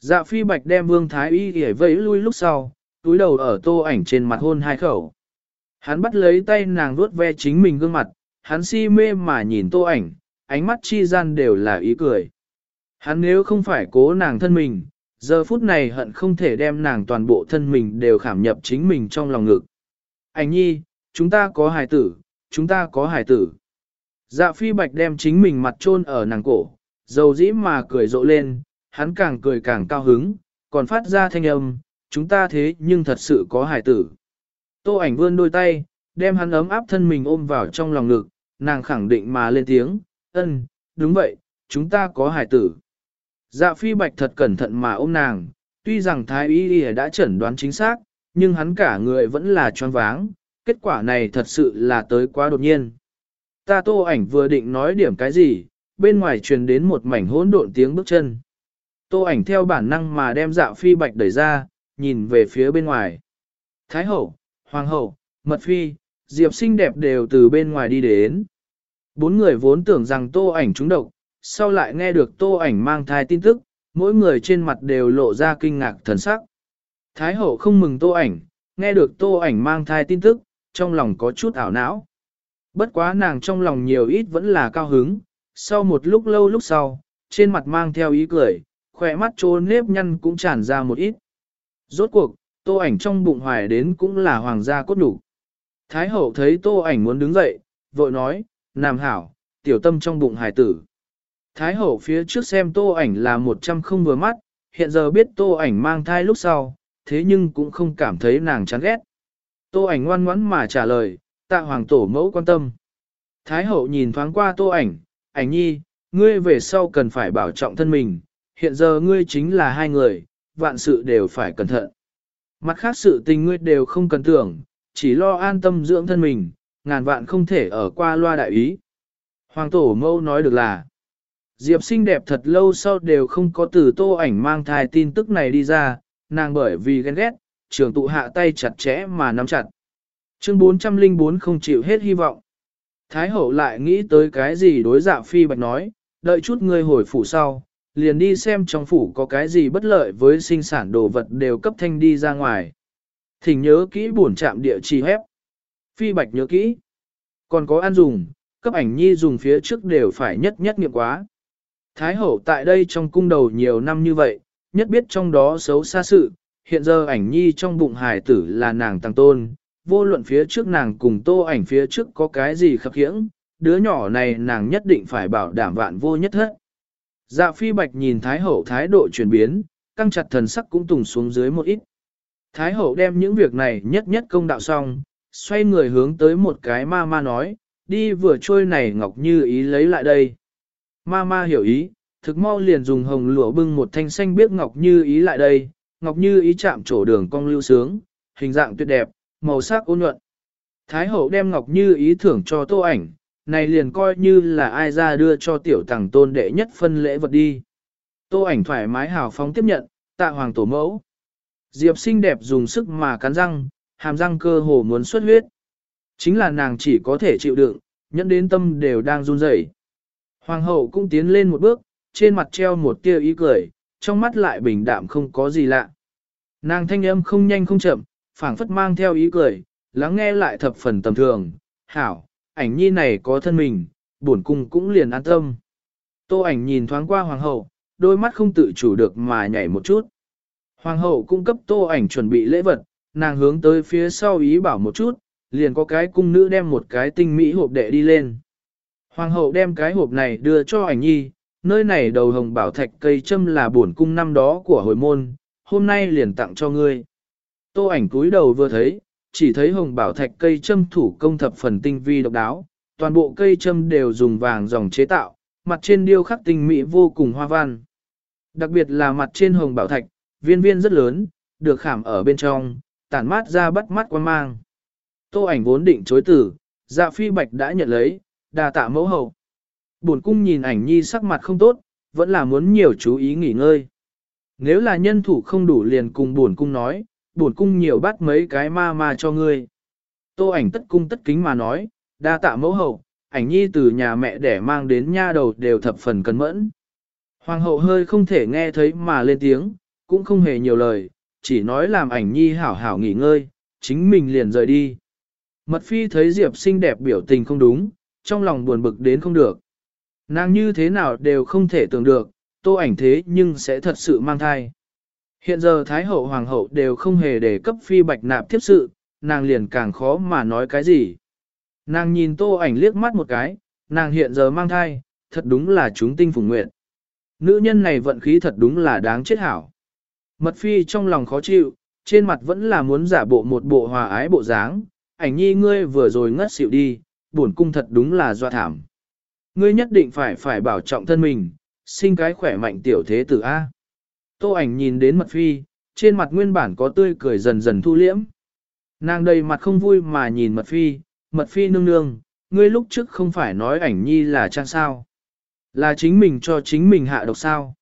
Dạ phi bạch đem vương thái y để vẫy lui lúc sau, túi đầu ở tô ảnh trên mặt hôn hai khẩu. Hắn bắt lấy tay nàng vuốt ve chính mình gương mặt, hắn si mê mà nhìn tô ảnh, ánh mắt chi gian đều là ý cười. Hắn nếu không phải cố nàng thân mình, giờ phút này hận không thể đem nàng toàn bộ thân mình đều khảm nhập chính mình trong lòng ngực. Ảnh nhi, chúng ta có hài tử, chúng ta có hài tử. Dạ phi bạch đem chính mình mặt chôn ở nàng cổ, dầu dĩ mà cười rộ lên, hắn càng cười càng cao hứng, còn phát ra thanh âm, chúng ta thế nhưng thật sự có hài tử. Tô ảnh vươn đôi tay, đem hắn ấm áp thân mình ôm vào trong lòng ngực, nàng khẳng định mà lên tiếng, ơn, đúng vậy, chúng ta có hài tử. Dạ phi bạch thật cẩn thận mà ôm nàng, tuy rằng thái y đã chẩn đoán chính xác, nhưng hắn cả người vẫn là choáng váng, kết quả này thật sự là tới quá đột nhiên. Ta tô ảnh vừa định nói điểm cái gì, bên ngoài truyền đến một mảnh hỗn độn tiếng bước chân. Tô ảnh theo bản năng mà đem dạ phi bạch đẩy ra, nhìn về phía bên ngoài. Thái hậu, hoàng hậu, mật phi, diệp xinh đẹp đều từ bên ngoài đi đến. Bốn người vốn tưởng rằng tô ảnh trúng độc, sau lại nghe được tô ảnh mang thai tin tức, mỗi người trên mặt đều lộ ra kinh ngạc thần sắc. Thái hậu không mừng tô ảnh, nghe được tô ảnh mang thai tin tức, trong lòng có chút ảo não. Bất quá nàng trong lòng nhiều ít vẫn là cao hứng, sau một lúc lâu lúc sau, trên mặt mang theo ý cười, khỏe mắt trôn nếp nhăn cũng tràn ra một ít. Rốt cuộc, tô ảnh trong bụng hoài đến cũng là hoàng gia cốt đủ. Thái hậu thấy tô ảnh muốn đứng dậy, vội nói, nam hảo, tiểu tâm trong bụng hài tử. Thái hậu phía trước xem tô ảnh là một trăm không vừa mắt, hiện giờ biết tô ảnh mang thai lúc sau, thế nhưng cũng không cảm thấy nàng chán ghét. Tô ảnh ngoan ngoãn mà trả lời, tạ hoàng tổ mẫu quan tâm. Thái hậu nhìn thoáng qua tô ảnh, ảnh nhi, ngươi về sau cần phải bảo trọng thân mình, hiện giờ ngươi chính là hai người, vạn sự đều phải cẩn thận. Mặt khác sự tình ngươi đều không cần tưởng, chỉ lo an tâm dưỡng thân mình, ngàn vạn không thể ở qua loa đại ý. Hoàng tổ mẫu nói được là, Diệp xinh đẹp thật lâu sau đều không có từ tô ảnh mang thai tin tức này đi ra, nàng bởi vì ghen ghét, trường tụ hạ tay chặt chẽ mà nắm chặt. Chương 404 không chịu hết hy vọng. Thái hậu lại nghĩ tới cái gì đối dạ phi bạch nói, đợi chút ngươi hồi phủ sau, liền đi xem trong phủ có cái gì bất lợi với sinh sản đồ vật đều cấp thanh đi ra ngoài. Thỉnh nhớ kỹ buồn chạm địa chỉ hép. Phi bạch nhớ kỹ. Còn có ăn dùng, cấp ảnh nhi dùng phía trước đều phải nhất nhất nghiệm quá. Thái hậu tại đây trong cung đầu nhiều năm như vậy, nhất biết trong đó xấu xa sự, hiện giờ ảnh nhi trong bụng hải tử là nàng tăng tôn, vô luận phía trước nàng cùng tô ảnh phía trước có cái gì khập khiễng, đứa nhỏ này nàng nhất định phải bảo đảm vạn vô nhất hết. Dạ phi bạch nhìn Thái hậu thái độ chuyển biến, căng chặt thần sắc cũng tùng xuống dưới một ít. Thái hậu đem những việc này nhất nhất công đạo xong, xoay người hướng tới một cái ma ma nói, đi vừa trôi này ngọc như ý lấy lại đây. Ma ma hiểu ý, thực mau liền dùng hồng lụa bưng một thanh xanh biếc ngọc như ý lại đây, ngọc như ý chạm trổ đường cong lưu sướng, hình dạng tuyệt đẹp, màu sắc ôn nhuận. Thái hậu đem ngọc như ý thưởng cho tô ảnh, này liền coi như là ai ra đưa cho tiểu tàng tôn đệ nhất phân lễ vật đi. Tô ảnh thoải mái hào phóng tiếp nhận, tạ hoàng tổ mẫu. Diệp xinh đẹp dùng sức mà cắn răng, hàm răng cơ hồ muốn xuất huyết. Chính là nàng chỉ có thể chịu đựng, nhẫn đến tâm đều đang run rẩy. Hoàng hậu cũng tiến lên một bước, trên mặt treo một tia ý cười, trong mắt lại bình đạm không có gì lạ. Nàng thanh âm không nhanh không chậm, phảng phất mang theo ý cười, lắng nghe lại thập phần tầm thường. Hảo, ảnh nhi này có thân mình, bổn cung cũng liền an tâm. Tô ảnh nhìn thoáng qua hoàng hậu, đôi mắt không tự chủ được mà nhảy một chút. Hoàng hậu cung cấp tô ảnh chuẩn bị lễ vật, nàng hướng tới phía sau ý bảo một chút, liền có cái cung nữ đem một cái tinh mỹ hộp đệ đi lên. Hoàng hậu đem cái hộp này đưa cho ảnh nhi, nơi này đầu hồng bảo thạch cây châm là bổn cung năm đó của hồi môn, hôm nay liền tặng cho ngươi. Tô ảnh cúi đầu vừa thấy, chỉ thấy hồng bảo thạch cây châm thủ công thập phần tinh vi độc đáo, toàn bộ cây châm đều dùng vàng dòng chế tạo, mặt trên điêu khắc tinh mỹ vô cùng hoa văn. Đặc biệt là mặt trên hồng bảo thạch, viên viên rất lớn, được khảm ở bên trong, tản mát ra bắt mắt quan mang. Tô ảnh vốn định chối từ, dạ phi bạch đã nhận lấy, đa tạ mẫu hậu. Bổn cung nhìn ảnh nhi sắc mặt không tốt, vẫn là muốn nhiều chú ý nghỉ ngơi. Nếu là nhân thủ không đủ liền cùng bổn cung nói, bổn cung nhiều bắt mấy cái ma ma cho ngươi. Tô ảnh tất cung tất kính mà nói, đa tạ mẫu hậu, ảnh nhi từ nhà mẹ để mang đến nha đầu đều thập phần cẩn mẫn. Hoàng hậu hơi không thể nghe thấy mà lên tiếng, cũng không hề nhiều lời, chỉ nói làm ảnh nhi hảo hảo nghỉ ngơi, chính mình liền rời đi. Mật phi thấy Diệp xinh đẹp biểu tình không đúng, trong lòng buồn bực đến không được. Nàng như thế nào đều không thể tưởng được, tô ảnh thế nhưng sẽ thật sự mang thai. Hiện giờ Thái hậu Hoàng hậu đều không hề để cấp phi bạch nạp tiếp sự, nàng liền càng khó mà nói cái gì. Nàng nhìn tô ảnh liếc mắt một cái, nàng hiện giờ mang thai, thật đúng là chúng tinh phùng nguyện. Nữ nhân này vận khí thật đúng là đáng chết hảo. Mật phi trong lòng khó chịu, trên mặt vẫn là muốn giả bộ một bộ hòa ái bộ dáng, ảnh nhi ngươi vừa rồi ngất xỉu đi, buồn cung thật đúng là doa thảm. Ngươi nhất định phải phải bảo trọng thân mình, sinh cái khỏe mạnh tiểu thế tử A. Tô ảnh nhìn đến mật phi, trên mặt nguyên bản có tươi cười dần dần thu liễm. Nàng đầy mặt không vui mà nhìn mật phi, mật phi nương nương, ngươi lúc trước không phải nói ảnh nhi là trang sao. Là chính mình cho chính mình hạ độc sao.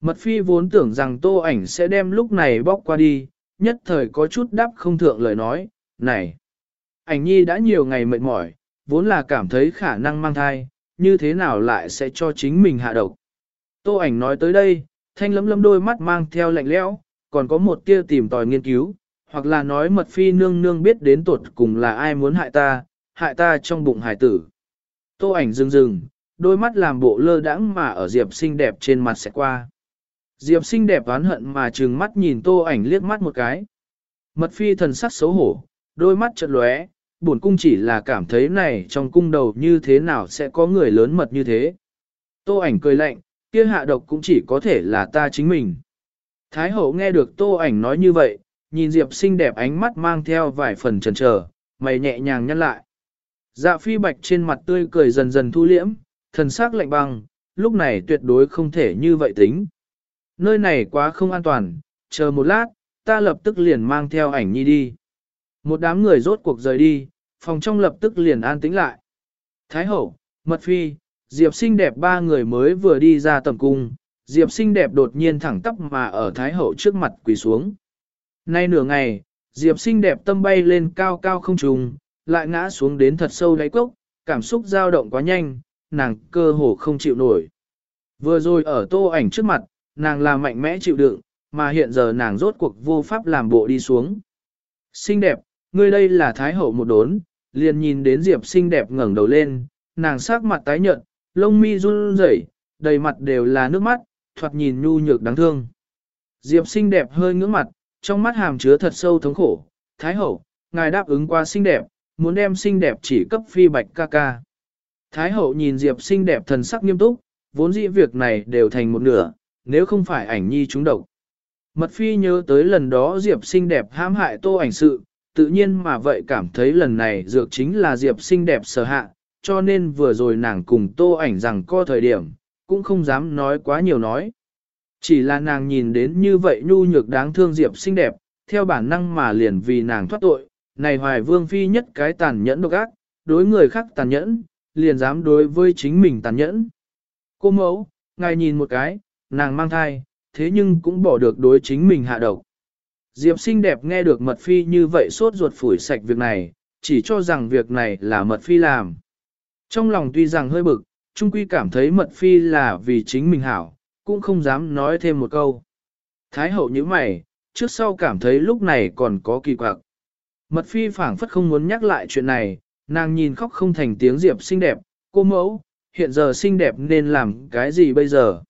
Mật phi vốn tưởng rằng tô ảnh sẽ đem lúc này bóc qua đi, nhất thời có chút đáp không thượng lời nói, này. Ảnh nhi đã nhiều ngày mệt mỏi, vốn là cảm thấy khả năng mang thai, như thế nào lại sẽ cho chính mình hạ độc. Tô ảnh nói tới đây, thanh lấm lấm đôi mắt mang theo lạnh lẽo, còn có một tia tìm tòi nghiên cứu, hoặc là nói mật phi nương nương biết đến tuột cùng là ai muốn hại ta, hại ta trong bụng hải tử. Tô ảnh dừng dừng, đôi mắt làm bộ lơ đãng mà ở Diệp xinh đẹp trên mặt sẽ qua. Diệp xinh đẹp oán hận mà trừng mắt nhìn tô ảnh liếc mắt một cái. Mật phi thần sắc xấu hổ, đôi mắt chợt lóe, bổn cung chỉ là cảm thấy này trong cung đầu như thế nào sẽ có người lớn mật như thế. Tô ảnh cười lạnh, kia hạ độc cũng chỉ có thể là ta chính mình. Thái hậu nghe được tô ảnh nói như vậy, nhìn Diệp xinh đẹp ánh mắt mang theo vài phần chần chờ, mày nhẹ nhàng nhăn lại. Dạ phi bạch trên mặt tươi cười dần dần thu liễm, thần sắc lạnh băng, lúc này tuyệt đối không thể như vậy tính. Nơi này quá không an toàn, chờ một lát, ta lập tức liền mang theo ảnh nhi đi. Một đám người rốt cuộc rời đi, phòng trong lập tức liền an tĩnh lại. Thái hậu, mật phi, Diệp xinh đẹp ba người mới vừa đi ra tầm cung, Diệp xinh đẹp đột nhiên thẳng tắp mà ở Thái hậu trước mặt quỳ xuống. Nay nửa ngày, Diệp xinh đẹp tâm bay lên cao cao không trùng, lại ngã xuống đến thật sâu đáy cốc, cảm xúc dao động quá nhanh, nàng cơ hồ không chịu nổi. Vừa rồi ở tô ảnh trước mặt, nàng là mạnh mẽ chịu đựng, mà hiện giờ nàng rốt cuộc vô pháp làm bộ đi xuống. Xinh đẹp, ngươi đây là thái hậu một đốn, liền nhìn đến Diệp xinh đẹp ngẩng đầu lên, nàng sắc mặt tái nhợt, lông mi run rẩy, đầy mặt đều là nước mắt, thoạt nhìn nhu nhược đáng thương. Diệp xinh đẹp hơi ngưỡng mặt, trong mắt hàm chứa thật sâu thống khổ, thái hậu, ngài đáp ứng qua xinh đẹp, muốn đem xinh đẹp chỉ cấp phi bạch ca ca. Thái hậu nhìn Diệp xinh đẹp thần sắc nghiêm túc, vốn dĩ việc này đều thành một nửa, nếu không phải ảnh nhi chúng độc. Mật phi nhớ tới lần đó Diệp xinh đẹp hãm hại tô ảnh sự, tự nhiên mà vậy cảm thấy lần này dược chính là Diệp xinh đẹp sở hạ, cho nên vừa rồi nàng cùng tô ảnh rằng co thời điểm, cũng không dám nói quá nhiều nói. Chỉ là nàng nhìn đến như vậy nhu nhược đáng thương Diệp xinh đẹp, theo bản năng mà liền vì nàng thoát tội, này hoài vương phi nhất cái tàn nhẫn độc ác, đối người khác tàn nhẫn, liền dám đối với chính mình tàn nhẫn. Cô mẫu, ngài nhìn một cái, nàng mang thai, thế nhưng cũng bỏ được đối chính mình hạ độc. Diệp xinh đẹp nghe được mật phi như vậy sốt ruột phủi sạch việc này, chỉ cho rằng việc này là mật phi làm. Trong lòng tuy rằng hơi bực, trung quy cảm thấy mật phi là vì chính mình hảo, cũng không dám nói thêm một câu. Thái hậu như mày, trước sau cảm thấy lúc này còn có kỳ quặc. Mật phi phảng phất không muốn nhắc lại chuyện này, nàng nhìn khóc không thành tiếng diệp xinh đẹp, cô mẫu, hiện giờ xinh đẹp nên làm cái gì bây giờ?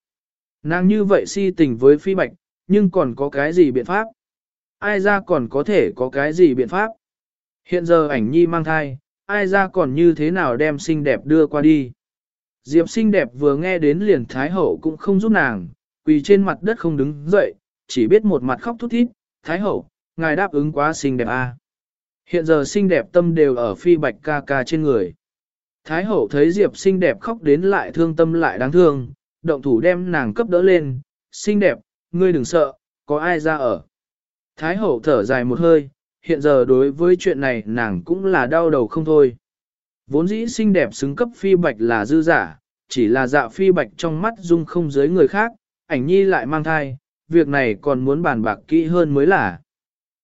Nàng như vậy si tình với phi bạch, nhưng còn có cái gì biện pháp? Ai ra còn có thể có cái gì biện pháp? Hiện giờ ảnh nhi mang thai, ai ra còn như thế nào đem xinh đẹp đưa qua đi? Diệp xinh đẹp vừa nghe đến liền thái hậu cũng không giúp nàng, quỳ trên mặt đất không đứng dậy, chỉ biết một mặt khóc thút thít, thái hậu, ngài đáp ứng quá xinh đẹp à. Hiện giờ xinh đẹp tâm đều ở phi bạch ca ca trên người. Thái hậu thấy Diệp xinh đẹp khóc đến lại thương tâm lại đáng thương, động thủ đem nàng cấp đỡ lên, xinh đẹp, ngươi đừng sợ, có ai ra ở. Thái hậu thở dài một hơi, hiện giờ đối với chuyện này nàng cũng là đau đầu không thôi. Vốn dĩ xinh đẹp xứng cấp phi bạch là dư giả, chỉ là dạ phi bạch trong mắt dung không dưới người khác, ảnh nhi lại mang thai, việc này còn muốn bàn bạc kỹ hơn mới là.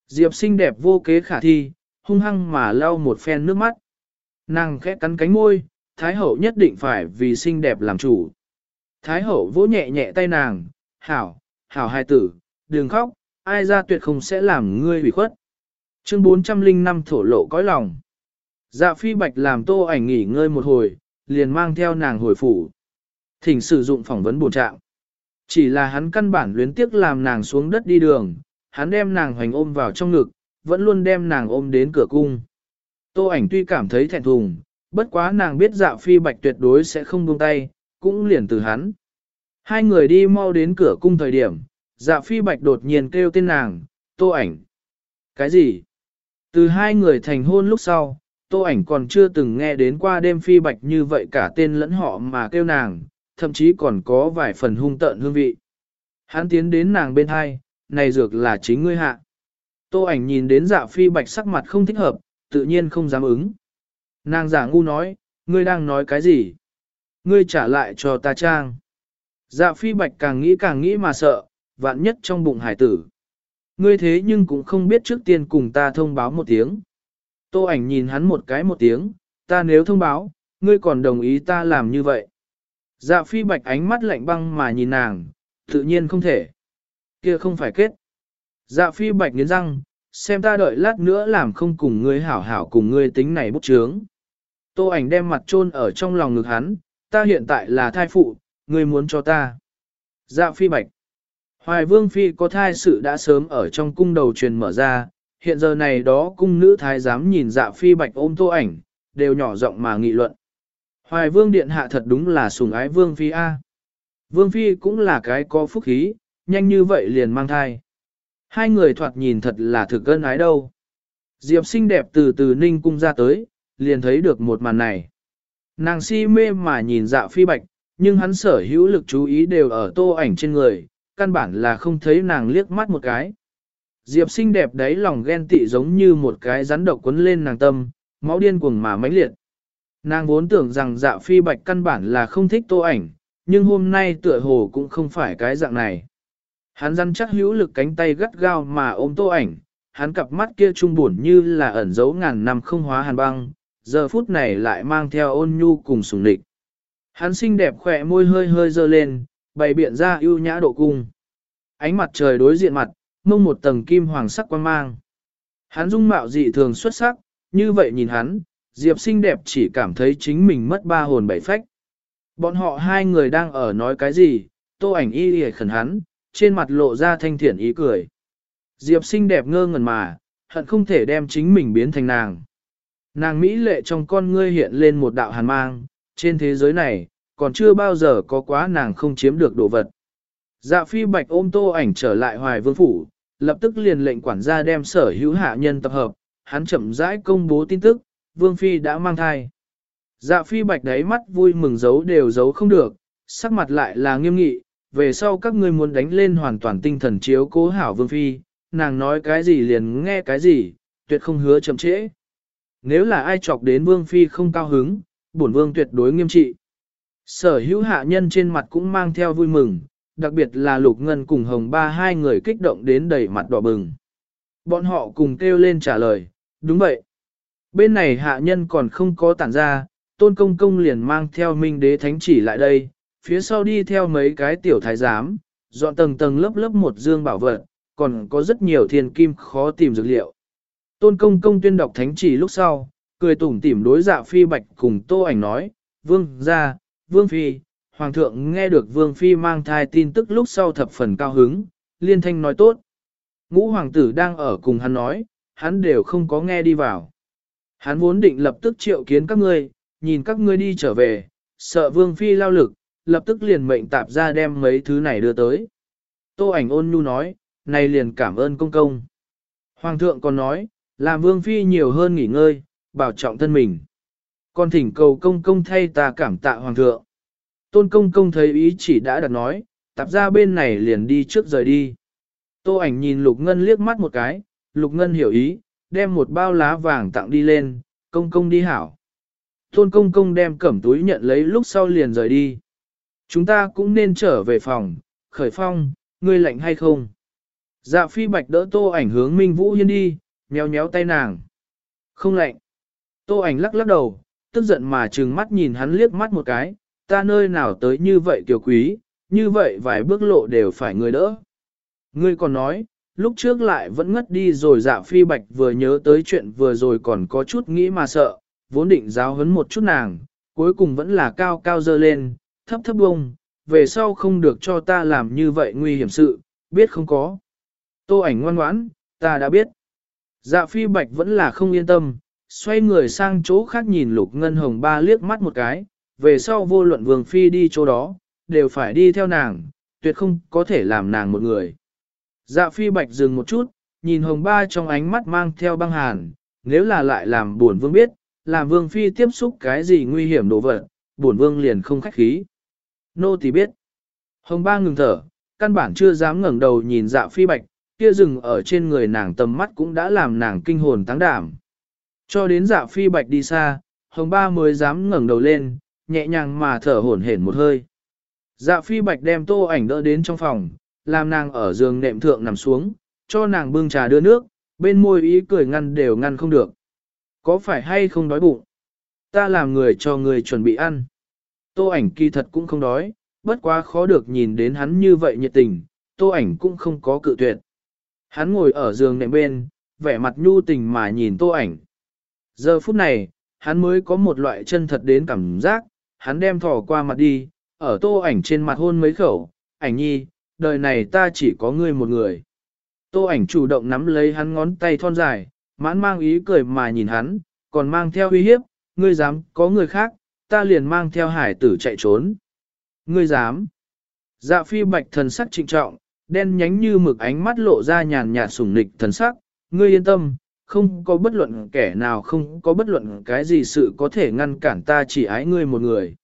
Diệp xinh đẹp vô kế khả thi, hung hăng mà lau một phen nước mắt. Nàng khẽ cắn cánh môi, Thái hậu nhất định phải vì xinh đẹp làm chủ. Thái hậu vỗ nhẹ nhẹ tay nàng, hảo, hảo hai tử, đừng khóc, ai ra tuyệt không sẽ làm ngươi bị khuất. Chương 405 thổ lộ cõi lòng. Dạ phi bạch làm tô ảnh nghỉ ngơi một hồi, liền mang theo nàng hồi phủ. Thỉnh sử dụng phỏng vấn bổ trạng. Chỉ là hắn căn bản luyến tiếc làm nàng xuống đất đi đường, hắn đem nàng hoành ôm vào trong ngực, vẫn luôn đem nàng ôm đến cửa cung. Tô ảnh tuy cảm thấy thẹn thùng, bất quá nàng biết dạ phi bạch tuyệt đối sẽ không buông tay, cũng liền từ hắn. Hai người đi mau đến cửa cung thời điểm, dạ phi bạch đột nhiên kêu tên nàng, tô ảnh. Cái gì? Từ hai người thành hôn lúc sau, tô ảnh còn chưa từng nghe đến qua đêm phi bạch như vậy cả tên lẫn họ mà kêu nàng, thậm chí còn có vài phần hung tợn hương vị. Hắn tiến đến nàng bên hai, này dược là chính ngươi hạ. Tô ảnh nhìn đến dạ phi bạch sắc mặt không thích hợp, tự nhiên không dám ứng. Nàng giả ngu nói, ngươi đang nói cái gì? Ngươi trả lại cho ta trang. Dạ phi bạch càng nghĩ càng nghĩ mà sợ, vạn nhất trong bụng hải tử. Ngươi thế nhưng cũng không biết trước tiên cùng ta thông báo một tiếng. Tô ảnh nhìn hắn một cái một tiếng, ta nếu thông báo, ngươi còn đồng ý ta làm như vậy. Dạ phi bạch ánh mắt lạnh băng mà nhìn nàng, tự nhiên không thể. Kia không phải kết. Dạ phi bạch nghiến răng, xem ta đợi lát nữa làm không cùng ngươi hảo hảo cùng ngươi tính này bút chướng. Tô ảnh đem mặt chôn ở trong lòng ngực hắn, ta hiện tại là thai phụ, ngươi muốn cho ta. Dạ phi bạch. Hoài vương phi có thai sự đã sớm ở trong cung đầu truyền mở ra, hiện giờ này đó cung nữ thái giám nhìn dạ phi bạch ôm tô ảnh, đều nhỏ giọng mà nghị luận. Hoài vương điện hạ thật đúng là sùng ái vương phi A. Vương phi cũng là cái có phúc khí, nhanh như vậy liền mang thai. Hai người thoạt nhìn thật là thực cân ái đâu. Diệp xinh đẹp từ từ ninh cung ra tới, liền thấy được một màn này. Nàng si mê mà nhìn dạ phi bạch, nhưng hắn sở hữu lực chú ý đều ở tô ảnh trên người, căn bản là không thấy nàng liếc mắt một cái. Diệp xinh đẹp đấy lòng ghen tị giống như một cái rắn độc quấn lên nàng tâm, máu điên cuồng mà mãnh liệt. Nàng vốn tưởng rằng dạ phi bạch căn bản là không thích tô ảnh, nhưng hôm nay tựa hồ cũng không phải cái dạng này. Hắn răn chắc hữu lực cánh tay gắt gao mà ôm tô ảnh, hắn cặp mắt kia trung buồn như là ẩn giấu ngàn năm không hóa hàn băng, giờ phút này lại mang theo ôn nhu cùng sùng địch. Hắn xinh đẹp khỏe môi hơi hơi dơ lên, bày biện ra ưu nhã độ cung. Ánh mặt trời đối diện mặt, mông một tầng kim hoàng sắc quan mang. Hắn dung mạo dị thường xuất sắc, như vậy nhìn hắn, Diệp xinh đẹp chỉ cảm thấy chính mình mất ba hồn bảy phách. Bọn họ hai người đang ở nói cái gì, tô ảnh y y khẩn hắn, trên mặt lộ ra thanh thiện ý cười. Diệp xinh đẹp ngơ ngẩn mà, hận không thể đem chính mình biến thành nàng. Nàng Mỹ lệ trong con ngươi hiện lên một đạo hàn mang, trên thế giới này, còn chưa bao giờ có quá nàng không chiếm được đồ vật. Dạ phi bạch ôm tô ảnh trở lại hoài vương phủ, lập tức liền lệnh quản gia đem sở hữu hạ nhân tập hợp, hắn chậm rãi công bố tin tức, vương phi đã mang thai. Dạ phi bạch đáy mắt vui mừng giấu đều giấu không được, sắc mặt lại là nghiêm nghị, về sau các ngươi muốn đánh lên hoàn toàn tinh thần chiếu cố hảo vương phi, nàng nói cái gì liền nghe cái gì, tuyệt không hứa chậm trễ. Nếu là ai chọc đến vương phi không cao hứng, bổn vương tuyệt đối nghiêm trị. Sở hữu hạ nhân trên mặt cũng mang theo vui mừng, đặc biệt là Lục Ngân cùng Hồng Ba hai người kích động đến đầy mặt đỏ bừng. Bọn họ cùng kêu lên trả lời, đúng vậy. Bên này hạ nhân còn không có tản ra, tôn công công liền mang theo minh đế thánh chỉ lại đây, phía sau đi theo mấy cái tiểu thái giám, dọn tầng tầng lớp lớp một dương bảo vật, còn có rất nhiều thiên kim khó tìm dược liệu. Tôn công công tuyên đọc thánh chỉ lúc sau, cười tủm tỉm đối dạ phi bạch cùng tô ảnh nói, vương ra, vương phi, hoàng thượng nghe được vương phi mang thai tin tức lúc sau thập phần cao hứng, liên thanh nói tốt. Ngũ hoàng tử đang ở cùng hắn nói, hắn đều không có nghe đi vào. Hắn vốn định lập tức triệu kiến các ngươi, nhìn các ngươi đi trở về, sợ vương phi lao lực, lập tức liền mệnh tạp ra đem mấy thứ này đưa tới. Tô ảnh ôn nhu nói, này liền cảm ơn công công. Hoàng thượng còn nói, làm vương phi nhiều hơn nghỉ ngơi, bảo trọng thân mình. Con thỉnh cầu công công thay ta cảm tạ hoàng thượng. Tôn công công thấy ý chỉ đã đặt nói, tạp ra bên này liền đi trước rời đi. Tô ảnh nhìn Lục Ngân liếc mắt một cái, Lục Ngân hiểu ý, đem một bao lá vàng tặng đi lên, công công đi hảo. Tôn công công đem cẩm túi nhận lấy lúc sau liền rời đi. Chúng ta cũng nên trở về phòng, khởi phong, ngươi lạnh hay không? Dạ phi bạch đỡ tô ảnh hướng Minh Vũ Hiên đi, nhéo nhéo tay nàng. Không lạnh. Tô ảnh lắc lắc đầu, tức giận mà trừng mắt nhìn hắn liếc mắt một cái, ta nơi nào tới như vậy tiểu quý, như vậy vài bước lộ đều phải người đỡ. Ngươi còn nói, lúc trước lại vẫn ngất đi rồi dạ phi bạch vừa nhớ tới chuyện vừa rồi còn có chút nghĩ mà sợ, vốn định giáo huấn một chút nàng, cuối cùng vẫn là cao cao dơ lên, thấp thấp bông, về sau không được cho ta làm như vậy nguy hiểm sự, biết không có. Tô ảnh ngoan ngoãn, ta đã biết. Dạ phi bạch vẫn là không yên tâm, xoay người sang chỗ khác nhìn lục ngân hồng ba liếc mắt một cái, về sau vô luận vương phi đi chỗ đó, đều phải đi theo nàng, tuyệt không có thể làm nàng một người. Dạ phi bạch dừng một chút, nhìn hồng ba trong ánh mắt mang theo băng hàn, nếu là lại làm buồn vương biết, làm vương phi tiếp xúc cái gì nguy hiểm đồ vật, buồn vương liền không khách khí. Nô tỳ biết. Hồng ba ngừng thở, căn bản chưa dám ngẩng đầu nhìn dạ phi bạch, kia rừng ở trên người nàng tầm mắt cũng đã làm nàng kinh hồn táng đảm. Cho đến dạ phi bạch đi xa, hồng ba mới dám ngẩng đầu lên, nhẹ nhàng mà thở hổn hển một hơi. Dạ phi bạch đem tô ảnh đỡ đến trong phòng, làm nàng ở giường nệm thượng nằm xuống, cho nàng bưng trà đưa nước, bên môi ý cười ngăn đều ngăn không được. Có phải hay không đói bụng? Ta làm người cho người chuẩn bị ăn. Tô ảnh kỳ thật cũng không đói, bất quá khó được nhìn đến hắn như vậy nhiệt tình, tô ảnh cũng không có cự tuyệt. Hắn ngồi ở giường nệm bên, vẻ mặt nhu tình mà nhìn tô ảnh. Giờ phút này, hắn mới có một loại chân thật đến cảm giác, hắn đem thò qua mặt đi, ở tô ảnh trên mặt hôn mấy khẩu, ảnh nhi, đời này ta chỉ có ngươi một người. Tô ảnh chủ động nắm lấy hắn ngón tay thon dài, mãn mang ý cười mà nhìn hắn, còn mang theo uy hiếp, ngươi dám có người khác, ta liền mang theo hải tử chạy trốn. Ngươi dám. Dạ phi bạch thần sắc trịnh trọng, đen nhánh như mực ánh mắt lộ ra nhàn nhạt sủng nịch thần sắc, ngươi yên tâm, không có bất luận kẻ nào không có bất luận cái gì sự có thể ngăn cản ta chỉ ái ngươi một người.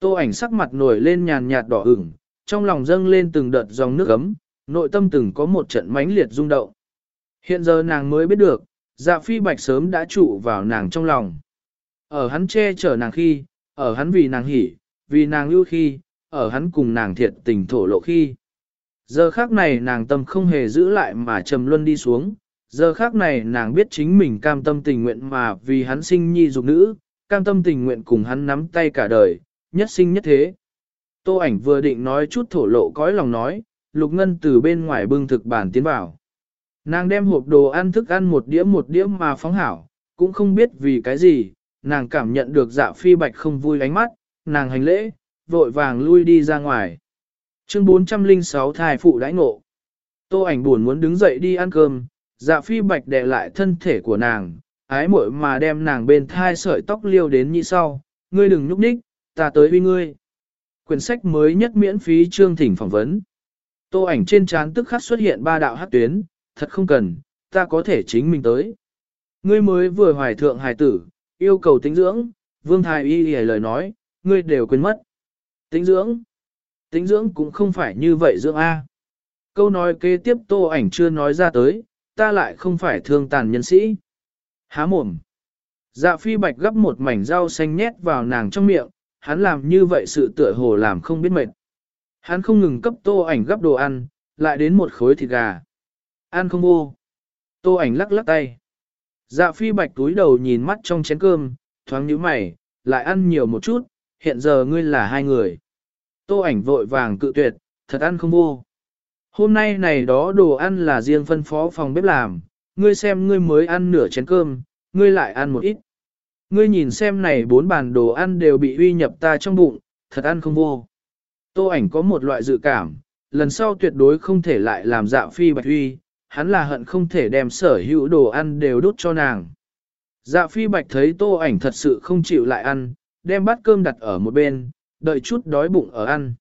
Tô ảnh sắc mặt nổi lên nhàn nhạt đỏ ửng, trong lòng dâng lên từng đợt dòng nước ấm, nội tâm từng có một trận mãnh liệt rung động. Hiện giờ nàng mới biết được, dạ phi bạch sớm đã trụ vào nàng trong lòng. Ở hắn che chở nàng khi, ở hắn vì nàng hỉ, vì nàng ưu khi, ở hắn cùng nàng thiệt tình thổ lộ khi. Giờ khác này nàng tâm không hề giữ lại mà trầm luân đi xuống, giờ khác này nàng biết chính mình cam tâm tình nguyện mà vì hắn sinh nhi dục nữ, cam tâm tình nguyện cùng hắn nắm tay cả đời, nhất sinh nhất thế. Tô ảnh vừa định nói chút thổ lộ cõi lòng nói, Lục Ngân từ bên ngoài bưng thực bản tiến vào. Nàng đem hộp đồ ăn thức ăn một đĩa một đĩa mà phóng hảo, cũng không biết vì cái gì, nàng cảm nhận được dạ phi bạch không vui ánh mắt, nàng hành lễ, vội vàng lui đi ra ngoài. Chương 406 thai phụ đãi ngộ. Tô ảnh buồn muốn đứng dậy đi ăn cơm, dạ phi bạch đè lại thân thể của nàng, ái muội mà đem nàng bên thai sợi tóc liêu đến như sau, ngươi đừng nhúc nhích, ta tới uy ngươi. Quyển sách mới nhất miễn phí chương thỉnh phỏng vấn. Tô ảnh trên trán tức khắc xuất hiện ba đạo hắc tuyến, thật không cần, ta có thể chính mình tới. Ngươi mới vừa hoài thượng hài tử, yêu cầu tính dưỡng, vương thái y y lời nói, ngươi đều quên mất. Tính dưỡng? Tính dưỡng cũng không phải như vậy dưỡng A. Câu nói kế tiếp tô ảnh chưa nói ra tới, ta lại không phải thương tàn nhân sĩ. Há mồm. Dạ phi bạch gấp một mảnh rau xanh nhét vào nàng trong miệng, hắn làm như vậy sự tựa hồ làm không biết mệt. Hắn không ngừng cấp tô ảnh gấp đồ ăn, lại đến một khối thịt gà. Ăn không vô. Tô ảnh lắc lắc tay. Dạ phi bạch túi đầu nhìn mắt trong chén cơm, thoáng nhíu mày, lại ăn nhiều một chút, hiện giờ ngươi là hai người. Tô ảnh vội vàng cự tuyệt, thật ăn không vô. Hôm nay này đó đồ ăn là riêng phân phó phòng bếp làm, ngươi xem ngươi mới ăn nửa chén cơm, ngươi lại ăn một ít. Ngươi nhìn xem này bốn bàn đồ ăn đều bị uy nhập ta trong bụng, thật ăn không vô. Tô ảnh có một loại dự cảm, lần sau tuyệt đối không thể lại làm dạ phi bạch uy, hắn là hận không thể đem sở hữu đồ ăn đều đốt cho nàng. Dạ phi bạch thấy tô ảnh thật sự không chịu lại ăn, đem bát cơm đặt ở một bên, đợi chút đói bụng ở ăn.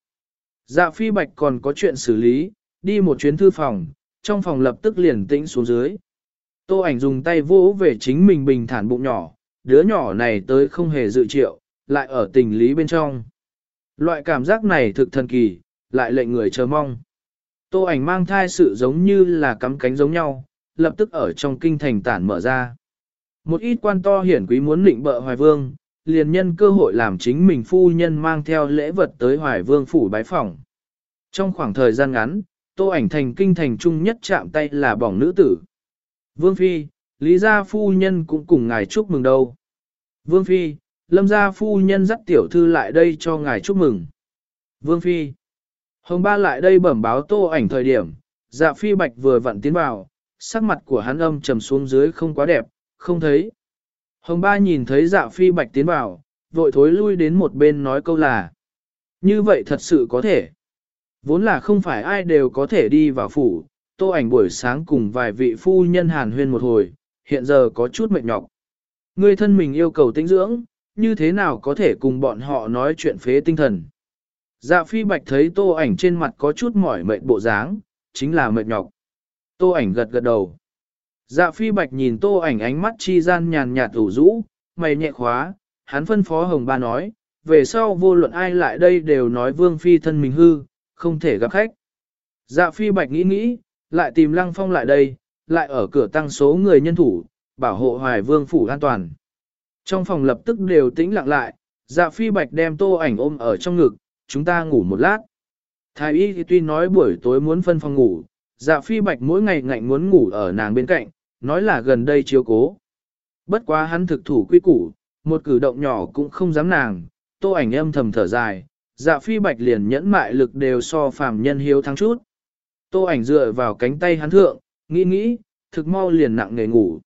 Dạ phi bạch còn có chuyện xử lý, đi một chuyến thư phòng, trong phòng lập tức liền tĩnh xuống dưới. Tô ảnh dùng tay vỗ về chính mình bình thản bụng nhỏ, đứa nhỏ này tới không hề dự triệu, lại ở tình lý bên trong. Loại cảm giác này thực thần kỳ, lại lệnh người chờ mong. Tô ảnh mang thai sự giống như là cắm cánh giống nhau, lập tức ở trong kinh thành tản mở ra. Một ít quan to hiển quý muốn lịnh bợ Hoài Vương, liền nhân cơ hội làm chính mình phu nhân mang theo lễ vật tới Hoài Vương phủ bái phỏng. Trong khoảng thời gian ngắn, tô ảnh thành kinh thành trung nhất chạm tay là bỏng nữ tử. Vương Phi, Lý gia phu nhân cũng cùng ngài chúc mừng đâu. Vương Phi, Lâm gia phu nhân dắt tiểu thư lại đây cho ngài chúc mừng. Vương Phi, Hồng Ba lại đây bẩm báo tô ảnh thời điểm, dạ Phi Bạch vừa vặn tiến vào, sắc mặt của hắn âm trầm xuống dưới không quá đẹp, không thấy. Hồng Ba nhìn thấy dạ Phi Bạch tiến vào, vội thối lui đến một bên nói câu là. Như vậy thật sự có thể. Vốn là không phải ai đều có thể đi vào phủ, tô ảnh buổi sáng cùng vài vị phu nhân hàn huyên một hồi, hiện giờ có chút mệt nhọc. Người thân mình yêu cầu tĩnh dưỡng, như thế nào có thể cùng bọn họ nói chuyện phế tinh thần. Dạ phi bạch thấy tô ảnh trên mặt có chút mỏi mệt bộ dáng, chính là mệt nhọc. Tô ảnh gật gật đầu. Dạ phi bạch nhìn tô ảnh ánh mắt chi gian nhàn nhạt ủ rũ, mày nhẹ khóa, hắn phân phó hồng ba nói, về sau vô luận ai lại đây đều nói vương phi thân mình hư, không thể gặp khách. Dạ phi bạch nghĩ nghĩ, lại tìm lăng phong lại đây, lại ở cửa tăng số người nhân thủ, bảo hộ hoài vương phủ an toàn. Trong phòng lập tức đều tĩnh lặng lại, dạ phi bạch đem tô ảnh ôm ở trong ngực, chúng ta ngủ một lát. Thái y thì tuy nói buổi tối muốn phân phòng ngủ, dạ phi bạch mỗi ngày ngạnh muốn ngủ ở nàng bên cạnh, nói là gần đây chiếu cố. Bất quá hắn thực thủ quy củ, một cử động nhỏ cũng không dám nàng, tô ảnh âm thầm thở dài, dạ phi bạch liền nhẫn mại lực đều so phàm nhân hiếu thắng chút. Tô ảnh dựa vào cánh tay hắn thượng, nghĩ nghĩ, thực mau liền nặng nề ngủ.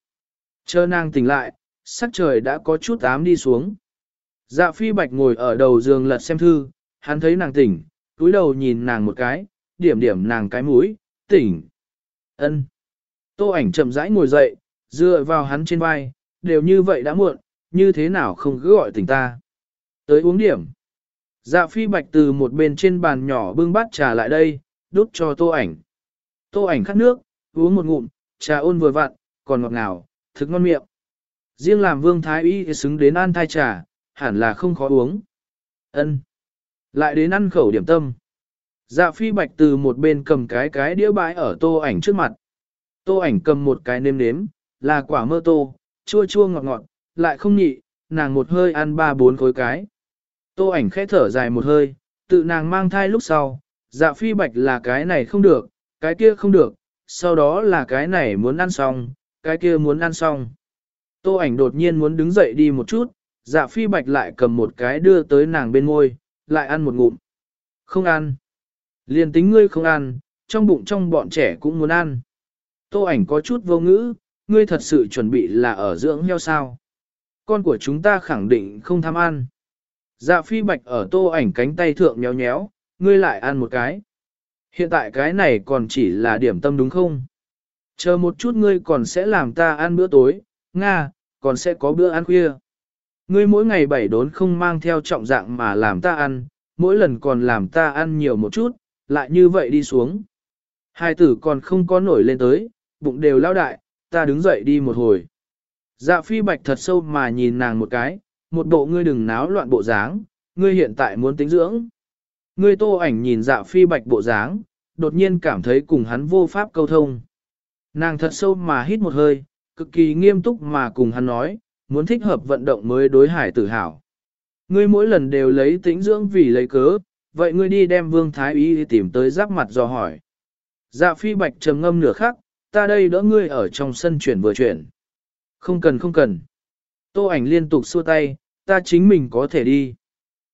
Chờ nàng tỉnh lại, sắc trời đã có chút ám đi xuống. Dạ phi bạch ngồi ở đầu giường lật xem thư, hắn thấy nàng tỉnh, túi đầu nhìn nàng một cái, điểm điểm nàng cái mũi, tỉnh. ân. Tô ảnh chậm rãi ngồi dậy, dựa vào hắn trên vai, đều như vậy đã muộn, như thế nào không cứ gọi tỉnh ta. Tới uống điểm. Dạ phi bạch từ một bên trên bàn nhỏ bưng bát trà lại đây, đút cho tô ảnh. Tô ảnh khát nước, uống một ngụm, trà ôn vừa vặn, còn ngọt ngào, thực ngon miệng. Riêng làm vương thái y xứng đến ăn thai trà, hẳn là không khó uống. Ân. Lại đến ăn khẩu điểm tâm. Dạ phi bạch từ một bên cầm cái cái đĩa bãi ở tô ảnh trước mặt. Tô ảnh cầm một cái nêm nếm, là quả mơ tô, chua chua ngọt ngọt, lại không nhị, nàng một hơi ăn ba bốn khối cái. Tô ảnh khẽ thở dài một hơi, tự nàng mang thai lúc sau, dạ phi bạch là cái này không được, cái kia không được, sau đó là cái này muốn ăn xong, cái kia muốn ăn xong. Tô ảnh đột nhiên muốn đứng dậy đi một chút, dạ phi bạch lại cầm một cái đưa tới nàng bên môi, lại ăn một ngụm. Không ăn. Liền tính ngươi không ăn, trong bụng trong bọn trẻ cũng muốn ăn. Tô ảnh có chút vô ngữ, ngươi thật sự chuẩn bị là ở dưỡng heo sao. Con của chúng ta khẳng định không tham ăn. Dạ phi bạch ở tô ảnh cánh tay thượng nhéo nhéo, ngươi lại ăn một cái. Hiện tại cái này còn chỉ là điểm tâm đúng không? Chờ một chút ngươi còn sẽ làm ta ăn bữa tối, Nga, còn sẽ có bữa ăn khuya. Ngươi mỗi ngày bảy đốn không mang theo trọng dạng mà làm ta ăn, mỗi lần còn làm ta ăn nhiều một chút, lại như vậy đi xuống. Hai tử còn không có nổi lên tới, bụng đều lao đại, ta đứng dậy đi một hồi. Dạ phi bạch thật sâu mà nhìn nàng một cái, một bộ ngươi đừng náo loạn bộ dáng, ngươi hiện tại muốn tính dưỡng. Ngươi tô ảnh nhìn dạ phi bạch bộ dáng, đột nhiên cảm thấy cùng hắn vô pháp câu thông. Nàng thật sâu mà hít một hơi, cực kỳ nghiêm túc mà cùng hắn nói, muốn thích hợp vận động mới đối hải tử hảo. Ngươi mỗi lần đều lấy tính dưỡng vì lấy cớ, vậy ngươi đi đem vương thái y tìm tới giáp mặt dò hỏi. Dạ phi bạch trầm ngâm nửa khắc, ta đây đỡ ngươi ở trong sân chuyển vừa chuyển. Không cần không cần. Tô ảnh liên tục xua tay, ta chính mình có thể đi.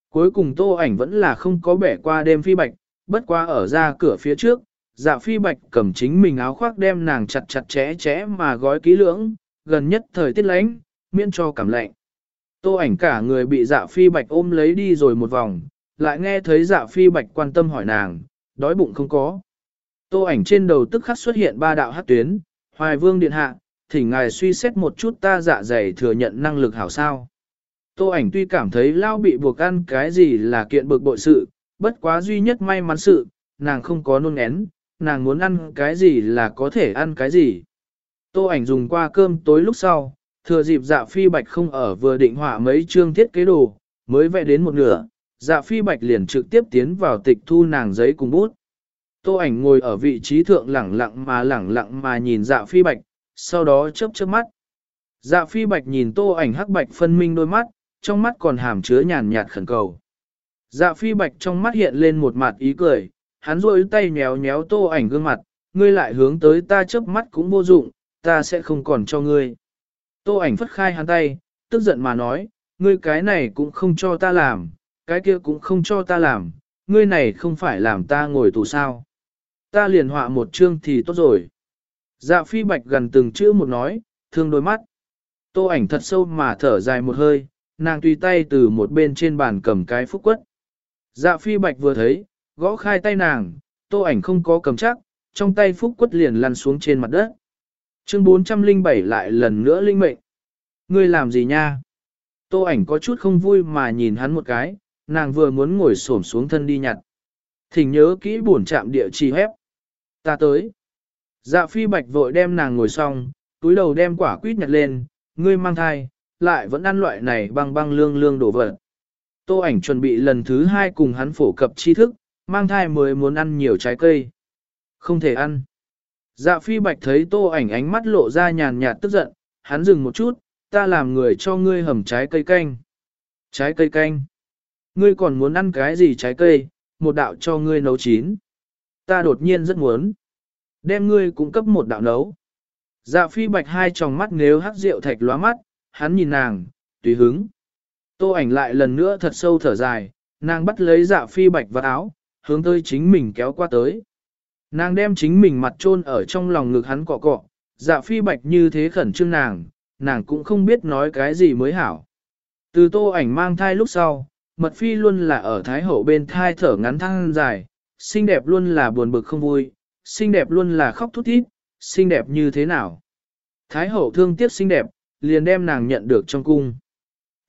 Cuối cùng tô ảnh vẫn là không có bẻ qua đêm phi bạch, bất qua ở ra cửa phía trước, dạ phi bạch cầm chính mình áo khoác đem nàng chặt chặt chẽ chẽ mà gói kỹ lưỡng, gần nhất thời tiết lánh, miễn cho cảm lạnh. Tô ảnh cả người bị dạ phi bạch ôm lấy đi rồi một vòng, lại nghe thấy dạ phi bạch quan tâm hỏi nàng, đói bụng không có. Tô ảnh trên đầu tức khắc xuất hiện ba đạo hát tuyến, hoài vương điện hạ, thỉnh ngài suy xét một chút ta dạ dày thừa nhận năng lực hảo sao. Tô ảnh tuy cảm thấy lao bị buộc ăn cái gì là kiện bực bội sự, bất quá duy nhất may mắn sự, nàng không có nôn én, nàng muốn ăn cái gì là có thể ăn cái gì. Tô ảnh dùng qua cơm tối lúc sau, thừa dịp dạ phi bạch không ở vừa định họa mấy chương thiết kế đồ, mới vẽ đến một nửa, dạ phi bạch liền trực tiếp tiến vào tịch thu nàng giấy cùng bút. Tô ảnh ngồi ở vị trí thượng lẳng lặng mà lẳng lặng mà nhìn dạ phi bạch, sau đó chớp chớp mắt. Dạ phi bạch nhìn tô ảnh hắc bạch phân minh đôi mắt, trong mắt còn hàm chứa nhàn nhạt khẩn cầu. Dạ phi bạch trong mắt hiện lên một mặt ý cười, hắn rôi tay nhéo nhéo tô ảnh gương mặt, ngươi lại hướng tới ta chớp mắt cũng vô dụng, ta sẽ không còn cho ngươi. Tô ảnh phất khai hắn tay, tức giận mà nói, ngươi cái này cũng không cho ta làm, cái kia cũng không cho ta làm, ngươi này không phải làm ta ngồi tù sao. Ta liền họa một chương thì tốt rồi. Dạ phi bạch gần từng chữ một nói, thương đôi mắt. Tô ảnh thật sâu mà thở dài một hơi, nàng tùy tay từ một bên trên bàn cầm cái phúc quất. Dạ phi bạch vừa thấy, gõ khai tay nàng, tô ảnh không có cầm chắc, trong tay phúc quất liền lăn xuống trên mặt đất. Chương 407 lại lần nữa linh mệnh. Ngươi làm gì nha? Tô ảnh có chút không vui mà nhìn hắn một cái, nàng vừa muốn ngồi xổm xuống thân đi nhặt. Thỉnh nhớ kỹ buồn chạm địa chỉ hép. Ta tới. Dạ phi bạch vội đem nàng ngồi xong, túi đầu đem quả quýt nhặt lên, ngươi mang thai, lại vẫn ăn loại này băng băng lương lương đổ vật. Tô ảnh chuẩn bị lần thứ hai cùng hắn phổ cập tri thức, mang thai mới muốn ăn nhiều trái cây. Không thể ăn. Dạ phi bạch thấy tô ảnh ánh mắt lộ ra nhàn nhạt tức giận, hắn dừng một chút, ta làm người cho ngươi hầm trái cây canh. Trái cây canh. Ngươi còn muốn ăn cái gì trái cây, một đạo cho ngươi nấu chín. Ta đột nhiên rất muốn. Đem ngươi cũng cấp một đạo nấu. Dạ phi bạch hai tròng mắt nếu hắc rượu thạch lóa mắt, hắn nhìn nàng, tùy hứng. Tô ảnh lại lần nữa thật sâu thở dài, nàng bắt lấy dạ phi bạch vào áo, hướng tới chính mình kéo qua tới. Nàng đem chính mình mặt chôn ở trong lòng ngực hắn cọ cọ, dạ phi bạch như thế khẩn trương nàng, nàng cũng không biết nói cái gì mới hảo. Từ tô ảnh mang thai lúc sau, mật phi luôn là ở thái hậu bên thai thở ngắn thăng dài, xinh đẹp luôn là buồn bực không vui, xinh đẹp luôn là khóc thút thít, xinh đẹp như thế nào. Thái hậu thương tiếc xinh đẹp, liền đem nàng nhận được trong cung.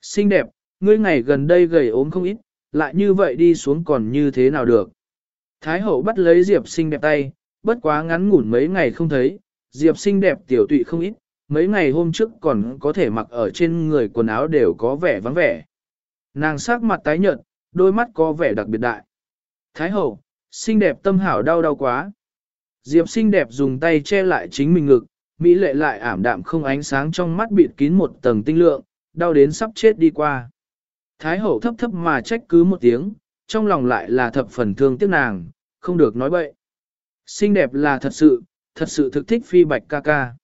Xinh đẹp, ngươi ngày gần đây gầy ốm không ít, lại như vậy đi xuống còn như thế nào được. Thái hậu bắt lấy Diệp xinh đẹp tay, bất quá ngắn ngủn mấy ngày không thấy, Diệp xinh đẹp tiểu tụy không ít, mấy ngày hôm trước còn có thể mặc ở trên người quần áo đều có vẻ vắng vẻ. Nàng sắc mặt tái nhợt, đôi mắt có vẻ đặc biệt đại. Thái hậu, xinh đẹp tâm hảo đau đau quá. Diệp xinh đẹp dùng tay che lại chính mình ngực, Mỹ lệ lại ảm đạm không ánh sáng trong mắt bịt kín một tầng tinh lượng, đau đến sắp chết đi qua. Thái hậu thấp thấp mà trách cứ một tiếng, trong lòng lại là thập phần thương tiếc nàng, không được nói bậy. Xinh đẹp là thật sự, thật sự thực thích phi bạch ca ca.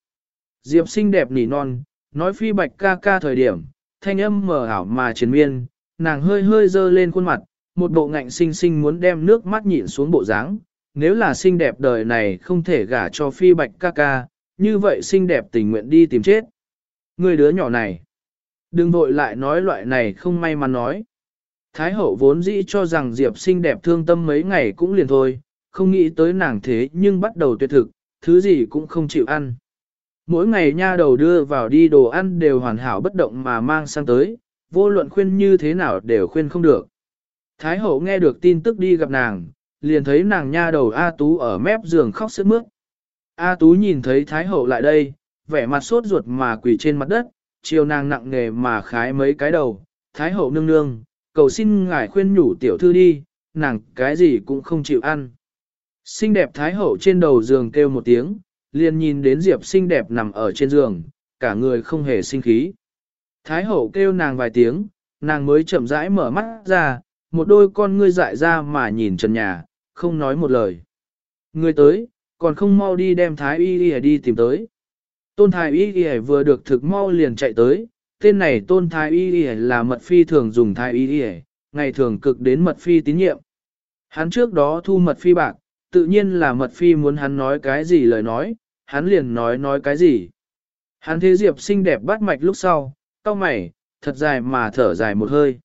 Diệp xinh đẹp nỉ non, nói phi bạch ca ca thời điểm, thanh âm mở ảo mà chiến miên, nàng hơi hơi dơ lên khuôn mặt, một bộ ngạnh xinh xinh muốn đem nước mắt nhịn xuống bộ dáng. Nếu là xinh đẹp đời này không thể gả cho phi bạch ca ca, như vậy xinh đẹp tình nguyện đi tìm chết. Người đứa nhỏ này, đừng vội lại nói loại này không may mắn nói. Thái hậu vốn dĩ cho rằng Diệp xinh đẹp thương tâm mấy ngày cũng liền thôi, không nghĩ tới nàng thế nhưng bắt đầu tuyệt thực, thứ gì cũng không chịu ăn. Mỗi ngày nha đầu đưa vào đi đồ ăn đều hoàn hảo bất động mà mang sang tới, vô luận khuyên như thế nào đều khuyên không được. Thái hậu nghe được tin tức đi gặp nàng, liền thấy nàng nha đầu A Tú ở mép giường khóc sướt mướt. A Tú nhìn thấy Thái hậu lại đây, vẻ mặt sốt ruột mà quỳ trên mặt đất, chiều nàng nặng nề mà khái mấy cái đầu. Thái hậu nương nương, cầu xin ngài khuyên nhủ tiểu thư đi, nàng cái gì cũng không chịu ăn. Xinh đẹp Thái hậu trên đầu giường kêu một tiếng, liền nhìn đến Diệp xinh đẹp nằm ở trên giường, cả người không hề sinh khí. Thái hậu kêu nàng vài tiếng, nàng mới chậm rãi mở mắt ra, một đôi con ngươi dại ra mà nhìn trần nhà, không nói một lời. Người tới, còn không mau đi đem thái y y đi tìm tới. Tôn thái y y vừa được thực mau liền chạy tới, tên này tôn thái y y là mật phi thường dùng thái y y, ngày thường cực đến mật phi tín nhiệm. Hắn trước đó thu mật phi bạc, tự nhiên là mật phi muốn hắn nói cái gì lời nói, hắn liền nói nói cái gì. Hắn thế Diệp xinh đẹp bắt mạch lúc sau, cau mày, thật dài mà thở dài một hơi.